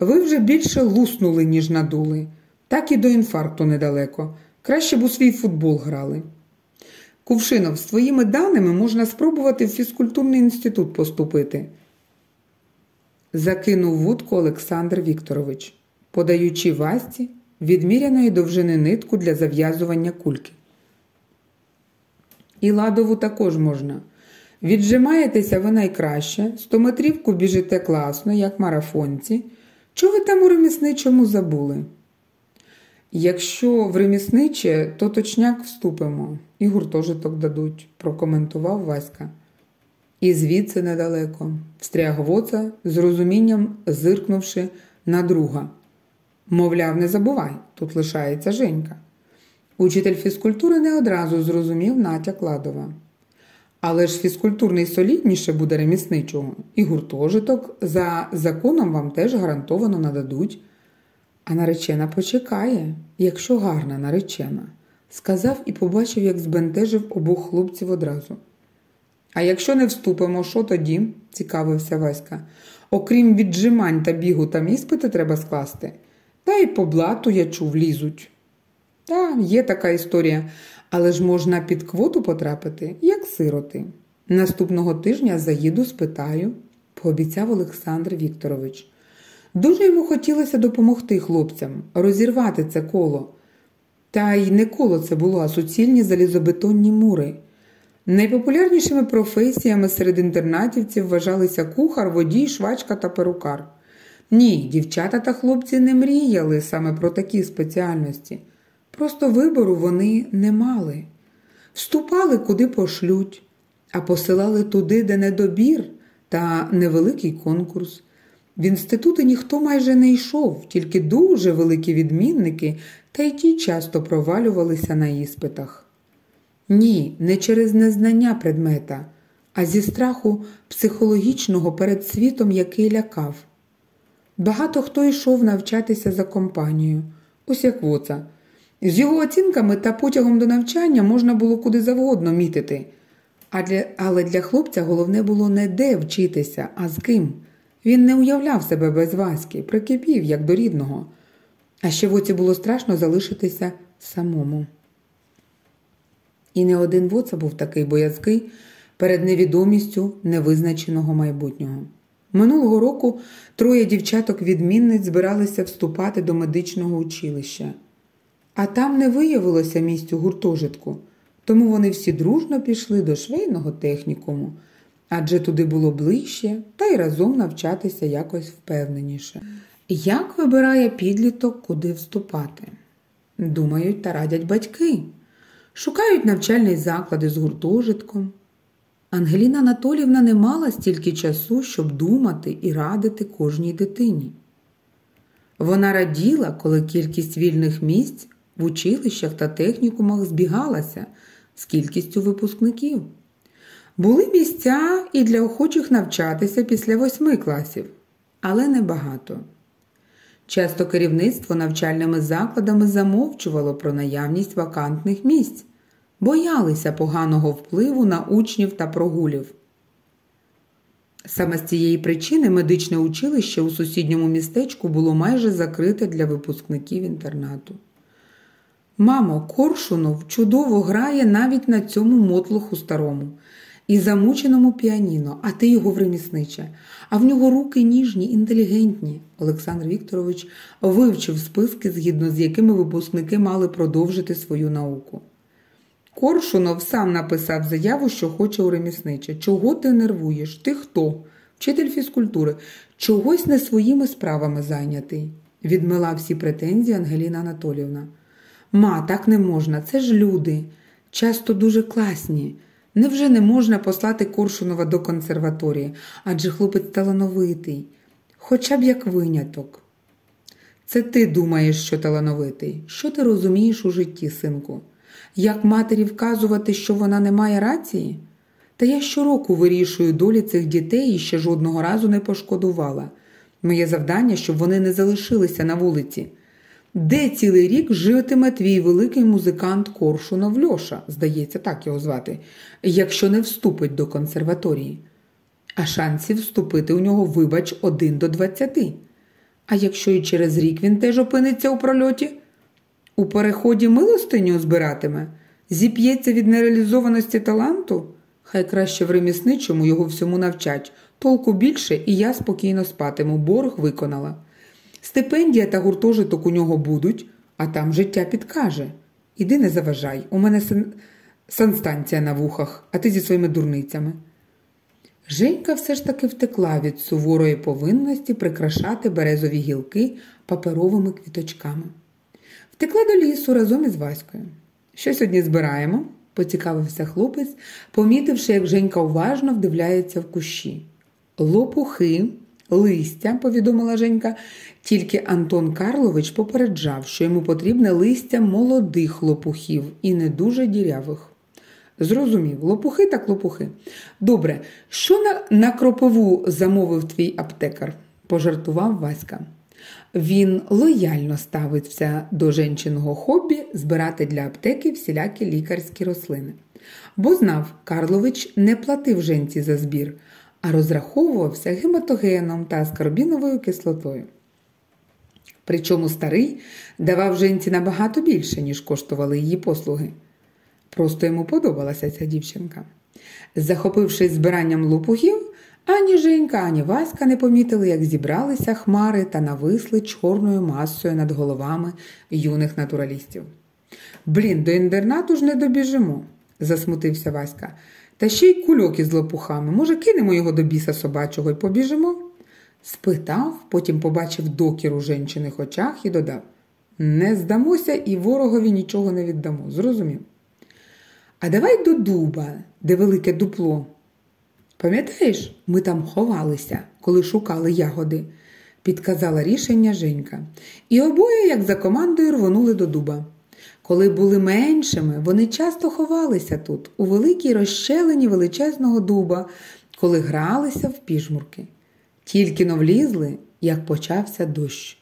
A: Ви вже більше луснули, ніж надули, так і до інфаркту недалеко. Краще б у свій футбол грали. Кувшинов, з твоїми даними можна спробувати в фізкультурний інститут поступити. Закинув вудку Олександр Вікторович, подаючи Васті відміряної довжини нитку для зав'язування кульки. І ладову також можна. Віджимаєтеся ви найкраще, стометрівку біжите класно, як марафонці. Чого там у ремісничому забули? Якщо в ремісниче, то точняк вступимо і гуртожиток дадуть, прокоментував Васька. І звідси недалеко, встряг воца, з розумінням зиркнувши на друга. Мовляв, не забувай, тут лишається Женька. Учитель фізкультури не одразу зрозумів натяк Ладова. Але ж фізкультурний солідніше буде ремісничого, і гуртожиток за законом вам теж гарантовано нададуть. А наречена почекає, якщо гарна наречена, сказав і побачив, як збентежив обох хлопців одразу. А якщо не вступимо, що тоді? цікавився Васька. Окрім віджимань та бігу там іспити треба скласти. Та й по блату, я чув, лізуть. Та, є така історія, але ж можна під квоту потрапити, як сироти. Наступного тижня заїду, спитаю, пообіцяв Олександр Вікторович. Дуже йому хотілося допомогти хлопцям, розірвати це коло. Та й не коло це було, а суцільні залізобетонні мури. Найпопулярнішими професіями серед інтернатівців вважалися кухар, водій, швачка та перукар. Ні, дівчата та хлопці не мріяли саме про такі спеціальності. Просто вибору вони не мали. Вступали, куди пошлють, а посилали туди, де недобір та невеликий конкурс. В інститути ніхто майже не йшов, тільки дуже великі відмінники, та й ті часто провалювалися на іспитах. Ні, не через незнання предмета, а зі страху психологічного перед світом, який лякав. Багато хто йшов навчатися за компанією, ось як воца. З його оцінками та потягом до навчання можна було куди завгодно мітити. А для, Але для хлопця головне було не де вчитися, а з ким. Він не уявляв себе без Васьки, прикипів, як до рідного. А ще воці було страшно залишитися самому. І не один воца був такий боязкий перед невідомістю невизначеного майбутнього. Минулого року троє дівчаток-відмінниць збиралися вступати до медичного училища.
B: А там не виявилося місць у гуртожитку, тому вони всі дружно пішли до швейного технікуму, адже туди було ближче та й разом навчатися якось впевненіше. Як вибирає підліток, куди вступати? Думають та радять батьки, шукають навчальний заклад із гуртожитком. Ангеліна Анатолівна не мала стільки часу, щоб думати і радити кожній дитині. Вона раділа, коли кількість вільних місць в училищах та технікумах збігалася з кількістю випускників. Були місця і для охочих навчатися після восьми класів, але небагато. Часто керівництво навчальними закладами замовчувало про наявність вакантних місць, боялися поганого впливу на учнів та прогулів. Саме з цієї причини медичне училище у сусідньому містечку було майже закрите для випускників інтернату. Мамо, Коршунов чудово грає навіть на цьому мотлоху старому і замученому піаніно, а ти його в ремісниче. А в нього руки ніжні, інтелігентні. Олександр Вікторович вивчив списки, згідно з якими випускники мали продовжити свою науку. Коршунов сам написав заяву, що хоче у ремісниче. Чого ти нервуєш? Ти хто? Вчитель фізкультури, чогось не своїми справами зайнятий, відмила всі претензії Ангеліна Анатолівна. Ма, так не можна, це ж люди, часто дуже класні. Невже не можна послати Коршунова до консерваторії, адже хлопець талановитий, хоча б як виняток. Це ти думаєш, що талановитий. Що ти розумієш у житті, синку? Як матері вказувати, що вона не має рації? Та я щороку вирішую долі цих дітей і ще жодного разу не пошкодувала. Моє завдання, щоб вони не залишилися на вулиці. Де цілий рік житиме твій великий музикант Коршунов Льоша, здається, так його звати, якщо не вступить до консерваторії. А шансів вступити у нього, вибач, один до двадцяти. А якщо і через рік він теж опиниться у прольоті? У переході милостиню збиратиме, зіп'ється від нереалізованості таланту, хай краще в ремісничому його всьому навчать, толку більше, і я спокійно спатиму, борг виконала. Стипендія та гуртожиток у нього будуть, а там життя підкаже. Іди не заважай, у мене сан... санстанція на вухах, а ти зі своїми дурницями. Женька все ж таки втекла від суворої повинності прикрашати березові гілки паперовими квіточками. Втекла до лісу разом із Ваською. Що сьогодні збираємо? поцікавився хлопець, помітивши, як Женька уважно вдивляється в кущі. Лопухи, листя, повідомила Женька, тільки Антон Карлович попереджав, що йому потрібне листя молодих лопухів і не дуже дірявих. Зрозумів, лопухи так лопухи. Добре, що на, на кропиву замовив твій аптекар? пожартував Васька. Він лояльно ставиться до жінчиного хобі збирати для аптеки всілякі лікарські рослини. Бо знав, Карлович не платив женці за збір, а розраховувався гематогеном та аскорбіновою кислотою. Причому старий давав женці набагато більше, ніж коштували її послуги. Просто йому подобалася ця дівчинка. Захопившись збиранням лопухів, ані Женька, ані Васька не помітили, як зібралися хмари та нависли чорною масою над головами юних натуралістів. Блін, до інтернату ж не добіжимо, засмутився Васька. Та ще й кульок із лопухами. Може, кинемо його до біса собачого і побіжимо? Спитав, потім побачив докір у женчиних очах і додав Не здамося і ворогові нічого не віддамо. Зрозумів. А давай до дуба, де велике дупло. Пам'ятаєш, ми там ховалися, коли шукали ягоди, підказала рішення Женька. І обоє, як за командою, рвонули до дуба. Коли були меншими, вони часто ховалися тут, у великій розщелині величезного дуба, коли гралися в піжмурки. Тільки но влізли, як почався дощ.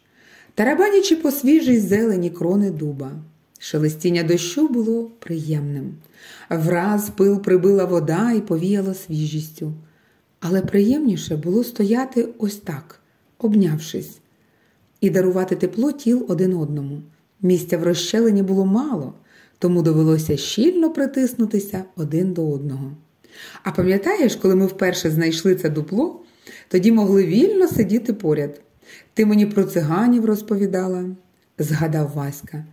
B: Тарабанячи по свіжій зелені крони дуба. Шелестіння дощу було приємним. Враз пил прибила вода і повіяла свіжістю. Але приємніше було стояти ось так, обнявшись, і дарувати тепло тіл один одному. Місця в розщелині було мало, тому довелося щільно притиснутися один до одного. А пам'ятаєш, коли ми вперше знайшли це дупло, тоді могли вільно сидіти поряд. Ти мені про циганів розповідала, згадав Васька.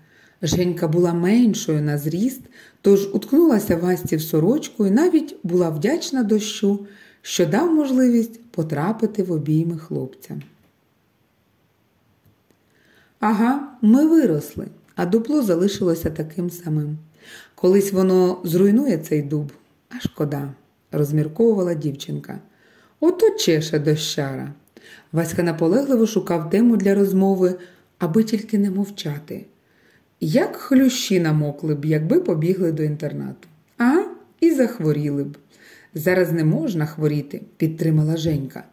B: Женька була меншою на зріст, тож уткнулася Васті в сорочку і навіть була вдячна дощу, що дав можливість потрапити в обійми хлопця. Ага, ми виросли, а дупло залишилося таким самим. Колись воно зруйнує цей дуб, а шкода, розмірковувала дівчинка. Ото чеше дощара. Васька наполегливо шукав тему для розмови, аби тільки не мовчати. Як хлющі намокли б, якби побігли до інтернату. А, і захворіли б. Зараз не можна хворіти, підтримала Женька.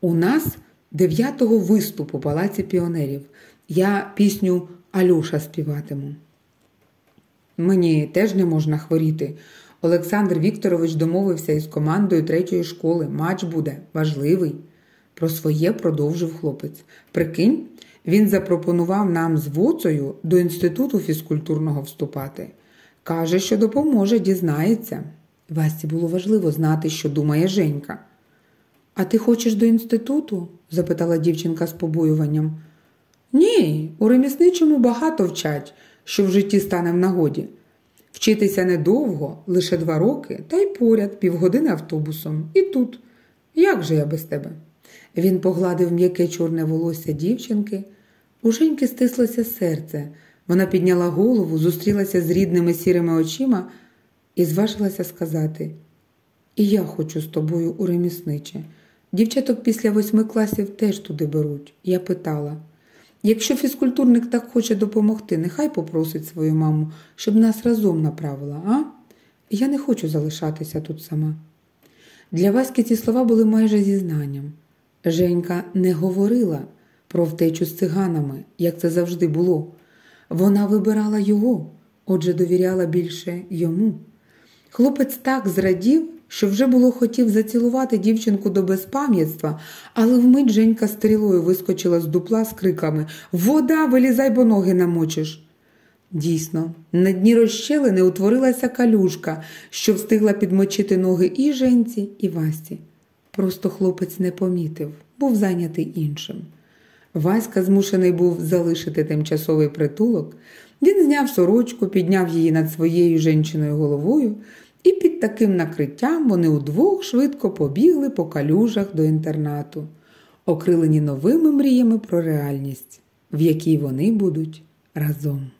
B: У нас дев'ятого виступ у палаці піонерів. Я пісню Алюша співатиму. Мені теж не можна хворіти. Олександр Вікторович домовився із командою третьої школи. Матч буде важливий. Про своє продовжив хлопець. Прикинь, він запропонував нам з Воцею до інституту фізкультурного вступати. Каже, що допоможе, дізнається. Васті було важливо знати, що думає Женька. А ти хочеш до інституту? запитала дівчинка з побоюванням. Ні, у ремісничому багато вчать, що в житті стане в нагоді. Вчитися недовго, лише два роки, та й поряд, півгодини автобусом. І тут. Як же я без тебе? Він погладив м'яке чорне волосся дівчинки. У Женьки стислося серце. Вона підняла голову, зустрілася з рідними сірими очима і зважилася сказати: І я хочу з тобою у ремісниче. Дівчаток після восьми класів теж туди беруть. Я питала. Якщо фізкультурник так хоче допомогти, нехай попросить свою маму, щоб нас разом направила, а? Я не хочу залишатися тут сама. Для Васьки ці слова були майже зізнанням. Женька не говорила про втечу з циганами, як це завжди було. Вона вибирала його, отже, довіряла більше йому. Хлопець так зрадів, що вже було хотів зацілувати дівчинку до безпам'ятства, але вмить Женька стрілою вискочила з дупла з криками Вода, вилізай, бо ноги намочиш. Дійсно, на дні розщелини утворилася калюшка, що встигла підмочити ноги і Женці, і Васі. Просто хлопець не помітив, був зайнятий іншим. Васька змушений був залишити тимчасовий притулок. Він зняв сорочку, підняв її над своєю жінчиною головою, і під таким накриттям вони удвох швидко побігли по калюжах до інтернату, окрилені новими мріями про реальність, в якій вони будуть разом.